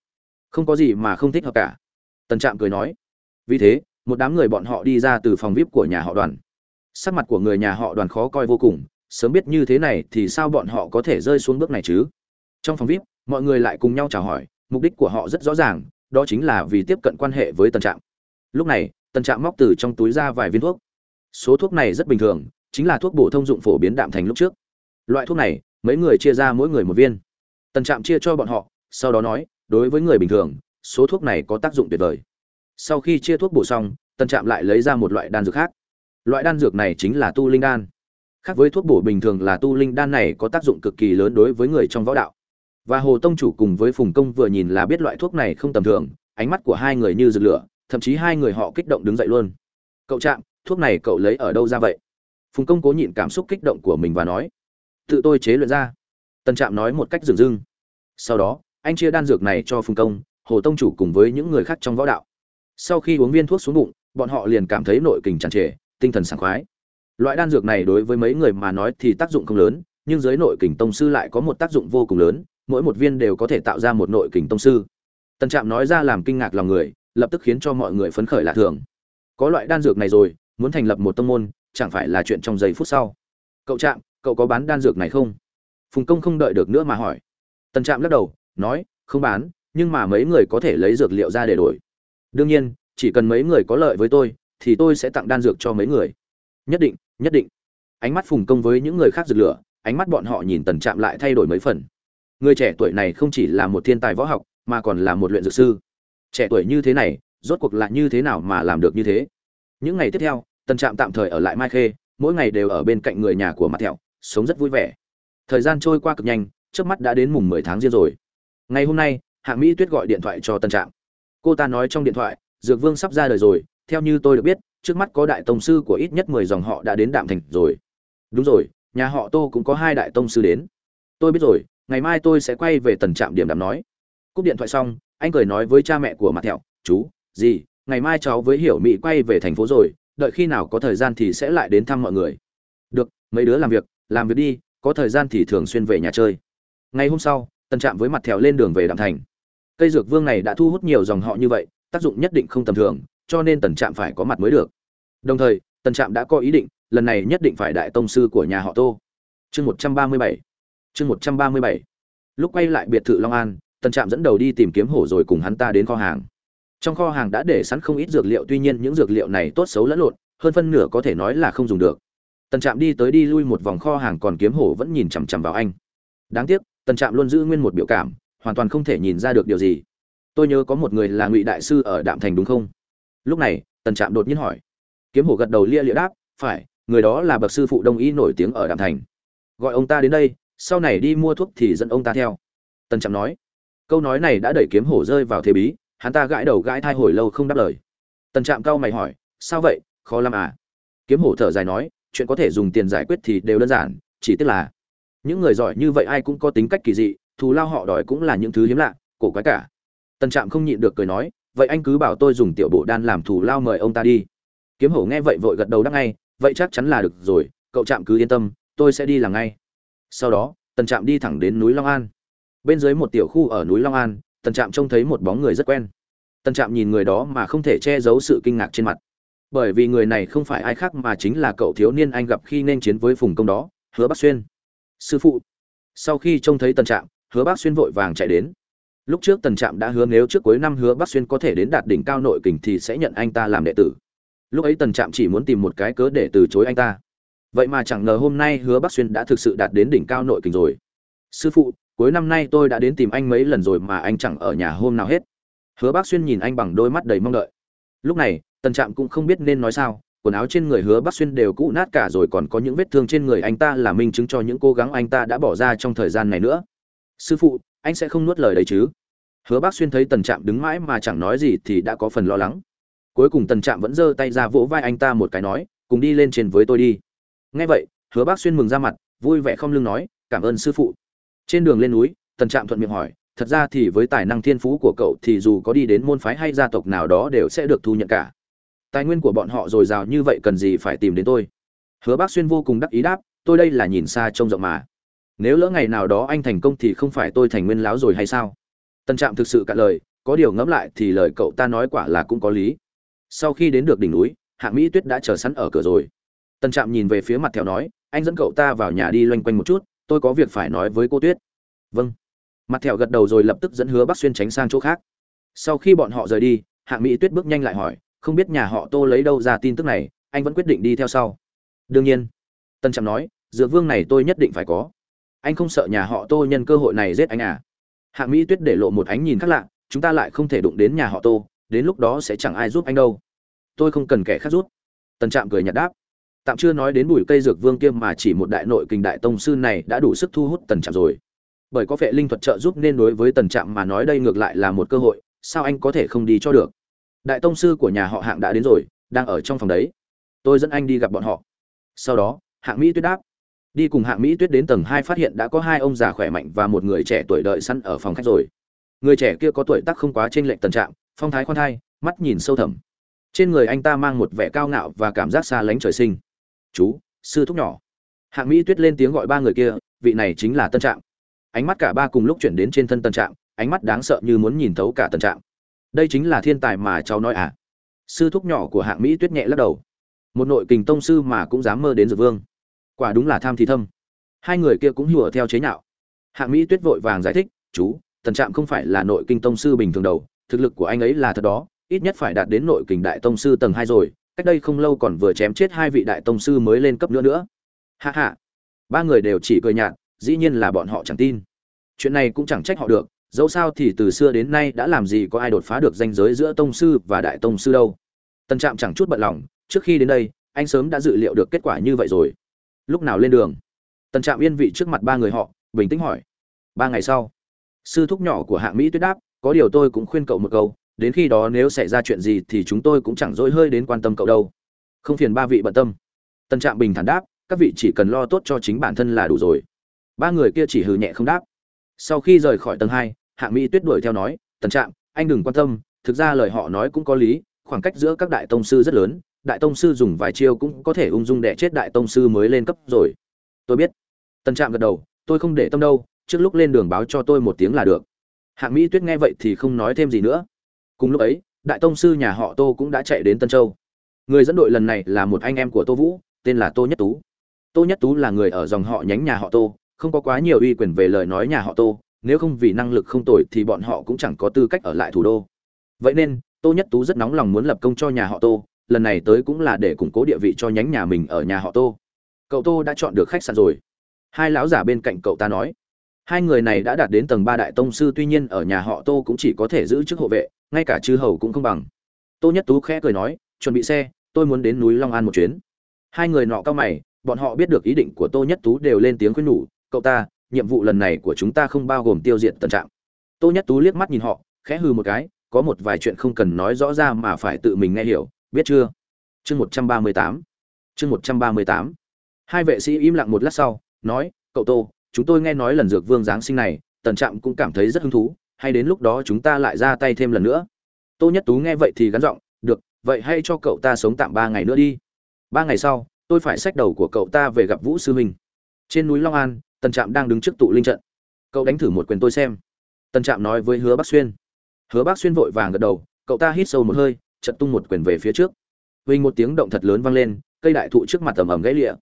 Không có gì mà không thích hợp cả. Tần trạm cười nói, vì thế, một đám người bọn họ đi ra từ phòng vip của nhà họ đoàn. Sắc mặt của người nhà họ đoàn khó coi vô cùng, sớm biết như thế này thì sao bọn họ có thể rơi xuống bước này chứ? Trong phòng vip, mọi người lại cùng nhau chào hỏi, mục đích của họ rất rõ ràng, đó chính là vì tiếp cận quan hệ với tần trạm. Lúc này, tần trạm móc từ trong túi ra vài viên thuốc. Số thuốc này rất bình thường, chính là thuốc bổ thông dụng phổ biến đạm thành lúc trước. Loại thuốc này mấy người chia ra mỗi người một viên. Tần trạm chia cho bọn họ, sau đó nói, đối với người bình thường, số thuốc này có tác dụng tuyệt vời. Sau khi chia thuốc bổ xong, tần trạm lại lấy ra một loại đan dược khác. Loại đan dược này chính là tu linh đan. Khác với thuốc bổ bình thường là tu linh đan này có tác dụng cực kỳ lớn đối với người trong võ đạo. Và hồ tông chủ cùng với phùng công vừa nhìn là biết loại thuốc này không tầm thường, ánh mắt của hai người như rực lửa, thậm chí hai người họ kích động đứng dậy luôn. Cậu trạm, thuốc này cậu lấy ở đâu ra vậy? Phùng công cố nhịn cảm xúc kích động của mình và nói tự tôi chế luyện ra. Tần trạm nói một cách dừng dưng. Sau đó, anh chia đan dược này cho phùng công, hồ tông chủ cùng với những người khác trong võ đạo. Sau khi uống viên thuốc xuống bụng, bọn họ liền cảm thấy nội kình tràn trề, tinh thần sảng khoái. Loại đan dược này đối với mấy người mà nói thì tác dụng không lớn, nhưng dưới nội kình tông sư lại có một tác dụng vô cùng lớn, mỗi một viên đều có thể tạo ra một nội kình tông sư. Tần trạm nói ra làm kinh ngạc lòng người, lập tức khiến cho mọi người phấn khởi lạ thường. Có loại đan dược này rồi, muốn thành lập một tông môn, chẳng phải là chuyện trong giây phút sau. Cậu trạm cậu có bán đan dược này không? Phùng công không đợi được nữa mà hỏi. Tần trạm lắc đầu, nói, không bán, nhưng mà mấy người có thể lấy dược liệu ra để đổi. Đương nhiên, chỉ cần mấy người có lợi với tôi, thì tôi sẽ tặng đan dược cho mấy người. Nhất định nhất định. Ánh mắt phùng công với những người khác dược lửa, ánh mắt bọn họ nhìn tần trạm lại thay đổi mấy phần. Người trẻ tuổi này không chỉ là một thiên tài võ học, mà còn là một luyện dược sư. Trẻ tuổi như thế này, rốt cuộc lại như thế nào mà làm được như thế? Những ngày tiếp theo, tần trạm tạm thời ở lại mai khê, mỗi ngày đều ở bên cạnh người nhà của mặt thẹo sống rất vui vẻ. Thời gian trôi qua cực nhanh, trước mắt đã đến mùng mười tháng riêng rồi. Ngày hôm nay hạ mỹ tuyết gọi điện thoại cho tân trạm. Cô ta nói trong điện thoại, dược vương sắp ra đời rồi, theo như tôi được biết, trước mắt có đại tông sư của ít nhất mười dòng họ đã đến đạm thành rồi. Đúng rồi, nhà họ tô cũng có hai đại tông sư đến. Tôi biết rồi, ngày mai tôi sẽ quay về tần trạm điểm đàm nói. Cúp điện thoại xong, anh cười nói với cha mẹ của mặt thẹo, chú gì ngày mai cháu với hiểu mỹ quay về thành phố rồi, đợi khi nào có thời gian thì sẽ lại đến thăm mọi người. Được, mấy đứa làm việc làm việc đi, có thời gian thì thường xuyên về nhà chơi. Ngày hôm sau, tần trạm với mặt thèo lên đường về đạm thành. Cây dược vương này đã thu hút nhiều dòng họ như vậy, tác dụng nhất định không tầm thường, cho nên tần trạm phải có mặt mới được. Đồng thời, tần trạm đã có ý định, lần này nhất định phải đại tông sư của nhà họ tô. Chương một trăm ba mươi bảy. Chương một trăm ba mươi bảy. Lúc quay lại biệt thự long an, tần trạm dẫn đầu đi tìm kiếm hổ rồi cùng hắn ta đến kho hàng. Trong kho hàng đã để sẵn không ít dược liệu, tuy nhiên những dược liệu này tốt xấu lẫn lộn, hơn phân nửa có thể nói là không dùng được tần trạm đi tới đi lui một vòng kho hàng còn kiếm hổ vẫn nhìn chằm chằm vào anh. Đáng tiếc, tần trạm luôn giữ nguyên một biểu cảm, hoàn toàn không thể nhìn ra được điều gì. Tôi nhớ có một người là ngụy đại sư ở đạm thành đúng không? Lúc này, tần trạm đột nhiên hỏi. Kiếm hổ gật đầu lia lịa đáp, phải, người đó là bậc sư phụ đông y nổi tiếng ở đạm thành. Gọi ông ta đến đây, sau này đi mua thuốc thì dẫn ông ta theo. Tần trạm nói. Câu nói này đã đẩy kiếm hổ rơi vào thế bí, hắn ta gãi đầu gãi thai hồi lâu không đáp lời. Tần trạm cao mày hỏi, sao vậy? Khó làm à? Kiếm hổ thở dài nói chuyện có thể dùng tiền giải quyết thì đều đơn giản, chỉ tức là những người giỏi như vậy ai cũng có tính cách kỳ dị, thù lao họ đòi cũng là những thứ hiếm lạ, cổ quái cả. Tần trạm không nhịn được cười nói, vậy anh cứ bảo tôi dùng tiểu bộ đan làm thù lao mời ông ta đi. Kiếm hổ nghe vậy vội gật đầu đắc ngay, vậy chắc chắn là được rồi, cậu trạm cứ yên tâm, tôi sẽ đi làm ngay. Sau đó, tần trạm đi thẳng đến núi long an. Bên dưới một tiểu khu ở núi long an, tần trạm trông thấy một bóng người rất quen. Tần trạm nhìn người đó mà không thể che giấu sự kinh ngạc trên mặt bởi vì người này không phải ai khác mà chính là cậu thiếu niên anh gặp khi nên chiến với phùng công đó, hứa bắc xuyên. Sư phụ. Sau khi trông thấy tần trạm, hứa bắc xuyên vội vàng chạy đến. Lúc trước tần trạm đã hứa nếu trước cuối năm hứa bắc xuyên có thể đến đạt đỉnh cao nội kình thì sẽ nhận anh ta làm đệ tử. Lúc ấy tần trạm chỉ muốn tìm một cái cớ để từ chối anh ta. Vậy mà chẳng ngờ hôm nay hứa bắc xuyên đã thực sự đạt đến đỉnh cao nội kình rồi. Sư phụ, cuối năm nay tôi đã đến tìm anh mấy lần rồi mà anh chẳng ở nhà hôm nào hết. Hứa bắc xuyên nhìn anh bằng đôi mắt đầy mong đợi. Lúc này tần trạm cũng không biết nên nói sao, quần áo trên người hứa bắc xuyên đều cũ nát cả rồi còn có những vết thương trên người anh ta là minh chứng cho những cố gắng anh ta đã bỏ ra trong thời gian này nữa. Sư phụ, anh sẽ không nuốt lời đấy chứ? Hứa bắc xuyên thấy tần trạm đứng mãi mà chẳng nói gì thì đã có phần lo lắng. Cuối cùng tần trạm vẫn giơ tay ra vỗ vai anh ta một cái nói, cùng đi lên trên với tôi đi. Nghe vậy, hứa bắc xuyên mừng ra mặt, vui vẻ không lưng nói, cảm ơn sư phụ. Trên đường lên núi, tần trạm thuận miệng hỏi, thật ra thì với tài năng thiên phú của cậu thì dù có đi đến môn phái hay gia tộc nào đó đều sẽ được thu nhận cả tài nguyên của bọn họ dồi dào như vậy cần gì phải tìm đến tôi? Hứa bác xuyên vô cùng đắc ý đáp, tôi đây là nhìn xa trông rộng mà. Nếu lỡ ngày nào đó anh thành công thì không phải tôi thành nguyên láo rồi hay sao? Tân trạm thực sự cạn lời, có điều ngẫm lại thì lời cậu ta nói quả là cũng có lý. Sau khi đến được đỉnh núi, hạng mỹ tuyết đã chờ sẵn ở cửa rồi. Tân trạm nhìn về phía mặt thẹo nói, anh dẫn cậu ta vào nhà đi loanh quanh một chút, tôi có việc phải nói với cô tuyết. Vâng. Mặt thẹo gật đầu rồi lập tức dẫn hứa bắc xuyên tránh sang chỗ khác. Sau khi bọn họ rời đi, hạng mỹ tuyết bước nhanh lại hỏi không biết nhà họ tô lấy đâu ra tin tức này, anh vẫn quyết định đi theo sau. Đương nhiên, tân trạm nói dược vương này tôi nhất định phải có. Anh không sợ nhà họ tô nhân cơ hội này giết anh à? Hạ mỹ tuyết để lộ một ánh nhìn khác lạ, chúng ta lại không thể đụng đến nhà họ tô, đến lúc đó sẽ chẳng ai giúp anh đâu. Tôi không cần kẻ khác giúp. Tân trạm cười nhạt đáp. Tạm chưa nói đến bụi cây dược vương kia mà chỉ một đại nội kinh đại tông sư này đã đủ sức thu hút tần trạm rồi. Bởi có vệ linh thuật trợ giúp nên đối với tần trạm mà nói đây ngược lại là một cơ hội, sao anh có thể không đi cho được? Đại tông sư của nhà họ hạng đã đến rồi đang ở trong phòng đấy. Tôi dẫn anh đi gặp bọn họ. Sau đó hạng mỹ tuyết đáp. Đi cùng hạng mỹ tuyết đến tầng hai phát hiện đã có hai ông già khỏe mạnh và một người trẻ tuổi đợi săn ở phòng khách rồi. Người trẻ kia có tuổi tác không quá t r ê n lệch tần trạng, phong thái khoan thai mắt nhìn sâu thẳm. Trên người anh ta mang một vẻ cao ngạo và cảm giác xa lánh trời sinh. Chú sư thúc nhỏ. Hạng mỹ tuyết lên tiếng gọi ba người kia vị này chính là tân trạng. ánh mắt cả ba cùng lúc chuyển đến trên thân tân trạng, ánh mắt đáng sợ như muốn nhìn thấu cả tân trạng đây chính là thiên tài mà cháu nói à. Sư thúc nhỏ của hạng mỹ tuyết nhẹ lắc đầu. Một nội kình tông sư mà cũng dám mơ đến dược vương. Quả đúng là tham thì thâm. Hai người kia cũng hùa theo chế nhạo. Hạng mỹ tuyết vội vàng giải thích, chú, tần trạm không phải là nội kinh tông sư bình thường đầu thực lực của anh ấy là thật đó, ít nhất phải đạt đến nội kình đại tông sư tầng hai rồi, cách đây không lâu còn vừa chém chết hai vị đại tông sư mới lên cấp nữa nữa. Hạ hạ ba người đều chỉ cười nhạt, dĩ nhiên là bọn họ chẳng tin. Chuyện này cũng chẳng trách họ được dẫu sao thì từ xưa đến nay đã làm gì có ai đột phá được danh giới giữa tông sư và đại tông sư đâu. Tân trạm chẳng chút bận lòng, trước khi đến đây, anh sớm đã dự liệu được kết quả như vậy rồi. Lúc nào lên đường? Tân trạm yên vị trước mặt ba người họ, bình tĩnh hỏi. Ba ngày sau, sư thúc nhỏ của hạng mỹ tuyết đáp, có điều tôi cũng khuyên cậu một câu, đến khi đó nếu xảy ra chuyện gì thì chúng tôi cũng chẳng dỗi hơi đến quan tâm cậu đâu. Không phiền ba vị bận tâm. Tân trạm bình thản đáp, các vị chỉ cần lo tốt cho chính bản thân là đủ rồi. Ba người kia chỉ hừ nhẹ không đáp sau khi rời khỏi tầng hai, hạng mỹ tuyết đuổi theo nói, tần trạm, anh đừng quan tâm, thực ra lời họ nói cũng có lý, khoảng cách giữa các đại tông sư rất lớn, đại tông sư dùng vài chiêu cũng có thể ung dung đẻ chết đại tông sư mới lên cấp rồi. Tôi biết. Tần trạm gật đầu, tôi không để tâm đâu, trước lúc lên đường báo cho tôi một tiếng là được. Hạng mỹ tuyết nghe vậy thì không nói thêm gì nữa. Cùng lúc ấy, đại tông sư nhà họ tô cũng đã chạy đến tân châu. Người dẫn đội lần này là một anh em của tô vũ, tên là tô nhất tú. Tô nhất tú là người ở dòng họ nhánh nhà họ tô không có quá nhiều uy quyền về lời nói nhà họ tô, nếu không vì năng lực không tồi thì bọn họ cũng chẳng có tư cách ở lại thủ đô. Vậy nên, tô nhất tú rất nóng lòng muốn lập công cho nhà họ tô, lần này tới cũng là để củng cố địa vị cho nhánh nhà mình ở nhà họ tô. Cậu tô đã chọn được khách sạn rồi. Hai lão giả bên cạnh cậu ta nói. Hai người này đã đạt đến tầng ba đại tông sư tuy nhiên ở nhà họ tô cũng chỉ có thể giữ chức hộ vệ, ngay cả chư hầu cũng không bằng. Tô nhất tú khẽ cười nói, chuẩn bị xe, tôi muốn đến núi long an một chuyến. Hai người nọ cao mày, bọn họ biết được ý định của tô nhất tú đều lên tiếng khuyên nhủ cậu ta, nhiệm vụ lần này của chúng ta không bao gồm tiêu diệt tần trạng. Tô nhất tú liếc mắt nhìn họ, khẽ hư một cái, có một vài chuyện không cần nói rõ ra mà phải tự mình nghe hiểu, biết chưa? Chương một trăm ba mươi tám, chương một trăm ba mươi tám. Hai vệ sĩ im lặng một lát sau, nói, cậu tô, chúng tôi nghe nói lần dược vương giáng sinh này, tần trạm cũng cảm thấy rất hứng thú, hay đến lúc đó chúng ta lại ra tay thêm lần nữa. Tô nhất tú nghe vậy thì gắn giọng, được, vậy hay cho cậu ta sống tạm ba ngày nữa đi. Ba ngày sau, tôi phải xách đầu của cậu ta về gặp vũ sư huynh trên núi long an tần trạm đang đứng trước tụ linh trận. Cậu đánh thử một quyền tôi xem. Tần trạm nói với hứa bắc xuyên. Hứa bắc xuyên vội vàng gật đầu, cậu ta hít sâu một hơi trận tung một quyền về phía trước. Vinh một tiếng động thật lớn vang lên, cây đại thụ trước mặt ầm ầm gãy lịa.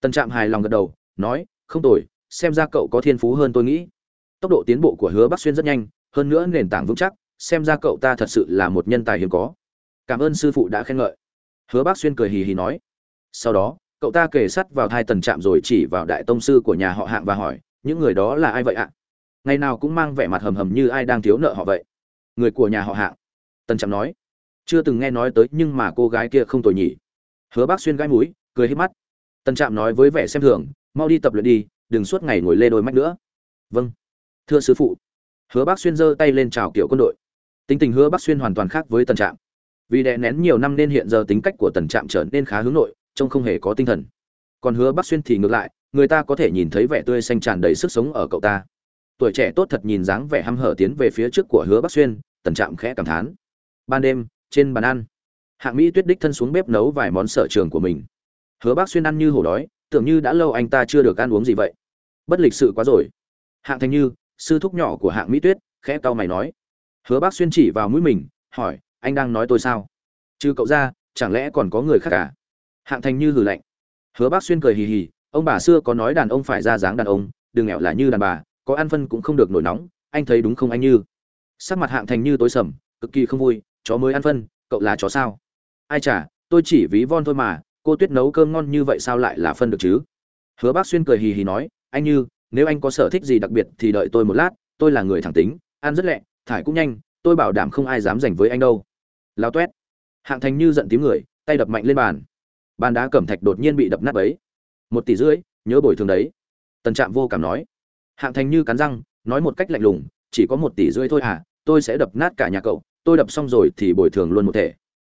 Tần trạm hài lòng gật đầu, nói, không tồi, xem ra cậu có thiên phú hơn tôi nghĩ. Tốc độ tiến bộ của hứa bắc xuyên rất nhanh, hơn nữa nền tảng vững chắc, xem ra cậu ta thật sự là một nhân tài hiếm có. Cảm ơn sư phụ đã khen ngợi. Hứa bắc xuyên cười hì hì nói. Sau đó cậu ta kề sắt vào thai tần trạm rồi chỉ vào đại tông sư của nhà họ hạng và hỏi, những người đó là ai vậy ạ? Ngày nào cũng mang vẻ mặt hầm hầm như ai đang thiếu nợ họ vậy. Người của nhà họ hạng, tần trạm nói. Chưa từng nghe nói tới, nhưng mà cô gái kia không tồi nhỉ. Hứa bác xuyên gãi mũi, cười hết mắt. Tần trạm nói với vẻ xem thường, mau đi tập luyện đi, đừng suốt ngày ngồi lê đôi mắt nữa. Vâng thưa sứ phụ. Hứa bác xuyên giơ tay lên chào kiểu quân đội. Tính tình hứa bác xuyên hoàn toàn khác với tần trạm. Vì đè nén nhiều năm nên hiện giờ tính cách của tần trạm trở nên khá hướng nội trông không hề có tinh thần. Còn hứa Bắc xuyên thì ngược lại, người ta có thể nhìn thấy vẻ tươi xanh tràn đầy sức sống ở cậu ta. Tuổi trẻ tốt thật nhìn dáng vẻ hăm hở tiến về phía trước của hứa Bắc xuyên, tần trạm khẽ cảm thán. Ban đêm, trên bàn ăn, hạng mỹ tuyết đích thân xuống bếp nấu vài món sở trường của mình. Hứa Bắc xuyên ăn như hổ đói, tưởng như đã lâu anh ta chưa được ăn uống gì vậy. Bất lịch sự quá rồi. Hạng Thanh như, sư thúc nhỏ của hạng mỹ tuyết, khẽ cau mày nói. Hứa bác xuyên chỉ vào mũi mình, hỏi, anh đang nói tôi sao? Chứ cậu ra, chẳng lẽ còn có người khác cả hạng thành như hừ lạnh. Hứa bác xuyên cười hì hì, ông bà xưa có nói đàn ông phải ra dáng đàn ông, đừng nghẹo là như đàn bà, có ăn phân cũng không được nổi nóng, anh thấy đúng không anh như? Sắc mặt hạng thành như tối sầm, cực kỳ không vui, chó mới ăn phân, cậu là chó sao? Ai chả, tôi chỉ ví von thôi mà, cô tuyết nấu cơm ngon như vậy sao lại là phân được chứ? Hứa bác xuyên cười hì hì nói, anh như, nếu anh có sở thích gì đặc biệt thì đợi tôi một lát, tôi là người thẳng tính, ăn rất lẹ, thải cũng nhanh, tôi bảo đảm không ai dám giành với anh đâu. Lao toét hạng thành như giận tím người, tay đập mạnh lên bàn bàn đá cẩm thạch đột nhiên bị đập nát ấy một tỷ rưỡi, nhớ bồi thường đấy. Tần trạm vô cảm nói. Hạng thành như cắn răng, nói một cách lạnh lùng, chỉ có một tỷ rưỡi thôi à tôi sẽ đập nát cả nhà cậu. Tôi đập xong rồi thì bồi thường luôn một thể.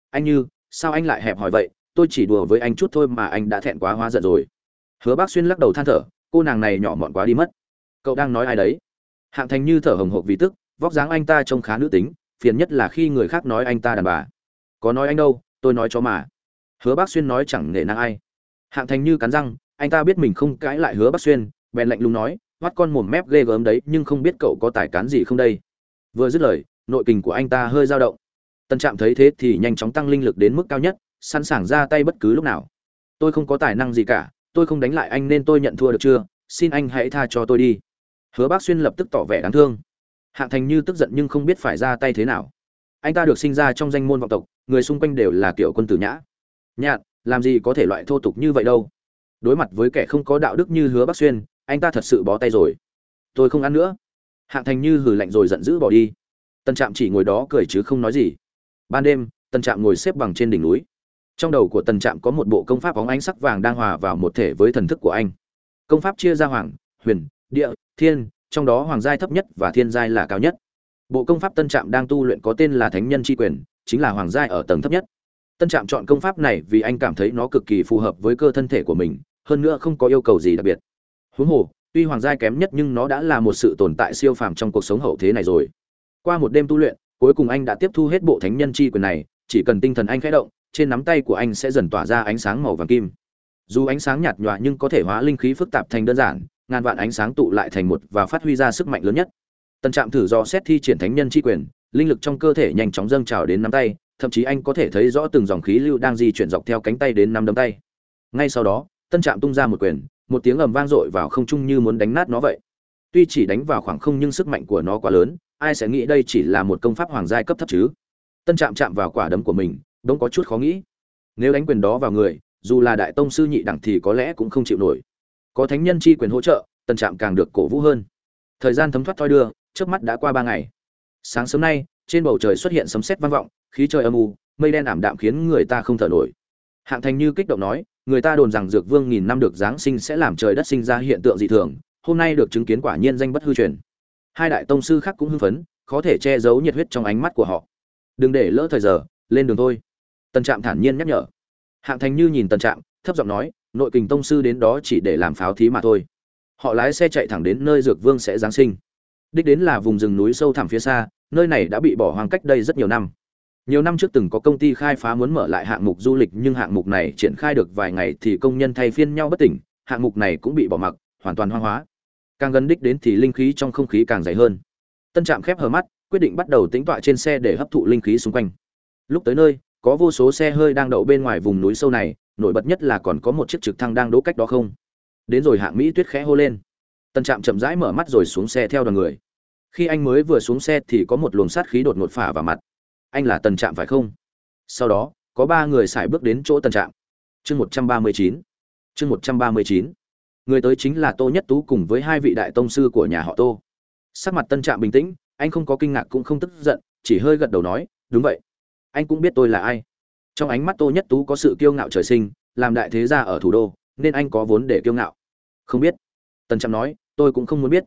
Anh như, sao anh lại hẹp hỏi vậy? Tôi chỉ đùa với anh chút thôi mà anh đã thẹn quá hóa giận rồi. Hứa bác xuyên lắc đầu than thở, cô nàng này nhỏ mọn quá đi mất. Cậu đang nói ai đấy? Hạng thành như thở hồng hộc vì tức, vóc dáng anh ta trông khá nữ tính, phiền nhất là khi người khác nói anh ta đàn bà. Có nói anh đâu, tôi nói cho mà hứa bác xuyên nói chẳng nể nang ai. Hạng thành như cắn răng, anh ta biết mình không cãi lại hứa bác xuyên, bèn lạnh lùng nói mắt con mồm mép ghê gớm đấy, nhưng không biết cậu có tài cán gì không đây? Vừa dứt lời, nội kình của anh ta hơi dao động. Tân trạm thấy thế thì nhanh chóng tăng linh lực đến mức cao nhất, sẵn sàng ra tay bất cứ lúc nào. Tôi không có tài năng gì cả, tôi không đánh lại anh nên tôi nhận thua được chưa? Xin anh hãy tha cho tôi đi. Hứa bác xuyên lập tức tỏ vẻ đáng thương. Hạng thành như tức giận nhưng không biết phải ra tay thế nào. Anh ta được sinh ra trong danh môn vọng tộc, người xung quanh đều là kiểu quân tử nhã nhạn làm gì có thể loại thô tục như vậy đâu. Đối mặt với kẻ không có đạo đức như hứa Bắc xuyên, anh ta thật sự bó tay rồi. Tôi không ăn nữa. Hạng thành như hử lạnh rồi giận dữ bỏ đi. Tân trạm chỉ ngồi đó cười chứ không nói gì. Ban đêm, tân trạm ngồi xếp bằng trên đỉnh núi. Trong đầu của tần trạm có một bộ công pháp bóng ánh sắc vàng đang hòa vào một thể với thần thức của anh. Công pháp chia ra hoàng, huyền, địa, thiên, trong đó hoàng giai thấp nhất và thiên giai là cao nhất. Bộ công pháp tân trạm đang tu luyện có tên là thánh nhân tri quyền, chính là hoàng giai ở tầng thấp nhất tân trạm chọn công pháp này vì anh cảm thấy nó cực kỳ phù hợp với cơ thân thể của mình, hơn nữa không có yêu cầu gì đặc biệt. Huống hồ, tuy hoàng giai kém nhất nhưng nó đã là một sự tồn tại siêu phàm trong cuộc sống hậu thế này rồi. Qua một đêm tu luyện, cuối cùng anh đã tiếp thu hết bộ thánh nhân chi quyền này, chỉ cần tinh thần anh khẽ động, trên nắm tay của anh sẽ dần tỏa ra ánh sáng màu vàng kim. Dù ánh sáng nhạt nhòa nhưng có thể hóa linh khí phức tạp thành đơn giản, ngàn vạn ánh sáng tụ lại thành một và phát huy ra sức mạnh lớn nhất. Tân trạm thử do xét thi triển thánh nhân chi quyền, linh lực trong cơ thể nhanh chóng dâng trào đến nắm tay thậm chí anh có thể thấy rõ từng dòng khí lưu đang di chuyển dọc theo cánh tay đến năm đấm tay. Ngay sau đó, tân trạm tung ra một quyền, một tiếng ầm vang dội vào không trung như muốn đánh nát nó vậy. Tuy chỉ đánh vào khoảng không nhưng sức mạnh của nó quá lớn, ai sẽ nghĩ đây chỉ là một công pháp hoàng giai cấp thấp chứ? Tân trạm chạm vào quả đấm của mình, đống có chút khó nghĩ. Nếu đánh quyền đó vào người, dù là đại tông sư nhị đẳng thì có lẽ cũng không chịu nổi. Có thánh nhân chi quyền hỗ trợ, tân trạm càng được cổ vũ hơn. Thời gian thấm thoát thoi đưa trước mắt đã qua ba ngày. Sáng sớm nay, trên bầu trời xuất hiện sấm sét vang vọng khí trời âm u, mây đen ảm đạm khiến người ta không thở nổi. Hạng thành như kích động nói, người ta đồn rằng dược vương nghìn năm được giáng sinh sẽ làm trời đất sinh ra hiện tượng dị thường, hôm nay được chứng kiến quả nhiên danh bất hư truyền. Hai đại tông sư khác cũng hưng phấn, khó thể che giấu nhiệt huyết trong ánh mắt của họ. Đừng để lỡ thời giờ, lên đường thôi. Tân trạm thản nhiên nhắc nhở. Hạng thành như nhìn tần trạm, thấp giọng nói, nội kình tông sư đến đó chỉ để làm pháo thí mà thôi. Họ lái xe chạy thẳng đến nơi dược vương sẽ giáng sinh. Đích đến là vùng rừng núi sâu thẳm phía xa, nơi này đã bị bỏ hoang cách đây rất nhiều năm nhiều năm trước từng có công ty khai phá muốn mở lại hạng mục du lịch, nhưng hạng mục này triển khai được vài ngày thì công nhân thay phiên nhau bất tỉnh, hạng mục này cũng bị bỏ mặc, hoàn toàn hoang hóa. Càng gần đích đến thì linh khí trong không khí càng dày hơn. Tân trạm khép hờ mắt, quyết định bắt đầu tính tọa trên xe để hấp thụ linh khí xung quanh. Lúc tới nơi, có vô số xe hơi đang đậu bên ngoài vùng núi sâu này, nổi bật nhất là còn có một chiếc trực thăng đang đỗ cách đó không. Đến rồi hạng mỹ tuyết khẽ hô lên. Tân trạm chậm rãi mở mắt rồi xuống xe theo đoàn người. Khi anh mới vừa xuống xe thì có một luồng sát khí đột ngột phả vào mặt anh là tần trạm phải không? Sau đó, có ba người xài bước đến chỗ tần trạm. Chương một trăm ba mươi chín. Chương một trăm ba mươi chín. Người tới chính là tô nhất tú cùng với hai vị đại tông sư của nhà họ tô. Sắc mặt tân trạm bình tĩnh, anh không có kinh ngạc cũng không tức giận, chỉ hơi gật đầu nói, đúng vậy. Anh cũng biết tôi là ai. Trong ánh mắt tô nhất tú có sự kiêu ngạo trời sinh, làm đại thế gia ở thủ đô, nên anh có vốn để kiêu ngạo. Không biết. Tân trạm nói, tôi cũng không muốn biết.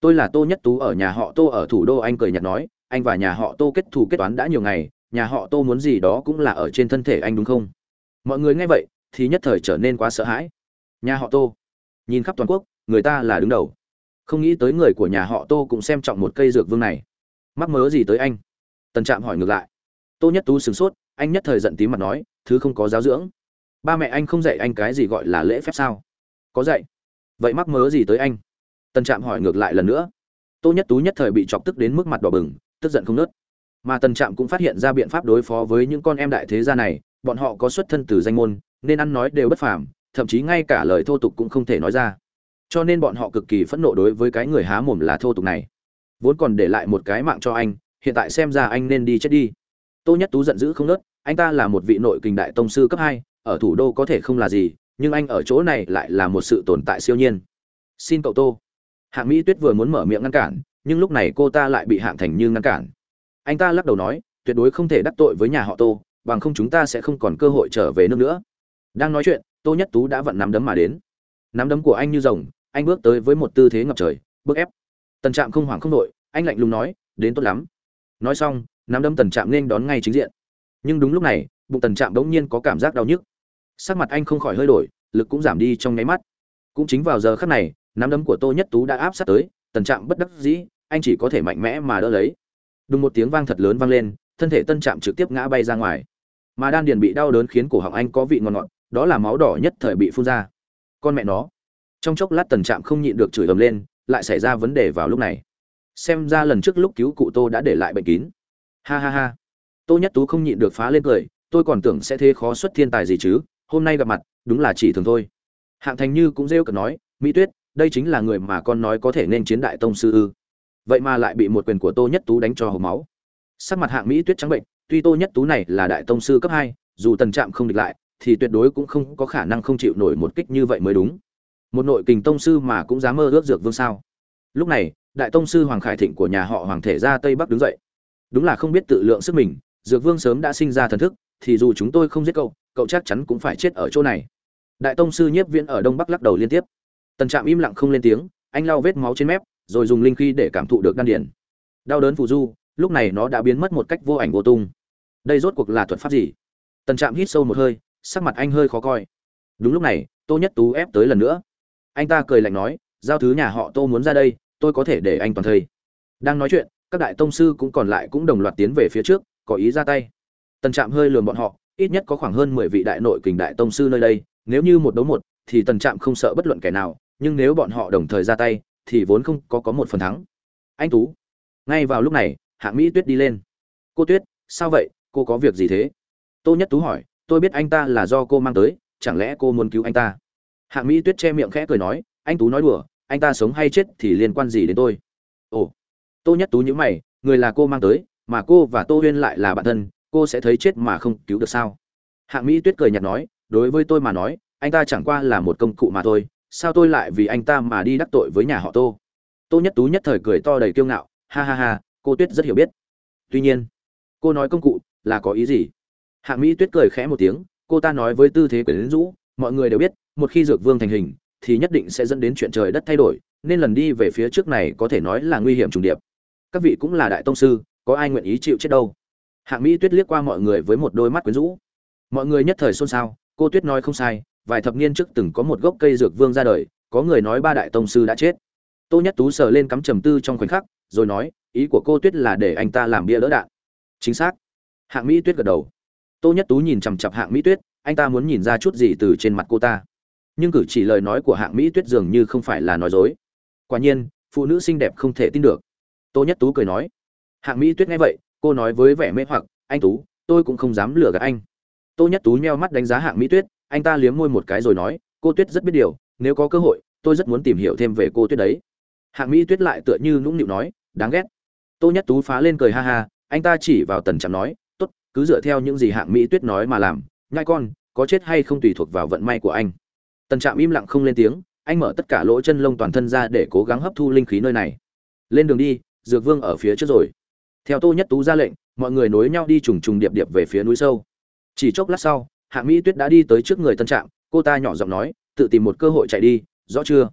Tôi là tô nhất tú ở nhà họ tô ở thủ đô, anh cười nhạt nói anh và nhà họ tô kết thù kết toán đã nhiều ngày, nhà họ tô muốn gì đó cũng là ở trên thân thể anh đúng không? Mọi người nghe vậy, thì nhất thời trở nên quá sợ hãi. Nhà họ tô, nhìn khắp toàn quốc, người ta là đứng đầu. Không nghĩ tới người của nhà họ tô cũng xem trọng một cây dược vương này. Mắc mớ gì tới anh? Tần trạm hỏi ngược lại. Tô nhất tú sửng sốt, anh nhất thời giận tím mặt nói, thứ không có giáo dưỡng. Ba mẹ anh không dạy anh cái gì gọi là lễ phép sao? Có dạy. Vậy mắc mớ gì tới anh? Tần trạm hỏi ngược lại lần nữa. Tô nhất tú nhất thời bị chọc tức đến mức mặt đỏ bừng tức giận không nớt. Mà tần trạm cũng phát hiện ra biện pháp đối phó với những con em đại thế gia này, bọn họ có xuất thân từ danh môn, nên ăn nói đều bất phàm, thậm chí ngay cả lời thô tục cũng không thể nói ra. Cho nên bọn họ cực kỳ phẫn nộ đối với cái người há mồm là thô tục này. Vốn còn để lại một cái mạng cho anh, hiện tại xem ra anh nên đi chết đi. Tô nhất tú giận dữ không nớt, anh ta là một vị nội kình đại tông sư cấp hai, ở thủ đô có thể không là gì, nhưng anh ở chỗ này lại là một sự tồn tại siêu nhiên. Xin cậu tô. Hạng mỹ tuyết vừa muốn mở miệng ngăn cản nhưng lúc này cô ta lại bị hạng thành như ngăn cản. Anh ta lắc đầu nói, tuyệt đối không thể đắc tội với nhà họ tô, bằng không chúng ta sẽ không còn cơ hội trở về nước nữa. Đang nói chuyện, tô nhất tú đã vận nắm đấm mà đến. Nắm đấm của anh như rồng, anh bước tới với một tư thế ngập trời, bước ép. Tần trạm không hoảng không nội anh lạnh lùng nói, đến tốt lắm. Nói xong, nắm đấm tần trạm nên đón ngay chính diện. Nhưng đúng lúc này, bụng tần trạm bỗng nhiên có cảm giác đau nhức. Sắc mặt anh không khỏi hơi đổi, lực cũng giảm đi trong nháy mắt. Cũng chính vào giờ khắc này, nắm đấm của tô nhất tú đã áp sát tới tần trạm bất đắc dĩ, anh chỉ có thể mạnh mẽ mà đỡ lấy. Đúng một tiếng vang thật lớn vang lên, thân thể tân trạm trực tiếp ngã bay ra ngoài. Mà đan điền bị đau đớn khiến cổ họng anh có vị ngọt ngọt, đó là máu đỏ nhất thời bị phun ra. Con mẹ nó. Trong chốc lát tần trạm không nhịn được chửi ầm lên, lại xảy ra vấn đề vào lúc này. Xem ra lần trước lúc cứu cụ tô đã để lại bệnh kín. Ha ha ha. Tô nhất tú không nhịn được phá lên cười, tôi còn tưởng sẽ thế khó xuất thiên tài gì chứ, hôm nay gặp mặt, đúng là chỉ thường thôi. Hạng thành như cũng rêu cợt nói, mỹ tuyết đây chính là người mà con nói có thể nên chiến đại tông sư ư. Vậy mà lại bị một quyền của tô nhất tú đánh cho hầu máu. Sắc mặt hạng mỹ tuyết trắng bệnh, tuy tô nhất tú này là đại tông sư cấp hai, dù tần trạm không địch lại, thì tuyệt đối cũng không có khả năng không chịu nổi một kích như vậy mới đúng. Một nội kình tông sư mà cũng dám mơ ước dược vương sao? Lúc này, đại tông sư hoàng khải thịnh của nhà họ hoàng thể ra tây bắc đứng dậy. Đúng là không biết tự lượng sức mình, dược vương sớm đã sinh ra thần thức, thì dù chúng tôi không giết cậu cậu chắc chắn cũng phải chết ở chỗ này. Đại tông sư nhiếp viễn ở đông bắc lắc đầu liên tiếp tần trạm im lặng không lên tiếng, anh lau vết máu trên mép, rồi dùng linh khí để cảm thụ được đan điển đau đớn phù du, lúc này nó đã biến mất một cách vô ảnh vô tung. Đây rốt cuộc là thuật pháp gì? Tần trạm hít sâu một hơi, sắc mặt anh hơi khó coi. Đúng lúc này, tô nhất tú ép tới lần nữa. Anh ta cười lạnh nói, giao thứ nhà họ tô muốn ra đây, tôi có thể để anh toàn thây. Đang nói chuyện, các đại tông sư cũng còn lại cũng đồng loạt tiến về phía trước, có ý ra tay. Tần trạm hơi lườm bọn họ, ít nhất có khoảng hơn mười vị đại nội kình đại tông sư nơi đây, nếu như một đấu một, thì tần trạm không sợ bất luận kẻ nào nhưng nếu bọn họ đồng thời ra tay, thì vốn không có có một phần thắng. Anh tú, ngay vào lúc này, hạng mỹ tuyết đi lên. Cô tuyết, sao vậy? Cô có việc gì thế? Tô nhất tú hỏi, tôi biết anh ta là do cô mang tới, chẳng lẽ cô muốn cứu anh ta? Hạng mỹ tuyết che miệng khẽ cười nói, anh tú nói đùa, anh ta sống hay chết thì liên quan gì đến tôi? Ồ, tô nhất tú nhữ mày, người là cô mang tới, mà cô và tô huyên lại là bạn thân, cô sẽ thấy chết mà không cứu được sao? Hạng mỹ tuyết cười nhạt nói, đối với tôi mà nói, anh ta chẳng qua là một công cụ mà thôi sao tôi lại vì anh ta mà đi đắc tội với nhà họ tô? Tô nhất tú nhất thời cười to đầy kiêu ngạo, ha ha ha, cô tuyết rất hiểu biết. Tuy nhiên, cô nói công cụ là có ý gì? Hạng mỹ tuyết cười khẽ một tiếng, cô ta nói với tư thế quyển rũ, mọi người đều biết, một khi dược vương thành hình, thì nhất định sẽ dẫn đến chuyện trời đất thay đổi, nên lần đi về phía trước này có thể nói là nguy hiểm trùng điệp. Các vị cũng là đại tông sư, có ai nguyện ý chịu chết đâu? Hạng mỹ tuyết liếc qua mọi người với một đôi mắt quyến rũ. Mọi người nhất thời xôn xao, cô tuyết nói không sai vài thập niên trước từng có một gốc cây dược vương ra đời, có người nói ba đại tông sư đã chết. Tô nhất tú sờ lên cắm trầm tư trong khoảnh khắc, rồi nói, ý của cô tuyết là để anh ta làm bia đỡ đạn. Chính xác. Hạng mỹ tuyết gật đầu. Tô nhất tú nhìn chằm chằm hạng mỹ tuyết, anh ta muốn nhìn ra chút gì từ trên mặt cô ta. Nhưng cử chỉ lời nói của hạng mỹ tuyết dường như không phải là nói dối. Quả nhiên, phụ nữ xinh đẹp không thể tin được. Tô nhất tú cười nói. Hạng mỹ tuyết nghe vậy, cô nói với vẻ mê hoặc, anh tú, tôi cũng không dám lừa gạt anh. Tô nhất tú nheo mắt đánh giá hạng mỹ tuyết anh ta liếm môi một cái rồi nói, cô tuyết rất biết điều, nếu có cơ hội, tôi rất muốn tìm hiểu thêm về cô tuyết đấy. Hạng mỹ tuyết lại tựa như nũng nịu nói, đáng ghét. Tô nhất tú phá lên cười ha ha, anh ta chỉ vào tần trạm nói, tốt, cứ dựa theo những gì hạng mỹ tuyết nói mà làm, nhai con, có chết hay không tùy thuộc vào vận may của anh. Tần trạm im lặng không lên tiếng, anh mở tất cả lỗ chân lông toàn thân ra để cố gắng hấp thu linh khí nơi này. Lên đường đi, dược vương ở phía trước rồi. Theo tô nhất tú ra lệnh, mọi người nối nhau đi trùng trùng điệp điệp về phía núi sâu. Chỉ chốc lát sau hạ mỹ tuyết đã đi tới trước người tân trạm, cô ta nhỏ giọng nói, tự tìm một cơ hội chạy đi, rõ chưa?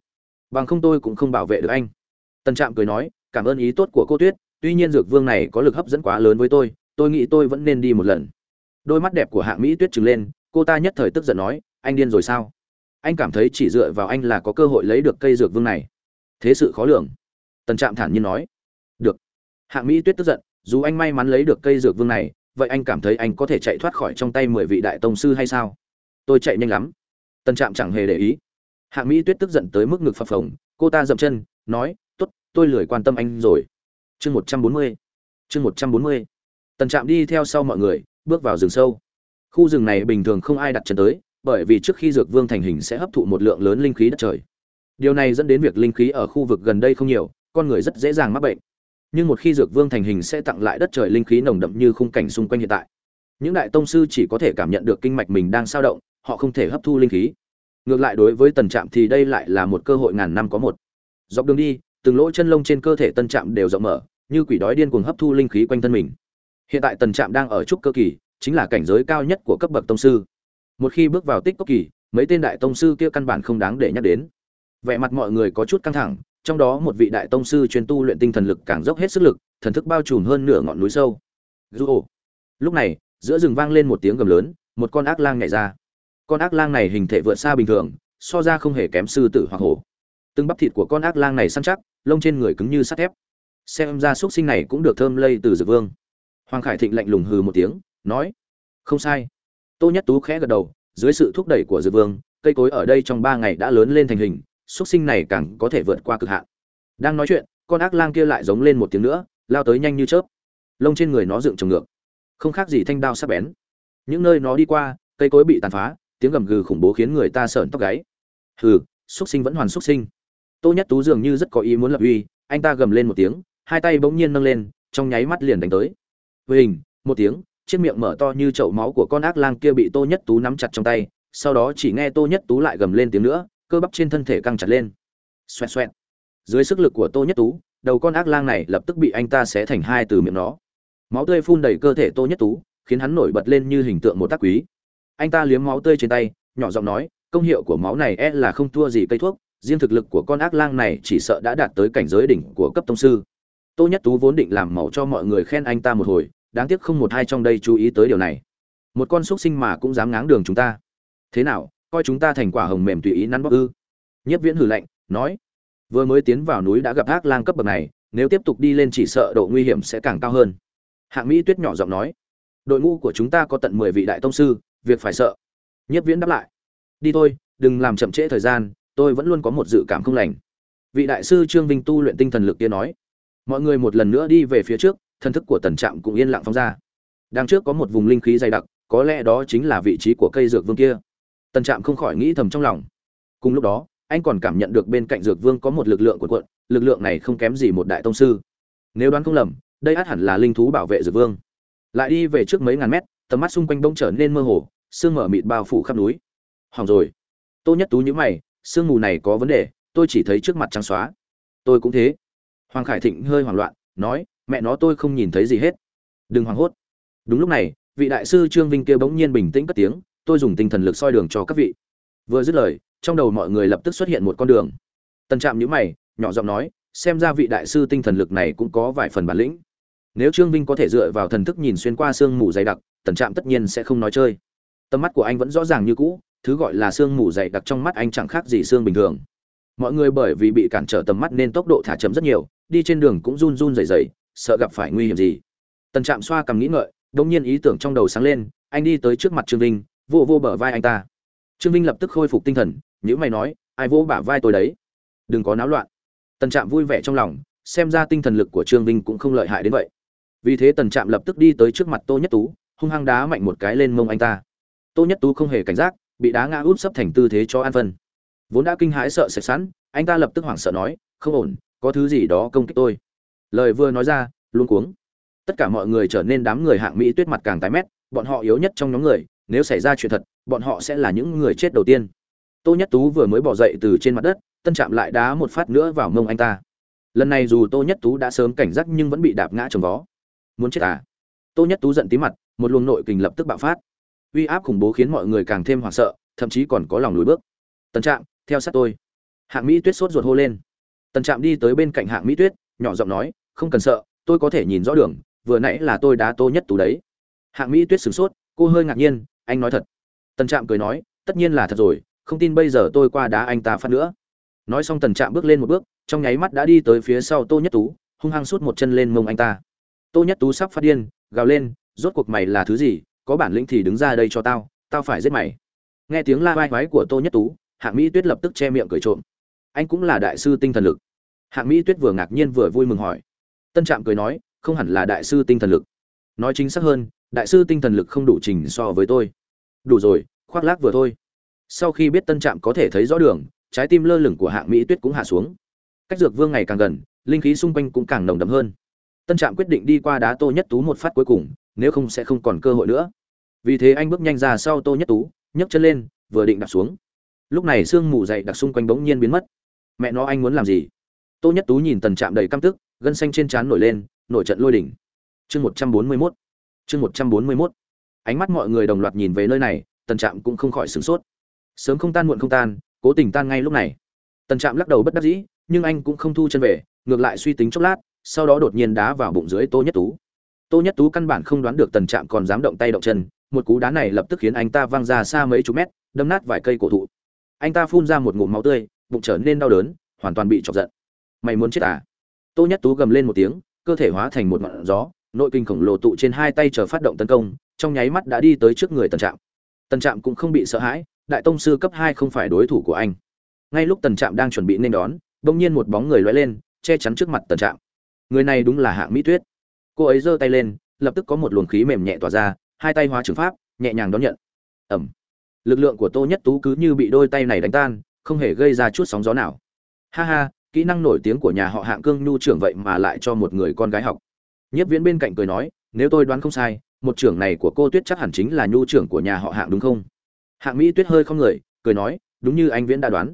Bằng không tôi cũng không bảo vệ được anh. Tân trạm cười nói, cảm ơn ý tốt của cô tuyết, tuy nhiên dược vương này có lực hấp dẫn quá lớn với tôi tôi nghĩ tôi vẫn nên đi một lần. Đôi mắt đẹp của hạng mỹ tuyết trừng lên, cô ta nhất thời tức giận nói, anh điên rồi sao? Anh cảm thấy chỉ dựa vào anh là có cơ hội lấy được cây dược vương này. Thế sự khó lường. Tần trạm thản nhiên nói. Được. Hạng mỹ tuyết tức giận, dù anh may mắn lấy được cây dược vương này vậy anh cảm thấy anh có thể chạy thoát khỏi trong tay mười vị đại tông sư hay sao? Tôi chạy nhanh lắm. Tần trạm chẳng hề để ý. Hạng mỹ tuyết tức giận tới mức ngực phập phồng, cô ta dậm chân, nói t ố t tôi lười quan tâm anh rồi. Chương một trăm bốn mươi. Chương một trăm bốn mươi. Tần trạm đi theo sau mọi người, bước vào rừng sâu. Khu rừng này bình thường không ai đặt chân tới, bởi vì trước khi dược vương thành hình sẽ hấp thụ một lượng lớn linh khí đất trời. Điều này dẫn đến việc linh khí ở khu vực gần đây không nhiều, con người rất dễ dàng mắc bệnh nhưng một khi dược vương thành hình sẽ tặng lại đất trời linh khí nồng đậm như khung cảnh xung quanh hiện tại. Những đại tông sư chỉ có thể cảm nhận được kinh mạch mình đang sao động, họ không thể hấp thu linh khí. Ngược lại đối với tần trạm thì đây lại là một cơ hội ngàn năm có một. Dọc đường đi, từng lỗ chân lông trên cơ thể tân trạm đều rộng mở, như quỷ đói điên cuồng hấp thu linh khí quanh thân mình. Hiện tại tần trạm đang ở trúc cơ kỳ, chính là cảnh giới cao nhất của cấp bậc tông sư. Một khi bước vào tích cốc kỳ, mấy tên đại tông sư kia căn bản không đáng để nhắc đến. Vẻ mặt mọi người có chút căng thẳng trong đó một vị đại tông sư chuyên tu luyện tinh thần lực càng dốc hết sức lực, thần thức bao trùm hơn nửa ngọn núi sâu. Du lúc này, giữa rừng vang lên một tiếng gầm lớn, một con ác lang nhảy ra. Con ác lang này hình thể vượt xa bình thường, so ra không hề kém sư tử hoặc hổ. Từng bắp thịt của con ác lang này săn chắc, lông trên người cứng như sắt thép. Xem ra x sinh này cũng được thơm lây từ dược vương. Hoàng khải thịnh lạnh lùng hừ một tiếng, nói, không sai. Tô nhất tú khẽ gật đầu, dưới sự thúc đẩy của dược vương, cây cối ở đây trong ba ngày đã lớn lên thành hình xuất sinh này càng có thể vượt qua cực hạn. Đang nói chuyện, con ác lang kia lại giống lên một tiếng nữa, lao tới nhanh như chớp. Lông trên người nó dựng trồng ngược. Không khác gì thanh đao sắc bén. Những nơi nó đi qua, cây cối bị tàn phá, tiếng gầm gừ khủng bố khiến người ta sợn tóc gáy. Hừ xuất sinh vẫn hoàn xuất sinh. Tô nhất tú dường như rất có ý muốn lập uy, anh ta gầm lên một tiếng, hai tay bỗng nhiên nâng lên, trong nháy mắt liền đánh tới. Với hình một tiếng, chiếc miệng mở to như chậu máu của con ác lang kia bị tô nhất tú nắm chặt trong tay, sau đó chỉ nghe tô nhất tú lại gầm lên tiếng nữa cơ bắp trên thân thể căng chặt lên. Xoẹt xoẹt. Dưới sức lực của tô nhất tú, đầu con ác lang này lập tức bị anh ta xé thành hai từ miệng nó. Máu tươi phun đầy cơ thể tô nhất tú, khiến hắn nổi bật lên như hình tượng một tác quý. Anh ta liếm máu tươi trên tay, nhỏ giọng nói, công hiệu của máu này e là không thua gì cây thuốc, riêng thực lực của con ác lang này chỉ sợ đã đạt tới cảnh giới đỉnh của cấp tông sư. Tô nhất tú vốn định làm màu cho mọi người khen anh ta một hồi, đáng tiếc không một ai trong đây chú ý tới điều này. Một con xúc sinh mà cũng dám ngáng đường chúng ta. Thế nào coi chúng ta thành quả hồng mềm tùy ý nắn bóc ư. Nhất viễn hử lạnh, nói, vừa mới tiến vào núi đã gặp ác lang cấp bậc này, nếu tiếp tục đi lên chỉ sợ độ nguy hiểm sẽ càng cao hơn. Hạng mỹ tuyết nhỏ giọng nói, đội ngũ của chúng ta có tận mười vị đại tông sư, việc phải sợ. Nhất viễn đáp lại, đi thôi, đừng làm chậm trễ thời gian, tôi vẫn luôn có một dự cảm không lành. Vị đại sư trương vinh tu luyện tinh thần lực kia nói, mọi người một lần nữa đi về phía trước, thân thức của tần trạm cũng yên lặng phóng ra. Đằng trước có một vùng linh khí dày đặc, có lẽ đó chính là vị trí của cây dược vương kia tần trạm không khỏi nghĩ thầm trong lòng. Cùng lúc đó anh còn cảm nhận được bên cạnh dược vương có một lực lượng cuộn cuộn, lực lượng này không kém gì một đại tông sư. Nếu đoán không lầm đây át hẳn là linh thú bảo vệ dược vương. Lại đi về trước mấy ngàn mét tầm mắt xung quanh bỗng trở nên mơ hồ sương mở mịt bao phủ khắp núi. Hỏng rồi. Tô nhất tú nhíu mày sương mù này có vấn đề tôi chỉ thấy trước mặt trắng xóa. Tôi cũng thế. Hoàng khải thịnh hơi hoảng loạn nói mẹ nó tôi không nhìn thấy gì hết. Đừng hoảng hốt. Đúng lúc này vị đại sư trương vinh kia bỗng nhiên bình tĩnh cất tiếng tôi dùng tinh thần lực soi đường cho các vị. Vừa dứt lời, trong đầu mọi người lập tức xuất hiện một con đường. Tần trạm nhữ mày, nhỏ giọng nói, xem ra vị đại sư tinh thần lực này cũng có vài phần bản lĩnh. Nếu trương vinh có thể dựa vào thần thức nhìn xuyên qua sương mù dày đặc, tần trạm tất nhiên sẽ không nói chơi. Tầm mắt của anh vẫn rõ ràng như cũ, thứ gọi là sương mù dày đặc trong mắt anh chẳng khác gì xương bình thường. Mọi người bởi vì bị cản trở tầm mắt nên tốc độ thả chậm rất nhiều, đi trên đường cũng run run rẩy rẩy, sợ gặp phải nguy hiểm gì. Tần trạm xoa cầm nghĩ ngợi đống nhiên ý tưởng trong đầu sáng lên, anh đi tới trước mặt trương vinh vô vô bờ vai anh ta. Trương vinh lập tức khôi phục tinh thần nhữ mày nói, ai vô bả vai tôi đấy? Đừng có náo loạn. Tần trạm vui vẻ trong lòng, xem ra tinh thần lực của trương vinh cũng không lợi hại đến vậy. Vì thế tần trạm lập tức đi tới trước mặt tô nhất tú, hung hăng đá mạnh một cái lên mông anh ta. Tô nhất tú không hề cảnh giác, bị đá ngã úp sấp thành tư thế cho an phân. Vốn đã kinh hãi sợ sệt sẵn, anh ta lập tức hoảng sợ nói, không ổn, có thứ gì đó công kích tôi. Lời vừa nói ra luôn cuống. Tất cả mọi người trở nên đám người hạng mỹ tuyết mặt càng tái mét, bọn họ yếu nhất trong nhóm người nếu xảy ra chuyện thật, bọn họ sẽ là những người chết đầu tiên. Tô nhất tú vừa mới bỏ dậy từ trên mặt đất, tân chạm lại đá một phát nữa vào mông anh ta. Lần này dù tô nhất tú đã sớm cảnh giác nhưng vẫn bị đạp ngã trồng vó. Muốn chết à? Tô nhất tú giận tí mặt, một luồng nội kình lập tức bạo phát. Uy áp khủng bố khiến mọi người càng thêm hoảng sợ, thậm chí còn có lòng lùi bước. Tân trạm, theo sát tôi. Hạng mỹ tuyết sốt ruột hô lên. Tân trạm đi tới bên cạnh hạng mỹ tuyết, nhỏ giọng nói, không cần sợ, tôi có thể nhìn rõ đường, vừa nãy là tôi đá tô nhất tú đấy. Hạng mỹ tuyết sửng sốt, cô hơi ngạc nhiên anh nói thật. Tân trạm cười nói, tất nhiên là thật rồi, không tin bây giờ tôi qua đá anh ta phát nữa. Nói xong tần trạm bước lên một bước, trong nháy mắt đã đi tới phía sau tô nhất tú, hung hăng sút một chân lên mông anh ta. Tô nhất tú sắp phát điên, gào lên, rốt cuộc mày là thứ gì? Có bản lĩnh thì đứng ra đây cho tao tao phải giết mày. Nghe tiếng la vai váy của tô nhất tú, hạng mỹ tuyết lập tức che miệng cười trộm. Anh cũng là đại sư tinh thần lực. Hạng mỹ tuyết vừa ngạc nhiên vừa vui mừng hỏi. Tân trạm cười nói, không hẳn là đại sư tinh thần lực. Nói chính xác hơn, đại sư tinh thần lực không đủ trình so với tôi đủ rồi, khoác lác vừa thôi. Sau khi biết tân trạm có thể thấy rõ đường, trái tim lơ lửng của hạng mỹ tuyết cũng hạ xuống. Cách dược vương ngày càng gần, linh khí xung quanh cũng càng nồng đậm hơn. Tân trạm quyết định đi qua đá tô nhất tú một phát cuối cùng, nếu không sẽ không còn cơ hội nữa. Vì thế anh bước nhanh ra sau tô nhất tú, nhấc chân lên, vừa định đặt xuống. Lúc này sương mù dậy đặc xung quanh bỗng nhiên biến mất. Mẹ nó anh muốn làm gì? Tô nhất tú nhìn tần trạm đầy căm tức, gân xanh trên trán nổi lên, nổi trận lôi đỉnh. Chương một trăm bốn mươi mốt. Chương một trăm bốn mươi mốt ánh mắt mọi người đồng loạt nhìn về nơi này, tần trạm cũng không khỏi sửng sốt. Sớm không tan muộn không tan, cố tình tan ngay lúc này. Tần trạm lắc đầu bất đắc dĩ, nhưng anh cũng không thu chân về, ngược lại suy tính chốc lát, sau đó đột nhiên đá vào bụng dưới tô nhất tú. Tô nhất tú căn bản không đoán được tần trạm còn dám động tay động chân, một cú đá này lập tức khiến anh ta văng ra xa mấy chục mét, đâm nát vài cây cổ thụ. Anh ta phun ra một ngụm máu tươi, bụng trở nên đau đớn, hoàn toàn bị chọc giận. Mày muốn chết à? Tô nhất tú gầm lên một tiếng, cơ thể hóa thành một ngọn gió nội kinh khổng lồ tụ trên hai tay chờ phát động tấn công, trong nháy mắt đã đi tới trước người tần trạm. Tần trạm cũng không bị sợ hãi, đại tông sư cấp hai không phải đối thủ của anh. Ngay lúc tần trạm đang chuẩn bị nên đón, bỗng nhiên một bóng người lóe lên, che chắn trước mặt tần trạm. Người này đúng là hạng mỹ tuyết. Cô ấy giơ tay lên, lập tức có một luồng khí mềm nhẹ tỏa ra, hai tay hóa trừng pháp, nhẹ nhàng đón nhận. Ẩm lực lượng của tô nhất tú cứ như bị đôi tay này đánh tan, không hề gây ra chút sóng gió nào. Ha ha, kỹ năng nổi tiếng của nhà họ hạng cương nhu trưởng vậy mà lại cho một người con gái học. Nhiếp viễn bên cạnh cười nói, nếu tôi đoán không sai, một trưởng này của cô tuyết chắc hẳn chính là nhu trưởng của nhà họ hạng đúng không? Hạng mỹ tuyết hơi không người, cười nói, đúng như anh viễn đã đoán.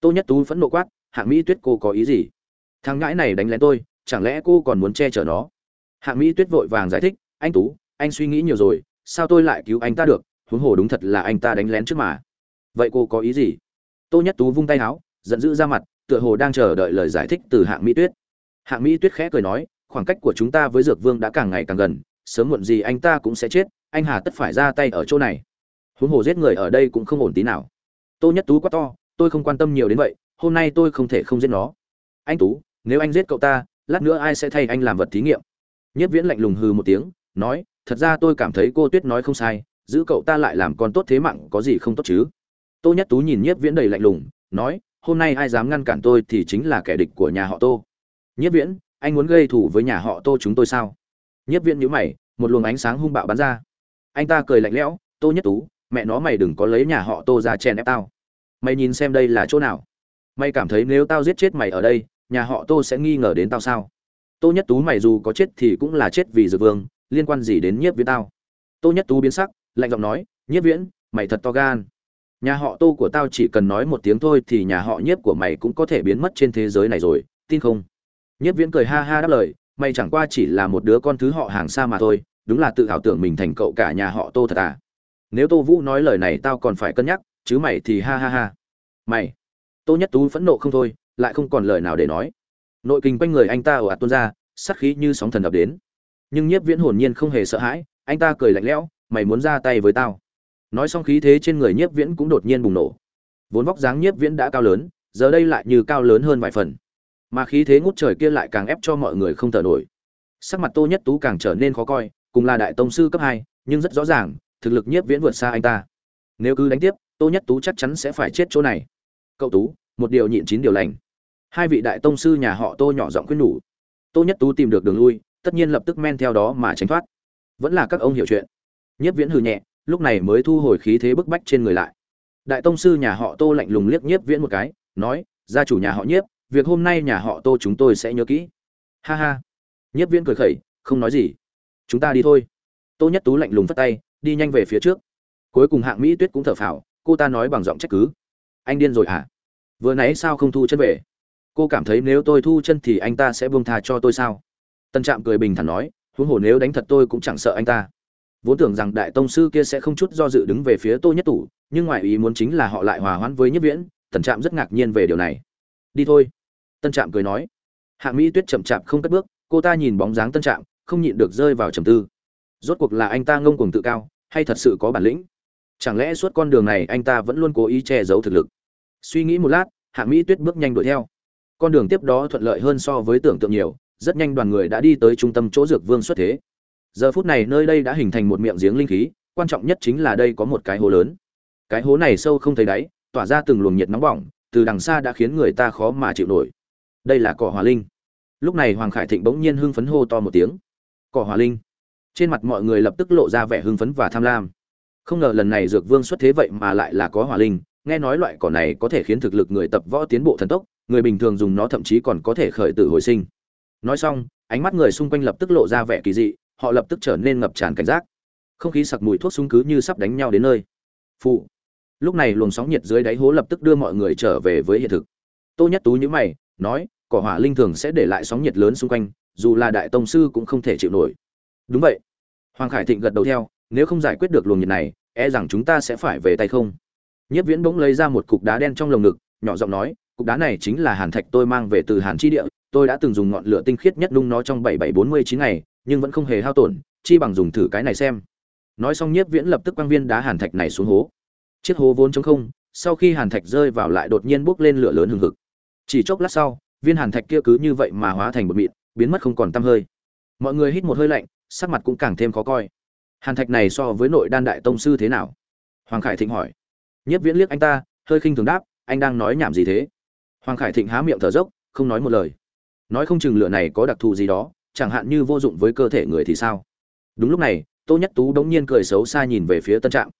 Tô nhất tú phẫn nộ quát, hạng mỹ tuyết cô có ý gì? Thằng ngãi này đánh lén tôi, chẳng lẽ cô còn muốn che chở nó? Hạng mỹ tuyết vội vàng giải thích, anh tú, anh suy nghĩ nhiều rồi, sao tôi lại cứu anh ta được? Huống hồ đúng thật là anh ta đánh lén trước mà. Vậy cô có ý gì? Tô nhất tú vung tay áo giận dữ ra mặt, tựa hồ đang chờ đợi lời giải thích từ hạng mỹ tuyết. Hạng mỹ tuyết khẽ cười nói khoảng cách của chúng ta với dược vương đã càng ngày càng gần, sớm muộn gì anh ta cũng sẽ chết, anh hà tất phải ra tay ở chỗ này. Huống hồ giết người ở đây cũng không ổn tí nào. Tô nhất tú quá to, tôi không quan tâm nhiều đến vậy, hôm nay tôi không thể không giết nó. Anh tú, nếu anh giết cậu ta, lát nữa ai sẽ thay anh làm vật thí nghiệm? Nhất viễn lạnh lùng hừ một tiếng, nói, thật ra tôi cảm thấy cô tuyết nói không sai, giữ cậu ta lại làm con tốt thế mạng có gì không tốt chứ? Tô nhất tú nhìn nhiếp viễn đầy lạnh lùng, nói, hôm nay ai dám ngăn cản tôi thì chính là kẻ địch của nhà họ tô. Nhiếp viễn anh muốn gây thù với nhà họ tô chúng tôi sao? Nhất viễn nhíu mày, một luồng ánh sáng hung bạo bắn ra. Anh ta cười lạnh lẽo, tô nhất tú, mẹ nó mày đừng có lấy nhà họ tô ra chèn ép tao. Mày nhìn xem đây là chỗ nào. Mày cảm thấy nếu tao giết chết mày ở đây, nhà họ tô sẽ nghi ngờ đến tao sao? Tô nhất tú mày dù có chết thì cũng là chết vì dược vương, liên quan gì đến nhiếp viễn tao? Tô nhất tú biến sắc, lạnh giọng nói, nhiếp viễn, mày thật to gan. Nhà họ tô của tao chỉ cần nói một tiếng thôi thì nhà họ nhiếp của mày cũng có thể biến mất trên thế giới này rồi, tin không? Nhiếp viễn cười ha ha đáp lời mày chẳng qua chỉ là một đứa con thứ họ hàng xa mà thôi, đúng là tự ảo tưởng mình thành cậu cả nhà họ tô thật à. Nếu tô vũ nói lời này tao còn phải cân nhắc, chứ mày thì ha ha ha. Mày? Tô nhất tú phẫn nộ không thôi, lại không còn lời nào để nói. Nội kinh quanh người anh ta ồ ạt tuôn ra sắc khí như sóng thần ập đến. Nhưng nhiếp viễn hồn nhiên không hề sợ hãi, anh ta cười lạnh lẽo, mày muốn ra tay với tao? Nói xong khí thế trên người nhiếp viễn cũng đột nhiên bùng nổ. Vốn vóc dáng nhiếp viễn đã cao lớn, giờ đây lại như cao lớn hơn vài phần mà khí thế ngút trời kia lại càng ép cho mọi người không thở nổi. Sắc mặt tô nhất tú càng trở nên khó coi, cùng là đại tông sư cấp hai, nhưng rất rõ ràng, thực lực nhiếp viễn vượt xa anh ta. Nếu cứ đánh tiếp, tô nhất tú chắc chắn sẽ phải chết chỗ này. Cậu tú, một điều nhịn chín điều lành. Hai vị đại tông sư nhà họ tô nhỏ giọng khuyên nhủ. Tô nhất tú tìm được đường lui, tất nhiên lập tức men theo đó mà tránh thoát. Vẫn là các ông hiểu chuyện. Nhiếp viễn hừ nhẹ, lúc này mới thu hồi khí thế bức bách trên người lại. Đại tông sư nhà họ tô lạnh lùng liếc nhiếp viễn một cái, nói, gia chủ nhà họ nhiếp việc hôm nay nhà họ tô chúng tôi sẽ nhớ kỹ. Ha ha. Nhất viễn cười khẩy, không nói gì. Chúng ta đi thôi. Tô nhất tú lạnh lùng phất tay, đi nhanh về phía trước. Cuối cùng hạng mỹ tuyết cũng thở phào, cô ta nói bằng giọng trách cứ. Anh điên rồi à vừa nãy sao không thu chân về? Cô cảm thấy nếu tôi thu chân thì anh ta sẽ buông tha cho tôi sao? Tân trạm cười bình thản nói, huống hồ nếu đánh thật tôi cũng chẳng sợ anh ta. Vốn tưởng rằng đại tông sư kia sẽ không chút do dự đứng về phía tô nhất tủ, nhưng ngoại ý muốn chính là họ lại hòa hoãn với nhất viễn tần trạm rất ngạc nhiên về điều này. Đi thôi tân trạm cười nói. Hạ mỹ tuyết chậm chạp không cất bước, cô ta nhìn bóng dáng tân trạm, không nhịn được rơi vào trầm tư. Rốt cuộc là anh ta ngông cuồng tự cao, hay thật sự có bản lĩnh? Chẳng lẽ suốt con đường này anh ta vẫn luôn cố ý che giấu thực lực? Suy nghĩ một lát hạ mỹ tuyết bước nhanh đuổi theo. Con đường tiếp đó thuận lợi hơn so với tưởng tượng nhiều, rất nhanh đoàn người đã đi tới trung tâm chỗ dược vương xuất thế. Giờ phút này nơi đây đã hình thành một miệng giếng linh khí, quan trọng nhất chính là đây có một cái hố lớn. Cái hố này sâu không thấy đáy, tỏa ra từng luồng nhiệt nóng bỏng, từ đằng xa đã khiến người ta khó mà chịu nổi đây là cỏ hỏa linh. Lúc này hoàng khải thịnh bỗng nhiên hưng phấn hô to một tiếng. Cỏ hỏa linh. Trên mặt mọi người lập tức lộ ra vẻ hưng phấn và tham lam. Không ngờ lần này dược vương xuất thế vậy mà lại là có hỏa linh, nghe nói loại cỏ này có thể khiến thực lực người tập võ tiến bộ thần tốc, người bình thường dùng nó thậm chí còn có thể khởi tử hồi sinh. Nói xong, ánh mắt người xung quanh lập tức lộ ra vẻ kỳ dị, họ lập tức trở nên ngập tràn cảnh giác. Không khí sặc mùi thuốc súng cứ như sắp đánh nhau đến nơi. Phụ. Lúc này luồng sóng nhiệt dưới đáy hố lập tức đưa mọi người trở về với hiện thực. Tô nhất tú nhữ mày nói, cỏ hỏa linh thường sẽ để lại sóng nhiệt lớn xung quanh, dù là đại tông sư cũng không thể chịu nổi. Đúng vậy. Hoàng khải thịnh gật đầu theo, nếu không giải quyết được luồng nhiệt này e rằng chúng ta sẽ phải về tay không? Nhất viễn bỗng lấy ra một cục đá đen trong lồng ngực, nhỏ giọng nói, cục đá này chính là hàn thạch tôi mang về từ hàn chi địa, tôi đã từng dùng ngọn lửa tinh khiết nhất nung nó trong bảy bảy bốn mươi chín ngày, nhưng vẫn không hề hao tổn, chi bằng dùng thử cái này xem. Nói xong nhiếp viễn lập tức quang viên đá hàn thạch này xuống hố. Chiếc hố vốn trống không, sau khi hàn thạch rơi vào lại đột nhiên bốc lên lửa lớn hừng hực chỉ chốc lát sau, viên hàn thạch kia cứ như vậy mà hóa thành bột mịn, biến mất không còn tăm hơi. Mọi người hít một hơi lạnh, sắc mặt cũng càng thêm khó coi. Hàn thạch này so với nội đan đại tông sư thế nào? Hoàng khải thịnh hỏi. Nhất viễn liếc anh ta, hơi khinh thường đáp, anh đang nói nhảm gì thế? Hoàng khải thịnh há miệng thở dốc, không nói một lời. Nói không chừng lửa này có đặc thù gì đó, chẳng hạn như vô dụng với cơ thể người thì sao? Đúng lúc này, tô nhất tú đống nhiên cười xấu xa nhìn về phía tân trạm.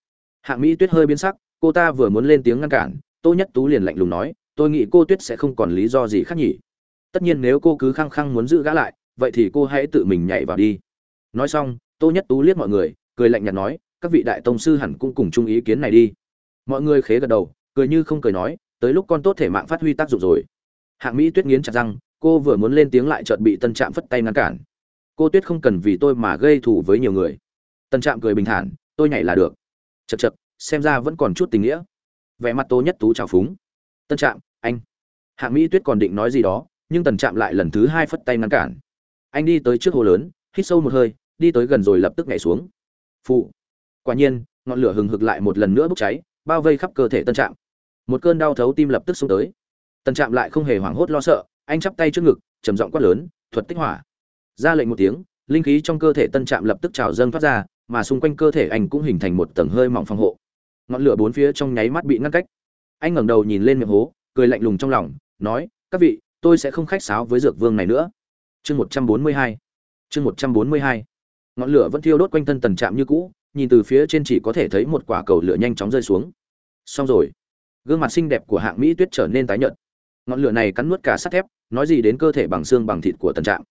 Hạng mỹ tuyết hơi biến sắc, cô ta vừa muốn lên tiếng ngăn cản, tô nhất tú liền lạnh lùng nói tôi nghĩ cô tuyết sẽ không còn lý do gì khác nhỉ. Tất nhiên nếu cô cứ khăng khăng muốn giữ gã lại, vậy thì cô hãy tự mình nhảy vào đi. Nói xong, tô nhất tú liếc mọi người, cười lạnh nhạt nói, các vị đại tông sư hẳn cũng cùng chung ý kiến này đi. Mọi người khế gật đầu, cười như không cười nói, tới lúc con tốt thể mạng phát huy tác dụng rồi. Hạng mỹ tuyết nghiến chặt răng, cô vừa muốn lên tiếng lại chợt bị tân trạm phất tay ngăn cản. Cô tuyết không cần vì tôi mà gây thù với nhiều người. Tân trạm cười bình thản, tôi nhảy là được. Chật chật xem ra vẫn còn chút tình nghĩa. Vẻ mặt tô nhất tú trào phúng tân trạm, anh. Hạng mỹ tuyết còn định nói gì đó, nhưng tần trạm lại lần thứ hai phất tay ngăn cản. Anh đi tới trước hồ lớn, hít sâu một hơi, đi tới gần rồi lập tức nhảy xuống. Phụ quả nhiên, ngọn lửa hừng hực lại một lần nữa bốc cháy, bao vây khắp cơ thể tân trạm. Một cơn đau thấu tim lập tức xông tới. Tân trạm lại không hề hoảng hốt lo sợ, anh chắp tay trước ngực, trầm giọng quát lớn, thuật tích hỏa. Ra lệnh một tiếng, linh khí trong cơ thể tân trạm lập tức trào dâng thoát ra, mà xung quanh cơ thể anh cũng hình thành một tầng hơi mỏng phòng hộ. Ngọn lửa bốn phía trong nháy mắt bị ngăn cách anh ngẩng đầu nhìn lên miệng hố, cười lạnh lùng trong lòng, nói, các vị, tôi sẽ không khách sáo với dược vương này nữa. Chương một trăm bốn mươi hai. Chương một trăm bốn mươi hai. Ngọn lửa vẫn thiêu đốt quanh thân tần trạm như cũ, nhìn từ phía trên chỉ có thể thấy một quả cầu lửa nhanh chóng rơi xuống. Xong rồi. Gương mặt xinh đẹp của hạng mỹ tuyết trở nên tái nhợt. Ngọn lửa này cắn nuốt cả sắt thép, nói gì đến cơ thể bằng xương bằng thịt của tần trạm.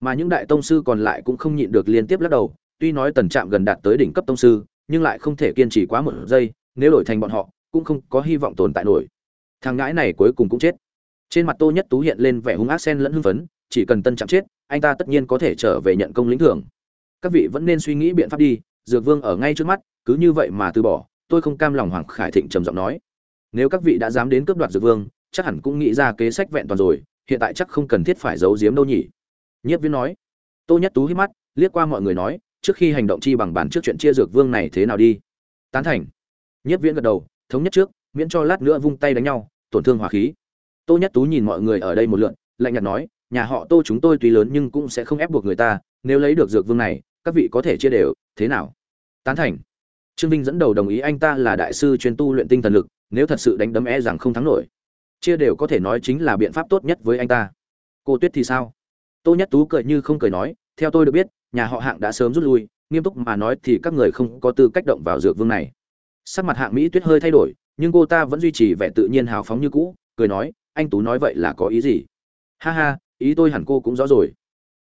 Mà những đại tông sư còn lại cũng không nhịn được liên tiếp lắc đầu, tuy nói tần trạm gần đạt tới đỉnh cấp tông sư, nhưng lại không thể kiên trì quá một giây, nếu đổi thành bọn họ cũng không có hy vọng tồn tại nổi. Thằng ngãi này cuối cùng cũng chết. Trên mặt tô nhất tú hiện lên vẻ hung ác sen lẫn hưng phấn chỉ cần tân trạm chết anh ta tất nhiên có thể trở về nhận công lĩnh thưởng. Các vị vẫn nên suy nghĩ biện pháp đi dược vương ở ngay trước mắt cứ như vậy mà từ bỏ tôi không cam lòng hoàng khải thịnh trầm giọng nói. Nếu các vị đã dám đến cướp đoạt dược vương chắc hẳn cũng nghĩ ra kế sách vẹn toàn rồi hiện tại chắc không cần thiết phải giấu giếm đâu nhỉ. Nhất viễn nói. Tô nhất tú hít mắt liếc qua mọi người nói trước khi hành động chi bằng bản trước chuyện chia dược vương này thế nào đi. Tán thành. Nhiếp Viễn gật đầu, thống nhất trước, miễn cho lát nữa vung tay đánh nhau, tổn thương hòa khí. Tô Nhất Tú nhìn mọi người ở đây một lượt, lạnh nhạt nói, nhà họ Tô chúng tôi tuy lớn nhưng cũng sẽ không ép buộc người ta, nếu lấy được dược vương này, các vị có thể chia đều, thế nào? Tán thành. Trương Vinh dẫn đầu đồng ý anh ta là đại sư chuyên tu luyện tinh thần lực, nếu thật sự đánh đấm e rằng không thắng nổi. Chia đều có thể nói chính là biện pháp tốt nhất với anh ta. Cô Tuyết thì sao? Tô Nhất Tú cười như không cười nói, theo tôi được biết, nhà họ Hạng đã sớm rút lui, nghiêm túc mà nói thì các người không có tư cách động vào dược vương này. Sắc mặt Hạng Mỹ Tuyết hơi thay đổi, nhưng cô ta vẫn duy trì vẻ tự nhiên hào phóng như cũ, cười nói, anh Tú nói vậy là có ý gì? Ha ha, ý tôi hẳn cô cũng rõ rồi.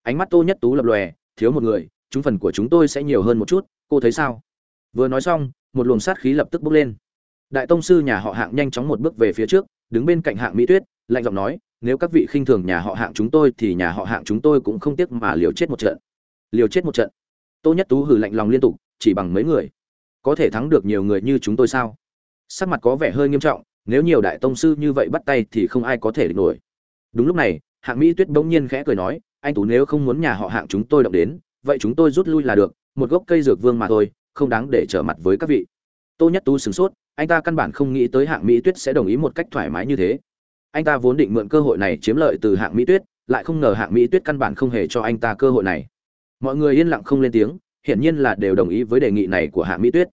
Ánh mắt Tô Nhất Tú lập lòe, thiếu một người, chúng phần của chúng tôi sẽ nhiều hơn một chút, cô thấy sao? Vừa nói xong, một luồng sát khí lập tức bốc lên. Đại tông sư nhà họ Hạng nhanh chóng một bước về phía trước, đứng bên cạnh Hạng Mỹ Tuyết, lạnh giọng nói, nếu các vị khinh thường nhà họ Hạng chúng tôi thì nhà họ Hạng chúng tôi cũng không tiếc mà liều chết một trận. Liều chết một trận. Tô Nhất Tú hử lạnh lòng liên tục, chỉ bằng mấy người, có thể thắng được nhiều người như chúng tôi sao? Sắc mặt có vẻ hơi nghiêm trọng, nếu nhiều đại tông sư như vậy bắt tay thì không ai có thể địch nổi. Đúng lúc này, Hạng Mỹ Tuyết bỗng nhiên khẽ cười nói, anh Tú nếu không muốn nhà họ Hạng chúng tôi động đến, vậy chúng tôi rút lui là được, một gốc cây dược vương mà thôi, không đáng để trở mặt với các vị tô nhất tú sửng sốt anh ta căn bản không nghĩ tới hạng mỹ tuyết sẽ đồng ý một cách thoải mái như thế anh ta vốn định mượn cơ hội này chiếm lợi từ hạng mỹ tuyết lại không ngờ hạng mỹ tuyết căn bản không hề cho anh ta cơ hội này mọi người yên lặng không lên tiếng hiển nhiên là đều đồng ý với đề nghị này của hạng mỹ tuyết.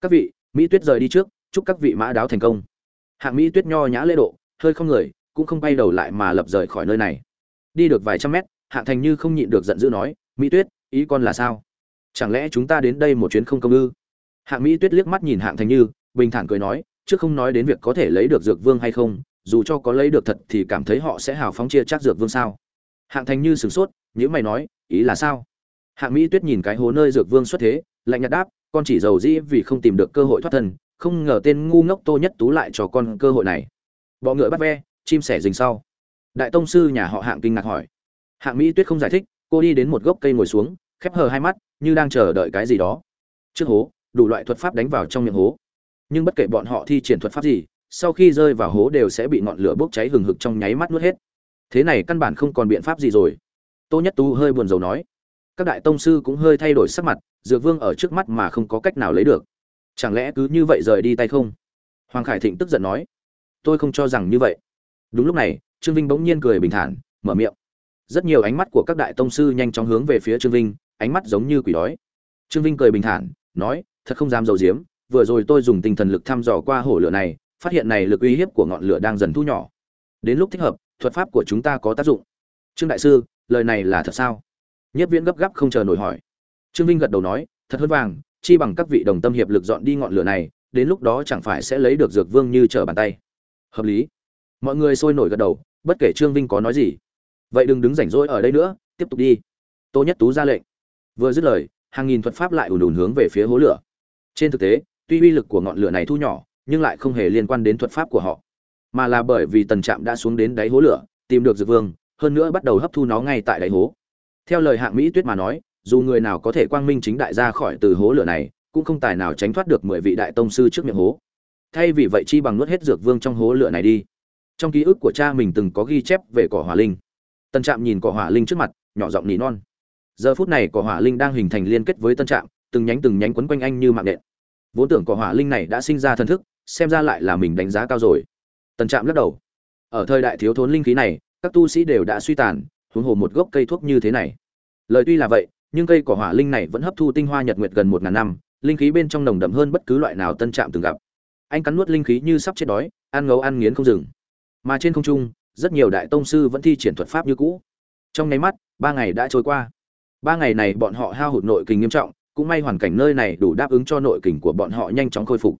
Các vị, mỹ tuyết rời đi trước, chúc các vị mã đáo thành công. Hạng mỹ tuyết nho nhã lễ độ, hơi không người, cũng không bay đầu lại mà lập rời khỏi nơi này. Đi được vài trăm mét, hạng thành như không nhịn được giận dữ nói, mỹ tuyết, ý con là sao? Chẳng lẽ chúng ta đến đây một chuyến không công ư? Hạng mỹ tuyết liếc mắt nhìn hạng thành như, bình thản cười nói, trước không nói đến việc có thể lấy được dược vương hay không, dù cho có lấy được thật thì cảm thấy họ sẽ hào phóng chia chắc dược vương sao? Hạng thành như sửng sốt nhữ mày nói, ý là sao? Hạng mỹ tuyết nhìn cái hố nơi dược vương xuất thế, lạnh nhạt đáp, con chỉ giàu dĩ vì không tìm được cơ hội thoát thân, không ngờ tên ngu ngốc tô nhất tú lại cho con cơ hội này. Bọ ngựa bắt ve, chim sẻ rình sau. Đại tông sư nhà họ hạng kinh ngạc hỏi. Hạng mỹ tuyết không giải thích, cô đi đến một gốc cây ngồi xuống, khép hờ hai mắt, như đang chờ đợi cái gì đó. Trước hố, đủ loại thuật pháp đánh vào trong miệng hố. Nhưng bất kể bọn họ thi triển thuật pháp gì, sau khi rơi vào hố đều sẽ bị ngọn lửa bốc cháy hừng hực trong nháy mắt nuốt hết. Thế này căn bản không còn biện pháp gì rồi. Tô nhất tú hơi buồn rầu nói các đại tông sư cũng hơi thay đổi sắc mặt, dược vương ở trước mắt mà không có cách nào lấy được. Chẳng lẽ cứ như vậy rời đi tay không? Hoàng khải thịnh tức giận nói. Tôi không cho rằng như vậy. Đúng lúc này, trương vinh bỗng nhiên cười bình thản, mở miệng. Rất nhiều ánh mắt của các đại tông sư nhanh chóng hướng về phía trương vinh, ánh mắt giống như quỷ đói. Trương vinh cười bình thản, nói, thật không dám dầu diếm vừa rồi tôi dùng tinh thần lực thăm dò qua hổ lửa này, phát hiện này lực uy hiếp của ngọn lửa đang dần thu nhỏ. Đến lúc thích hợp, thuật pháp của chúng ta có tác dụng. Trương đại sư, lời này là thật sao? Nhất viễn gấp gáp không chờ nổi hỏi. Trương vinh gật đầu nói, thật hơn vàng, chi bằng các vị đồng tâm hiệp lực dọn đi ngọn lửa này, đến lúc đó chẳng phải sẽ lấy được dược vương như trở bàn tay. Hợp lý. Mọi người sôi nổi gật đầu, bất kể trương vinh có nói gì. Vậy đừng đứng rảnh rỗi ở đây nữa, tiếp tục đi. Tô nhất tú ra lệnh. Vừa dứt lời, hàng nghìn thuật pháp lại ùn ùn hướng về phía hố lửa. Trên thực tế, tuy uy lực của ngọn lửa này thu nhỏ, nhưng lại không hề liên quan đến thuật pháp của họ, mà là bởi vì tần trạm đã xuống đến đáy hố lửa, tìm được dược vương, hơn nữa bắt đầu hấp thu nó ngay tại đáy hố theo lời hạng mỹ tuyết mà nói, dù người nào có thể quang minh chính đại ra khỏi từ hố lửa này, cũng không tài nào tránh thoát được mười vị đại tông sư trước miệng hố. Thay vì vậy chi bằng nuốt hết dược vương trong hố lửa này đi. Trong ký ức của cha mình từng có ghi chép về cỏ hỏa linh. Tần trạm nhìn cỏ hỏa linh trước mặt, nhỏ giọng nỉ non. Giờ phút này cỏ hỏa linh đang hình thành liên kết với tân trạm, từng nhánh từng nhánh quấn quanh anh như mạng nện. Vốn tưởng cỏ hỏa linh này đã sinh ra thần thức, xem ra lại là mình đánh giá cao rồi. Tân trạm lắc đầu. Ở thời đại thiếu thốn linh khí này, các tu sĩ đều đã suy tàn huống hồ một gốc cây thuốc như thế này. Lời tuy là vậy, nhưng cây cỏ hỏa linh này vẫn hấp thu tinh hoa nhật nguyệt gần một ngàn năm, linh khí bên trong nồng đậm hơn bất cứ loại nào tân trạm từng gặp. Anh cắn nuốt linh khí như sắp chết đói, ăn ngấu ăn nghiến không dừng. Mà trên không trung, rất nhiều đại tông sư vẫn thi triển thuật pháp như cũ. Trong nháy mắt, ba ngày đã trôi qua. Ba ngày này bọn họ hao hụt nội kình nghiêm trọng, cũng may hoàn cảnh nơi này đủ đáp ứng cho nội kình của bọn họ nhanh chóng khôi phục.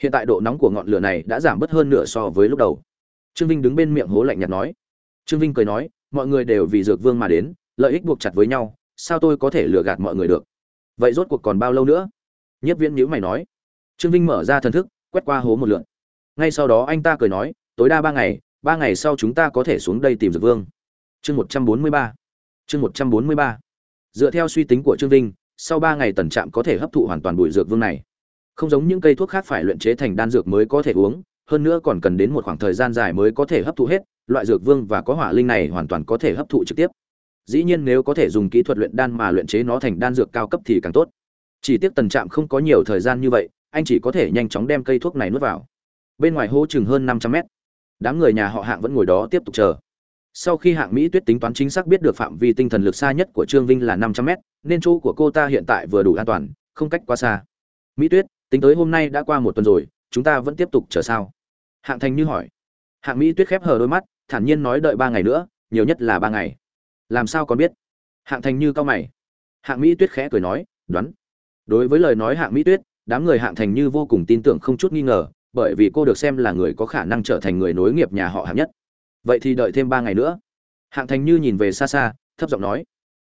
Hiện tại độ nóng của ngọn lửa này đã giảm bớt hơn nửa so với lúc đầu. Trương vinh đứng bên miệng hố lạnh nhạt nói. Trương vinh cười nói mọi người đều vì dược vương mà đến, lợi ích buộc chặt với nhau, sao tôi có thể lừa gạt mọi người được? Vậy rốt cuộc còn bao lâu nữa? Nhất viễn nhữ mày nói. Trương vinh mở ra thần thức, quét qua hố một lượn. Ngay sau đó anh ta cười nói, tối đa ba ngày ba ngày sau chúng ta có thể xuống đây tìm dược vương. Chương một trăm bốn mươi ba. Chương một trăm bốn mươi ba. Dựa theo suy tính của trương vinh, sau ba ngày tần trạm có thể hấp thụ hoàn toàn bụi dược vương này. Không giống những cây thuốc khác phải luyện chế thành đan dược mới có thể uống, hơn nữa còn cần đến một khoảng thời gian dài mới có thể hấp thụ hết loại dược vương và có hỏa linh này hoàn toàn có thể hấp thụ trực tiếp. Dĩ nhiên nếu có thể dùng kỹ thuật luyện đan mà luyện chế nó thành đan dược cao cấp thì càng tốt. Chỉ tiếc tần trạm không có nhiều thời gian như vậy, anh chỉ có thể nhanh chóng đem cây thuốc này nuốt vào. Bên ngoài hố chừng hơn năm trăm mét. Đám người nhà họ hạng vẫn ngồi đó tiếp tục chờ. Sau khi hạng mỹ tuyết tính toán chính xác biết được phạm vi tinh thần lực xa nhất của trương vinh là năm trăm mét, nên chỗ của cô ta hiện tại vừa đủ an toàn, không cách quá xa. Mỹ tuyết, tính tới hôm nay đã qua một tuần rồi, chúng ta vẫn tiếp tục chờ sao? Hạng thành như hỏi. Hạng mỹ tuyết khép hờ đôi mắt thản nhiên nói đợi ba ngày nữa, nhiều nhất là ba ngày. Làm sao còn biết? Hạng thành như cao mày. Hạng mỹ tuyết khẽ cười nói, đoán. Đối với lời nói hạng mỹ tuyết, đám người hạng thành như vô cùng tin tưởng không chút nghi ngờ, bởi vì cô được xem là người có khả năng trở thành người nối nghiệp nhà họ hạng nhất. Vậy thì đợi thêm ba ngày nữa. Hạng thành như nhìn về xa xa, thấp giọng nói.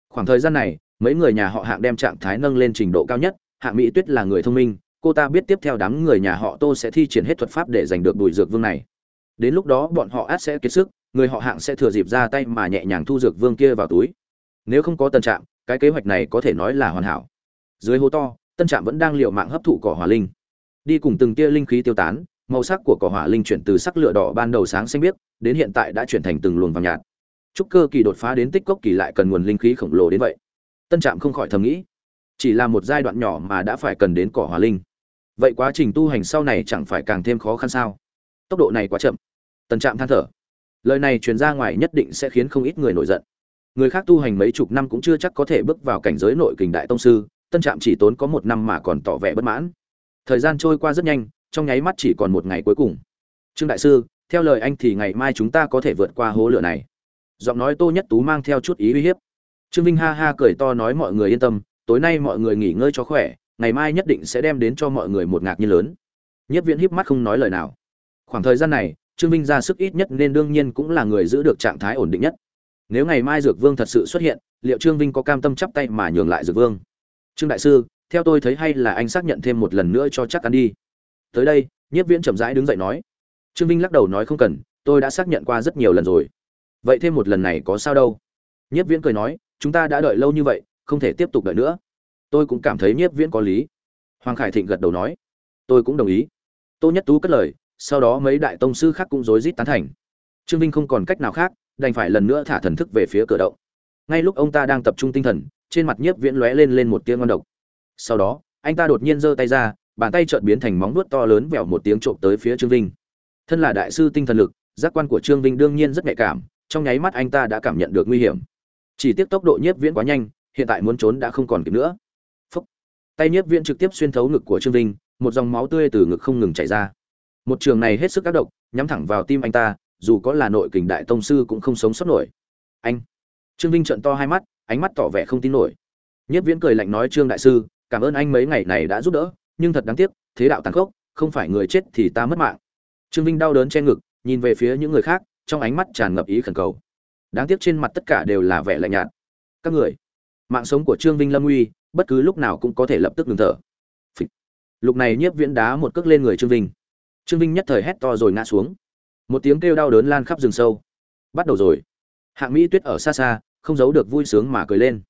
Khoảng thời gian này, mấy người nhà họ hạng đem trạng thái nâng lên trình độ cao nhất. Hạng mỹ tuyết là người thông minh, cô ta biết tiếp theo đám người nhà họ tô sẽ thi triển hết thuật pháp để giành được bùi dược vương này đến lúc đó bọn họ át sẽ kiệt sức, người họ hạng sẽ thừa dịp ra tay mà nhẹ nhàng thu dược vương kia vào túi. Nếu không có tân trạm, cái kế hoạch này có thể nói là hoàn hảo. Dưới hố to, tân trạm vẫn đang l i ề u mạng hấp thụ cỏ hỏa linh. Đi cùng từng tia linh khí tiêu tán, màu sắc của cỏ hỏa linh chuyển từ sắc lửa đỏ ban đầu sáng xanh biếc, đến hiện tại đã chuyển thành từng luồng vàng nhạt. Trúc cơ kỳ đột phá đến tích cốc kỳ lại cần nguồn linh khí khổng lồ đến vậy. Tân trạm không khỏi thầm nghĩ, chỉ là một giai đoạn nhỏ mà đã phải cần đến cỏ hỏa linh. Vậy quá trình tu hành sau này chẳng phải càng thêm khó khăn sao? Tốc độ này quá chậm. Tần trạm than thở. Lời này truyền ra ngoài nhất định sẽ khiến không ít người nổi giận. Người khác tu hành mấy chục năm cũng chưa chắc có thể bước vào cảnh giới nội kình đại tông sư tân trạm chỉ tốn có một năm mà còn tỏ vẻ bất mãn. Thời gian trôi qua rất nhanh, trong nháy mắt chỉ còn một ngày cuối cùng. Trương đại sư, theo lời anh thì ngày mai chúng ta có thể vượt qua hố lửa này. Giọng nói tô nhất tú mang theo chút ý uy hiếp. Trương vinh ha ha cười to nói mọi người yên tâm, tối nay mọi người nghỉ ngơi cho khỏe, ngày mai nhất định sẽ đem đến cho mọi người một ngạc nhiên lớn. Nhất viễn híp mắt không nói lời nào khoảng thời gian này, trương vinh ra sức ít nhất nên đương nhiên cũng là người giữ được trạng thái ổn định nhất. Nếu ngày mai dược vương thật sự xuất hiện, liệu trương vinh có cam tâm chắp tay mà nhường lại dược vương? Trương đại sư, theo tôi thấy hay là anh xác nhận thêm một lần nữa cho chắc ăn đi. Tới đây, nhiếp viễn chậm rãi đứng dậy nói. Trương vinh lắc đầu nói không cần, tôi đã xác nhận qua rất nhiều lần rồi. Vậy thêm một lần này có sao đâu. Nhiếp viễn cười nói, chúng ta đã đợi lâu như vậy, không thể tiếp tục đợi nữa. Tôi cũng cảm thấy nhiếp viễn có lý. Hoàng khải thịnh gật đầu nói, tôi cũng đồng ý. Tô nhất tú cất lời sau đó mấy đại tông sư khác cũng rối rít tán thành. Trương vinh không còn cách nào khác, đành phải lần nữa thả thần thức về phía cửa động. Ngay lúc ông ta đang tập trung tinh thần, trên mặt nhiếp viễn lóe lên lên một tiếng ngon độc. Sau đó, anh ta đột nhiên giơ tay ra, bàn tay chợt biến thành móng vuốt to lớn vèo một tiếng trộm tới phía trương vinh. Thân là đại sư tinh thần lực, giác quan của trương vinh đương nhiên rất nhạy cảm, trong nháy mắt anh ta đã cảm nhận được nguy hiểm. Chỉ tiếc tốc độ nhiếp viễn quá nhanh, hiện tại muốn trốn đã không còn kịp nữa. Phúc. tay nhiếp viễn trực tiếp xuyên thấu ngực của trương vinh, một dòng máu tươi từ ngực không ngừng chảy ra một trường này hết sức tác động, nhắm thẳng vào tim anh ta dù có là nội kình đại tông sư cũng không sống sót nổi. Anh! Trương vinh trợn to hai mắt ánh mắt tỏ vẻ không tin nổi. Nhất viễn cười lạnh nói trương đại sư cảm ơn anh mấy ngày này đã giúp đỡ nhưng thật đáng tiếc thế đạo tàn khốc không phải người chết thì ta mất mạng. Trương vinh đau đớn che ngực nhìn về phía những người khác trong ánh mắt tràn ngập ý khẩn cầu. Đáng tiếc trên mặt tất cả đều là vẻ lạnh nhạt. Các người mạng sống của trương vinh lâm uy bất cứ lúc nào cũng có thể lập tức ngừng thở. Phịch. này nhiếp viễn đá một cước lên người trương vinh trương vinh nhất thời hét to rồi ngã xuống. Một tiếng kêu đau đớn lan khắp rừng sâu. Bắt đầu rồi. Hạng mỹ tuyết ở xa xa, không giấu được vui sướng mà cười lên.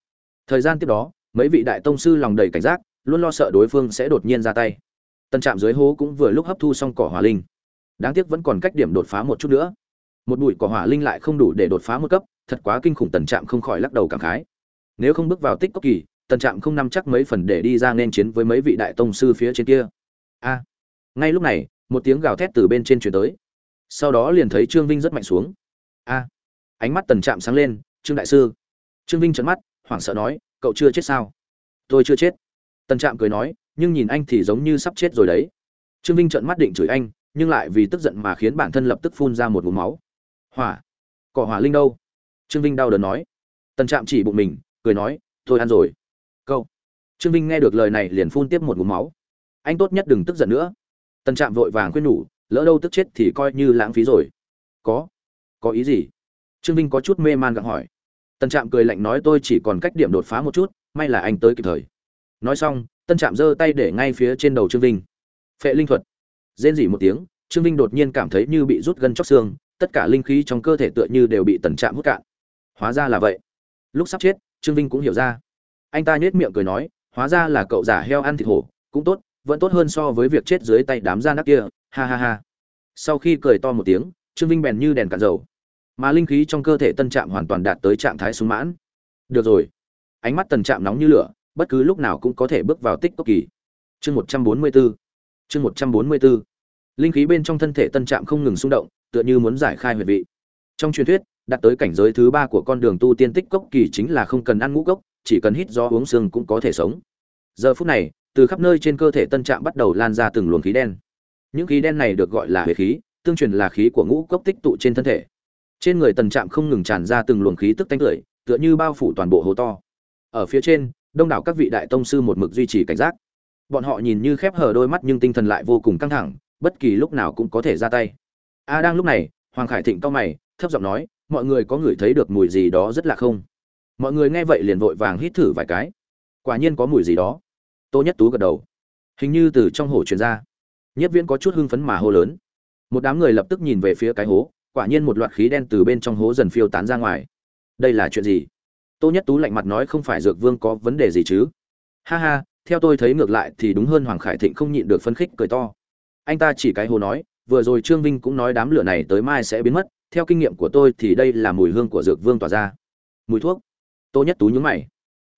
Thời gian tiếp đó, mấy vị đại tông sư lòng đầy cảnh giác, luôn lo sợ đối phương sẽ đột nhiên ra tay. Tân trạm dưới hố cũng vừa lúc hấp thu xong cỏ hỏa linh. Đáng tiếc vẫn còn cách điểm đột phá một chút nữa. Một bụi cỏ hỏa linh lại không đủ để đột phá một cấp, thật quá kinh khủng, tần trạm không khỏi lắc đầu cảm khái. Nếu không bước vào tích cốc kỳ, tần trạm không nắm chắc mấy phần để đi ra nên chiến với mấy vị đại tông sư phía trên kia. A, ngay lúc này một tiếng gào thét từ bên trên chuyển tới. Sau đó liền thấy trương vinh rất mạnh xuống. A, ánh mắt tần trạm sáng lên, trương đại sư. Trương vinh trợn mắt, hoảng sợ nói, cậu chưa chết sao? Tôi chưa chết. Tần trạm cười nói, nhưng nhìn anh thì giống như sắp chết rồi đấy. Trương vinh trợn mắt định chửi anh, nhưng lại vì tức giận mà khiến bản thân lập tức phun ra một ngụm máu. Hỏa, cỏ hỏa linh đâu? Trương vinh đau đớn nói. Tần trạm chỉ bụng mình, cười nói tôi ăn rồi. Câu trương vinh nghe được lời này liền phun tiếp một ngụm máu. Anh tốt nhất đừng tức giận nữa tần trạm vội vàng khuyên nhủ, lỡ đâu tức chết thì coi như lãng phí rồi. Có. Có ý gì? Trương vinh có chút mê man gặng hỏi. Tân trạm cười lạnh nói tôi chỉ còn cách điểm đột phá một chút, may là anh tới kịp thời. Nói xong tân trạm giơ tay để ngay phía trên đầu trương vinh. Phệ linh thuật. Rên rỉ một tiếng, trương vinh đột nhiên cảm thấy như bị rút gân chóc xương, tất cả linh khí trong cơ thể tựa như đều bị tần trạm hút cạn. Hóa ra là vậy. Lúc sắp chết, trương vinh cũng hiểu ra. Anh ta nhếch miệng cười nói, hóa ra là cậu giả heo ăn thịt hổ, cũng tốt vẫn tốt hơn so với việc chết dưới tay đám gian nát kia, ha ha ha. Sau khi cười to một tiếng, trương vinh bèn như đèn cạn dầu. Mà linh khí trong cơ thể tân trạm hoàn toàn đạt tới trạng thái sung mãn. Được rồi. Ánh mắt tần trạm nóng như lửa, bất cứ lúc nào cũng có thể bước vào tích cốc kỳ. Chương một trăm bốn mươi bốn chương một trăm bốn mươi bốn linh khí bên trong thân thể tân trạm không ngừng xung động, tựa như muốn giải khai huyệt vị. Trong truyền thuyết, đạt tới cảnh giới thứ ba của con đường tu tiên tích cốc kỳ chính là không cần ăn ngũ cốc, chỉ cần hít gió uống xương cũng có thể sống. Giờ phút này từ khắp nơi trên cơ thể tân trạm bắt đầu lan ra từng luồng khí đen. Những khí đen này được gọi là huyết khí, tương truyền là khí của ngũ cốc tích tụ trên thân thể. Trên người tần trạm không ngừng tràn ra từng luồng khí tức tanh tưởi, tựa như bao phủ toàn bộ hố to. Ở phía trên, đông đảo các vị đại tông sư một mực duy trì cảnh giác. Bọn họ nhìn như khép hờ đôi mắt nhưng tinh thần lại vô cùng căng thẳng, bất kỳ lúc nào cũng có thể ra tay. A đang lúc này, hoàng khải thịnh cao mày, thấp giọng nói, mọi người có ngửi thấy được mùi gì đó rất là không? Mọi người nghe vậy liền vội vàng hít thử vài cái. Quả nhiên có mùi gì đó tô nhất tú gật đầu. Hình như từ trong hồ truyền ra. Nhất viễn có chút hưng phấn mà hô lớn. Một đám người lập tức nhìn về phía cái hố, quả nhiên một loạt khí đen từ bên trong hố dần phiêu tán ra ngoài. Đây là chuyện gì? Tô nhất tú lạnh mặt nói không phải dược vương có vấn đề gì chứ? Ha ha, theo tôi thấy ngược lại thì đúng hơn hoàng khải thịnh không nhịn được phấn khích cười to. Anh ta chỉ cái hồ nói, vừa rồi trương vinh cũng nói đám lửa này tới mai sẽ biến mất, theo kinh nghiệm của tôi thì đây là mùi hương của dược vương tỏa ra. Mùi thuốc. Tô nhất tú nhúng mày.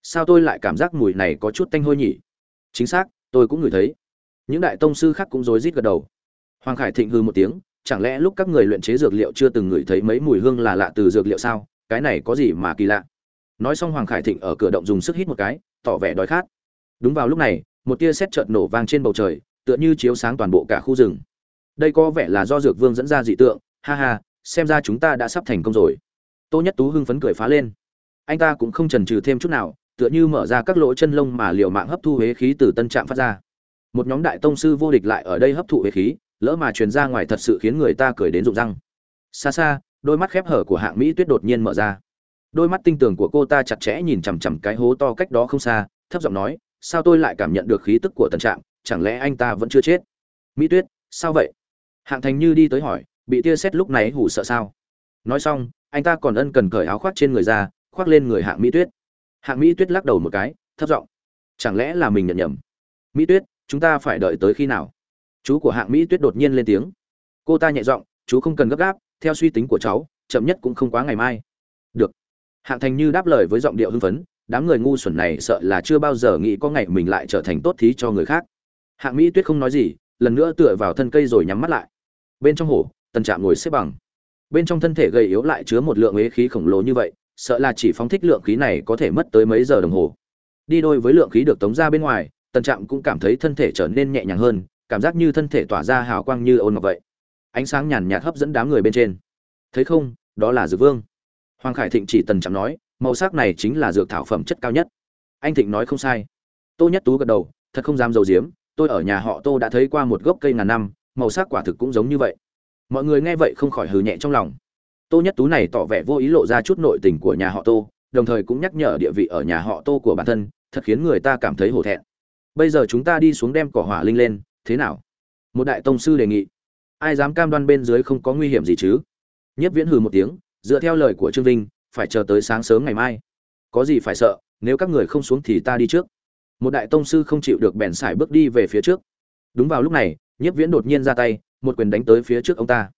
Sao tôi lại cảm giác mùi này có chút tanh hôi nhỉ? Chính xác, tôi cũng ngửi thấy. Những đại tông sư khác cũng rối rít gật đầu. Hoàng khải thịnh hư một tiếng, chẳng lẽ lúc các người luyện chế dược liệu chưa từng ngửi thấy mấy mùi hương là lạ từ dược liệu sao? Cái này có gì mà kỳ lạ? Nói xong hoàng khải thịnh ở cửa động dùng sức hít một cái, tỏ vẻ đói khát. Đúng vào lúc này, một tia sét chợt nổ vang trên bầu trời, tựa như chiếu sáng toàn bộ cả khu rừng. Đây có vẻ là do dược vương dẫn ra dị tượng, ha ha, xem ra chúng ta đã sắp thành công rồi. Tô nhất tú hưng phấn cười phá lên. Anh ta cũng không chần chừ thêm chút nào tựa như mở ra các lỗ chân lông mà liều mạng hấp thu huế khí từ tân trạm phát ra. Một nhóm đại tông sư vô địch lại ở đây hấp thụ huế khí, lỡ mà truyền ra ngoài thật sự khiến người ta cười đến rụng răng. Xa xa, đôi mắt khép hở của hạng mỹ tuyết đột nhiên mở ra. Đôi mắt tinh tường của cô ta chặt chẽ nhìn chằm chằm cái hố to cách đó không xa, thấp giọng nói, sao tôi lại cảm nhận được khí tức của tân trạm? Chẳng lẽ anh ta vẫn chưa chết? Mỹ tuyết, sao vậy? Hạng thành như đi tới hỏi, bị tia xét lúc này hủ sợ sao? Nói xong, anh ta còn ân cần cởi áo khoác trên người ra, khoác lên người hạng mỹ tuyết hạng mỹ tuyết lắc đầu một cái, thấp giọng, chẳng lẽ là mình nhận nhầm? Mỹ tuyết, chúng ta phải đợi tới khi nào? Chú của hạng mỹ tuyết đột nhiên lên tiếng. Cô ta nhẹ giọng, chú không cần gấp gáp, theo suy tính của cháu, chậm nhất cũng không quá ngày mai. Được. Hạng thành như đáp lời với giọng điệu hưng phấn, đám người ngu xuẩn này sợ là chưa bao giờ nghĩ có ngày mình lại trở thành tốt thí cho người khác. Hạng mỹ tuyết không nói gì, lần nữa tựa vào thân cây rồi nhắm mắt lại. Bên trong hồ, tần trạm ngồi xếp bằng. Bên trong thân thể gầy yếu lại chứa một lượng ế khí khổng lồ như vậy sợ là chỉ phóng thích lượng khí này có thể mất tới mấy giờ đồng hồ. Đi đôi với lượng khí được tống ra bên ngoài, tần trạm cũng cảm thấy thân thể trở nên nhẹ nhàng hơn, cảm giác như thân thể tỏa ra hào quang như ôn ngọc vậy. Ánh sáng nhàn nhạt hấp dẫn đám người bên trên. Thấy không, đó là dược vương. Hoàng khải thịnh chỉ tần trạm nói, màu sắc này chính là dược thảo phẩm chất cao nhất. Anh thịnh nói không sai. Tô nhất tú gật đầu, thật không dám dầu diếm, tôi ở nhà họ tô đã thấy qua một gốc cây ngàn năm, màu sắc quả thực cũng giống như vậy. Mọi người nghe vậy không khỏi hừ nhẹ trong lòng tô nhất tú này tỏ vẻ vô ý lộ ra chút nội tình của nhà họ tô, đồng thời cũng nhắc nhở địa vị ở nhà họ tô của bản thân, thật khiến người ta cảm thấy hổ thẹn. Bây giờ chúng ta đi xuống đem cỏ hỏa linh lên, thế nào? Một đại tông sư đề nghị. Ai dám cam đoan bên dưới không có nguy hiểm gì chứ? Nhất viễn hừ một tiếng, dựa theo lời của trương vinh, phải chờ tới sáng sớm ngày mai. Có gì phải sợ, nếu các người không xuống thì ta đi trước. Một đại tông sư không chịu được bèn sải bước đi về phía trước. Đúng vào lúc này, nhiếp viễn đột nhiên ra tay, một quyền đánh tới phía trước ông ta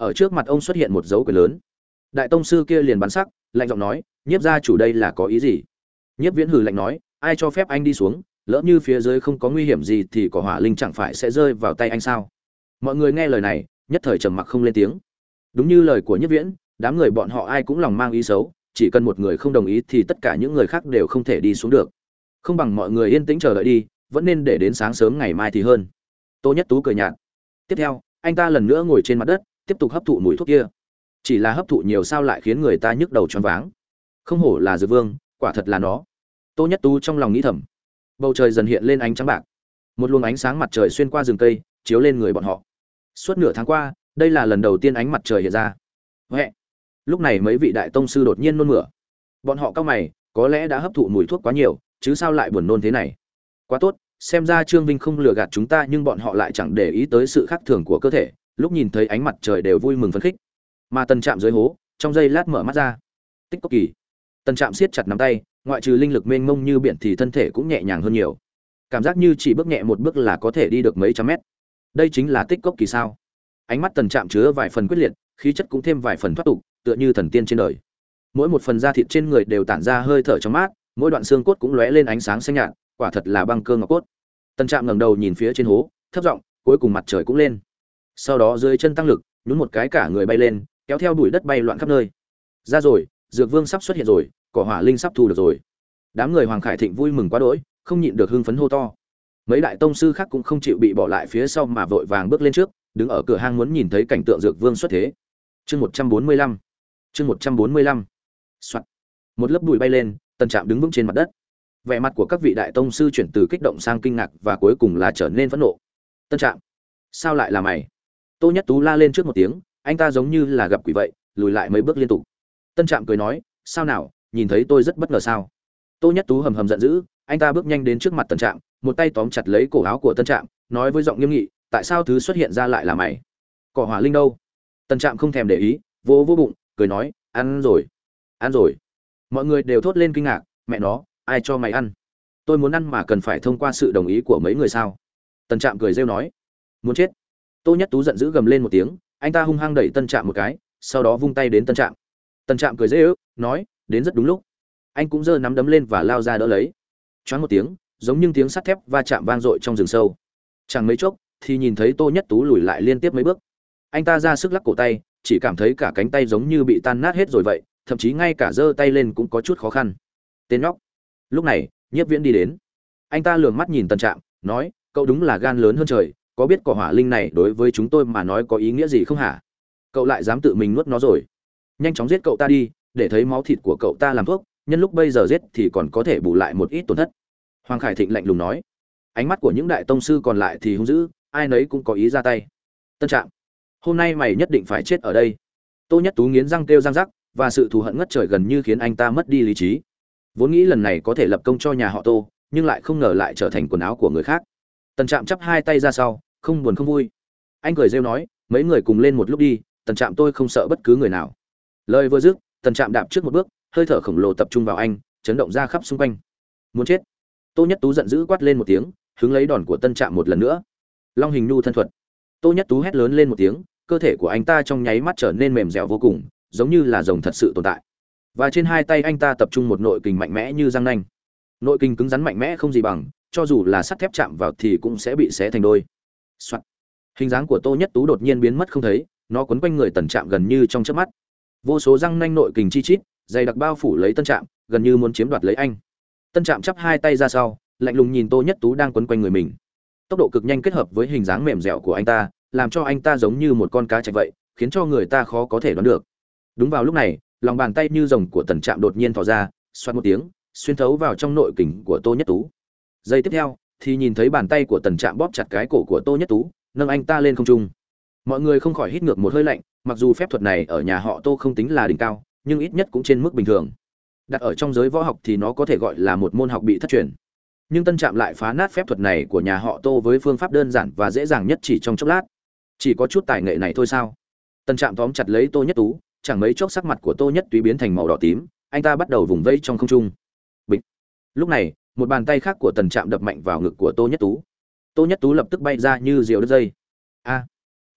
ở trước mặt ông xuất hiện một dấu quyền lớn. Đại tông sư kia liền bắn sắc, lạnh giọng nói, nhiếp gia chủ đây là có ý gì? Nhiếp viễn hừ lạnh nói, ai cho phép anh đi xuống, lỡ như phía dưới không có nguy hiểm gì thì cỏ hỏa linh chẳng phải sẽ rơi vào tay anh sao? Mọi người nghe lời này, nhất thời trầm mặc không lên tiếng. Đúng như lời của nhiếp viễn, đám người bọn họ ai cũng lòng mang ý xấu, chỉ cần một người không đồng ý thì tất cả những người khác đều không thể đi xuống được. Không bằng mọi người yên tĩnh chờ đợi đi, vẫn nên để đến sáng sớm ngày mai thì hơn. Tô nhất tú cười nhạt, tiếp theo, anh ta lần nữa ngồi trên mặt đất tiếp tục hấp thụ mùi thuốc kia. Chỉ là hấp thụ nhiều sao lại khiến người ta nhức đầu choáng váng. Không hổ là dược vương, quả thật là nó. Tô nhất tú trong lòng nghĩ thầm. Bầu trời dần hiện lên ánh trắng bạc. Một luồng ánh sáng mặt trời xuyên qua rừng cây, chiếu lên người bọn họ. Suốt nửa tháng qua, đây là lần đầu tiên ánh mặt trời hiện ra. Huệ. Lúc này mấy vị đại tông sư đột nhiên nôn mửa. Bọn họ cao mày, có lẽ đã hấp thụ mùi thuốc quá nhiều, chứ sao lại buồn nôn thế này? Quá tốt, xem ra trương vinh không lừa gạt chúng ta nhưng bọn họ lại chẳng để ý tới sự khác thường của cơ thể lúc nhìn thấy ánh mặt trời đều vui mừng phấn khích. Mà tần chạm dưới hố, trong giây lát mở mắt ra. Tích cốc kỳ. Tần chạm siết chặt nắm tay, ngoại trừ linh lực mênh mông như biển thì thân thể cũng nhẹ nhàng hơn nhiều. Cảm giác như chỉ bước nhẹ một bước là có thể đi được mấy trăm mét. Đây chính là tích cốc kỳ sao? Ánh mắt tần chạm chứa vài phần quyết liệt, khí chất cũng thêm vài phần thoát tục, tựa như thần tiên trên đời. Mỗi một phần da thịt trên người đều tản ra hơi thở trong mát, mỗi đoạn xương cốt cũng lóe lên ánh sáng xanh nhạt, quả thật là băng cơ ngọc cốt. Tần trạm ngẩng đầu nhìn phía trên hố, thấp giọng, cuối cùng mặt trời cũng lên sau đó dưới chân tăng lực, nhún một cái cả người bay lên, kéo theo bụi đất bay loạn khắp nơi. Ra rồi, dược vương sắp xuất hiện rồi, cỏ hỏa linh sắp thu được rồi. Đám người hoàng khải thịnh vui mừng quá đỗi, không nhịn được hưng phấn hô to. Mấy đại tông sư khác cũng không chịu bị bỏ lại phía sau mà vội vàng bước lên trước, đứng ở cửa hang muốn nhìn thấy cảnh tượng dược vương xuất thế. Chương một trăm bốn mươi lăm, chương một trăm bốn mươi lăm. Soạt. Một lớp bụi bay lên, tần trạm đứng vững trên mặt đất. Vẻ mặt của các vị đại tông sư chuyển từ kích động sang kinh ngạc và cuối cùng là trở nên phẫn nộ. Tân trạm, sao lại là mày? Tô nhất tú la lên trước một tiếng, anh ta giống như là gặp quỷ vậy, lùi lại mấy bước liên tục. Tân trạm cười nói, sao nào, nhìn thấy tôi rất bất ngờ sao? Tô nhất tú hầm hầm giận dữ, anh ta bước nhanh đến trước mặt tân trạm, một tay tóm chặt lấy cổ áo của tân trạm, nói với giọng nghiêm nghị, tại sao thứ xuất hiện ra lại là mày? Cỏ hỏa linh đâu? Tân trạm không thèm để ý vô vô bụng, cười nói, ăn rồi ăn rồi. Mọi người đều thốt lên kinh ngạc, mẹ nó, ai cho mày ăn? Tôi muốn ăn mà cần phải thông qua sự đồng ý của mấy người sao? Tân trạm cười rêu nói, muốn chết tô nhất tú giận dữ gầm lên một tiếng, anh ta hung hăng đẩy tân trạm một cái, sau đó vung tay đến tân trạm. Tân trạm cười rêu nói, đến rất đúng lúc. Anh cũng giơ nắm đấm lên và lao ra đỡ lấy. Choáng một tiếng, giống như tiếng sắt thép va chạm vang dội trong rừng sâu. Chẳng mấy chốc, thì nhìn thấy tô nhất tú lùi lại liên tiếp mấy bước. Anh ta ra sức lắc cổ tay, chỉ cảm thấy cả cánh tay giống như bị tan nát hết rồi vậy, thậm chí ngay cả giơ tay lên cũng có chút khó khăn. Tên nhóc. Lúc này, nhiếp viễn đi đến. Anh ta lường mắt nhìn tân trạm, nói, cậu đúng là gan lớn hơn trời có biết quả hỏa linh này đối với chúng tôi mà nói có ý nghĩa gì không hả? Cậu lại dám tự mình nuốt nó rồi. Nhanh chóng giết cậu ta đi, để thấy máu thịt của cậu ta làm thuốc, nhân lúc bây giờ giết thì còn có thể bù lại một ít tổn thất. Hoàng khải thịnh lạnh lùng nói. Ánh mắt của những đại tông sư còn lại thì hung dữ, ai nấy cũng có ý ra tay. Tân trạm, hôm nay mày nhất định phải chết ở đây. Tô nhất tú nghiến răng kêu răng rắc, và sự thù hận ngất trời gần như khiến anh ta mất đi lý trí. Vốn nghĩ lần này có thể lập công cho nhà họ tô, nhưng lại không ngờ lại trở thành quần áo của người khác. Tần trạm chắp hai tay ra sau không buồn không vui. Anh cười rêu nói, mấy người cùng lên một lúc đi, tần trạm tôi không sợ bất cứ người nào. Lời vừa dứt, tần trạm đạp trước một bước, hơi thở khổng lồ tập trung vào anh, chấn động ra khắp xung quanh. Muốn chết? Tô nhất tú giận dữ quát lên một tiếng hướng lấy đòn của tân trạm một lần nữa. Long hình nhu thân thuật. Tô nhất tú hét lớn lên một tiếng, cơ thể của anh ta trong nháy mắt trở nên mềm dẻo vô cùng, giống như là rồng thật sự tồn tại. Và trên hai tay anh ta tập trung một nội kình mạnh mẽ như răng nanh. Nội kình cứng rắn mạnh mẽ không gì bằng, cho dù là sắt thép chạm vào thì cũng sẽ bị xé thành đôi、Soạn. hình dáng của tô nhất tú đột nhiên biến mất không thấy, nó quấn quanh người tần trạm gần như trong chớp mắt. Vô số răng nanh nội kình chi chít, dày đặc bao phủ lấy tân trạm, gần như muốn chiếm đoạt lấy anh. Tân trạm chắp hai tay ra sau, lạnh lùng nhìn tô nhất tú đang quấn quanh người mình. Tốc độ cực nhanh kết hợp với hình dáng mềm dẻo của anh ta, làm cho anh ta giống như một con cá chạch vậy, khiến cho người ta khó có thể đoán được. Đúng vào lúc này, lòng bàn tay như rồng của tần trạm đột nhiên thò ra xoát một tiếng, xuyên thấu vào trong nội kình của tô nhất tú. Giây tiếp theo thì nhìn thấy bàn tay của tần trạm bóp chặt cái cổ của tô nhất tú, nâng anh ta lên không trung. Mọi người không khỏi hít ngược một hơi lạnh, mặc dù phép thuật này ở nhà họ tô không tính là đỉnh cao, nhưng ít nhất cũng trên mức bình thường. Đặt ở trong giới võ học thì nó có thể gọi là một môn học bị thất truyền. Nhưng tân trạm lại phá nát phép thuật này của nhà họ tô với phương pháp đơn giản và dễ dàng nhất chỉ trong chốc lát. Chỉ có chút tài nghệ này thôi sao? Tân trạm tóm chặt lấy tô nhất tú, chẳng mấy chốc sắc mặt của tô nhất túy biến thành màu đỏ tím, anh ta bắt đầu vùng vây trong không trung. Bịch. Lúc này một bàn tay khác của tần trạm đập mạnh vào ngực của tô nhất tú. Tô nhất tú lập tức bay ra như diều đứt dây. A!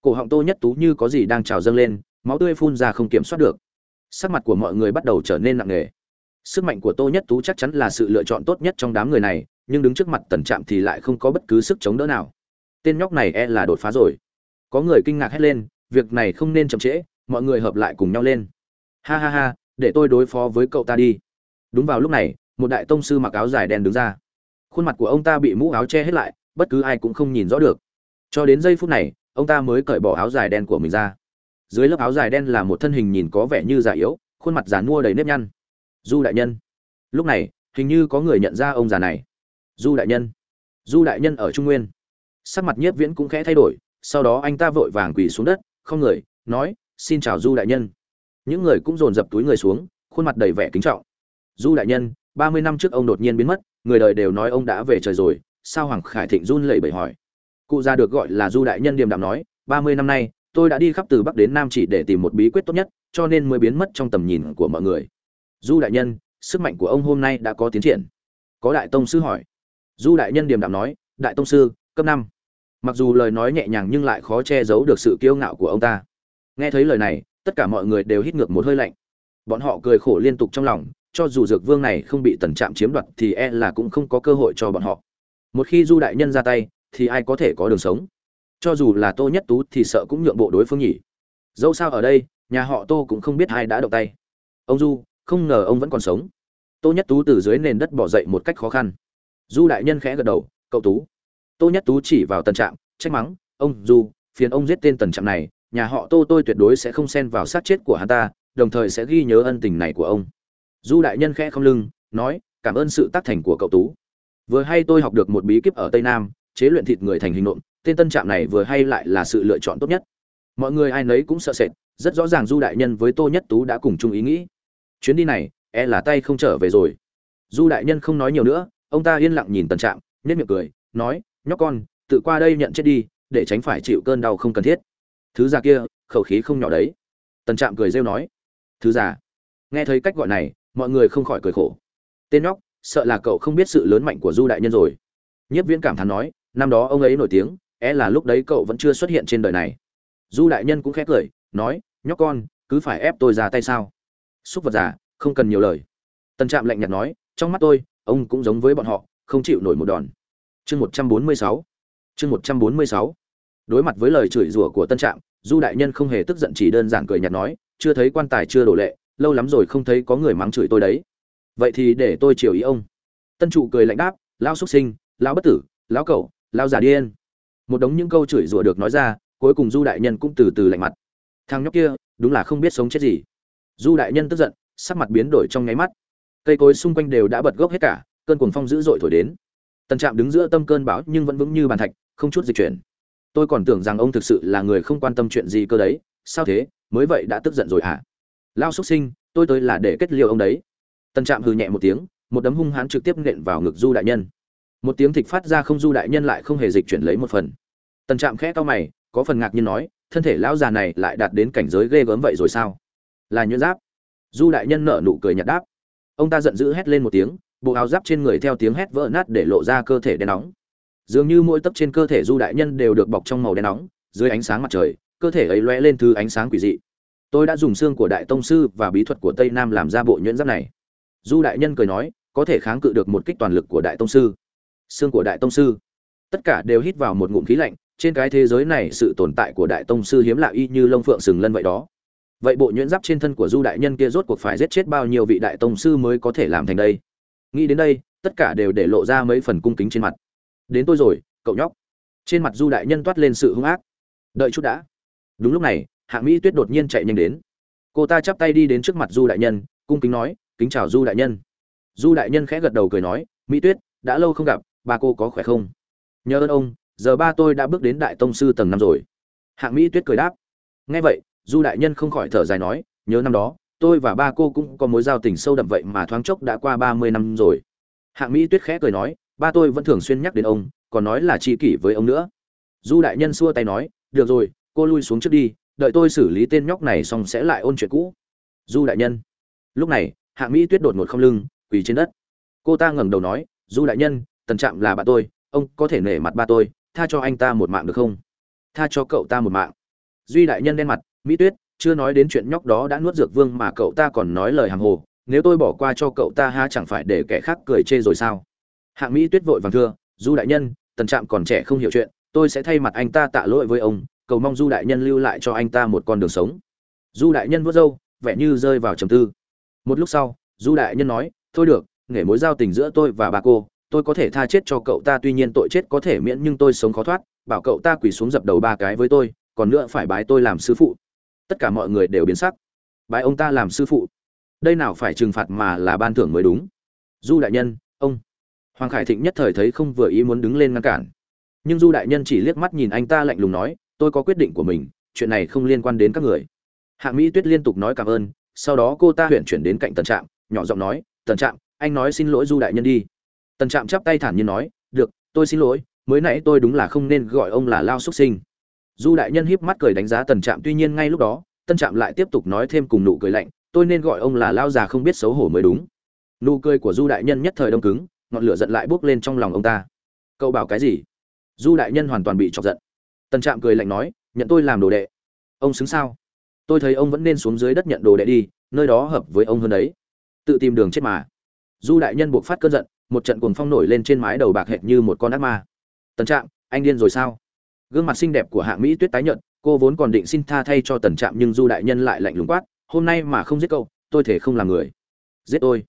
Cổ họng tô nhất tú như có gì đang trào dâng lên, máu tươi phun ra không kiểm soát được. Sắc mặt của mọi người bắt đầu trở nên nặng nề. Sức mạnh của tô nhất tú chắc chắn là sự lựa chọn tốt nhất trong đám người này, nhưng đứng trước mặt tần trạm thì lại không có bất cứ sức chống đỡ nào. Tên nhóc này e là đột phá rồi. Có người kinh ngạc hét lên, việc này không nên chậm trễ, mọi người hợp lại cùng nhau lên. Ha ha ha, để tôi đối phó với cậu ta đi. Đúng vào lúc này một đại tông sư mặc áo dài đen đứng ra. Khuôn mặt của ông ta bị mũ áo che hết lại, bất cứ ai cũng không nhìn rõ được. Cho đến giây phút này, ông ta mới cởi bỏ áo dài đen của mình ra. Dưới lớp áo dài đen là một thân hình nhìn có vẻ như già yếu, khuôn mặt già nua đầy nếp nhăn. Du đại nhân. Lúc này, hình như có người nhận ra ông già này. Du đại nhân. Du đại nhân ở trung nguyên. Sắc mặt nhiếp viễn cũng khẽ thay đổi, sau đó anh ta vội vàng quỳ xuống đất, không người, nói, xin chào du đại nhân. Những người cũng dồn dập túi người xuống, khuôn mặt đầy vẻ kính trọng. Du đại nhân ba mươi năm trước ông đột nhiên biến mất, người đời đều nói ông đã về trời rồi, sao hoàng khải thịnh run lẩy bẩy hỏi. Cụ già được gọi là du đại nhân điềm đạm nói, ba mươi năm nay, tôi đã đi khắp từ bắc đến nam chỉ để tìm một bí quyết tốt nhất, cho nên mới biến mất trong tầm nhìn của mọi người. Du đại nhân, sức mạnh của ông hôm nay đã có tiến triển. Có đại tông sư hỏi. Du đại nhân điềm đạm nói, đại tông sư, cấp năm. Mặc dù lời nói nhẹ nhàng nhưng lại khó che giấu được sự kiêu ngạo của ông ta. Nghe thấy lời này, tất cả mọi người đều hít ngược một hơi lạnh. Bọn họ cười khổ liên tục trong lòng cho dù dược vương này không bị tần trạm chiếm đoạt thì e là cũng không có cơ hội cho bọn họ. Một khi du đại nhân ra tay, thì ai có thể có đường sống? Cho dù là tô nhất tú thì sợ cũng nhượng bộ đối phương nhỉ. Dẫu sao ở đây, nhà họ tô cũng không biết ai đã động tay. Ông du, không ngờ ông vẫn còn sống. Tô nhất tú từ dưới nền đất bỏ dậy một cách khó khăn. Du đại nhân khẽ gật đầu, cậu tú. Tô nhất tú chỉ vào tần trạm, trách mắng, ông du, phiền ông giết tên tần trạm này, nhà họ tô tôi tuyệt đối sẽ không xen vào sát chết của hắn ta, đồng thời sẽ ghi nhớ ân tình này của ông du đại nhân khẽ không lưng, nói, cảm ơn sự tác thành của cậu tú. Vừa hay tôi học được một bí kíp ở tây nam, chế luyện thịt người thành hình nộm, tên tân trạm này vừa hay lại là sự lựa chọn tốt nhất. Mọi người ai nấy cũng sợ sệt, rất rõ ràng du đại nhân với tô nhất tú đã cùng chung ý nghĩ. Chuyến đi này e là tay không trở về rồi. Du đại nhân không nói nhiều nữa, ông ta yên lặng nhìn tần trạm nhất miệng cười, nói, nhóc con, tự qua đây nhận chết đi, để tránh phải chịu cơn đau không cần thiết. Thứ già kia, khẩu khí không nhỏ đấy. Tần trạm cười rêu nói, thứ già. Nghe thấy cách gọi này mọi người không khỏi cười khổ. Tên nhóc, sợ là cậu không biết sự lớn mạnh của du đại nhân rồi. Nhiếp viễn cảm thán nói, năm đó ông ấy nổi tiếng, é là lúc đấy cậu vẫn chưa xuất hiện trên đời này. Du đại nhân cũng khét cười nói, nhóc con, cứ phải ép tôi ra tay sao? Xúc vật giả, không cần nhiều lời. Tân trạm lạnh nhạt nói, trong mắt tôi, ông cũng giống với bọn họ, không chịu nổi một đòn. Chương một trăm bốn mươi sáu. Chương một trăm bốn mươi sáu. Đối mặt với lời chửi rủa của tân trạm, du đại nhân không hề tức giận chỉ đơn giản cười nhạt nói, chưa thấy quan tài chưa đổ lệ lâu lắm rồi không thấy có người mắng chửi tôi đấy. Vậy thì để tôi chiều ý ông. Tân trụ cười lạnh đáp lao xuất sinh lao bất tử lao cẩu lao giả điên. Một đống những câu chửi rủa được nói ra, cuối cùng du đại nhân cũng từ từ lạnh mặt. Thằng nhóc kia, đúng là không biết sống chết gì. Du đại nhân tức giận, sắc mặt biến đổi trong nháy mắt. Cây cối xung quanh đều đã bật gốc hết cả, cơn cuồng phong dữ dội thổi đến. Tần trạm đứng giữa tâm cơn bão nhưng vẫn vững như bàn thạch, không chút dịch chuyển. Tôi còn tưởng rằng ông thực sự là người không quan tâm chuyện gì cơ đấy, sao thế, mới vậy đã tức giận rồi hả? à? Lao xuất sinh, tôi tới là để kết liêu ông đấy. Tần trạm hừ nhẹ một tiếng, một đấm hung hãn trực tiếp nện vào ngực du đại nhân. Một tiếng thịt phát ra không du đại nhân lại không hề dịch chuyển lấy một phần. Tần trạm khẽ to mày, có phần ngạc nhiên nói, thân thể lão già này lại đạt đến cảnh giới ghê gớm vậy rồi sao? Là nhuyễn giáp. Du đại nhân nở nụ cười nhạt đáp. Ông ta giận dữ hét lên một tiếng, bộ áo giáp trên người theo tiếng hét vỡ nát để lộ ra cơ thể đen nóng. Dường như mỗi tấc trên cơ thể du đại nhân đều được bọc trong màu đen nóng, dưới ánh sáng mặt trời, cơ thể ấy loe lên thứ ánh sáng quỷ dị tôi đã dùng xương của đại tông sư và bí thuật của tây nam làm ra bộ nhuyễn giáp này. Du đại nhân cười nói, có thể kháng cự được một kích toàn lực của đại tông sư. Xương của đại tông sư. Tất cả đều hít vào một ngụm khí lạnh, trên cái thế giới này sự tồn tại của đại tông sư hiếm lạ y như lông phượng sừng lân vậy đó. Vậy bộ nhuyễn giáp trên thân của du đại nhân kia rốt cuộc phải giết chết bao nhiêu vị đại tông sư mới có thể làm thành đây? Nghĩ đến đây, tất cả đều để lộ ra mấy phần cung kính trên mặt. Đến tôi rồi, cậu nhóc. Trên mặt du đại nhân toát lên sự hung ác. Đợi chút đã. Đúng lúc này hạng mỹ tuyết đột nhiên chạy nhanh đến. Cô ta chắp tay đi đến trước mặt du đại nhân, cung kính nói, kính chào du đại nhân. Du đại nhân khẽ gật đầu cười nói, mỹ tuyết, đã lâu không gặp ba cô có khỏe không? Nhờ ơn ông, giờ ba tôi đã bước đến đại tông sư tầng năm rồi. Hạng mỹ tuyết cười đáp. Nghe vậy, du đại nhân không khỏi thở dài nói, nhớ năm đó, tôi và ba cô cũng có mối giao tình sâu đậm vậy mà thoáng chốc đã qua ba mươi năm rồi. Hạng mỹ tuyết khẽ cười nói, ba tôi vẫn thường xuyên nhắc đến ông, còn nói là tri kỷ với ông nữa. Du đại nhân xua tay nói, được rồi, cô lui xuống trước đi đợi tôi xử lý tên nhóc này xong sẽ lại ôn chuyện cũ. Du đại nhân. Lúc này Hạ mỹ tuyết đột ngột không lưng, quỳ trên đất. Cô ta ngẩng đầu nói, du đại nhân, tần trạm là bạn tôi, ông có thể nể mặt ba tôi, tha cho anh ta một mạng được không? Tha cho cậu ta một mạng. Duy đại nhân đen mặt, mỹ tuyết, chưa nói đến chuyện nhóc đó đã nuốt dược vương mà cậu ta còn nói lời hàng hồ, nếu tôi bỏ qua cho cậu ta ha chẳng phải để kẻ khác cười chê rồi sao? Hạng mỹ tuyết vội vàng thưa, du đại nhân, tần trạm còn trẻ không hiểu chuyện, tôi sẽ thay mặt anh ta tạ lỗi với ông cầu mong du đại nhân lưu lại cho anh ta một con đường sống. Du đại nhân vuốt râu, vẻ như rơi vào trầm tư. Một lúc sau, du đại nhân nói, thôi được, nghề mối giao tình giữa tôi và bà cô, tôi có thể tha chết cho cậu ta, tuy nhiên tội chết có thể miễn nhưng tôi sống khó thoát, bảo cậu ta quỳ xuống dập đầu ba cái với tôi, còn nữa phải bái tôi làm sư phụ. Tất cả mọi người đều biến sắc. Bái ông ta làm sư phụ? Đây nào phải trừng phạt mà là ban thưởng mới đúng. Du đại nhân, ông. Hoàng khải thịnh nhất thời thấy không vừa ý muốn đứng lên ngăn cản. Nhưng du đại nhân chỉ liếc mắt nhìn anh ta lạnh lùng nói tôi có quyết định của mình, chuyện này không liên quan đến các người. Hạng mỹ tuyết liên tục nói cảm ơn, sau đó cô ta huyện chuyển đến cạnh tần trạm, nhỏ giọng nói, tần trạm, anh nói xin lỗi du đại nhân đi. Tần trạm chắp tay thản nhiên nói, được, tôi xin lỗi, mới nãy tôi đúng là không nên gọi ông là lao xuất sinh. Du đại nhân híp mắt cười đánh giá tần trạm, tuy nhiên ngay lúc đó tân trạm lại tiếp tục nói thêm cùng nụ cười lạnh, tôi nên gọi ông là lao già không biết xấu hổ mới đúng. Nụ cười của du đại nhân nhất thời đông cứng, ngọn lửa giận lại bốc lên trong lòng ông ta. Cậu bảo cái gì? Du đại nhân hoàn toàn bị chọc giận tần trạm cười lạnh nói, nhận tôi làm đồ đệ. Ông xứng sao? Tôi thấy ông vẫn nên xuống dưới đất nhận đồ đệ đi, nơi đó hợp với ông hơn đấy. Tự tìm đường chết mà. Du đại nhân buộc phát cơn giận, một trận cuồng phong nổi lên trên mái đầu bạc hệt như một con ác ma. Tần trạm, anh điên rồi sao? Gương mặt xinh đẹp của hạng mỹ tuyết tái nhợt, cô vốn còn định xin tha thay cho tần trạm nhưng du đại nhân lại lạnh lùng quát, hôm nay mà không giết cậu, tôi thể không làm người. Giết tôi?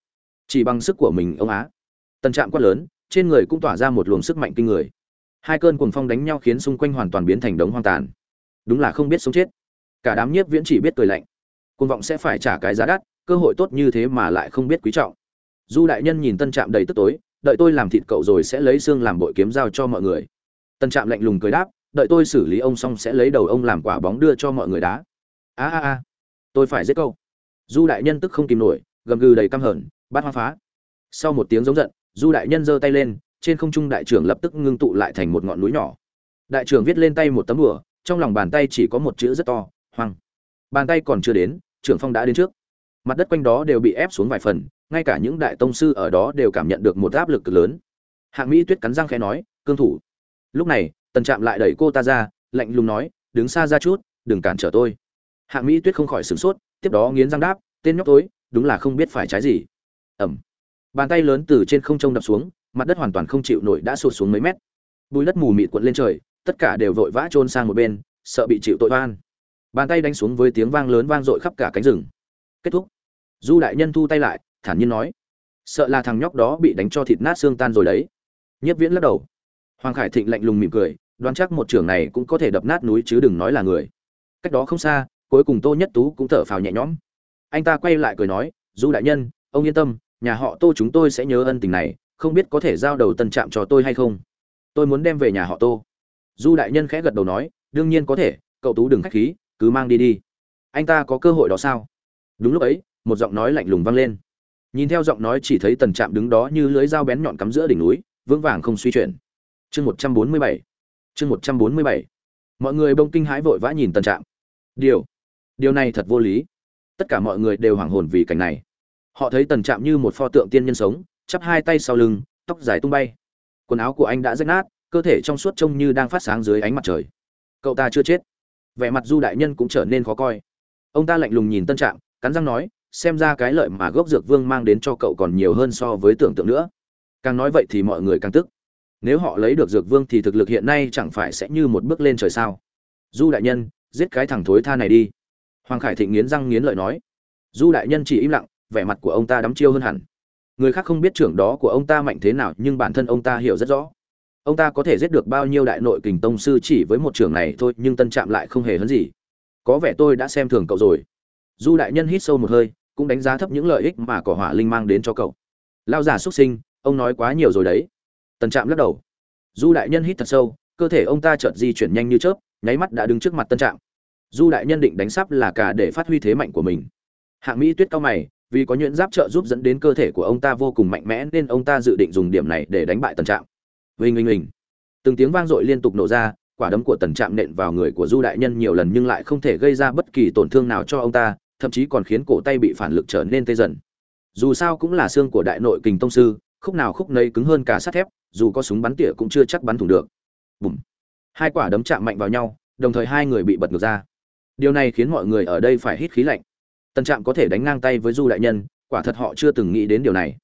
Chỉ bằng sức của mình, ông á. Tần trạm quát lớn, trên người cũng tỏa ra một luồng sức mạnh kinh người hai cơn cuồng phong đánh nhau khiến xung quanh hoàn toàn biến thành đống hoang tàn. Đúng là không biết sống chết. Cả đám nhiếp viễn chỉ biết cười lạnh. Cuồng vọng sẽ phải trả cái giá đắt, cơ hội tốt như thế mà lại không biết quý trọng. Du đại nhân nhìn tân trạm đầy tức tối, đợi tôi làm thịt cậu rồi sẽ lấy xương làm bội kiếm giao cho mọi người. Tân trạm lạnh lùng cười đáp, đợi tôi xử lý ông xong sẽ lấy đầu ông làm quả bóng đưa cho mọi người đá. A a a, tôi phải giết câu du đại nhân tức không kìm nổi, gầm gừ đầy căm hờn bắt hoa phá. Sau một tiếng giống giận du đại nhân giơ tay lên trên không trung đại trưởng lập tức ngưng tụ lại thành một ngọn núi nhỏ. Đại trưởng viết lên tay một tấm bửa trong lòng bàn tay chỉ có một chữ rất to, hoang. Bàn tay còn chưa đến, trưởng phong đã đến trước. Mặt đất quanh đó đều bị ép xuống vài phần, ngay cả những đại tông sư ở đó đều cảm nhận được một áp lực cực lớn. Hạng mỹ tuyết cắn răng khẽ nói, cương thủ. Lúc này, tần trạm lại đẩy cô ta ra, lạnh lùng nói, đứng xa ra chút, đừng cản trở tôi. Hạng mỹ tuyết không khỏi sửng sốt, tiếp đó nghiến răng đáp, tên nhóc tối, đúng là không biết phải trái gì. Ẩm bàn tay lớn từ trên không trung đập xuống mặt đất hoàn toàn không chịu nổi đã sụt xuống mấy mét. Bùi đất mù mịt cuộn lên trời, tất cả đều vội vã trôn sang một bên, sợ bị chịu tội oan. Bàn tay đánh xuống với tiếng vang lớn vang dội khắp cả cánh rừng. Kết thúc. Du đại nhân thu tay lại, thản nhiên nói, sợ là thằng nhóc đó bị đánh cho thịt nát xương tan rồi đấy. Nhất viễn lắc đầu. Hoàng khải thịnh lạnh lùng mỉm cười, đoán chắc một trưởng này cũng có thể đập nát núi chứ đừng nói là người. Cách đó không xa, cuối cùng tô nhất tú cũng thở phào nhẹ nhõm. Anh ta quay lại cười nói, du đại nhân, ông yên tâm, nhà họ tô chúng tôi sẽ nhớ ân tình này không biết có thể giao đầu tân trạm cho tôi hay không. Tôi muốn đem về nhà họ tô. Du đại nhân khẽ gật đầu nói, đương nhiên có thể, cậu tú đừng khách khí, cứ mang đi đi. Anh ta có cơ hội đó sao? Đúng lúc ấy, một giọng nói lạnh lùng vang lên. Nhìn theo giọng nói chỉ thấy tần trạm đứng đó như lưới dao bén nhọn cắm giữa đỉnh núi, vững vàng không suy chuyển. Chương một trăm bốn mươi bảy. Chương một trăm bốn mươi bảy. Mọi người bông kinh hãi vội vã nhìn tần trạm. Điều. Điều này thật vô lý. Tất cả mọi người đều hoảng hồn vì cảnh này. Họ thấy tần trạm như một pho tượng tiên nhân sống chắp hai tay sau lưng, tóc dài tung bay. Quần áo của anh đã rách nát, cơ thể trong suốt trông như đang phát sáng dưới ánh mặt trời. Cậu ta chưa chết. Vẻ mặt du đại nhân cũng trở nên khó coi. Ông ta lạnh lùng nhìn tân trạm, cắn răng nói, xem ra cái lợi mà gốc dược vương mang đến cho cậu còn nhiều hơn so với tưởng tượng nữa. Càng nói vậy thì mọi người càng tức. Nếu họ lấy được dược vương thì thực lực hiện nay chẳng phải sẽ như một bước lên trời sao? Du đại nhân, giết cái thằng thối tha này đi. Hoàng khải thịnh nghiến răng nghiến lợi nói. Du đại nhân chỉ im lặng, vẻ mặt của ông ta đắm chiêu hơn hẳn người khác không biết trưởng đó của ông ta mạnh thế nào, nhưng bản thân ông ta hiểu rất rõ. Ông ta có thể giết được bao nhiêu đại nội kình tông sư chỉ với một trưởng này thôi, nhưng tân trạm lại không hề hấn gì. Có vẻ tôi đã xem thường cậu rồi. Du đại nhân hít sâu một hơi, cũng đánh giá thấp những lợi ích mà cỏ hỏa linh mang đến cho cậu. Lao giả xuất sinh, ông nói quá nhiều rồi đấy. Tần trạm lắc đầu. Du đại nhân hít thật sâu, cơ thể ông ta chợt di chuyển nhanh như chớp, nháy mắt đã đứng trước mặt tân trạm. Du đại nhân định đánh sắp là cả để phát huy thế mạnh của mình. Hạng mỹ tuyết cao mày vì có nhuyễn giáp trợ giúp dẫn đến cơ thể của ông ta vô cùng mạnh mẽ nên ông ta dự định dùng điểm này để đánh bại tần trạm. Vinh vinh vinh từng tiếng vang dội liên tục nổ ra, quả đấm của tần trạm nện vào người của du đại nhân nhiều lần nhưng lại không thể gây ra bất kỳ tổn thương nào cho ông ta, thậm chí còn khiến cổ tay bị phản lực trở nên tê dần. Dù sao cũng là xương của đại nội kình tông sư, khúc nào khúc nấy cứng hơn cả sắt thép, dù có súng bắn tỉa cũng chưa chắc bắn thủng được. Bùm. Hai quả đấm chạm mạnh vào nhau, đồng thời hai người bị bật ngược ra. Điều này khiến mọi người ở đây phải hít khí lạnh tần trạm có thể đánh ngang tay với du đại nhân, quả thật họ chưa từng nghĩ đến điều này.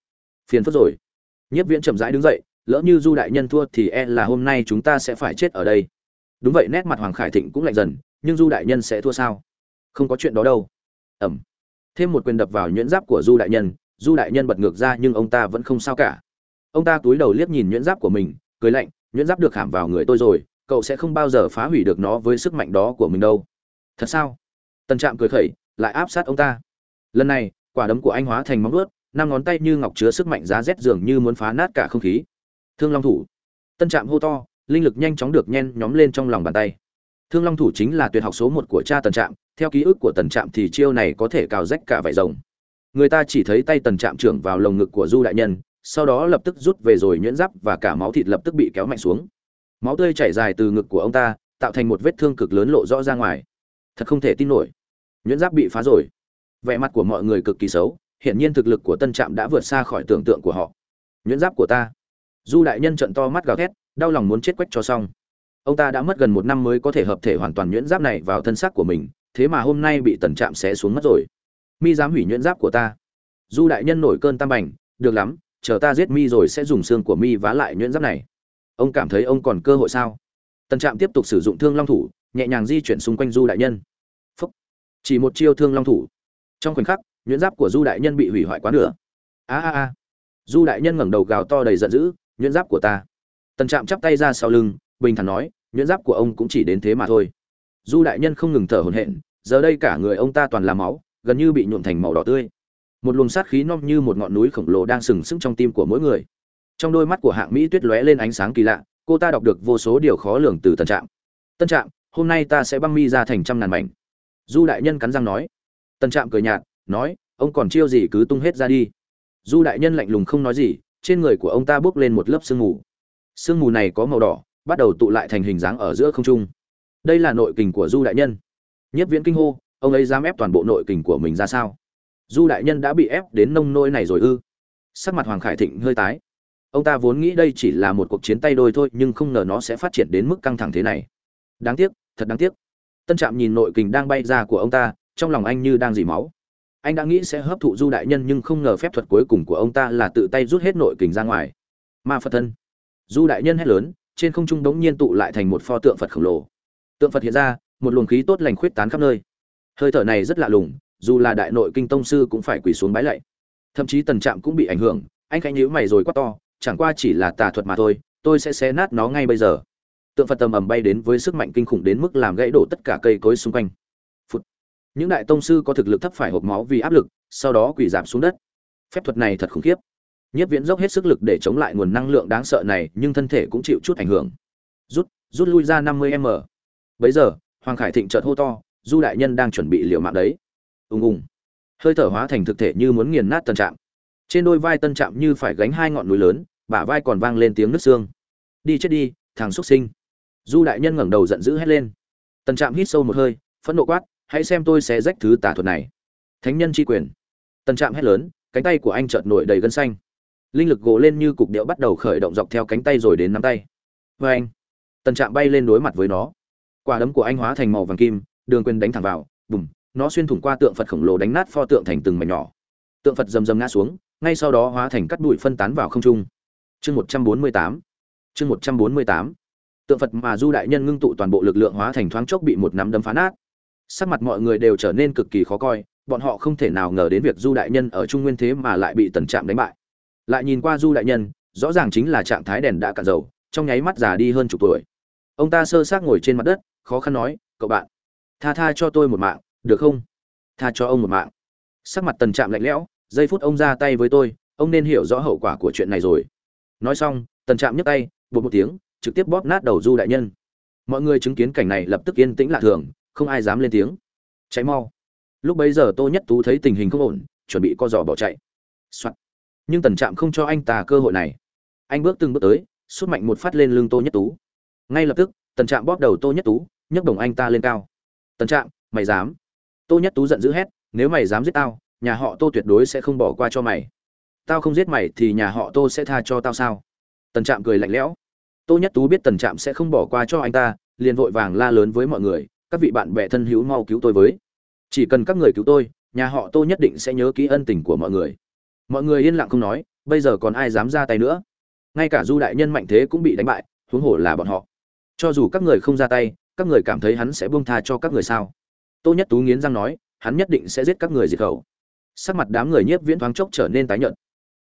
Phiền phức rồi. Nhiếp viễn chậm rãi đứng dậy, lỡ như du đại nhân thua thì e là hôm nay chúng ta sẽ phải chết ở đây. Đúng vậy, nét mặt hoàng khải thịnh cũng lạnh dần, nhưng du đại nhân sẽ thua sao? Không có chuyện đó đâu. Ẩm. Thêm một quyền đập vào nhuyễn giáp của du đại nhân, du đại nhân bật ngược ra nhưng ông ta vẫn không sao cả. Ông ta túi đầu liếc nhìn nhuyễn giáp của mình, cười lạnh, nhuyễn giáp được khảm vào người tôi rồi, cậu sẽ không bao giờ phá hủy được nó với sức mạnh đó của mình đâu. Thật sao? Tần trạm cười khẩy lại áp sát ông ta. Lần này, quả đấm của anh hóa thành móng ướt năm ngón tay như ngọc chứa sức mạnh giá rét dường như muốn phá nát cả không khí. Thương long thủ. Tân trạm hô to, linh lực nhanh chóng được nhen nhóm lên trong lòng bàn tay. Thương long thủ chính là tuyệt học số một của cha tần trạm, theo ký ức của tần trạm thì chiêu này có thể cào rách cả vải rồng. Người ta chỉ thấy tay tần trạm trưởng vào lồng ngực của du đại nhân, sau đó lập tức rút về rồi nhuyễn giáp và cả máu thịt lập tức bị kéo mạnh xuống. Máu tươi chảy dài từ ngực của ông ta, tạo thành một vết thương cực lớn lộ rõ ra ngoài. Thật không thể tin nổi nhuyễn giáp bị phá rồi. Vẻ mặt của mọi người cực kỳ xấu, hiển nhiên thực lực của tân trạm đã vượt xa khỏi tưởng tượng của họ. Nhuyễn giáp của ta. Du đại nhân trận to mắt gào thét, đau lòng muốn chết quách cho xong. Ông ta đã mất gần một năm mới có thể hợp thể hoàn toàn nhuyễn giáp này vào thân xác của mình, thế mà hôm nay bị tần trạm xé xuống mất rồi. Mi dám hủy nhuyễn giáp của ta. Du đại nhân nổi cơn tam bành, được lắm, chờ ta giết mi rồi sẽ dùng xương của mi vá lại nhuyễn giáp này. Ông cảm thấy ông còn cơ hội sao? Tần trạm tiếp tục sử dụng thương long thủ, nhẹ nhàng di chuyển xung quanh du đại nhân chỉ một chiêu thương long thủ. Trong khoảnh khắc, nhuyễn giáp của du đại nhân bị hủy hoại quá nửa. A a a. Du đại nhân ngẩng đầu gào to đầy giận dữ, nhuyễn giáp của ta. Tần trạm chắp tay ra sau lưng, bình thản nói, nhuyễn giáp của ông cũng chỉ đến thế mà thôi. Du đại nhân không ngừng thở hổn hển, giờ đây cả người ông ta toàn là máu, gần như bị nhuộm thành màu đỏ tươi. Một luồng sát khí nom như một ngọn núi khổng lồ đang sừng sững trong tim của mỗi người. Trong đôi mắt của hạng mỹ tuyết lóe lên ánh sáng kỳ lạ, cô ta đọc được vô số điều khó lường từ tân trạm. Tân trạm, hôm nay ta sẽ băng mi ra thành trăm ngàn mảnh du đại nhân cắn răng nói. Tần trạm cười nhạt, nói, ông còn chiêu gì cứ tung hết ra đi. Du đại nhân lạnh lùng không nói gì, trên người của ông ta bốc lên một lớp sương mù. Sương mù này có màu đỏ, bắt đầu tụ lại thành hình dáng ở giữa không trung. Đây là nội kình của du đại nhân. Nhất viễn kinh hô, ông ấy dám ép toàn bộ nội kình của mình ra sao? Du đại nhân đã bị ép đến nông nôi này rồi ư? Sắc mặt hoàng khải thịnh hơi tái. Ông ta vốn nghĩ đây chỉ là một cuộc chiến tay đôi thôi, nhưng không ngờ nó sẽ phát triển đến mức căng thẳng thế này. Đáng tiếc, thật đáng tiếc tân trạm nhìn nội kình đang bay ra của ông ta, trong lòng anh như đang dỉ máu. Anh đã nghĩ sẽ hấp thụ du đại nhân nhưng không ngờ phép thuật cuối cùng của ông ta là tự tay rút hết nội kình ra ngoài. Ma phật thân. Du đại nhân hét lớn, trên không trung đống nhiên tụ lại thành một pho tượng phật khổng lồ. Tượng phật hiện ra, một luồng khí tốt lành khuyết tán khắp nơi. Hơi thở này rất lạ lùng, dù là đại nội kinh tông sư cũng phải quỳ xuống bái lạy. Thậm chí tần trạm cũng bị ảnh hưởng, anh khanh nhíu mày rồi quát to, chẳng qua chỉ là tà thuật mà thôi, tôi sẽ xé nát nó ngay bây giờ tượng phật tầm ầm bay đến với sức mạnh kinh khủng đến mức làm gãy đổ tất cả cây cối xung quanh. Phụt. những đại tông sư có thực lực thấp phải hộp máu vì áp lực, sau đó quỳ giảm xuống đất. Phép thuật này thật khủng khiếp. Nhất viễn dốc hết sức lực để chống lại nguồn năng lượng đáng sợ này, nhưng thân thể cũng chịu chút ảnh hưởng. Rút rút lui ra năm mươi m. Bấy giờ, hoàng khải thịnh chợt hô to, du đại nhân đang chuẩn bị liều mạng đấy. Ùng ùng. Hơi thở hóa thành thực thể như muốn nghiền nát tân trạm. Trên đôi vai tân trạm như phải gánh hai ngọn núi lớn, bả vai còn vang lên tiếng nứt xương. Đi chết đi, thằng xuất sinh du đại nhân ngẩng đầu giận dữ hét lên. Tần trạm hít sâu một hơi, phẫn nộ quát, hãy xem tôi sẽ rách thứ tà thuật này. Thánh nhân tri quyền. Tần trạm hét lớn, cánh tay của anh chợt nổi đầy gân xanh. Linh lực gỗ lên như cục điệu bắt đầu khởi động dọc theo cánh tay rồi đến nắm tay. Vê anh. Tần trạm bay lên đối mặt với nó. Quả đấm của anh hóa thành màu vàng kim, đường quyền đánh thẳng vào, bùm, nó xuyên thủng qua tượng phật khổng lồ đánh nát pho tượng thành từng mảnh nhỏ. Tượng phật rầm rầm ngã xuống, ngay sau đó hóa thành cắt bụi phân tán vào không trung. Chương một trăm bốn mươi tám. Chương một trăm bốn mươi tám tượng phật mà du đại nhân ngưng tụ toàn bộ lực lượng hóa thành thoáng chốc bị một nắm đấm phá nát. Sắc mặt mọi người đều trở nên cực kỳ khó coi, bọn họ không thể nào ngờ đến việc du đại nhân ở trung nguyên thế mà lại bị tần trạm đánh bại. Lại nhìn qua du đại nhân, rõ ràng chính là trạng thái đèn đã cạn dầu, trong nháy mắt già đi hơn chục tuổi. Ông ta sơ xác ngồi trên mặt đất, khó khăn nói, cậu bạn, tha tha cho tôi một mạng, được không? Tha cho ông một mạng. Sắc mặt tần trạm lạnh lẽo, giây phút ông ra tay với tôi, ông nên hiểu rõ hậu quả của chuyện này rồi. Nói xong, tần trạm nhấc tay bột một tiếng trực tiếp bóp nát đầu du đại nhân. Mọi người chứng kiến cảnh này lập tức yên tĩnh lạ thường, không ai dám lên tiếng. Cháy mau. Lúc bấy giờ tô nhất tú thấy tình hình không ổn, chuẩn bị co giò bỏ chạy、Soạn. nhưng tần trạm không cho anh ta cơ hội này. Anh bước từng bước tới, sút mạnh một phát lên lưng tô nhất tú. Ngay lập tức, tần trạm bóp đầu tô nhất tú, nhấc đồng anh ta lên cao. Tần trạm, mày dám? Tô nhất tú giận dữ hét, nếu mày dám giết tao, nhà họ tô tuyệt đối sẽ không bỏ qua cho mày. Tao không giết mày thì nhà họ tô sẽ tha cho tao sao? Tần trạm cười lạnh lẽo tô nhất tú biết tần trạm sẽ không bỏ qua cho anh ta, liền vội vàng la lớn với mọi người, các vị bạn bè thân hữu mau cứu tôi với. Chỉ cần các người cứu tôi, nhà họ tô nhất định sẽ nhớ kỹ ân tình của mọi người. Mọi người yên lặng không nói, bây giờ còn ai dám ra tay nữa? Ngay cả du đại nhân mạnh thế cũng bị đánh bại, huống hồ là bọn họ. Cho dù các người không ra tay, các người cảm thấy hắn sẽ buông tha cho các người sao? Tô nhất tú nghiến răng nói, hắn nhất định sẽ giết các người diệt khẩu. Sắc mặt đám người nhiếp viễn thoáng chốc trở nên tái nhợt.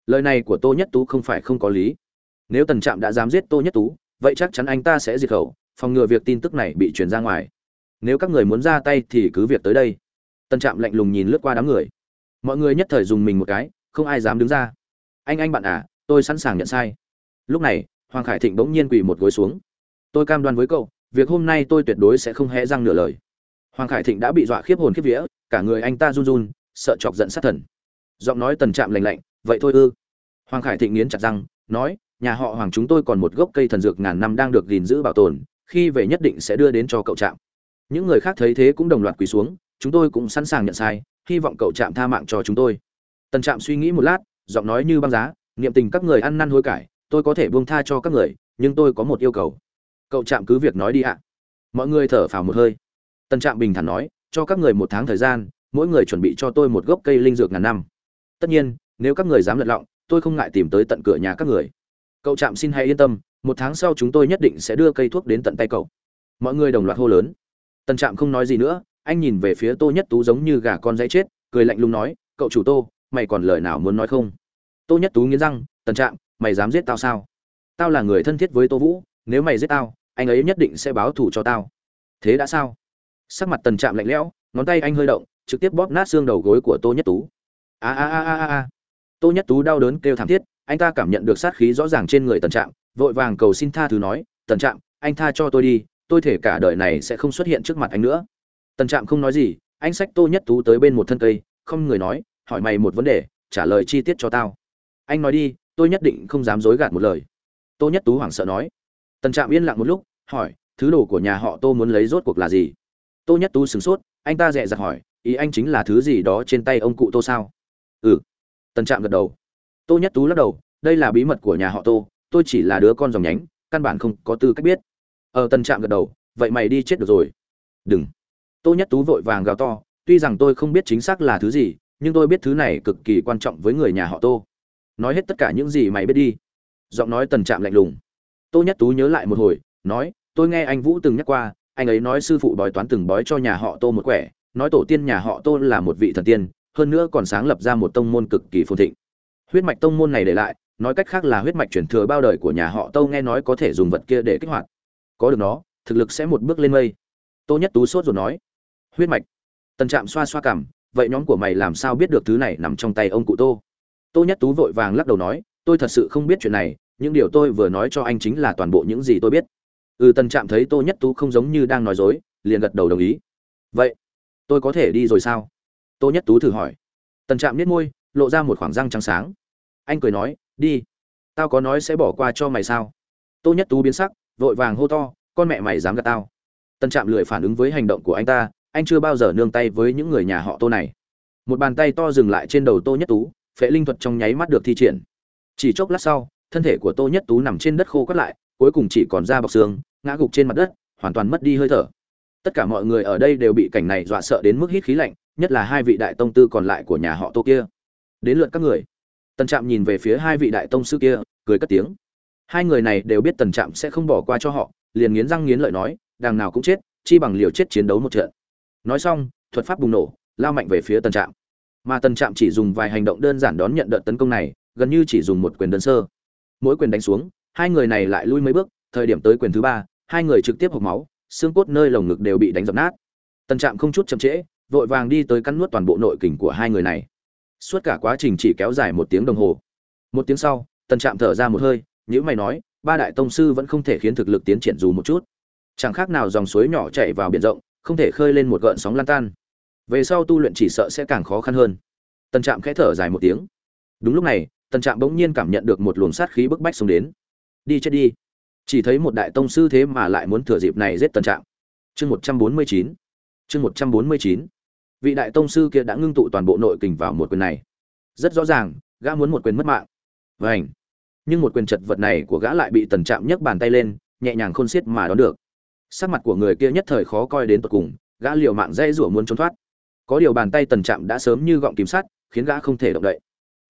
Lời này của tô nhất tú không phải không có lý nếu tần trạm đã dám giết tô nhất tú, vậy chắc chắn anh ta sẽ diệt khẩu, phòng ngừa việc tin tức này bị truyền ra ngoài. Nếu các người muốn ra tay thì cứ việc tới đây. Tần trạm lạnh lùng nhìn lướt qua đám người. Mọi người nhất thời dùng mình một cái, không ai dám đứng ra. Anh anh bạn à tôi sẵn sàng nhận sai. Lúc này, hoàng khải thịnh bỗng nhiên quỳ một gối xuống. Tôi cam đoan với cậu, việc hôm nay tôi tuyệt đối sẽ không hé răng nửa lời. Hoàng khải thịnh đã bị dọa khiếp hồn khiếp vía, cả người anh ta run run, sợ chọc giận sát thần. Giọng nói tần trạm lành lạnh, vậy thôi ư? Hoàng khải thịnh nghiến chặt răng, nói nhà họ hoàng chúng tôi còn một gốc cây thần dược ngàn năm đang được gìn giữ bảo tồn, khi về nhất định sẽ đưa đến cho cậu trạm. Những người khác thấy thế cũng đồng loạt quỳ xuống, chúng tôi cũng sẵn sàng nhận sai, hy vọng cậu trạm tha mạng cho chúng tôi. Tần trạm suy nghĩ một lát, giọng nói như băng giá, niệm tình các người ăn năn hối cải, tôi có thể buông tha cho các người, nhưng tôi có một yêu cầu. Cậu trạm cứ việc nói đi ạ. Mọi người thở phào một hơi. Tần trạm bình thản nói, cho các người một tháng thời gian, mỗi người chuẩn bị cho tôi một gốc cây linh dược ngàn năm. Tất nhiên, nếu các người dám lật lọng, tôi không ngại tìm tới tận cửa nhà các người cậu trạm xin hãy yên tâm, một tháng sau chúng tôi nhất định sẽ đưa cây thuốc đến tận tay cậu. Mọi người đồng loạt hô lớn. Tần trạm không nói gì nữa, anh nhìn về phía tô nhất tú giống như gà con dãy chết, cười lạnh lùng nói, cậu chủ tô, mày còn lời nào muốn nói không? Tô nhất tú nghiến răng, tần trạm, mày dám giết tao sao? Tao là người thân thiết với tô vũ, nếu mày giết tao, anh ấy nhất định sẽ báo thù cho tao. Thế đã sao? Sắc mặt tần trạm lạnh lẽo, ngón tay anh hơi động, trực tiếp bóp nát xương đầu gối của tô nhất tú. A a a a a. Tô nhất tú đau đớn kêu thảm thiết anh ta cảm nhận được sát khí rõ ràng trên người tần trạm, vội vàng cầu xin tha thứ nói, tần trạm, anh tha cho tôi đi, tôi thể cả đời này sẽ không xuất hiện trước mặt anh nữa. Tần trạm không nói gì, anh xách tô nhất tú tới bên một thân cây, không người nói, hỏi mày một vấn đề, trả lời chi tiết cho tao. Anh nói đi, tôi nhất định không dám dối gạt một lời. Tô nhất tú hoảng sợ nói. Tần trạm yên lặng một lúc, hỏi, thứ đồ của nhà họ tô muốn lấy rốt cuộc là gì? Tô nhất tú sửng sốt, anh ta dẹ dặt hỏi, ý anh chính là thứ gì đó trên tay ông cụ tô sao? Ừ. Tần trạm gật đầu tô nhất tú lắc đầu, đây là bí mật của nhà họ tô, tôi chỉ là đứa con dòng nhánh, căn bản không có tư cách biết. Ở tần trạm gật đầu, vậy mày đi chết được rồi. Đừng. Tô nhất tú vội vàng gào to, tuy rằng tôi không biết chính xác là thứ gì, nhưng tôi biết thứ này cực kỳ quan trọng với người nhà họ tô. Nói hết tất cả những gì mày biết đi. Giọng nói tần trạm lạnh lùng. Tô nhất tú nhớ lại một hồi, nói, tôi nghe anh vũ từng nhắc qua, anh ấy nói sư phụ bói toán từng bói cho nhà họ tô một quẻ, nói tổ tiên nhà họ tô là một vị thần tiên, hơn nữa còn sáng lập ra một tông môn cực kỳ phồn thịnh huyết mạch tông môn này để lại, nói cách khác là huyết mạch truyền thừa bao đời của nhà họ tô nghe nói có thể dùng vật kia để kích hoạt. Có được nó, thực lực sẽ một bước lên mây. Tô nhất tú sốt rồi nói, huyết mạch. Tần trạm xoa xoa cảm vậy nhóm của mày làm sao biết được thứ này nằm trong tay ông cụ tô? Tô nhất tú vội vàng lắc đầu nói, tôi thật sự không biết chuyện này, những điều tôi vừa nói cho anh chính là toàn bộ những gì tôi biết. Ừ tần trạm thấy tô nhất tú không giống như đang nói dối, liền gật đầu đồng ý. Vậy, tôi có thể đi rồi sao? Tô nhất tú thử hỏi. Tần trạm nhếch môi, lộ ra một khoảng răng trắng sáng anh cười nói, đi. Tao có nói sẽ bỏ qua cho mày sao? Tô nhất tú biến sắc, vội vàng hô to, con mẹ mày dám gạt tao. Tân trạm lười phản ứng với hành động của anh ta, anh chưa bao giờ nương tay với những người nhà họ tô này. Một bàn tay to dừng lại trên đầu tô nhất tú, phệ linh thuật trong nháy mắt được thi triển. Chỉ chốc lát sau, thân thể của tô nhất tú nằm trên đất khô cắt lại, cuối cùng chỉ còn da bọc xương, ngã gục trên mặt đất, hoàn toàn mất đi hơi thở. Tất cả mọi người ở đây đều bị cảnh này dọa sợ đến mức hít khí lạnh, nhất là hai vị đại tông tư còn lại của nhà họ tô kia. Đến lượt các người tần trạm nhìn về phía hai vị đại tông sư kia, cười cất tiếng. Hai người này đều biết tần trạm sẽ không bỏ qua cho họ, liền nghiến răng nghiến lợi nói, đằng nào cũng chết, chi bằng liều chết chiến đấu một trận. Nói xong, thuật pháp bùng nổ, lao mạnh về phía tần trạm. Mà tần trạm chỉ dùng vài hành động đơn giản đón nhận đợt tấn công này, gần như chỉ dùng một quyền đơn sơ. Mỗi quyền đánh xuống, hai người này lại lui mấy bước, thời điểm tới quyền thứ ba, hai người trực tiếp hộc máu, xương cốt nơi lồng ngực đều bị đánh dập nát. Tần trạm không chút chậm trễ, vội vàng đi tới cắn nuốt toàn bộ nội kình của hai người này suốt cả quá trình chỉ kéo dài một tiếng đồng hồ. Một tiếng sau, tần trạm thở ra một hơi nhữ mày nói, ba đại tông sư vẫn không thể khiến thực lực tiến triển dù một chút. Chẳng khác nào dòng suối nhỏ chảy vào biển rộng, không thể khơi lên một gợn sóng lan tan. Về sau tu luyện chỉ sợ sẽ càng khó khăn hơn. Tần trạm khẽ thở dài một tiếng. Đúng lúc này, tần trạm bỗng nhiên cảm nhận được một luồng sát khí bức bách xông đến. Đi chết đi. Chỉ thấy một đại tông sư thế mà lại muốn thừa dịp này giết tần trạm. Chương một trăm bốn mươi chín. Chương một trăm bốn mươi chín vị đại tông sư kia đã ngưng tụ toàn bộ nội kình vào một quyền này. Rất rõ ràng, gã muốn một quyền mất mạng. Vảnh nhưng một quyền chật vật này của gã lại bị tần trạm nhấc bàn tay lên, nhẹ nhàng khôn xiết mà đón được. Sắc mặt của người kia nhất thời khó coi đến tột cùng, gã liều mạng dây rủa muốn trốn thoát. Có điều bàn tay tần trạm đã sớm như gọng kìm sắt, khiến gã không thể động đậy.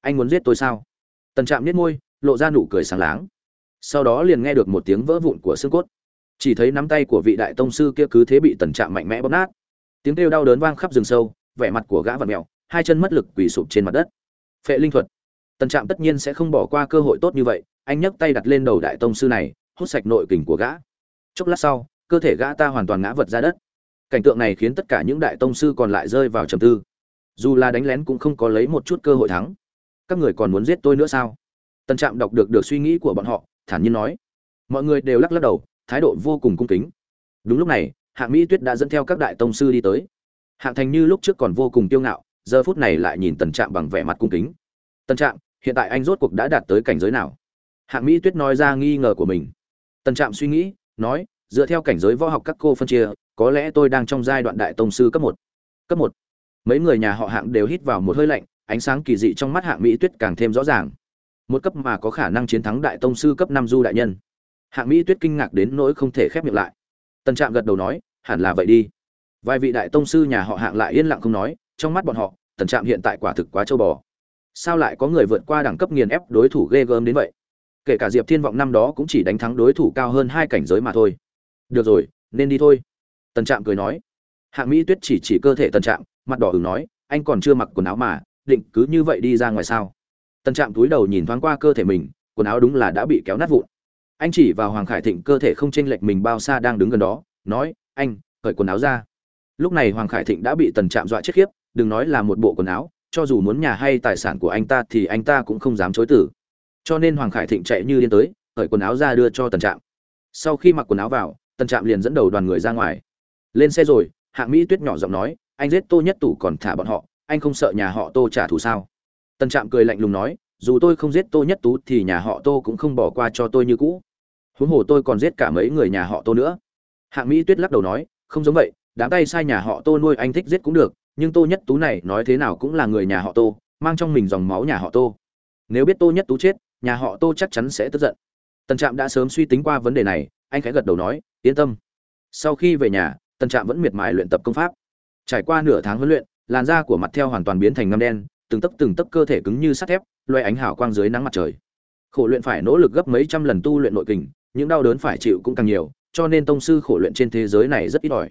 Anh muốn giết tôi sao? Tần trạm nhếch môi, lộ ra nụ cười sáng láng. Sau đó liền nghe được một tiếng vỡ vụn của xương cốt. Chỉ thấy nắm tay của vị đại tông sư kia cứ thế bị tần trạm mạnh mẽ bóp nát tiếng kêu đau đớn vang khắp rừng sâu, vẻ mặt của gã vặn mèo, hai chân mất lực quỳ sụp trên mặt đất. Phệ linh thuật. Tần trạm tất nhiên sẽ không bỏ qua cơ hội tốt như vậy, anh nhấc tay đặt lên đầu đại tông sư này, hút sạch nội kình của gã. Chốc lát sau, cơ thể gã ta hoàn toàn ngã vật ra đất. Cảnh tượng này khiến tất cả những đại tông sư còn lại rơi vào trầm tư. Dù là đánh lén cũng không có lấy một chút cơ hội thắng. Các người còn muốn giết tôi nữa sao? Tần trạm đọc được được suy nghĩ của bọn họ, thản nhiên nói. Mọi người đều lắc lắc đầu, thái độ vô cùng cung kính. Đúng lúc này hạng mỹ tuyết đã dẫn theo các đại tông sư đi tới. Hạng thành như lúc trước còn vô cùng kiêu ngạo, giờ phút này lại nhìn tần trạm bằng vẻ mặt cung kính. Tần trạm, hiện tại anh rốt cuộc đã đạt tới cảnh giới nào? Hạng mỹ tuyết nói ra nghi ngờ của mình. Tần trạm suy nghĩ, nói, dựa theo cảnh giới võ học các cô phân chia, có lẽ tôi đang trong giai đoạn đại tông sư cấp một. Cấp một. Mấy người nhà họ hạng đều hít vào một hơi lạnh, ánh sáng kỳ dị trong mắt hạng mỹ tuyết càng thêm rõ ràng. Một cấp mà có khả năng chiến thắng đại tông sư cấp năm du đại nhân. Hạng mỹ tuyết kinh ngạc đến nỗi không thể khép miệng lại tần trạm gật đầu nói, hẳn là vậy đi. Vài vị đại tông sư nhà họ hạng lại yên lặng không nói, trong mắt bọn họ, tần trạm hiện tại quả thực quá châu bò. Sao lại có người vượt qua đẳng cấp nghiền ép đối thủ ghê gớm đến vậy? Kể cả diệp thiên vọng năm đó cũng chỉ đánh thắng đối thủ cao hơn hai cảnh giới mà thôi. Được rồi, nên đi thôi. Tần trạm cười nói. Hạng mỹ tuyết chỉ chỉ cơ thể tần trạm, mặt đỏ ửng nói, anh còn chưa mặc quần áo mà, định cứ như vậy đi ra ngoài sao? Tần trạm túi đầu nhìn thoáng qua cơ thể mình, quần áo đúng là đã bị kéo nát vụn anh chỉ vào hoàng khải thịnh cơ thể không chênh lệch mình bao xa đang đứng gần đó, nói, anh, cởi quần áo ra. Lúc này hoàng khải thịnh đã bị tần trạm dọa chết khiếp, đừng nói là một bộ quần áo, cho dù muốn nhà hay tài sản của anh ta thì anh ta cũng không dám chối tử cho nên hoàng khải thịnh chạy như điên tới, cởi quần áo ra đưa cho tần trạm. Sau khi mặc quần áo vào, tần trạm liền dẫn đầu đoàn người ra ngoài. Lên xe rồi, hạng mỹ tuyết nhỏ giọng nói, anh giết tô nhất tủ còn thả bọn họ, anh không sợ nhà họ tô trả thù sao? Tần trạm cười lạnh lùng nói, dù tôi không giết tô nhất tú thì nhà họ tô cũng không bỏ qua cho tôi như cũ huống hồ tôi còn giết cả mấy người nhà họ tô nữa. Hạng mỹ tuyết lắc đầu nói, không giống vậy, đám tay sai nhà họ tô nuôi anh thích giết cũng được, nhưng tô nhất tú này nói thế nào cũng là người nhà họ tô, mang trong mình dòng máu nhà họ tô. Nếu biết tô nhất tú chết, nhà họ tô chắc chắn sẽ tức giận. Tần trạm đã sớm suy tính qua vấn đề này, anh khẽ gật đầu nói, yên tâm. Sau khi về nhà, tần trạm vẫn miệt mài luyện tập công pháp. Trải qua nửa tháng huấn luyện, làn da của mặt theo hoàn toàn biến thành ngâm đen, từng tấc từng tấc cơ thể cứng như sắt thép, loay ánh hào quang dưới nắng mặt trời. Khổ luyện phải nỗ lực gấp mấy trăm lần tu luyện nội kình những đau đớn phải chịu cũng càng nhiều, cho nên tông sư khổ luyện trên thế giới này rất ít ỏi.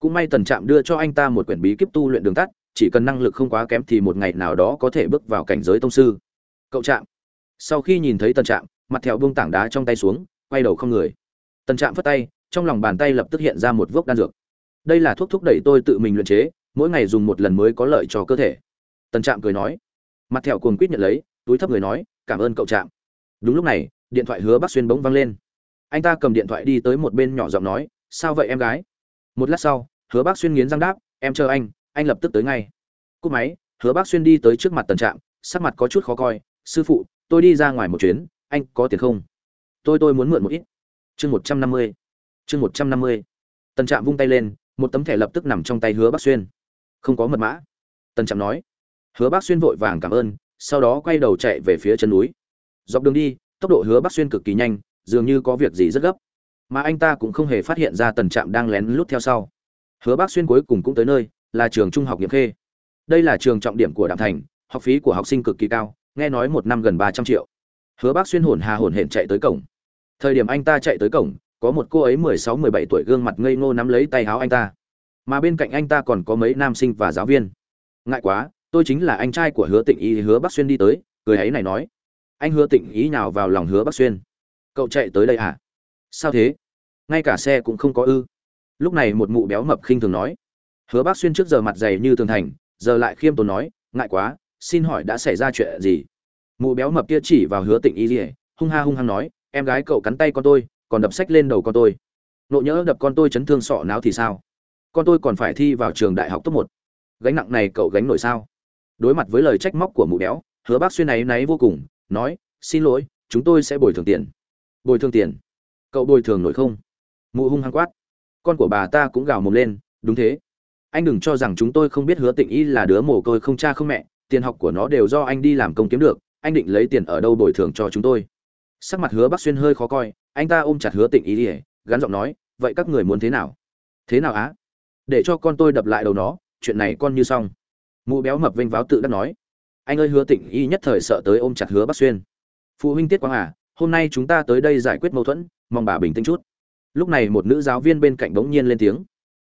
Cũng may tần trạm đưa cho anh ta một quyển bí kíp tu luyện đường tắt, chỉ cần năng lực không quá kém thì một ngày nào đó có thể bước vào cảnh giới tông sư. Cậu trạm. Sau khi nhìn thấy tần trạm, mặt thẹo buông tảng đá trong tay xuống, quay đầu không người. Tần trạm phất tay, trong lòng bàn tay lập tức hiện ra một vốc đan dược. Đây là thuốc thúc đẩy tôi tự mình luyện chế, mỗi ngày dùng một lần mới có lợi cho cơ thể. Tần trạm cười nói. Mặt thẹo cuồng quýt nhận lấy, túi thấp người nói, cảm ơn cậu trạm. Đúng lúc này, điện thoại hứa bắc xuyên bỗng văng lên anh ta cầm điện thoại đi tới một bên nhỏ giọng nói, sao vậy em gái? Một lát sau, hứa bác xuyên nghiến răng đáp, em chờ anh anh lập tức tới ngay. Cúp máy, hứa bác xuyên đi tới trước mặt tần trạm, sắc mặt có chút khó coi, sư phụ, tôi đi ra ngoài một chuyến, anh có tiền không? Tôi tôi muốn mượn một ít. Chương một trăm năm mươi, chương một trăm năm mươi. Tần trạm vung tay lên, một tấm thẻ lập tức nằm trong tay hứa bác xuyên. Không có mật mã. Tần trạm nói. Hứa bác xuyên vội vàng cảm ơn, sau đó quay đầu chạy về phía chân núi. Dọc đường đi, tốc độ hứa bác xuyên cực kỳ nhanh dường như có việc gì rất gấp. Mà anh ta cũng không hề phát hiện ra tần trạm đang lén lút theo sau. Hứa bác xuyên cuối cùng cũng tới nơi, là trường trung học nghiệm khê. Đây là trường trọng điểm của đạm thành, học phí của học sinh cực kỳ cao, nghe nói một năm gần ba trăm triệu. Hứa bác xuyên hồn hà hồn hển chạy tới cổng. Thời điểm anh ta chạy tới cổng, có một cô ấy mười sáu mười bảy tuổi gương mặt ngây ngô nắm lấy tay háo anh ta. Mà bên cạnh anh ta còn có mấy nam sinh và giáo viên. Ngại quá, tôi chính là anh trai của hứa tịnh ý hứa Bác xuyên đi tới, cười ấy này nói. Anh hứa tịnh ý nào vào lòng hứa Bác xuyên cậu chạy tới đây à? Sao thế? Ngay cả xe cũng không có ư? Lúc này một mụ béo mập khinh thường nói. Hứa bác xuyên trước giờ mặt dày như tường thành, giờ lại khiêm tốn nói, ngại quá, xin hỏi đã xảy ra chuyện gì? Mụ béo mập kia chỉ vào hứa tịnh y dỉa hung ha hung hăng nói, em gái cậu cắn tay con tôi, còn đập sách lên đầu con tôi. Nộ nhỡ đập con tôi chấn thương sọ não thì sao? Con tôi còn phải thi vào trường đại học top một. Gánh nặng này cậu gánh nổi sao? Đối mặt với lời trách móc của mụ béo, hứa bác xuyên này náy vô cùng, nói, xin lỗi, chúng tôi sẽ bồi thường tiền bồi thường tiền. Cậu bồi thường nổi không? Mụ hung hăng quát. Con của bà ta cũng gào mồm lên, đúng thế. Anh đừng cho rằng chúng tôi không biết hứa tịnh y là đứa mồ côi không cha không mẹ, tiền học của nó đều do anh đi làm công kiếm được, anh định lấy tiền ở đâu bồi thường cho chúng tôi. Sắc mặt hứa bắc xuyên hơi khó coi, anh ta ôm chặt hứa tịnh y ỉa gắn giọng nói, vậy các người muốn thế nào? Thế nào á? Để cho con tôi đập lại đầu nó, chuyện này con như xong. Mụ béo mập vênh váo tự đắc nói. Anh ơi, hứa tịnh y nhất thời sợ tới ôm chặt hứa bắc xuyên. Phụ huynh tiết quang à hôm nay chúng ta tới đây giải quyết mâu thuẫn, mong bà bình tĩnh chút. Lúc này một nữ giáo viên bên cạnh bỗng nhiên lên tiếng.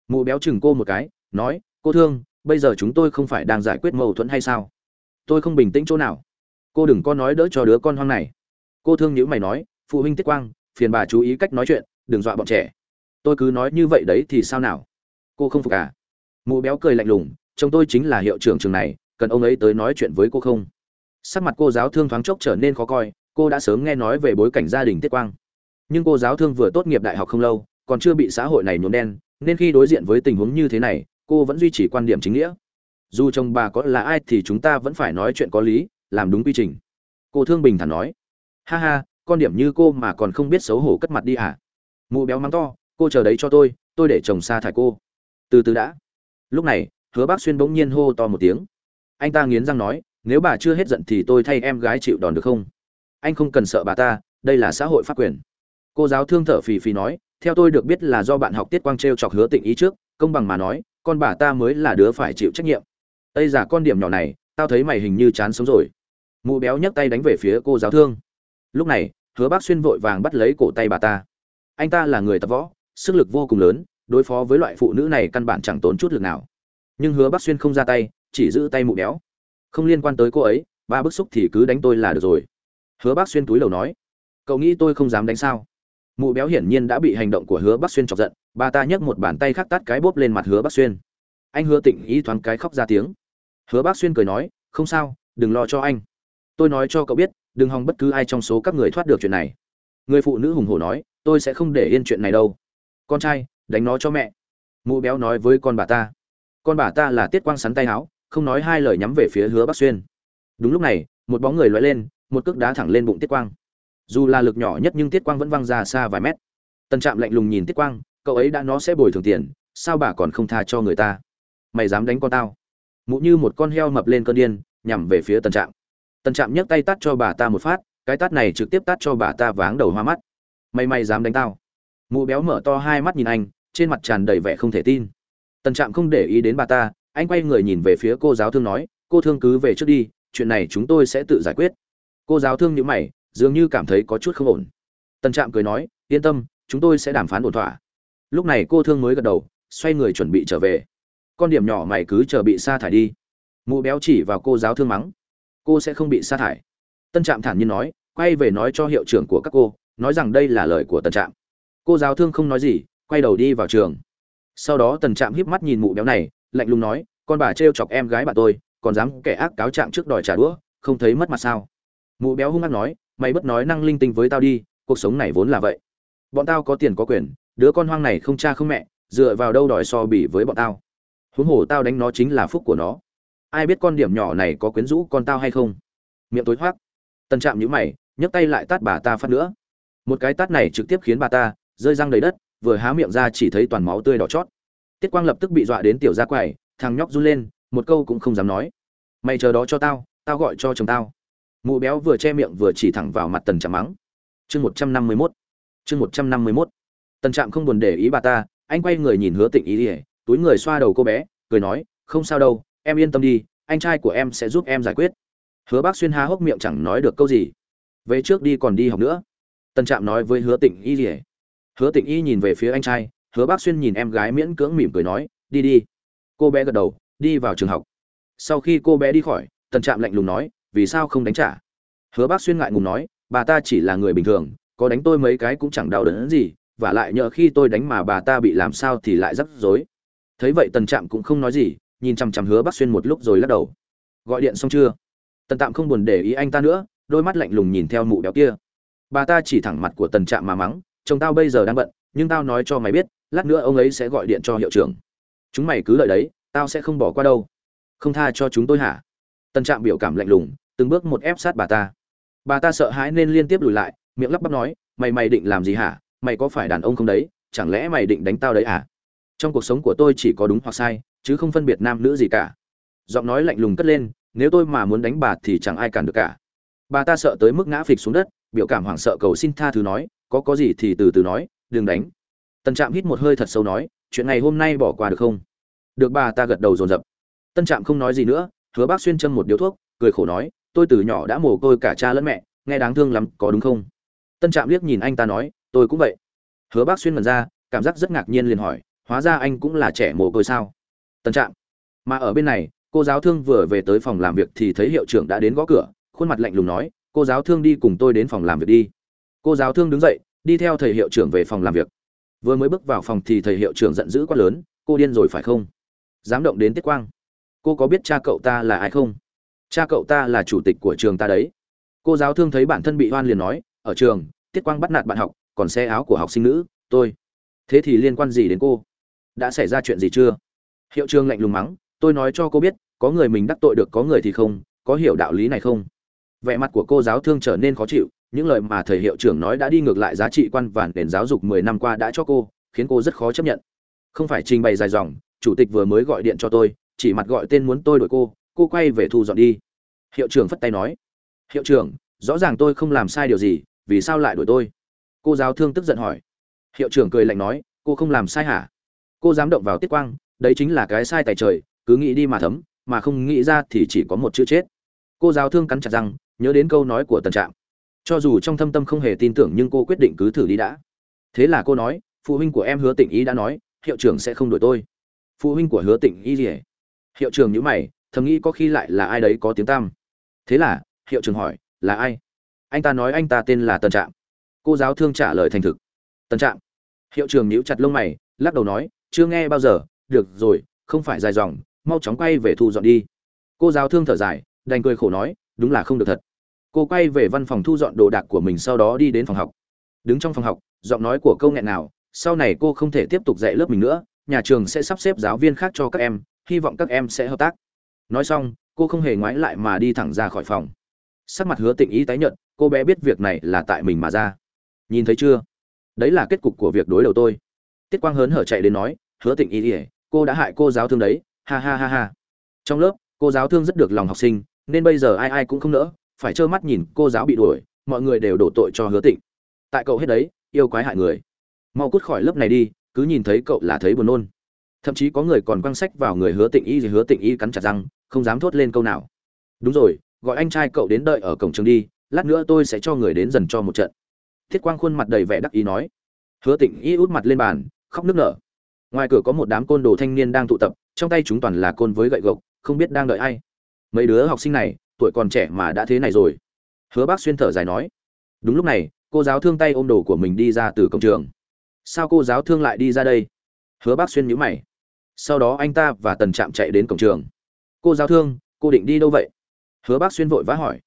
Mụ béo chừng cô một cái, nói, cô thương, bây giờ chúng tôi không phải đang giải quyết mâu thuẫn hay sao? Tôi không bình tĩnh chỗ nào. Cô đừng có nói đỡ cho đứa con hoang này. Cô thương nhữ mày nói, phụ huynh tiết quang, phiền bà chú ý cách nói chuyện, đừng dọa bọn trẻ. Tôi cứ nói như vậy đấy thì sao nào? Cô không phục à? Mụ béo cười lạnh lùng, chồng tôi chính là hiệu trưởng trường này, cần ông ấy tới nói chuyện với cô không? Sắc mặt cô giáo thương thoáng chốc trở nên khó coi cô đã sớm nghe nói về bối cảnh gia đình tiết quang. Nhưng cô giáo thương vừa tốt nghiệp đại học không lâu, còn chưa bị xã hội này nhuốm đen, nên khi đối diện với tình huống như thế này, cô vẫn duy trì quan điểm chính nghĩa. Dù chồng bà có là ai thì chúng ta vẫn phải nói chuyện có lý, làm đúng quy trình. Cô thương bình thản nói. Ha ha, con điểm như cô mà còn không biết xấu hổ cất mặt đi à? Mụ béo mắng to, cô chờ đấy cho tôi tôi để chồng xa thải cô. Từ từ đã. Lúc này, hứa bác xuyên bỗng nhiên hô to một tiếng. Anh ta nghiến răng nói, nếu bà chưa hết giận thì tôi thay em gái chịu đòn được không? Anh không cần sợ bà ta, đây là xã hội pháp quyền. Cô giáo thương thở phì phì nói, theo tôi được biết là do bạn học tiết quang t r e o chọc hứa tịnh ý trước, công bằng mà nói, con bà ta mới là đứa phải chịu trách nhiệm. Ây giả con điểm nhỏ này, tao thấy mày hình như chán sống rồi. Mụ béo nhấc tay đánh về phía cô giáo thương. Lúc này, hứa bác xuyên vội vàng bắt lấy cổ tay bà ta. Anh ta là người tập võ, sức lực vô cùng lớn, đối phó với loại phụ nữ này căn bản chẳng tốn chút lực nào. Nhưng hứa bắc xuyên không ra tay, chỉ giữ tay mụ béo. Không liên quan tới cô ấy, ba bức xúc thì cứ đánh tôi là được rồi hứa Bác xuyên túi đầu nói, cậu nghĩ tôi không dám đánh sao? Mụ béo hiển nhiên đã bị hành động của hứa Bác xuyên chọc giận, bà ta nhấc một bàn tay khắc tắt cái bốp lên mặt hứa Bác xuyên. Anh hứa tịnh ý thoáng cái khóc ra tiếng. Hứa Bác xuyên cười nói, không sao, đừng lo cho anh. Tôi nói cho cậu biết, đừng hòng bất cứ ai trong số các người thoát được chuyện này. Người phụ nữ hùng hổ nói, tôi sẽ không để yên chuyện này đâu. Con trai, đánh nó cho mẹ. Mụ béo nói với con bà ta. Con bà ta là tiết quang sắn tay áo, không nói hai lời nhắm về phía hứa Bác xuyên. Đúng lúc này, một bóng người loay lên một cước đá thẳng lên bụng tiết quang. Dù là lực nhỏ nhất nhưng tiết quang vẫn văng ra xa vài mét. Tân trạm lạnh lùng nhìn tiết quang, cậu ấy đã nó sẽ bồi thường tiền, sao bà còn không tha cho người ta? Mày dám đánh con tao. Mụ như một con heo mập lên cơn điên, nhằm về phía tân trạm. Tân trạm nhấc tay tắt cho bà ta một phát, cái tát này trực tiếp tắt cho bà ta váng đầu hoa mắt. Mày mày dám đánh tao. Mụ béo mở to hai mắt nhìn anh, trên mặt tràn đầy vẻ không thể tin. Tân trạm không để ý đến bà ta, anh quay người nhìn về phía cô giáo thương nói, cô thương cứ về trước đi, chuyện này chúng tôi sẽ tự giải quyết cô giáo thương nhữ mày, dường như cảm thấy có chút không ổn. Tần trạm cười nói, yên tâm, chúng tôi sẽ đàm phán ổn thỏa. Lúc này cô thương mới gật đầu, xoay người chuẩn bị trở về. Con điểm nhỏ mày cứ chờ bị sa thải đi. Mụ béo chỉ vào cô giáo thương mắng. Cô sẽ không bị sa thải. Tân trạm thản nhiên nói, quay về nói cho hiệu trưởng của các cô, nói rằng đây là lời của tân trạm. Cô giáo thương không nói gì, quay đầu đi vào trường. Sau đó tần trạm híp mắt nhìn mụ béo này, lạnh lùng nói, con bà trêu chọc em gái bạn tôi, còn dám kẻ ác cáo trạng trước đòi trả đũa, không thấy mất mặt sao? Mụ béo hung hăng nói, mày bất nói năng linh tinh với tao đi, cuộc sống này vốn là vậy. Bọn tao có tiền có quyền, đứa con hoang này không cha không mẹ, dựa vào đâu đòi so bỉ với bọn tao. Huống hồ tao đánh nó chính là phúc của nó. Ai biết con điểm nhỏ này có quyến rũ con tao hay không? Miệng tối hoác. Tân trạm nhữ mày, nhấc tay lại tát bà ta phát nữa. Một cái tát này trực tiếp khiến bà ta rơi răng đầy đất, vừa há miệng ra chỉ thấy toàn máu tươi đỏ chót. Tiết quang lập tức bị dọa đến tiểu ra quầy, thằng nhóc run lên, một câu cũng không dám nói. Mày chờ đó cho tao tao gọi cho chồng tao mụ béo vừa che miệng vừa chỉ thẳng vào mặt tần trạm mắng. Chương một trăm năm mươi mốt. Chương một trăm năm mươi mốt. Tần trạm không buồn để ý bà ta, anh quay người nhìn hứa tịnh ý ỉa túi người xoa đầu cô bé, cười nói, không sao đâu, em yên tâm đi, anh trai của em sẽ giúp em giải quyết. Hứa bác xuyên há hốc miệng chẳng nói được câu gì. Về trước đi còn đi học nữa. Tần trạm nói với hứa tịnh y ỉa hứa tịnh y nhìn về phía anh trai, hứa bác xuyên nhìn em gái miễn cưỡng mỉm cười nói, đi đi. Cô bé gật đầu, đi vào trường học. Sau khi cô bé đi khỏi, tần trạm lạnh lùng nói vì sao không đánh trả? Hứa bác xuyên ngại ngùng nói, bà ta chỉ là người bình thường, có đánh tôi mấy cái cũng chẳng đau đớn gì, và lại nhờ khi tôi đánh mà bà ta bị làm sao thì lại rắc rối. Thấy vậy tần trạm cũng không nói gì, nhìn chằm chằm hứa bác xuyên một lúc rồi lắc đầu. Gọi điện xong chưa? Tần tạm không buồn để ý anh ta nữa, đôi mắt lạnh lùng nhìn theo mụ béo kia. Bà ta chỉ thẳng mặt của tần trạm mà mắng, chồng tao bây giờ đang bận, nhưng tao nói cho mày biết, lát nữa ông ấy sẽ gọi điện cho hiệu trưởng. Chúng mày cứ lợi đấy, tao sẽ không bỏ qua đâu. Không tha cho chúng tôi hả? Tần trạm biểu cảm lạnh lùng từng bước một ép sát bà ta. Bà ta sợ hãi nên liên tiếp lùi lại, miệng lắp bắp nói, mày mày định làm gì hả? Mày có phải đàn ông không đấy? Chẳng lẽ mày định đánh tao đấy à trong cuộc sống của tôi chỉ có đúng hoặc sai, chứ không phân biệt nam nữ gì cả. Giọng nói lạnh lùng cất lên, nếu tôi mà muốn đánh bà thì chẳng ai cản được cả. Bà ta sợ tới mức ngã phịch xuống đất, biểu cảm hoảng sợ cầu xin tha thứ nói, có có gì thì từ từ nói, đừng đánh. Tân trạm hít một hơi thật sâu nói, chuyện này hôm nay bỏ qua được không? Được bà ta gật đầu dồn dập. Tân trạm không nói gì nữa, hứa bác xuyên châm một điếu thuốc, cười khổ nói tôi từ nhỏ đã mồ côi cả cha lẫn mẹ, nghe đáng thương lắm, có đúng không? Tân trạm liếc nhìn anh ta nói, tôi cũng vậy. Hứa bác xuyên mần ra, cảm giác rất ngạc nhiên liền hỏi, hóa ra anh cũng là trẻ mồ côi sao? Tân trạm, mà ở bên này, cô giáo thương vừa về tới phòng làm việc thì thấy hiệu trưởng đã đến gõ cửa, khuôn mặt lạnh lùng nói, cô giáo thương đi cùng tôi đến phòng làm việc đi. Cô giáo thương đứng dậy, đi theo thầy hiệu trưởng về phòng làm việc. Vừa mới bước vào phòng thì thầy hiệu trưởng giận dữ quát lớn, cô điên rồi phải không? Dám động đến tiết quang. Cô có biết cha cậu ta là ai không? Cha cậu ta là chủ tịch của trường ta đấy. Cô giáo thương thấy bản thân bị hoan liền nói, ở trường, tiết quang bắt nạt bạn học, còn xe áo của học sinh nữ, tôi. Thế thì liên quan gì đến cô? Đã xảy ra chuyện gì chưa? Hiệu trường lạnh lùng mắng, tôi nói cho cô biết, có người mình đắc tội được có người thì không, có hiểu đạo lý này không? Vẻ mặt của cô giáo thương trở nên khó chịu, những lời mà thầy hiệu trưởng nói đã đi ngược lại giá trị quan và nền giáo dục mười năm qua đã cho cô, khiến cô rất khó chấp nhận. Không phải trình bày dài dòng, chủ tịch vừa mới gọi điện cho tôi, chỉ mặt gọi tên muốn tôi đổi cô cô quay về thu dọn đi. Hiệu trưởng phất tay nói. Hiệu trưởng, rõ ràng tôi không làm sai điều gì, vì sao lại đuổi tôi? Cô giáo thương tức giận hỏi. Hiệu trưởng cười lạnh nói, cô không làm sai hả? Cô dám động vào tiết quang, đấy chính là cái sai tài trời, cứ nghĩ đi mà thấm, mà không nghĩ ra thì chỉ có một chữ chết. Cô giáo thương cắn chặt răng, nhớ đến câu nói của tần trạm. Cho dù trong thâm tâm không hề tin tưởng nhưng cô quyết định cứ thử đi đã. Thế là cô nói, phụ huynh của em hứa tịnh ý đã nói, hiệu trưởng sẽ không đổi tôi. Phụ huynh của hứa tịnh ý gì、hết. hiệu trưởng nhữ mày thầm nghĩ có khi lại là ai đấy có tiếng tam thế là, hiệu trưởng hỏi, là ai? Anh ta nói anh ta tên là tần trạm. Cô giáo thương trả lời thành thực. Tần trạm. Hiệu trưởng nhíu chặt lông mày, lắc đầu nói, chưa nghe bao giờ, được rồi, không phải dài dòng, mau chóng quay về thu dọn đi. Cô giáo thương thở dài, đành cười khổ nói, đúng là không được thật. Cô quay về văn phòng thu dọn đồ đạc của mình sau đó đi đến phòng học. Đứng trong phòng học, giọng nói của câu nghẹn nào sau này cô không thể tiếp tục dạy lớp mình nữa, nhà trường sẽ sắp xếp giáo viên khác cho các em, hy vọng các em sẽ hợp tác nói xong, cô không hề ngoái lại mà đi thẳng ra khỏi phòng. Sắc mặt hứa tịnh ý tái nhận cô bé biết việc này là tại mình mà ra. Nhìn thấy chưa? Đấy là kết cục của việc đối đầu tôi. Tiết quang hớn hở chạy đến nói, hứa tịnh ý ỉa cô đã hại cô giáo thương đấy, ha ha ha ha. Trong lớp, cô giáo thương rất được lòng học sinh, nên bây giờ ai ai cũng không nỡ, phải trơ mắt nhìn cô giáo bị đuổi, mọi người đều đổ tội cho hứa tịnh. Tại cậu hết đấy, yêu quái hại người. Mau cút khỏi lớp này đi, cứ nhìn thấy cậu là thấy buồn nôn. Thậm chí có người còn quăng sách vào người hứa tịnh y thì hứa tịnh y cắn chặt răng không dám thốt lên câu nào. Đúng rồi, gọi anh trai cậu đến đợi ở cổng trường đi, lát nữa tôi sẽ cho người đến dần cho một trận. Thiết quang khuôn mặt đầy vẻ đắc ý nói. Hứa tịnh y út mặt lên bàn, khóc nức nở. Ngoài cửa có một đám côn đồ thanh niên đang tụ tập, trong tay chúng toàn là côn với gậy gộc, không biết đang đợi ai. Mấy đứa học sinh này, tuổi còn trẻ mà đã thế này rồi. Hứa bác xuyên thở dài nói. Đúng lúc này, cô giáo thương tay ôm đồ của mình đi ra từ cổng trường. Sao cô giáo thương lại đi ra đây? Hứa bác xuyên nhíu mày. Sau đó anh ta và tần trạm chạy đến cổng trường cô giáo thương, cô định đi đâu vậy? Hứa bác xuyên vội vã hỏi.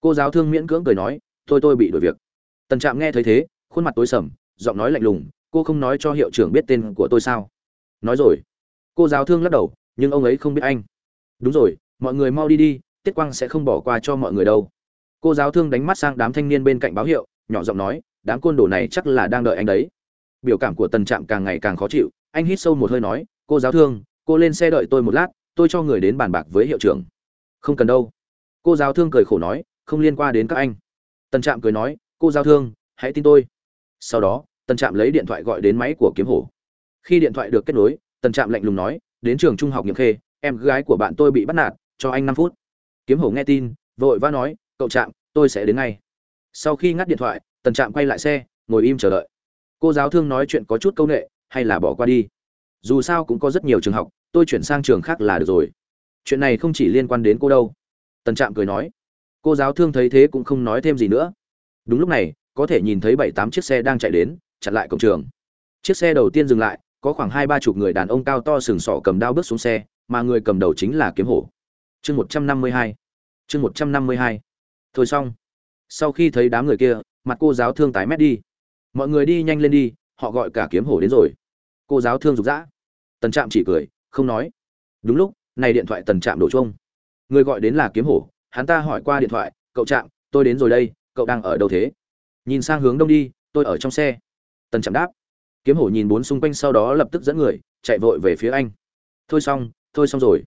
Cô giáo thương miễn cưỡng cười nói, thôi, tôi bị đuổi việc. Tần trạm nghe thấy thế, khuôn mặt tối sầm, giọng nói lạnh lùng, cô không nói cho hiệu trưởng biết tên của tôi sao? Nói rồi. Cô giáo thương lắc đầu, nhưng ông ấy không biết anh. Đúng rồi, mọi người mau đi đi, tiết quang sẽ không bỏ qua cho mọi người đâu. Cô giáo thương đánh mắt sang đám thanh niên bên cạnh báo hiệu, nhỏ giọng nói, đám côn đồ này chắc là đang đợi anh đấy. Biểu cảm của tần trạm càng ngày càng khó chịu, anh hít sâu một hơi nói, cô giáo thương, cô lên xe đợi tôi một lát tôi cho người đến bàn bạc với hiệu trưởng. Không cần đâu. Cô giáo thương cười khổ nói, không liên quan đến các anh. Tần trạm cười nói, cô giáo thương, hãy tin tôi. Sau đó, tần trạm lấy điện thoại gọi đến máy của kiếm hổ. Khi điện thoại được kết nối, tần trạm lạnh lùng nói, đến trường trung học nghiệm khê, em gái của bạn tôi bị bắt nạt, cho anh năm phút. Kiếm hổ nghe tin, vội vã nói, cậu trạm, tôi sẽ đến ngay. Sau khi ngắt điện thoại, tần trạm quay lại xe, ngồi im chờ đợi. Cô giáo thương nói chuyện có chút c â u n ệ hay là bỏ qua đi. Dù sao cũng có rất nhiều trường học tôi chuyển sang trường khác là được rồi. Chuyện này không chỉ liên quan đến cô đâu. Tần trạm cười nói. Cô giáo thương thấy thế cũng không nói thêm gì nữa. Đúng lúc này, có thể nhìn thấy bảy tám chiếc xe đang chạy đến, chặn lại cổng trường. Chiếc xe đầu tiên dừng lại, có khoảng hai ba chục người đàn ông cao to sừng sọ cầm đao bước xuống xe, mà người cầm đầu chính là kiếm hổ. Chương một trăm năm mươi hai. Chương một trăm năm mươi hai. Thôi xong. Sau khi thấy đám người kia, mặt cô giáo thương tái mét đi. Mọi người đi nhanh lên đi, họ gọi cả kiếm hổ đến rồi. Cô giáo thương rục rã. Tần trạm chỉ cười không nói. Đúng lúc, này điện thoại tần trạm đổ chuông. Người gọi đến là kiếm hổ, hắn ta hỏi qua điện thoại, cậu trạm, tôi đến rồi đây, cậu đang ở đâu thế? Nhìn sang hướng đông đi, tôi ở trong xe. Tần trạm đáp. Kiếm hổ nhìn bốn xung quanh sau đó lập tức dẫn người, chạy vội về phía anh. Thôi xong thôi xong rồi.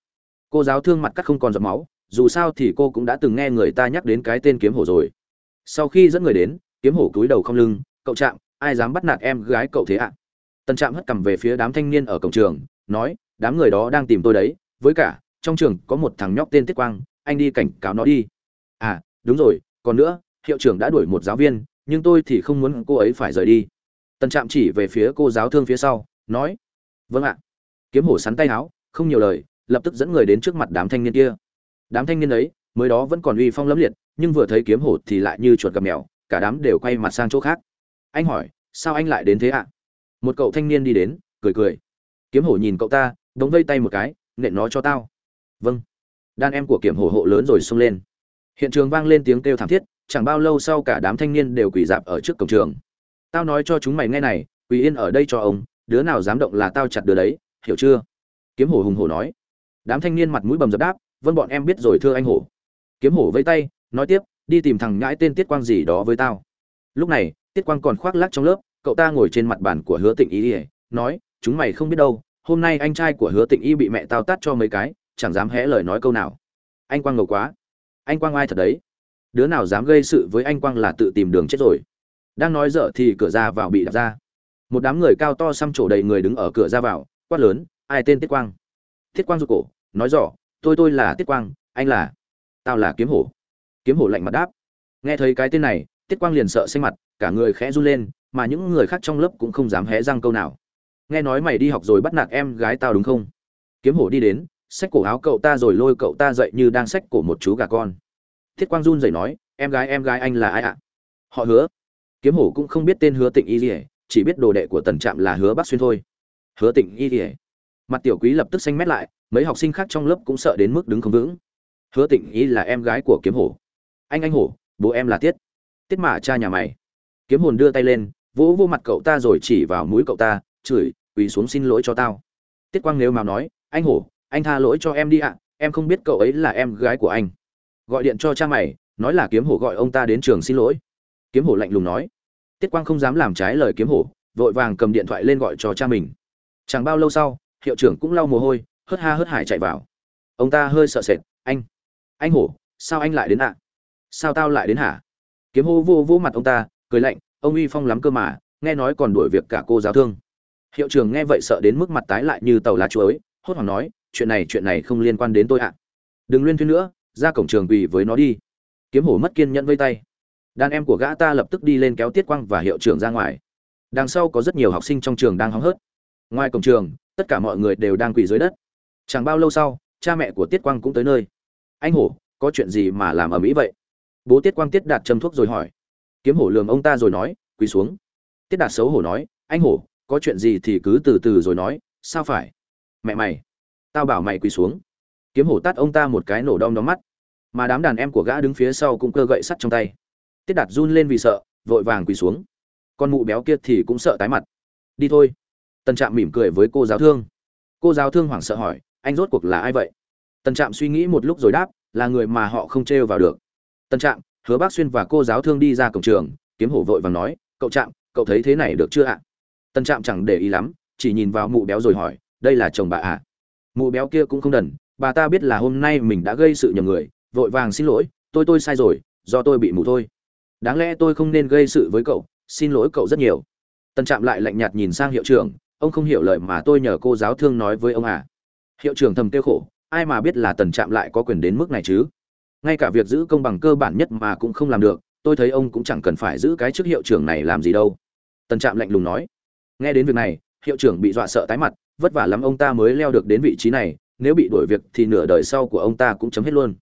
Cô giáo thương mặt cắt không còn giọt máu, dù sao thì cô cũng đã từng nghe người ta nhắc đến cái tên kiếm hổ rồi. Sau khi dẫn người đến, kiếm hổ cúi đầu không lưng, cậu trạm, ai dám bắt nạt em gái cậu thế ạ? À? tần trạm hất cằm về phía đám thanh niên ở cổng trường, nói đám người đó đang tìm tôi đấy, với cả, trong trường có một thằng nhóc tên tiết quang, anh đi cảnh cáo nó đi. À đúng rồi, còn nữa, hiệu trưởng đã đuổi một giáo viên, nhưng tôi thì không muốn cô ấy phải rời đi. Tần trạm chỉ về phía cô giáo thương phía sau, nói vâng ạ. Kiếm hổ sắn tay áo, không nhiều lời, lập tức dẫn người đến trước mặt đám thanh niên kia. Đám thanh niên ấy, mới đó vẫn còn uy phong lẫm liệt, nhưng vừa thấy kiếm hổ thì lại như chuột gặp mèo, cả đám đều quay mặt sang chỗ khác. Anh hỏi, sao anh lại đến thế ạ? Một cậu thanh niên đi đến, cười cười. Kiếm hổ nhìn cậu ta đống vây tay một cái, nện nó cho tao. Vâng. Đàn em của kiểm hổ hộ lớn rồi xông lên. Hiện trường vang lên tiếng kêu thảm thiết, chẳng bao lâu sau cả đám thanh niên đều quỳ dạp ở trước cổng trường. Tao nói cho chúng mày nghe này, quỳ yên ở đây cho ông, đứa nào dám động là tao chặt đứa đấy, hiểu chưa? Kiếm hổ hùng hổ nói. Đám thanh niên mặt mũi bầm dập đáp vân bọn em biết rồi thưa anh hổ. Kiếm hổ vây tay, nói tiếp, đi tìm thằng ngãi tên tiết quang gì đó với tao. Lúc này, tiết quang còn khoác lác trong lớp, cậu ta ngồi trên mặt bàn của hứa tịnh ý ỉa nói, chúng mày không biết đâu hôm nay anh trai của hứa tịnh y bị mẹ tao tát cho mấy cái, chẳng dám hé lời nói câu nào. Anh quang ngầu quá. Anh quang ai thật đấy? Đứa nào dám gây sự với anh quang là tự tìm đường chết rồi. Đang nói dở thì cửa ra vào bị đập ra. Một đám người cao to xăm trổ đầy người đứng ở cửa ra vào, quát lớn, ai tên tiết quang? Tiết quang rụt cổ, nói rõ tôi tôi là tiết quang, anh là, tao là kiếm hổ. Kiếm hổ lạnh mặt đáp. Nghe thấy cái tên này, tiết quang liền sợ xanh mặt, cả người khẽ run lên, mà những người khác trong lớp cũng không dám hé răng câu nào nghe nói mày đi học rồi bắt nạt em gái tao đúng không? Kiếm hổ đi đến, xách cổ áo cậu ta rồi lôi cậu ta dậy như đang xách cổ một chú gà con. Thiết quang run rẩy nói, em gái em gái anh là ai ạ? Họ hứa. Kiếm hổ cũng không biết tên hứa tịnh y gì chỉ biết đồ đệ của tần trạm là hứa bắc xuyên thôi. Hứa tịnh y gì mặt tiểu quý lập tức xanh mét lại, mấy học sinh khác trong lớp cũng sợ đến mức đứng không vững. Hứa tịnh y là em gái của kiếm hổ. Anh anh hổ, bố em là tiết. Tiết mạ cha nhà mày. Kiếm hồn đưa tay lên, vỗ vô mặt cậu ta rồi chỉ vào mũi cậu ta chửi, quỳ xuống xin lỗi cho tao. Tiết quang nếu mà nói, anh hổ, anh tha lỗi cho em đi ạ, em không biết cậu ấy là em gái của anh. Gọi điện cho cha mày, nói là kiếm hổ gọi ông ta đến trường xin lỗi. Kiếm hổ lạnh lùng nói. Tiết quang không dám làm trái lời kiếm hổ, vội vàng cầm điện thoại lên gọi cho cha mình. Chẳng bao lâu sau, hiệu trưởng cũng lau mồ hôi, hớt ha hớt hải chạy vào. Ông ta hơi sợ sệt, anh anh hổ, sao anh lại đến ạ? Sao tao lại đến hả? Kiếm hô vô vô mặt ông ta, cười lạnh, ông uy phong lắm cơ mà, nghe nói còn đuổi việc cả cô giáo thương hiệu trưởng nghe vậy sợ đến mức mặt tái lại như tàu lá chuối, hốt hoảng nói, chuyện này chuyện này không liên quan đến tôi ạ. Đừng liên thuyên nữa, ra cổng trường quỳ với nó đi. Kiếm hổ mất kiên nhẫn vây tay. Đàn em của gã ta lập tức đi lên kéo tiết quang và hiệu trưởng ra ngoài. Đằng sau có rất nhiều học sinh trong trường đang hóng hớt. Ngoài cổng trường, tất cả mọi người đều đang quỳ dưới đất. Chẳng bao lâu sau, cha mẹ của tiết quang cũng tới nơi. Anh hổ, có chuyện gì mà làm ở mỹ vậy? Bố tiết quang tiết đạt châm thuốc rồi hỏi. Kiếm hổ lường ông ta rồi nói, quỳ xuống. Tiết đạt xấu hổ nói, anh hổ có chuyện gì thì cứ từ từ rồi nói, sao phải? Mẹ mày, tao bảo mày quỳ xuống. Kiếm hổ tát ông ta một cái nổ đom đóm mắt. Mà đám đàn em của gã đứng phía sau cũng cơ gậy sắt trong tay. Tiết đạt run lên vì sợ, vội vàng quỳ xuống. Con mụ béo kia thì cũng sợ tái mặt. Đi thôi. Tần trạm mỉm cười với cô giáo thương. Cô giáo thương hoảng sợ hỏi, anh rốt cuộc là ai vậy? Tần trạm suy nghĩ một lúc rồi đáp, là người mà họ không trêu vào được. Tần trạm, hứa bác xuyên và cô giáo thương đi ra cổng trường. Kiếm hổ vội vàng nói, cậu trạm, cậu thấy thế này được chưa ạ? Tần trạm chẳng để ý lắm, chỉ nhìn vào mụ béo rồi hỏi, đây là chồng bà ạ à? mụ béo kia cũng không đần, bà ta biết là hôm nay mình đã gây sự nhầm người, vội vàng xin lỗi, tôi tôi sai rồi, do tôi bị mù thôi. Đáng lẽ tôi không nên gây sự với cậu, xin lỗi cậu rất nhiều. Tần trạm lại lạnh nhạt nhìn sang hiệu trưởng, ông không hiểu lời mà tôi nhờ cô giáo thương nói với ông à? Hiệu trưởng thầm tiêu khổ, ai mà biết là tần trạm lại có quyền đến mức này chứ? Ngay cả việc giữ công bằng cơ bản nhất mà cũng không làm được, tôi thấy ông cũng chẳng cần phải giữ cái chức hiệu trưởng này làm gì đâu. Tần trạm lạnh lùng nói nghe đến việc này, hiệu trưởng bị dọa sợ tái mặt, vất vả lắm ông ta mới leo được đến vị trí này, nếu bị đuổi việc thì nửa đời sau của ông ta cũng chấm hết luôn.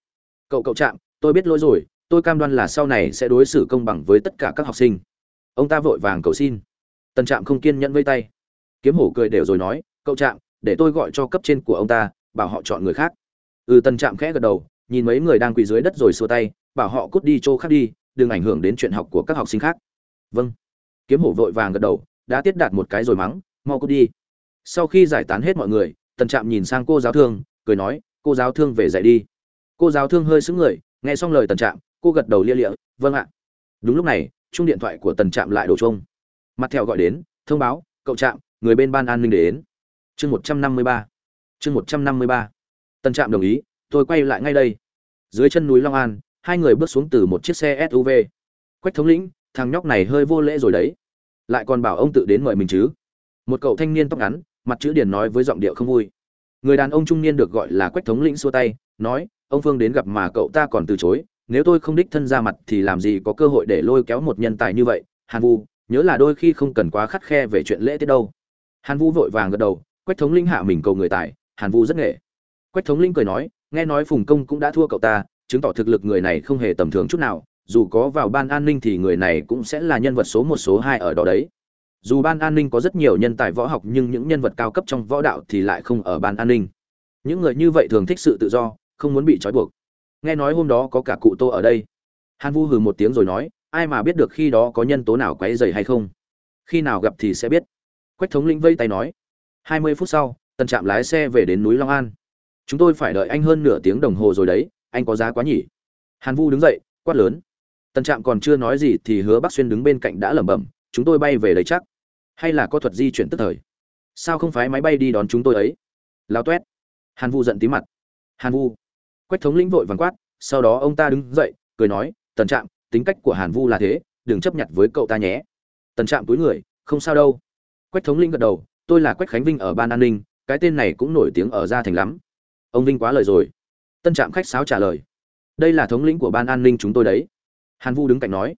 Cậu cậu chạm, tôi biết lỗi rồi, tôi cam đoan là sau này sẽ đối xử công bằng với tất cả các học sinh. Ông ta vội vàng cầu xin. Tần trạm không kiên nhẫn vây tay. Kiếm hổ cười đều rồi nói, cậu trạm để tôi gọi cho cấp trên của ông ta, bảo họ chọn người khác. Ừ tần trạm khẽ gật đầu, nhìn mấy người đang quỳ dưới đất rồi xua tay, bảo họ cút đi chỗ khác đi, đừng ảnh hưởng đến chuyện học của các học sinh khác. Vâng. Kiếm hổ vội vàng gật đầu đã tiết đạt một cái rồi mắng, mau cút đi. Sau khi giải tán hết mọi người, tần trạm nhìn sang cô giáo thương, cười nói, cô giáo thương về dạy đi. Cô giáo thương hơi xứng người, nghe xong lời tần trạm, cô gật đầu lia lịa vâng ạ. Đúng lúc này, chung điện thoại của tần trạm lại đổ trông mặt theo gọi đến, thông báo, cậu trạm, người bên ban an ninh đến. Chương một trăm năm mươi ba. Chương một trăm năm mươi ba. Tần trạm đồng ý, tôi quay lại ngay đây. Dưới chân núi long an, hai người bước xuống từ một chiếc xe suv quách thống lĩnh, thằng nhóc này hơi vô lễ rồi đấy lại còn bảo ông tự đến mời mình chứ. Một cậu thanh niên tóc ngắn, mặt chữ điển nói với giọng điệu không vui. Người đàn ông trung niên được gọi là quách thống lĩnh xua tay, nói, ông phương đến gặp mà cậu ta còn từ chối, nếu tôi không đích thân ra mặt thì làm gì có cơ hội để lôi kéo một nhân tài như vậy? Hàn vu, nhớ là đôi khi không cần quá khắt khe về chuyện lễ tiết đâu. Hàn vu vội vàng gật đầu, quách thống linh hạ mình cầu người tài. Hàn vu rất nghệ. Quách thống linh cười nói, nghe nói phùng công cũng đã thua cậu ta, chứng tỏ thực lực người này không hề tầm thường chút nào dù có vào ban an ninh thì người này cũng sẽ là nhân vật số một, số hai ở đó đấy. Dù ban an ninh có rất nhiều nhân tài võ học nhưng những nhân vật cao cấp trong võ đạo thì lại không ở ban an ninh. Những người như vậy thường thích sự tự do, không muốn bị trói buộc. Nghe nói hôm đó có cả cụ tô ở đây. Hàn vu hừ một tiếng rồi nói, ai mà biết được khi đó có nhân tố nào quấy dày hay không? Khi nào gặp thì sẽ biết. Quách thống lĩnh vây tay nói, hai mươi phút sau, tần trạm lái xe về đến núi long an. Chúng tôi phải đợi anh hơn nửa tiếng đồng hồ rồi đấy, anh có giá quá nhỉ? Hàn vu đứng dậy, quát lớn tần trạm còn chưa nói gì thì hứa bắc xuyên đứng bên cạnh đã lẩm bẩm, chúng tôi bay về đấy chắc? Hay là có thuật di chuyển tức thời? Sao không phái máy bay đi đón chúng tôi ấy? Lao toét hàn vu giận tí mặt. Hàn vu? Quách thống lĩnh vội vàng quát, sau đó ông ta đứng dậy, cười nói, tần trạm, tính cách của hàn vu là thế, đừng chấp nhận với cậu ta nhé. Tần trạm túi người, không sao đâu. Quách thống lĩnh gật đầu, tôi là quách khánh vinh ở ban an ninh, cái tên này cũng nổi tiếng ở gia thành lắm. Ông vinh quá lời rồi. Tân trạm khách sáo trả lời, đây là thống lĩnh của ban an ninh chúng tôi đấy hàn vu đứng cạnh nói,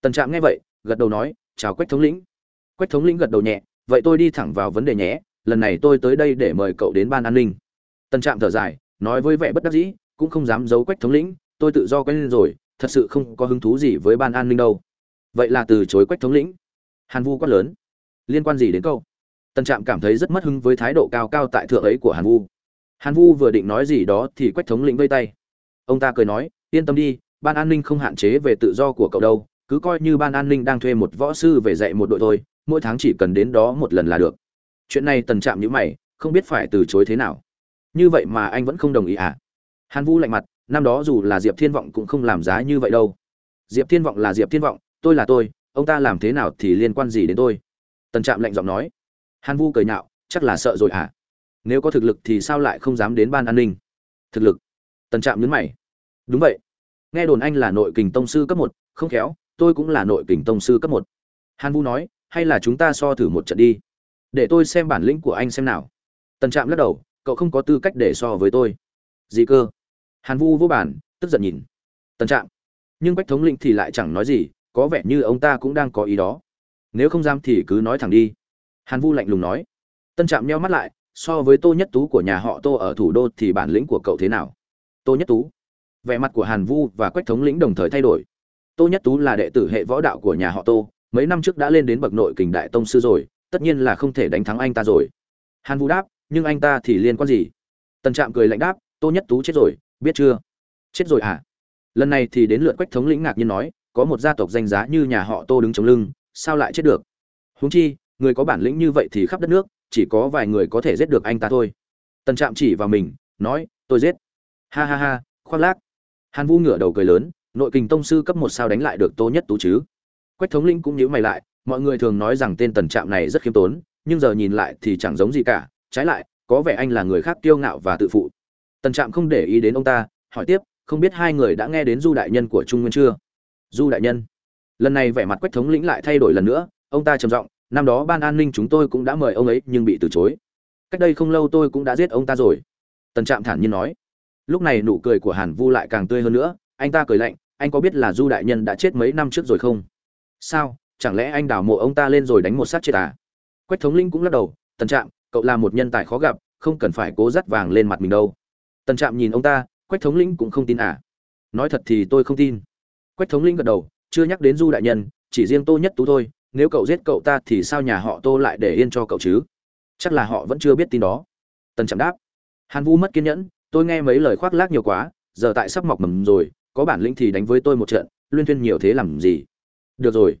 tần trạm nghe vậy, gật đầu nói, chào quách thống lĩnh. Quách thống lĩnh gật đầu nhẹ, vậy tôi đi thẳng vào vấn đề nhé, lần này tôi tới đây để mời cậu đến ban an ninh. Tần trạm thở dài, nói với vẻ bất đắc dĩ, cũng không dám giấu quách thống lĩnh, tôi tự do quen lên rồi, thật sự không có hứng thú gì với ban an ninh đâu. Vậy là từ chối quách thống lĩnh. Hàn vu quát lớn. Liên quan gì đến câu Tần trạm cảm thấy rất mất hứng với thái độ cao cao tại thượng ấy của hàn vu. Hàn vu vừa định nói gì đó thì quách thống lĩnh vây tay. Ông ta cười nói, yên tâm đi ban an ninh không hạn chế về tự do của cậu đâu, cứ coi như ban an ninh đang thuê một võ sư về dạy một đội thôi, mỗi tháng chỉ cần đến đó một lần là được. Chuyện này tần trạm nhữ mày, không biết phải từ chối thế nào. Như vậy mà anh vẫn không đồng ý à? Hàn vũ lạnh mặt, năm đó dù là diệp thiên vọng cũng không làm giá như vậy đâu. Diệp thiên vọng là diệp thiên vọng, tôi là tôi, ông ta làm thế nào thì liên quan gì đến tôi? Tần trạm lạnh giọng nói. Hàn vu cười nhạo, chắc là sợ rồi à? Nếu có thực lực thì sao lại không dám đến ban an ninh? Thực lực. Tần trạm nhấn mày. Đúng vậy nghe đồn anh là nội kình tông sư cấp một, không khéo, tôi cũng là nội kình tông sư cấp một. Hàn vu nói, hay là chúng ta so thử một trận đi. Để tôi xem bản lĩnh của anh xem nào. Tần trạm lắc đầu, cậu không có tư cách để so với tôi. Gì cơ? Hàn vu vô bản, tức giận nhìn. Tần trạm, nhưng bách thống lĩnh thì lại chẳng nói gì, có vẻ như ông ta cũng đang có ý đó. Nếu không dám thì cứ nói thẳng đi. Hàn vu lạnh lùng nói. Tân trạm nheo mắt lại, so với tô nhất tú của nhà họ tô ở thủ đô thì bản lĩnh của cậu thế nào? Tô nhất tú vẻ mặt của hàn vu và quách thống lĩnh đồng thời thay đổi. Tô nhất tú là đệ tử hệ võ đạo của nhà họ tô, mấy năm trước đã lên đến bậc nội kình đại tông sư rồi, tất nhiên là không thể đánh thắng anh ta rồi. Hàn vu đáp, nhưng anh ta thì liên quan gì? Tần trạm cười lạnh đáp, tô nhất tú chết rồi, biết chưa? Chết rồi à? Lần này thì đến lượt quách thống lĩnh ngạc nhiên nói, có một gia tộc danh giá như nhà họ tô đứng chống lưng, sao lại chết được? Huống chi, người có bản lĩnh như vậy thì khắp đất nước, chỉ có vài người có thể giết được anh ta thôi. Tần trạm chỉ vào mình, nói, tôi giết. Ha ha ha, khoác lác hàn vu ngửa đầu cười lớn, nội kình tông sư cấp một sao đánh lại được tô nhất tú chứ? Quách thống lĩnh cũng nhíu mày lại, mọi người thường nói rằng tên tần trạm này rất khiêm tốn, nhưng giờ nhìn lại thì chẳng giống gì cả, trái lại, có vẻ anh là người khác kiêu ngạo và tự phụ. Tần trạm không để ý đến ông ta, hỏi tiếp, không biết hai người đã nghe đến du đại nhân của trung nguyên chưa? Du đại nhân. Lần này vẻ mặt quách thống lĩnh lại thay đổi lần nữa, ông ta trầm giọng, năm đó ban an ninh chúng tôi cũng đã mời ông ấy nhưng bị từ chối. Cách đây không lâu tôi cũng đã giết ông ta rồi. Tần trạm thản nhiên nói lúc này nụ cười của hàn vu lại càng tươi hơn nữa, anh ta cười lạnh, anh có biết là du đại nhân đã chết mấy năm trước rồi không? Sao? Chẳng lẽ anh đào mộ ông ta lên rồi đánh một sát chết à? Quách thống linh cũng lắc đầu, tần trạm, cậu là một nhân tài khó gặp, không cần phải cố dắt vàng lên mặt mình đâu. Tần trạm nhìn ông ta, quách thống linh cũng không tin à? Nói thật thì tôi không tin. Quách thống linh gật đầu, chưa nhắc đến du đại nhân, chỉ riêng tô nhất tú thôi, nếu cậu giết cậu ta thì sao nhà họ tô lại để yên cho cậu chứ? Chắc là họ vẫn chưa biết tin đó. Tần trạm đáp. Hàn vu mất kiên nhẫn tôi nghe mấy lời khoác lác nhiều quá, giờ tại sắp mọc mầm rồi, có bản lĩnh thì đánh với tôi một trận, luyên thuyên nhiều thế làm gì? Được rồi.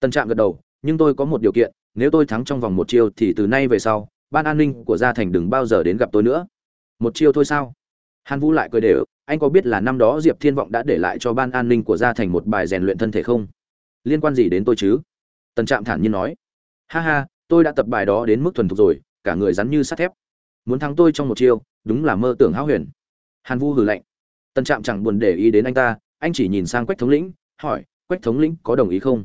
Tân trạm gật đầu, nhưng tôi có một điều kiện, nếu tôi thắng trong vòng một chiêu thì từ nay về sau, ban an ninh của gia thành đừng bao giờ đến gặp tôi nữa. Một chiêu thôi sao? Hàn vũ lại cười để anh có biết là năm đó diệp thiên vọng đã để lại cho ban an ninh của gia thành một bài rèn luyện thân thể không? Liên quan gì đến tôi chứ? Tần trạm thản nhiên nói. Ha ha, tôi đã tập bài đó đến mức thuần thục rồi, cả người rắn như sắt thép. Muốn thắng tôi trong một chiêu đúng là mơ tưởng hão huyền. Hàn vu hừ lạnh. Tần trạm chẳng buồn để ý đến anh ta, anh chỉ nhìn sang quách thống lĩnh, hỏi, quách thống lĩnh có đồng ý không?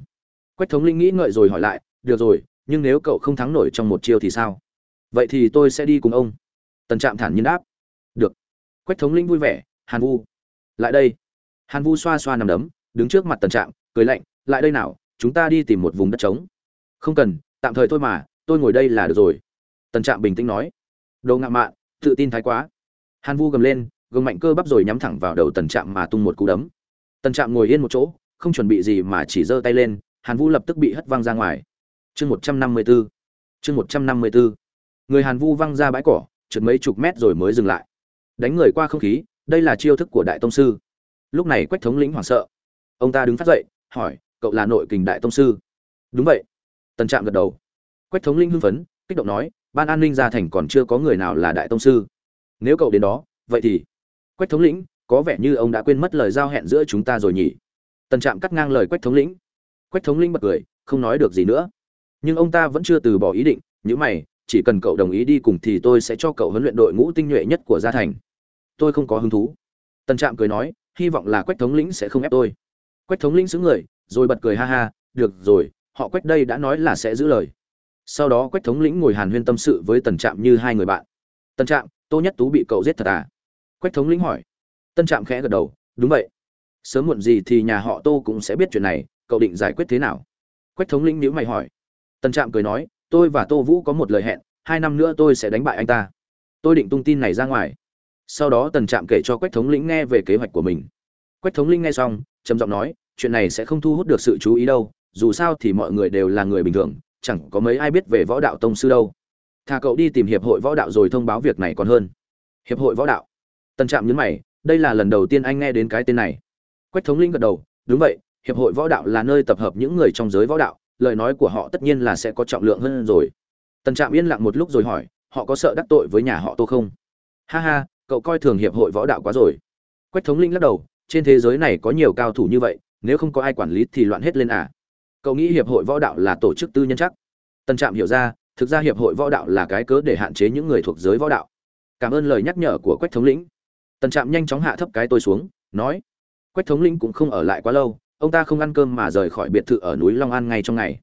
Quách thống lĩnh nghĩ ngợi rồi hỏi lại, được rồi, nhưng nếu cậu không thắng nổi trong một chiêu thì sao? Vậy thì tôi sẽ đi cùng ông. Tần trạm thản nhiên đáp. Được. Quách thống lĩnh vui vẻ, hàn vu lại đây. Hàn vu xoa xoa nằm đấm, đứng trước mặt tần trạm, cười lạnh, lại đây nào, chúng ta đi tìm một vùng đất trống. Không cần, tạm thời thôi mà, tôi ngồi đây là được rồi. Tần trạm bình tĩnh nói. Đồ ngạo mạn tự tin thái quá. Hàn vu gầm lên, gồng mạnh cơ bắp rồi nhắm thẳng vào đầu tần trạm mà tung một cú đấm. Tần trạm ngồi yên một chỗ, không chuẩn bị gì mà chỉ giơ tay lên, hàn vu lập tức bị hất văng ra ngoài. Chương một trăm năm mươi bốn chương một trăm năm mươi bốn người hàn vu văng ra bãi cỏ, trượt mấy chục mét rồi mới dừng lại. Đánh người qua không khí, đây là chiêu thức của đại tông sư. Lúc này quách thống lĩnh hoảng sợ. Ông ta đứng phát dậy, hỏi, cậu là nội kình đại tông sư? Đúng vậy. Tần trạm gật đầu. Quách thống lĩnh hưng phấn, kích động nói ban an ninh gia thành còn chưa có người nào là đại tông sư. Nếu cậu đến đó, vậy thì, quách thống lĩnh, có vẻ như ông đã quên mất lời giao hẹn giữa chúng ta rồi nhỉ? Tần trạm cắt ngang lời quách thống lĩnh. Quách thống lĩnh bật cười, không nói được gì nữa. Nhưng ông ta vẫn chưa từ bỏ ý định những mày, chỉ cần cậu đồng ý đi cùng thì tôi sẽ cho cậu huấn luyện đội ngũ tinh nhuệ nhất của gia thành. Tôi không có hứng thú. Tần trạm cười nói, hy vọng là quách thống lĩnh sẽ không ép tôi. Quách thống lĩnh sững người, rồi bật cười ha ha, được rồi, họ quách đây đã nói là sẽ giữ lời sau đó quách thống lĩnh ngồi hàn huyên tâm sự với tần trạm như hai người bạn. Tần trạm, tô nhất tú bị cậu giết thật à? Quách thống lĩnh hỏi. Tân trạm khẽ gật đầu, đúng vậy. Sớm muộn gì thì nhà họ tô cũng sẽ biết chuyện này, cậu định giải quyết thế nào? Quách thống lĩnh nhữ mày hỏi. Tần trạm cười nói, tôi và tô vũ có một lời hẹn, hai năm nữa tôi sẽ đánh bại anh ta. Tôi định tung tin này ra ngoài. Sau đó tần trạm kể cho quách thống lĩnh nghe về kế hoạch của mình. Quách thống lĩnh nghe xong, trầm giọng nói, chuyện này sẽ không thu hút được sự chú ý đâu, dù sao thì mọi người đều là người bình thường chẳng có mấy ai biết về võ đạo tông sư đâu. Thà cậu đi tìm hiệp hội võ đạo rồi thông báo việc này còn hơn. Hiệp hội võ đạo. Tần trạm nhấn mày, đây là lần đầu tiên anh nghe đến cái tên này. Quách thống linh gật đầu, đúng vậy, hiệp hội võ đạo là nơi tập hợp những người trong giới võ đạo, lời nói của họ tất nhiên là sẽ có trọng lượng hơn rồi. Tần trạm yên lặng một lúc rồi hỏi, họ có sợ đắc tội với nhà họ tô không? Ha ha, cậu coi thường hiệp hội võ đạo quá rồi. Quách thống linh lắc đầu, trên thế giới này có nhiều cao thủ như vậy, nếu không có ai quản lý thì loạn hết lên à? Cậu nghĩ hiệp hội võ đạo là tổ chức tư nhân chắc? Tần trạm hiểu ra, thực ra hiệp hội võ đạo là cái cớ để hạn chế những người thuộc giới võ đạo. Cảm ơn lời nhắc nhở của quách thống lĩnh. Tần trạm nhanh chóng hạ thấp cái tôi xuống, nói, quách thống lĩnh cũng không ở lại quá lâu, ông ta không ăn cơm mà rời khỏi biệt thự ở núi long an ngay trong ngày.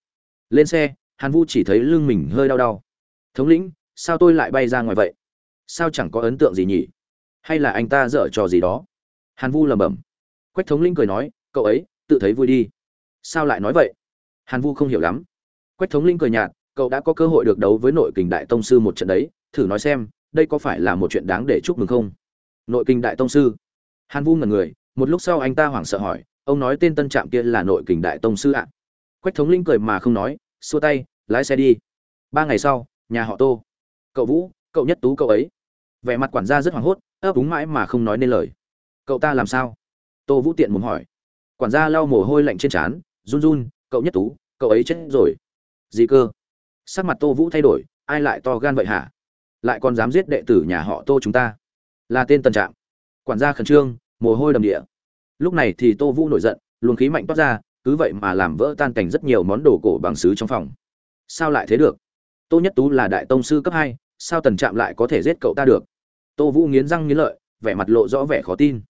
Lên xe, hàn vu chỉ thấy lưng mình hơi đau đau. Thống lĩnh, sao tôi lại bay ra ngoài vậy? Sao chẳng có ấn tượng gì nhỉ? Hay là anh ta dở trò gì đó? Hàn vu lẩm bẩm. Quách thống lĩnh cười nói, cậu ấy, tự thấy vui đi. Sao lại nói vậy? Hàn vu không hiểu lắm. Quách thống Linh cười nhạt, cậu đã có cơ hội được đấu với nội kình đại tông sư một trận đấy, thử nói xem, đây có phải là một chuyện đáng để chúc mừng không? Nội kình đại tông sư. Hàn vu ngẩn người, một lúc sau anh ta hoảng sợ hỏi, ông nói tên tân trạm kia là nội kình đại tông sư ạ? À? quách thống linh cười mà không nói, xua tay, lái xe đi. Ba ngày sau, nhà họ tô. Cậu vũ, cậu nhất tú cậu ấy. Vẻ mặt quản gia rất hoảng hốt, ấp úng mãi mà không nói nên lời. Cậu ta làm sao? Tô vũ tiện muốn hỏi. Quản gia lau mồ hôi lạnh trên trán, run run, cậu nhất tú cậu ấy chết rồi. Gì cơ? Sắc mặt tô vũ thay đổi, ai lại to gan vậy hả? Lại còn dám giết đệ tử nhà họ tô chúng ta? Là tên tần trạm. Quản gia khẩn trương, mồ hôi đầm địa. Lúc này thì tô vũ nổi giận, luồng khí mạnh toát ra, cứ vậy mà làm vỡ tan cảnh rất nhiều món đồ cổ bằng sứ trong phòng. Sao lại thế được? Tô nhất tú là đại tông sư cấp hai, sao tần trạm lại có thể giết cậu ta được? Tô vũ nghiến răng nghiến lợi, vẻ mặt lộ rõ vẻ khó tin.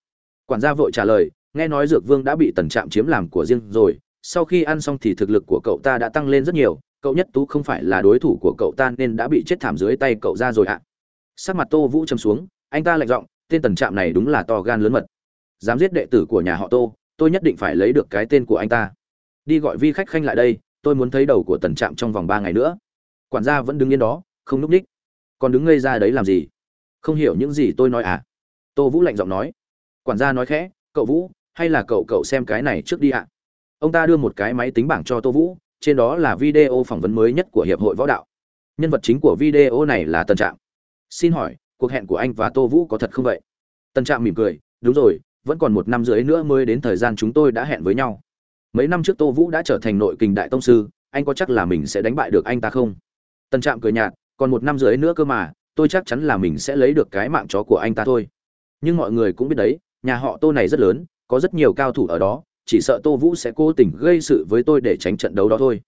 Quản gia vội trả lời, nghe nói dược vương đã bị tần trạm chiếm làm của riêng rồi sau khi ăn xong thì thực lực của cậu ta đã tăng lên rất nhiều, cậu nhất tú không phải là đối thủ của cậu ta nên đã bị chết thảm dưới tay cậu ra rồi ạ. Sắc mặt tô vũ châm xuống, anh ta lạnh giọng, tên tần trạm này đúng là to gan lớn mật. Dám giết đệ tử của nhà họ tô, tôi nhất định phải lấy được cái tên của anh ta. Đi gọi vi khách khanh lại đây, tôi muốn thấy đầu của tần trạm trong vòng ba ngày nữa. Quản gia vẫn đứng yên đó, không núp ních. Còn đứng ngây ra đấy làm gì? Không hiểu những gì tôi nói à? Tô vũ lạnh giọng nói. Quản gia nói khẽ, cậu vũ, hay là cậu cậu xem cái này trước đi ạ? Ông ta đưa một cái máy tính bảng cho tô vũ, trên đó là video phỏng vấn mới nhất của hiệp hội võ đạo. Nhân vật chính của video này là tần trạm. Xin hỏi, cuộc hẹn của anh và tô vũ có thật không vậy? Tần trạm mỉm cười, đúng rồi, vẫn còn một năm rưỡi nữa mới đến thời gian chúng tôi đã hẹn với nhau. Mấy năm trước tô vũ đã trở thành nội kình đại tông sư, anh có chắc là mình sẽ đánh bại được anh ta không? Tần trạm cười nhạt, còn một năm rưỡi nữa cơ mà, tôi chắc chắn là mình sẽ lấy được cái mạng chó của anh ta thôi. Nhưng mọi người cũng biết đấy, nhà họ tô này rất lớn, có rất nhiều cao thủ ở đó chỉ sợ tô vũ sẽ cố tình gây sự với tôi để tránh trận đấu đó thôi.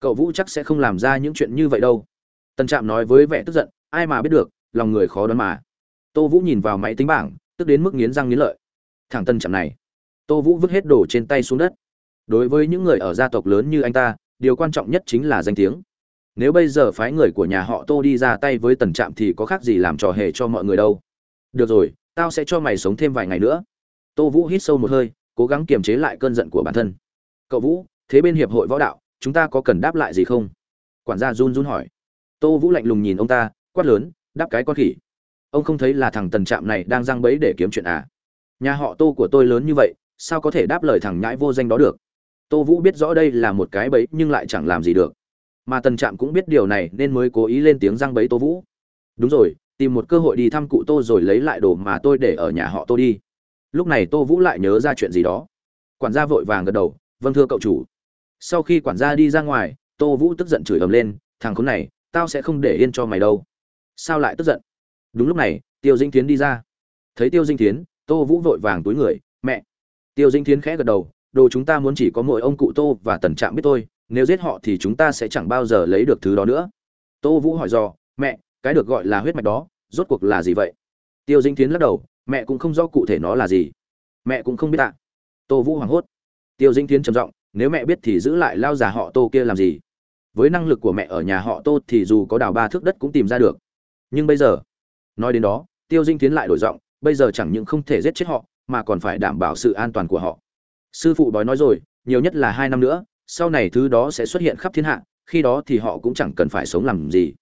Cậu vũ chắc sẽ không làm ra những chuyện như vậy đâu. Tần trạm nói với vẻ tức giận, ai mà biết được, lòng người khó đoán mà. Tô vũ nhìn vào máy tính bảng, tức đến mức nghiến răng nghiến lợi. Thẳng tân trạm này. Tô vũ vứt hết đồ trên tay xuống đất. Đối với những người ở gia tộc lớn như anh ta, điều quan trọng nhất chính là danh tiếng. Nếu bây giờ phái người của nhà họ tô đi ra tay với tần trạm thì có khác gì làm trò hề cho mọi người đâu. Được rồi, tao sẽ cho mày sống thêm vài ngày nữa. Tô vũ hít sâu một hơi cố gắng kiềm chế lại cơn giận của bản thân. Cậu vũ, thế bên hiệp hội võ đạo, chúng ta có cần đáp lại gì không? Quản gia run run hỏi. Tô vũ lạnh lùng nhìn ông ta, quát lớn, đáp cái con khỉ. Ông không thấy là thằng tần trạm này đang răng bẫy để kiếm chuyện à? Nhà họ tô của tôi lớn như vậy, sao có thể đáp lời thằng nhãi vô danh đó được? Tô vũ biết rõ đây là một cái bẫy nhưng lại chẳng làm gì được. Mà tần trạm cũng biết điều này nên mới cố ý lên tiếng răng bẫy tô vũ. Đúng rồi, tìm một cơ hội đi thăm cụ tô rồi lấy lại đồ mà tôi để ở nhà họ tô đi lúc này tô vũ lại nhớ ra chuyện gì đó. Quản gia vội vàng gật đầu vâng thưa cậu chủ. Sau khi quản gia đi ra ngoài, tô vũ tức giận chửi ầm lên, thằng khốn này, tao sẽ không để yên cho mày đâu. Sao lại tức giận? Đúng lúc này, tiêu dinh tiến đi ra. Thấy tiêu dinh tiến tô vũ vội vàng túi người, mẹ. Tiêu dinh tiến khẽ gật đầu, đồ chúng ta muốn chỉ có mỗi ông cụ tô và tần trạm biết tôi nếu giết họ thì chúng ta sẽ chẳng bao giờ lấy được thứ đó nữa. Tô vũ hỏi dò, mẹ, cái được gọi là huyết mạch đó, rốt cuộc là gì vậy? Tiêu dinh tiến lắc đầu mẹ cũng không rõ cụ thể nó là gì. Mẹ cũng không biết ạ. Tô vũ hoảng hốt. Tiêu dinh tiến trầm giọng, nếu mẹ biết thì giữ lại lao già họ tô kia làm gì? Với năng lực của mẹ ở nhà họ tô thì dù có đào ba thước đất cũng tìm ra được. Nhưng bây giờ, nói đến đó, tiêu dinh tiến lại đổi giọng, bây giờ chẳng những không thể giết chết họ, mà còn phải đảm bảo sự an toàn của họ. Sư phụ đói nói rồi, nhiều nhất là hai năm nữa, sau này thứ đó sẽ xuất hiện khắp thiên hạ, khi đó thì họ cũng chẳng cần phải sống làm gì.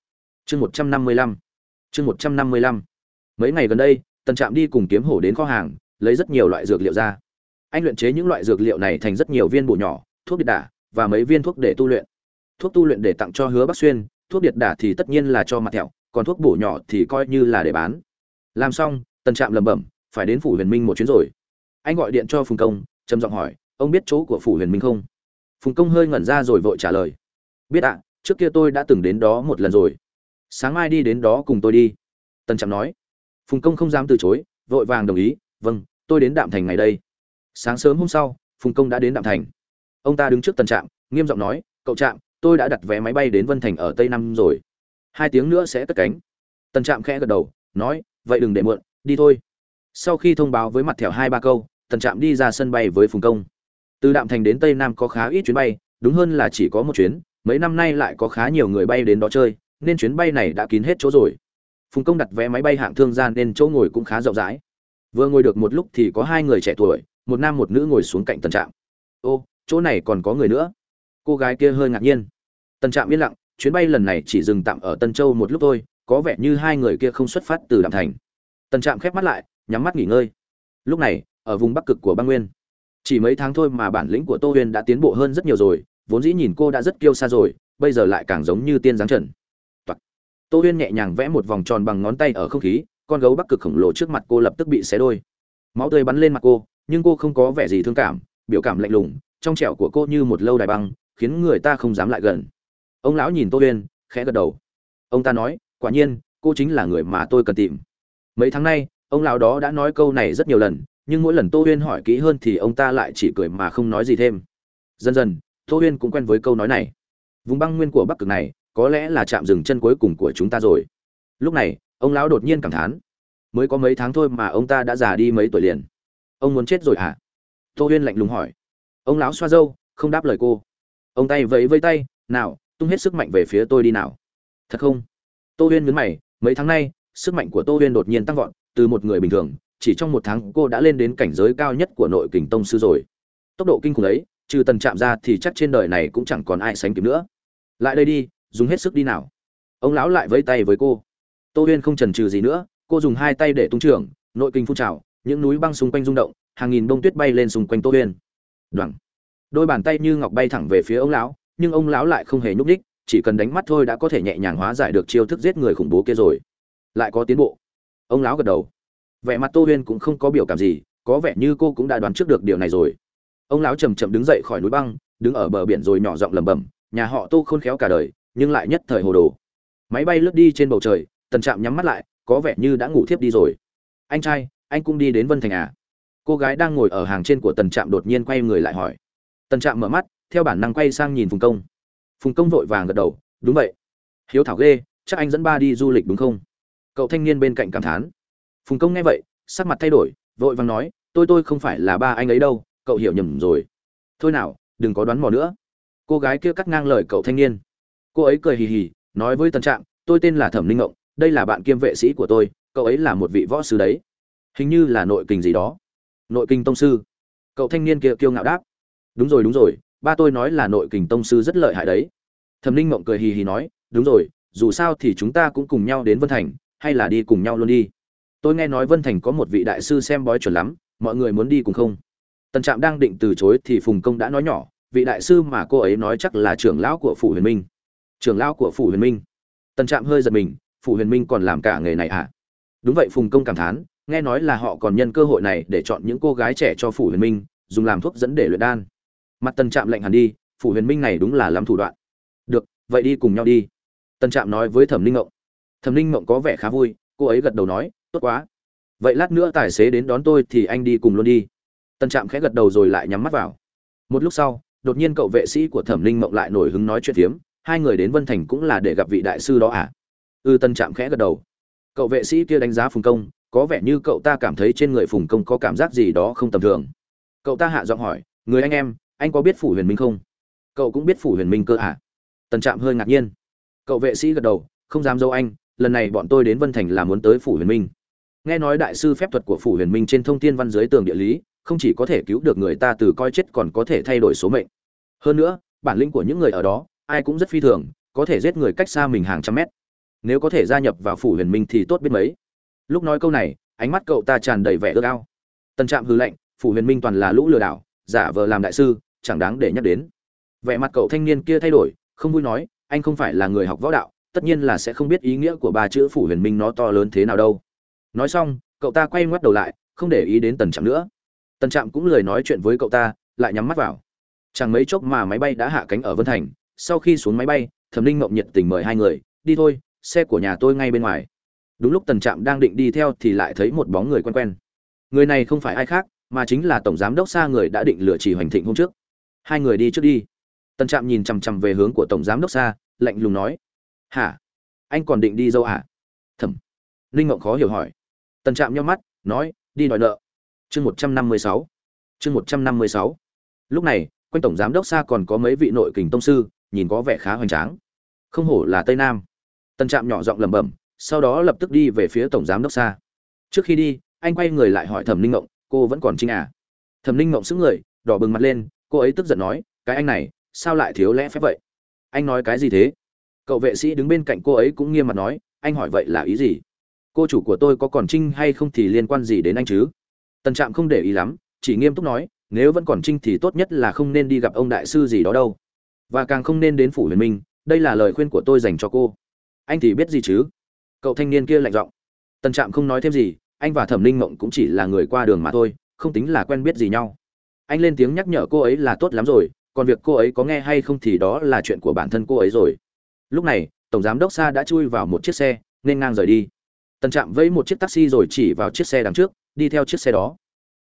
Chương một trăm năm mươi lăm. Chương một trăm năm mươi lăm. Mấy ngày gần đây tần trạm đi cùng kiếm hổ đến kho hàng, lấy rất nhiều loại dược liệu ra. Anh luyện chế những loại dược liệu này thành rất nhiều viên bổ nhỏ, thuốc biệt đả, và mấy viên thuốc để tu luyện. Thuốc tu luyện để tặng cho hứa bắc xuyên, thuốc biệt đả thì tất nhiên là cho mặt thẹo, còn thuốc bổ nhỏ thì coi như là để bán. Làm xong, tần trạm lẩm bẩm, phải đến phủ huyền minh một chuyến rồi. Anh gọi điện cho phùng công, trầm giọng hỏi, ông biết chỗ của phủ huyền minh không? Phùng công hơi ngẩn ra rồi vội trả lời, biết ạ, trước kia tôi đã từng đến đó một lần rồi. Sáng mai đi đến đó cùng tôi đi. Tần trạm nói phùng công không dám từ chối, vội vàng đồng ý vâng tôi đến đạm thành ngày đây. Sáng sớm hôm sau, phùng công đã đến đạm thành. Ông ta đứng trước tần trạm, nghiêm giọng nói, cậu trạm, tôi đã đặt vé máy bay đến vân thành ở tây Nam rồi. Hai tiếng nữa sẽ cất cánh. Tần trạm khẽ gật đầu, nói, vậy đừng để muộn, đi thôi. Sau khi thông báo với mặt thẻo hai ba câu, tần trạm đi ra sân bay với phùng công. Từ đạm thành đến tây nam có khá ít chuyến bay, đúng hơn là chỉ có một chuyến, mấy năm nay lại có khá nhiều người bay đến đó chơi, nên chuyến bay này đã kín hết chỗ rồi phùng công đặt vé máy bay hạng thương gia nên chỗ ngồi cũng khá rộng rãi. Vừa ngồi được một lúc thì có hai người trẻ tuổi, một nam một nữ ngồi xuống cạnh tần trạm. Ô, chỗ này còn có người nữa? Cô gái kia hơi ngạc nhiên. Tần trạm yên lặng, chuyến bay lần này chỉ dừng tạm ở tân châu một lúc thôi, có vẻ như hai người kia không xuất phát từ đạm thành. Tần trạm khép mắt lại, nhắm mắt nghỉ ngơi. Lúc này, ở vùng bắc cực của băng nguyên, chỉ mấy tháng thôi mà bản lĩnh của tô Huyền đã tiến bộ hơn rất nhiều rồi, vốn dĩ nhìn cô đã rất kiêu xa rồi, bây giờ lại càng giống như tiên giáng trần tô huyên nhẹ nhàng vẽ một vòng tròn bằng ngón tay ở không khí, con gấu bắc cực khổng lồ trước mặt cô lập tức bị xé đôi. Máu tươi bắn lên mặt cô, nhưng cô không có vẻ gì thương cảm, biểu cảm lạnh lùng, trong trẻo của cô như một lâu đài băng, khiến người ta không dám lại gần. Ông lão nhìn tô huyên, khẽ gật đầu. Ông ta nói, quả nhiên, cô chính là người mà tôi cần tìm. Mấy tháng nay, ông lão đó đã nói câu này rất nhiều lần, nhưng mỗi lần tô huyên hỏi kỹ hơn thì ông ta lại chỉ cười mà không nói gì thêm. Dần dần, tô huyên cũng quen với câu nói này. Vùng băng nguyên của bắc cực này có lẽ là chạm dừng chân cuối cùng của chúng ta rồi. Lúc này, ông lão đột nhiên cảm thán, mới có mấy tháng thôi mà ông ta đã già đi mấy tuổi liền. Ông muốn chết rồi hả? À? tô huyên lạnh lùng hỏi. Ông lão xoa dâu không đáp lời cô. Ông tay vẫy vây tay, nào, tung hết sức mạnh về phía tôi đi nào. Thật không? Tô huyên nhấn mày, mấy tháng nay, sức mạnh của tô huyên đột nhiên tăng vọt, từ một người bình thường, chỉ trong một tháng cô đã lên đến cảnh giới cao nhất của nội kình tông sư rồi. Tốc độ kinh khủng ấy, trừ tần chạm ra thì chắc trên đời này cũng chẳng còn ai sánh kịp nữa. Lại đây đi dùng hết sức đi nào. Ông lão lại vẫy tay với cô. Tô huyên không chần chừ gì nữa, cô dùng hai tay để tung trưởng, nội kinh phun trào, những núi băng xung quanh rung động, hàng nghìn bông tuyết bay lên xung quanh tô huyên. Đoẳng đôi bàn tay như ngọc bay thẳng về phía ông lão, nhưng ông lão lại không hề nhúc nhích, chỉ cần đánh mắt thôi đã có thể nhẹ nhàng hóa giải được chiêu thức giết người khủng bố kia rồi. Lại có tiến bộ. Ông lão gật đầu. Vẻ mặt tô huyên cũng không có biểu cảm gì, có vẻ như cô cũng đã đoán trước được điều này rồi. Ông lão chầm chậm đứng dậy khỏi núi băng, đứng ở bờ biển rồi nhỏ giọng lẩm bẩm, nhà họ tô khôn khéo cả đời nhưng lại nhất thời hồ đồ. Máy bay lướt đi trên bầu trời, tần trạm nhắm mắt lại, có vẻ như đã ngủ thiếp đi rồi. Anh trai, anh cũng đi đến vân thành à? Cô gái đang ngồi ở hàng trên của tần trạm đột nhiên quay người lại hỏi. Tần trạm mở mắt, theo bản năng quay sang nhìn phùng công. Phùng công vội vàng gật đầu, đúng vậy. Hiếu thảo ghê, chắc anh dẫn ba đi du lịch đúng không? Cậu thanh niên bên cạnh cảm thán. Phùng công nghe vậy, sắc mặt thay đổi, vội vàng nói, tôi tôi không phải là ba anh ấy đâu, cậu hiểu nhầm rồi. Thôi nào, đừng có đoán mò nữa. Cô gái kia cắt ngang lời cậu thanh niên cô ấy cười hì hì, nói với tân trạm, tôi tên là thẩm linh ngộng, đây là bạn kiêm vệ sĩ của tôi, cậu ấy là một vị võ sư đấy. Hình như là nội kinh gì đó. Nội kinh tông sư. Cậu thanh niên kia kiêu ngạo đáp. Đúng rồi đúng rồi, ba tôi nói là nội kình tông sư rất lợi hại đấy. Thẩm linh mộng cười hì hì nói, đúng rồi, dù sao thì chúng ta cũng cùng nhau đến vân thành, hay là đi cùng nhau luôn đi. Tôi nghe nói vân thành có một vị đại sư xem bói chuẩn lắm, mọi người muốn đi cùng không? Tần trạm đang định từ chối thì phùng công đã nói nhỏ, vị đại sư mà cô ấy nói chắc là trưởng lão của phủ huyền minh trưởng lão của phủ huyền minh. Tần trạm hơi giật mình, phủ huyền minh còn làm cả nghề này à? Đúng vậy, phùng công cảm thán, nghe nói là họ còn nhân cơ hội này để chọn những cô gái trẻ cho phủ huyền minh, dùng làm thuốc dẫn để luyện đan. Mặt tần trạm lạnh hẳn đi, phủ huyền minh này đúng là lắm thủ đoạn. Được, vậy đi cùng nhau đi. Tần trạm nói với thẩm ninh ngộng thẩm ninh ngộng có vẻ khá vui, cô ấy gật đầu nói, tốt quá. Vậy lát nữa tài xế đến đón tôi thì anh đi cùng luôn đi. Tần trạm khẽ gật đầu rồi lại nhắm mắt vào. Một lúc sau, đột nhiên cậu vệ sĩ của thẩm ninh mộng lại nổi hứng nói chuyện phiếm hai người đến vân thành cũng là để gặp vị đại sư đó à? Ư ừ, tân trạm khẽ gật đầu. Cậu vệ sĩ kia đánh giá phùng công có vẻ như cậu ta cảm thấy trên người phùng công có cảm giác gì đó không tầm thường. Cậu ta hạ giọng hỏi người anh em anh có biết phủ huyền minh không? Cậu cũng biết phủ huyền minh cơ à? Tần trạm hơi ngạc nhiên. Cậu vệ sĩ gật đầu không dám dâu anh lần này bọn tôi đến vân thành là muốn tới phủ huyền minh. Nghe nói đại sư phép thuật của phủ huyền minh trên thông tin văn dưới tường địa lý không chỉ có thể cứu được người ta từ coi chết còn có thể thay đổi số mệnh. Hơn nữa bản lĩnh của những người ở đó ai cũng rất phi thường, có thể giết người cách xa mình hàng trăm mét. Nếu có thể gia nhập vào phủ huyền minh thì tốt biết mấy. Lúc nói câu này, ánh mắt cậu ta tràn đầy vẻ ước ao. Tân trạm hư lệnh phủ huyền minh toàn là lũ lừa đảo, giả vờ làm đại sư, chẳng đáng để nhắc đến. Vẻ mặt cậu thanh niên kia thay đổi, không vui nói, anh không phải là người học võ đạo, tất nhiên là sẽ không biết ý nghĩa của ba chữ phủ huyền minh nó to lớn thế nào đâu. Nói xong, cậu ta quay ngoắt đầu lại, không để ý đến tần trạm nữa. Tần trạm cũng lười nói chuyện với cậu ta, lại nhắm mắt vào. Chẳng mấy chốc mà máy bay đã hạ cánh ở vân thành sau khi xuống máy bay, thẩm linh mộng nhiệt tình mời hai người, đi thôi, xe của nhà tôi ngay bên ngoài. Đúng lúc tần trạm đang định đi theo thì lại thấy một bóng người quen quen. Người này không phải ai khác, mà chính là tổng giám đốc xa người đã định lựa chỉ hoành thịnh hôm trước. Hai người đi trước đi. Tần trạm nhìn chằm chằm về hướng của tổng giám đốc xa, lạnh lùng nói, hả? Anh còn định đi đâu hả à? thẩm linh mộng khó hiểu hỏi. Tần trạm nhau mắt, nói, đi đòi nợ. Chương một trăm năm mươi sáu. Chương một trăm năm mươi sáu. Lúc này, quanh tổng giám đốc xa còn có mấy vị nội kình tông sư nhìn có vẻ khá hoành tráng. Không hổ là tây nam. Tần trạm nhỏ giọng lẩm bẩm, sau đó lập tức đi về phía tổng giám đốc xa. Trước khi đi, anh quay người lại hỏi thẩm Ninh ngộng, cô vẫn còn trinh à? Thẩm Ninh ngộng xứng người, đỏ bừng mặt lên, cô ấy tức giận nói, cái anh này, sao lại thiếu lẽ phép vậy? Anh nói cái gì thế? Cậu vệ sĩ đứng bên cạnh cô ấy cũng nghiêm mặt nói, anh hỏi vậy là ý gì? Cô chủ của tôi có còn trinh hay không thì liên quan gì đến anh chứ? Tần trạm không để ý lắm, chỉ nghiêm túc nói, nếu vẫn còn trinh thì tốt nhất là không nên đi gặp ông đại sư gì đó đâu và càng không nên đến phủ huyền minh, đây là lời khuyên của tôi dành cho cô. Anh thì biết gì chứ? Cậu thanh niên kia lạnh giọng. Tần trạm không nói thêm gì, anh và thẩm linh mộng cũng chỉ là người qua đường mà thôi, không tính là quen biết gì nhau. Anh lên tiếng nhắc nhở cô ấy là tốt lắm rồi, còn việc cô ấy có nghe hay không thì đó là chuyện của bản thân cô ấy rồi. Lúc này, tổng giám đốc sa đã chui vào một chiếc xe, nên ngang rời đi. Tần trạm vẫy một chiếc taxi rồi chỉ vào chiếc xe đằng trước, đi theo chiếc xe đó.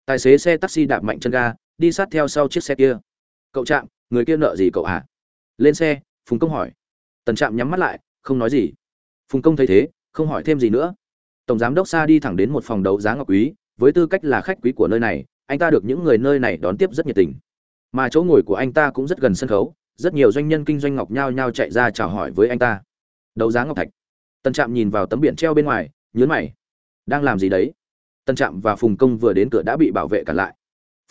Tài xế xe taxi đạp mạnh chân ga, đi sát theo sau chiếc xe kia. Cậu trạm, người kia nợ gì cậu à lên xe, phùng công hỏi. Tần trạm nhắm mắt lại, không nói gì. Phùng công thấy thế, không hỏi thêm gì nữa. Tổng giám đốc sa đi thẳng đến một phòng đấu giá ngọc quý, với tư cách là khách quý của nơi này, anh ta được những người nơi này đón tiếp rất nhiệt tình. Mà chỗ ngồi của anh ta cũng rất gần sân khấu, rất nhiều doanh nhân kinh doanh ngọc nhao nhao chạy ra chào hỏi với anh ta. Đấu giá ngọc thạch. Tần trạm nhìn vào tấm biển treo bên ngoài, nhớn mày. Đang làm gì đấy? Tần trạm và phùng công vừa đến cửa đã bị bảo vệ cản lại.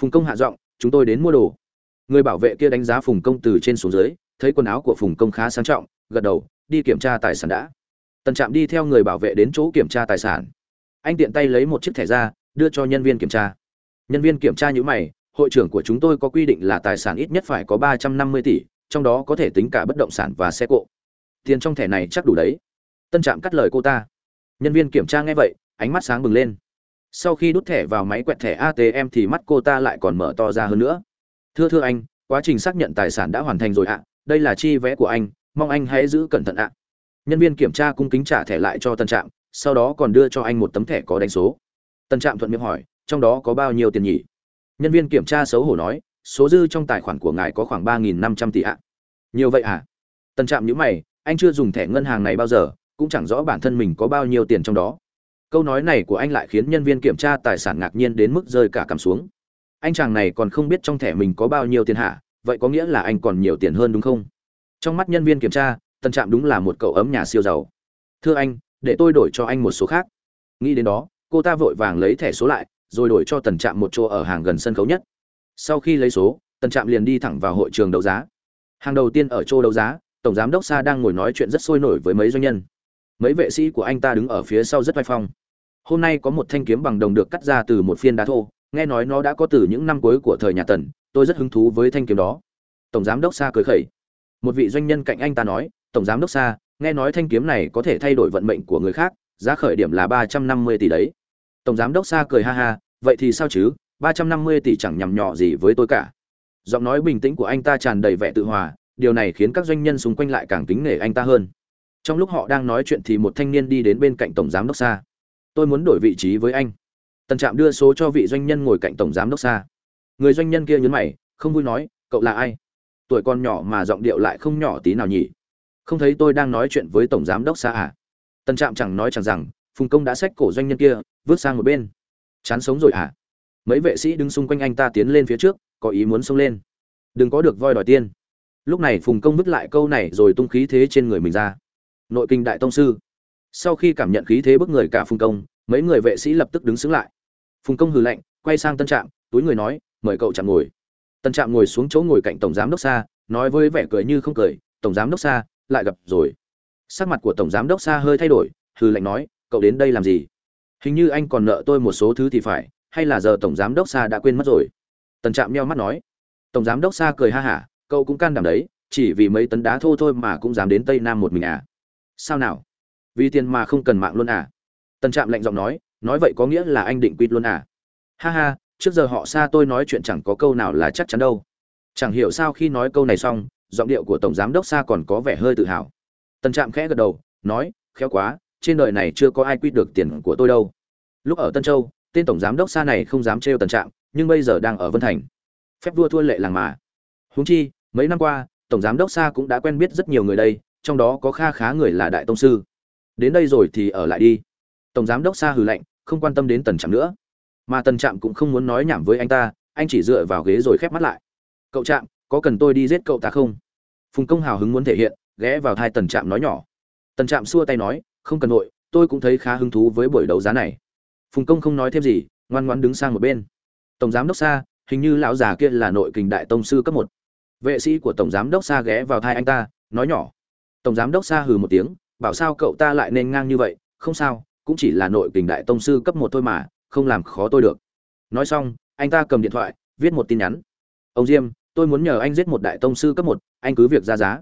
Phùng công hạ giọng, chúng tôi đến mua đồ. Người bảo vệ kia đánh giá phùng công từ trên xuống dưới thấy quần áo của phùng công khá sang trọng, gật đầu, đi kiểm tra tài sản đã. Tần trạm đi theo người bảo vệ đến chỗ kiểm tra tài sản. Anh tiện tay lấy một chiếc thẻ ra, đưa cho nhân viên kiểm tra. Nhân viên kiểm tra nhữ mày, hội trưởng của chúng tôi có quy định là tài sản ít nhất phải có ba trăm năm mươi tỷ, trong đó có thể tính cả bất động sản và xe cộ. Tiền trong thẻ này chắc đủ đấy. Tân trạm cắt lời cô ta. Nhân viên kiểm tra nghe vậy, ánh mắt sáng bừng lên. Sau khi đút thẻ vào máy quẹt thẻ atm thì mắt cô ta lại còn mở to ra hơn nữa. Thưa thưa anh, quá trình xác nhận tài sản đã hoàn thành rồi ạ đây là chi vé của anh, mong anh hãy giữ cẩn thận ạ. Nhân viên kiểm tra cung kính trả thẻ lại cho tân trạm, sau đó còn đưa cho anh một tấm thẻ có đánh số. Tân trạm thuận miệng hỏi, trong đó có bao nhiêu tiền nhỉ? Nhân viên kiểm tra xấu hổ nói, số dư trong tài khoản của ngài có khoảng ba nghìn năm trăm tỷ ạ. Nhiều vậy à? Tân trạm nhữ mày, anh chưa dùng thẻ ngân hàng này bao giờ, cũng chẳng rõ bản thân mình có bao nhiêu tiền trong đó. Câu nói này của anh lại khiến nhân viên kiểm tra tài sản ngạc nhiên đến mức rơi cả cằm xuống. Anh chàng này còn không biết trong thẻ mình có bao nhiêu tiền hả? Vậy có nghĩa là anh còn nhiều tiền hơn đúng không? Trong mắt nhân viên kiểm tra tân trạm đúng là một cậu ấm nhà siêu giàu. Thưa anh, để tôi đổi cho anh một số khác. Nghĩ đến đó, cô ta vội vàng lấy thẻ số lại, rồi đổi cho tần trạm một chỗ ở hàng gần sân khấu nhất. Sau khi lấy số, tần trạm liền đi thẳng vào hội trường đấu giá. Hàng đầu tiên ở chỗ đấu giá, tổng giám đốc sa đang ngồi nói chuyện rất sôi nổi với mấy doanh nhân. Mấy vệ sĩ của anh ta đứng ở phía sau rất vai phong. Hôm nay có một thanh kiếm bằng đồng được cắt ra từ một phiên đá thô, nghe nói nó đã có từ những năm cuối của thời nhà tần tôi rất hứng thú với thanh kiếm đó. Tổng giám đốc sa cười khẩy. Một vị doanh nhân cạnh anh ta nói, tổng giám đốc sa, nghe nói thanh kiếm này có thể thay đổi vận mệnh của người khác, giá khởi điểm là ba trăm năm mươi tỷ đấy. Tổng giám đốc sa cười ha ha, vậy thì sao chứ? ba trăm năm mươi tỷ chẳng nhằm nhỏ gì với tôi cả. Giọng nói bình tĩnh của anh ta tràn đầy vẻ tự hòa, điều này khiến các doanh nhân xung quanh lại càng kính nể anh ta hơn. Trong lúc họ đang nói chuyện thì một thanh niên đi đến bên cạnh tổng giám đốc sa. Tôi muốn đổi vị trí với anh. Tần trạm đưa số cho vị doanh nhân ngồi cạnh tổng giám đốc sa người doanh nhân kia nhấn mày, không vui nói, cậu là ai? Tuổi còn nhỏ mà giọng điệu lại không nhỏ tí nào nhỉ? Không thấy tôi đang nói chuyện với tổng giám đốc xa à? Tân trạm chẳng nói chẳng rằng, phùng công đã xách cổ doanh nhân kia, vứt sang một bên. Chán sống rồi à? Mấy vệ sĩ đứng xung quanh anh ta tiến lên phía trước, có ý muốn xông lên. Đừng có được voi đòi tiên lúc này phùng công vứt lại câu này rồi tung khí thế trên người mình ra. Nội kinh đại tông sư. Sau khi cảm nhận khí thế bức người cả phùng công, mấy người vệ sĩ lập tức đứng xứng lại. Phùng công hừ lạnh, quay sang tân trạm, túi người nói mời cậu chạm ngồi. Tân trạm ngồi xuống chỗ ngồi cạnh tổng giám đốc xa nói với vẻ cười như không cười, tổng giám đốc xa lại gặp rồi. Sắc mặt của tổng giám đốc xa hơi thay đổi hư lệnh nói, cậu đến đây làm gì? Hình như anh còn nợ tôi một số thứ thì phải, hay là giờ tổng giám đốc xa đã quên mất rồi? Tần trạm meo mắt nói. Tổng giám đốc xa cười ha hả, cậu cũng can đảm đấy, chỉ vì mấy tấn đá thô thôi mà cũng dám đến tây nam một mình à? Sao nào? Vì tiền mà không cần mạng luôn à? Tần trạm lạnh giọng nói nói vậy có nghĩa là anh định quýt luôn à? Ha ha trước giờ họ xa tôi nói chuyện chẳng có câu nào là chắc chắn đâu. Chẳng hiểu sao khi nói câu này xong, giọng điệu của tổng giám đốc xa còn có vẻ hơi tự hào. Tần trạm khẽ gật đầu, nói, khéo quá, trên đời này chưa có ai quy được tiền của tôi đâu. Lúc ở tân châu, tên tổng giám đốc xa này không dám trêu tần trạm, nhưng bây giờ đang ở vân thành. Phép vua thua lệ làng mà. Huống chi, mấy năm qua, tổng giám đốc xa cũng đã quen biết rất nhiều người đây, trong đó có kha khá người là đại tông sư. Đến đây rồi thì ở lại đi. Tổng giám đốc xa hừ lạnh, không quan tâm đến tần trạm nữa mà tần trạm cũng không muốn nói nhảm với anh ta, anh chỉ dựa vào ghế rồi khép mắt lại. Cậu trạm, có cần tôi đi giết cậu ta không? Phùng công hào hứng muốn thể hiện, ghé vào thai tần trạm nói nhỏ. Tần trạm xua tay nói, không cần nội tôi cũng thấy khá hứng thú với buổi đấu giá này. Phùng công không nói thêm gì, ngoan ngoan đứng sang một bên. Tổng giám đốc xa hình như lão già kia là nội kình đại tông sư cấp một. Vệ sĩ của tổng giám đốc xa ghé vào thai anh ta, nói nhỏ. Tổng giám đốc xa hừ một tiếng, bảo sao cậu ta lại nên ngang như vậy, không sao, cũng chỉ là nội kình đại tông sư cấp một thôi mà không làm khó tôi được. Nói xong, anh ta cầm điện thoại, viết một tin nhắn. Ông diêm, tôi muốn nhờ anh giết một đại tông sư cấp một, anh cứ việc ra giá.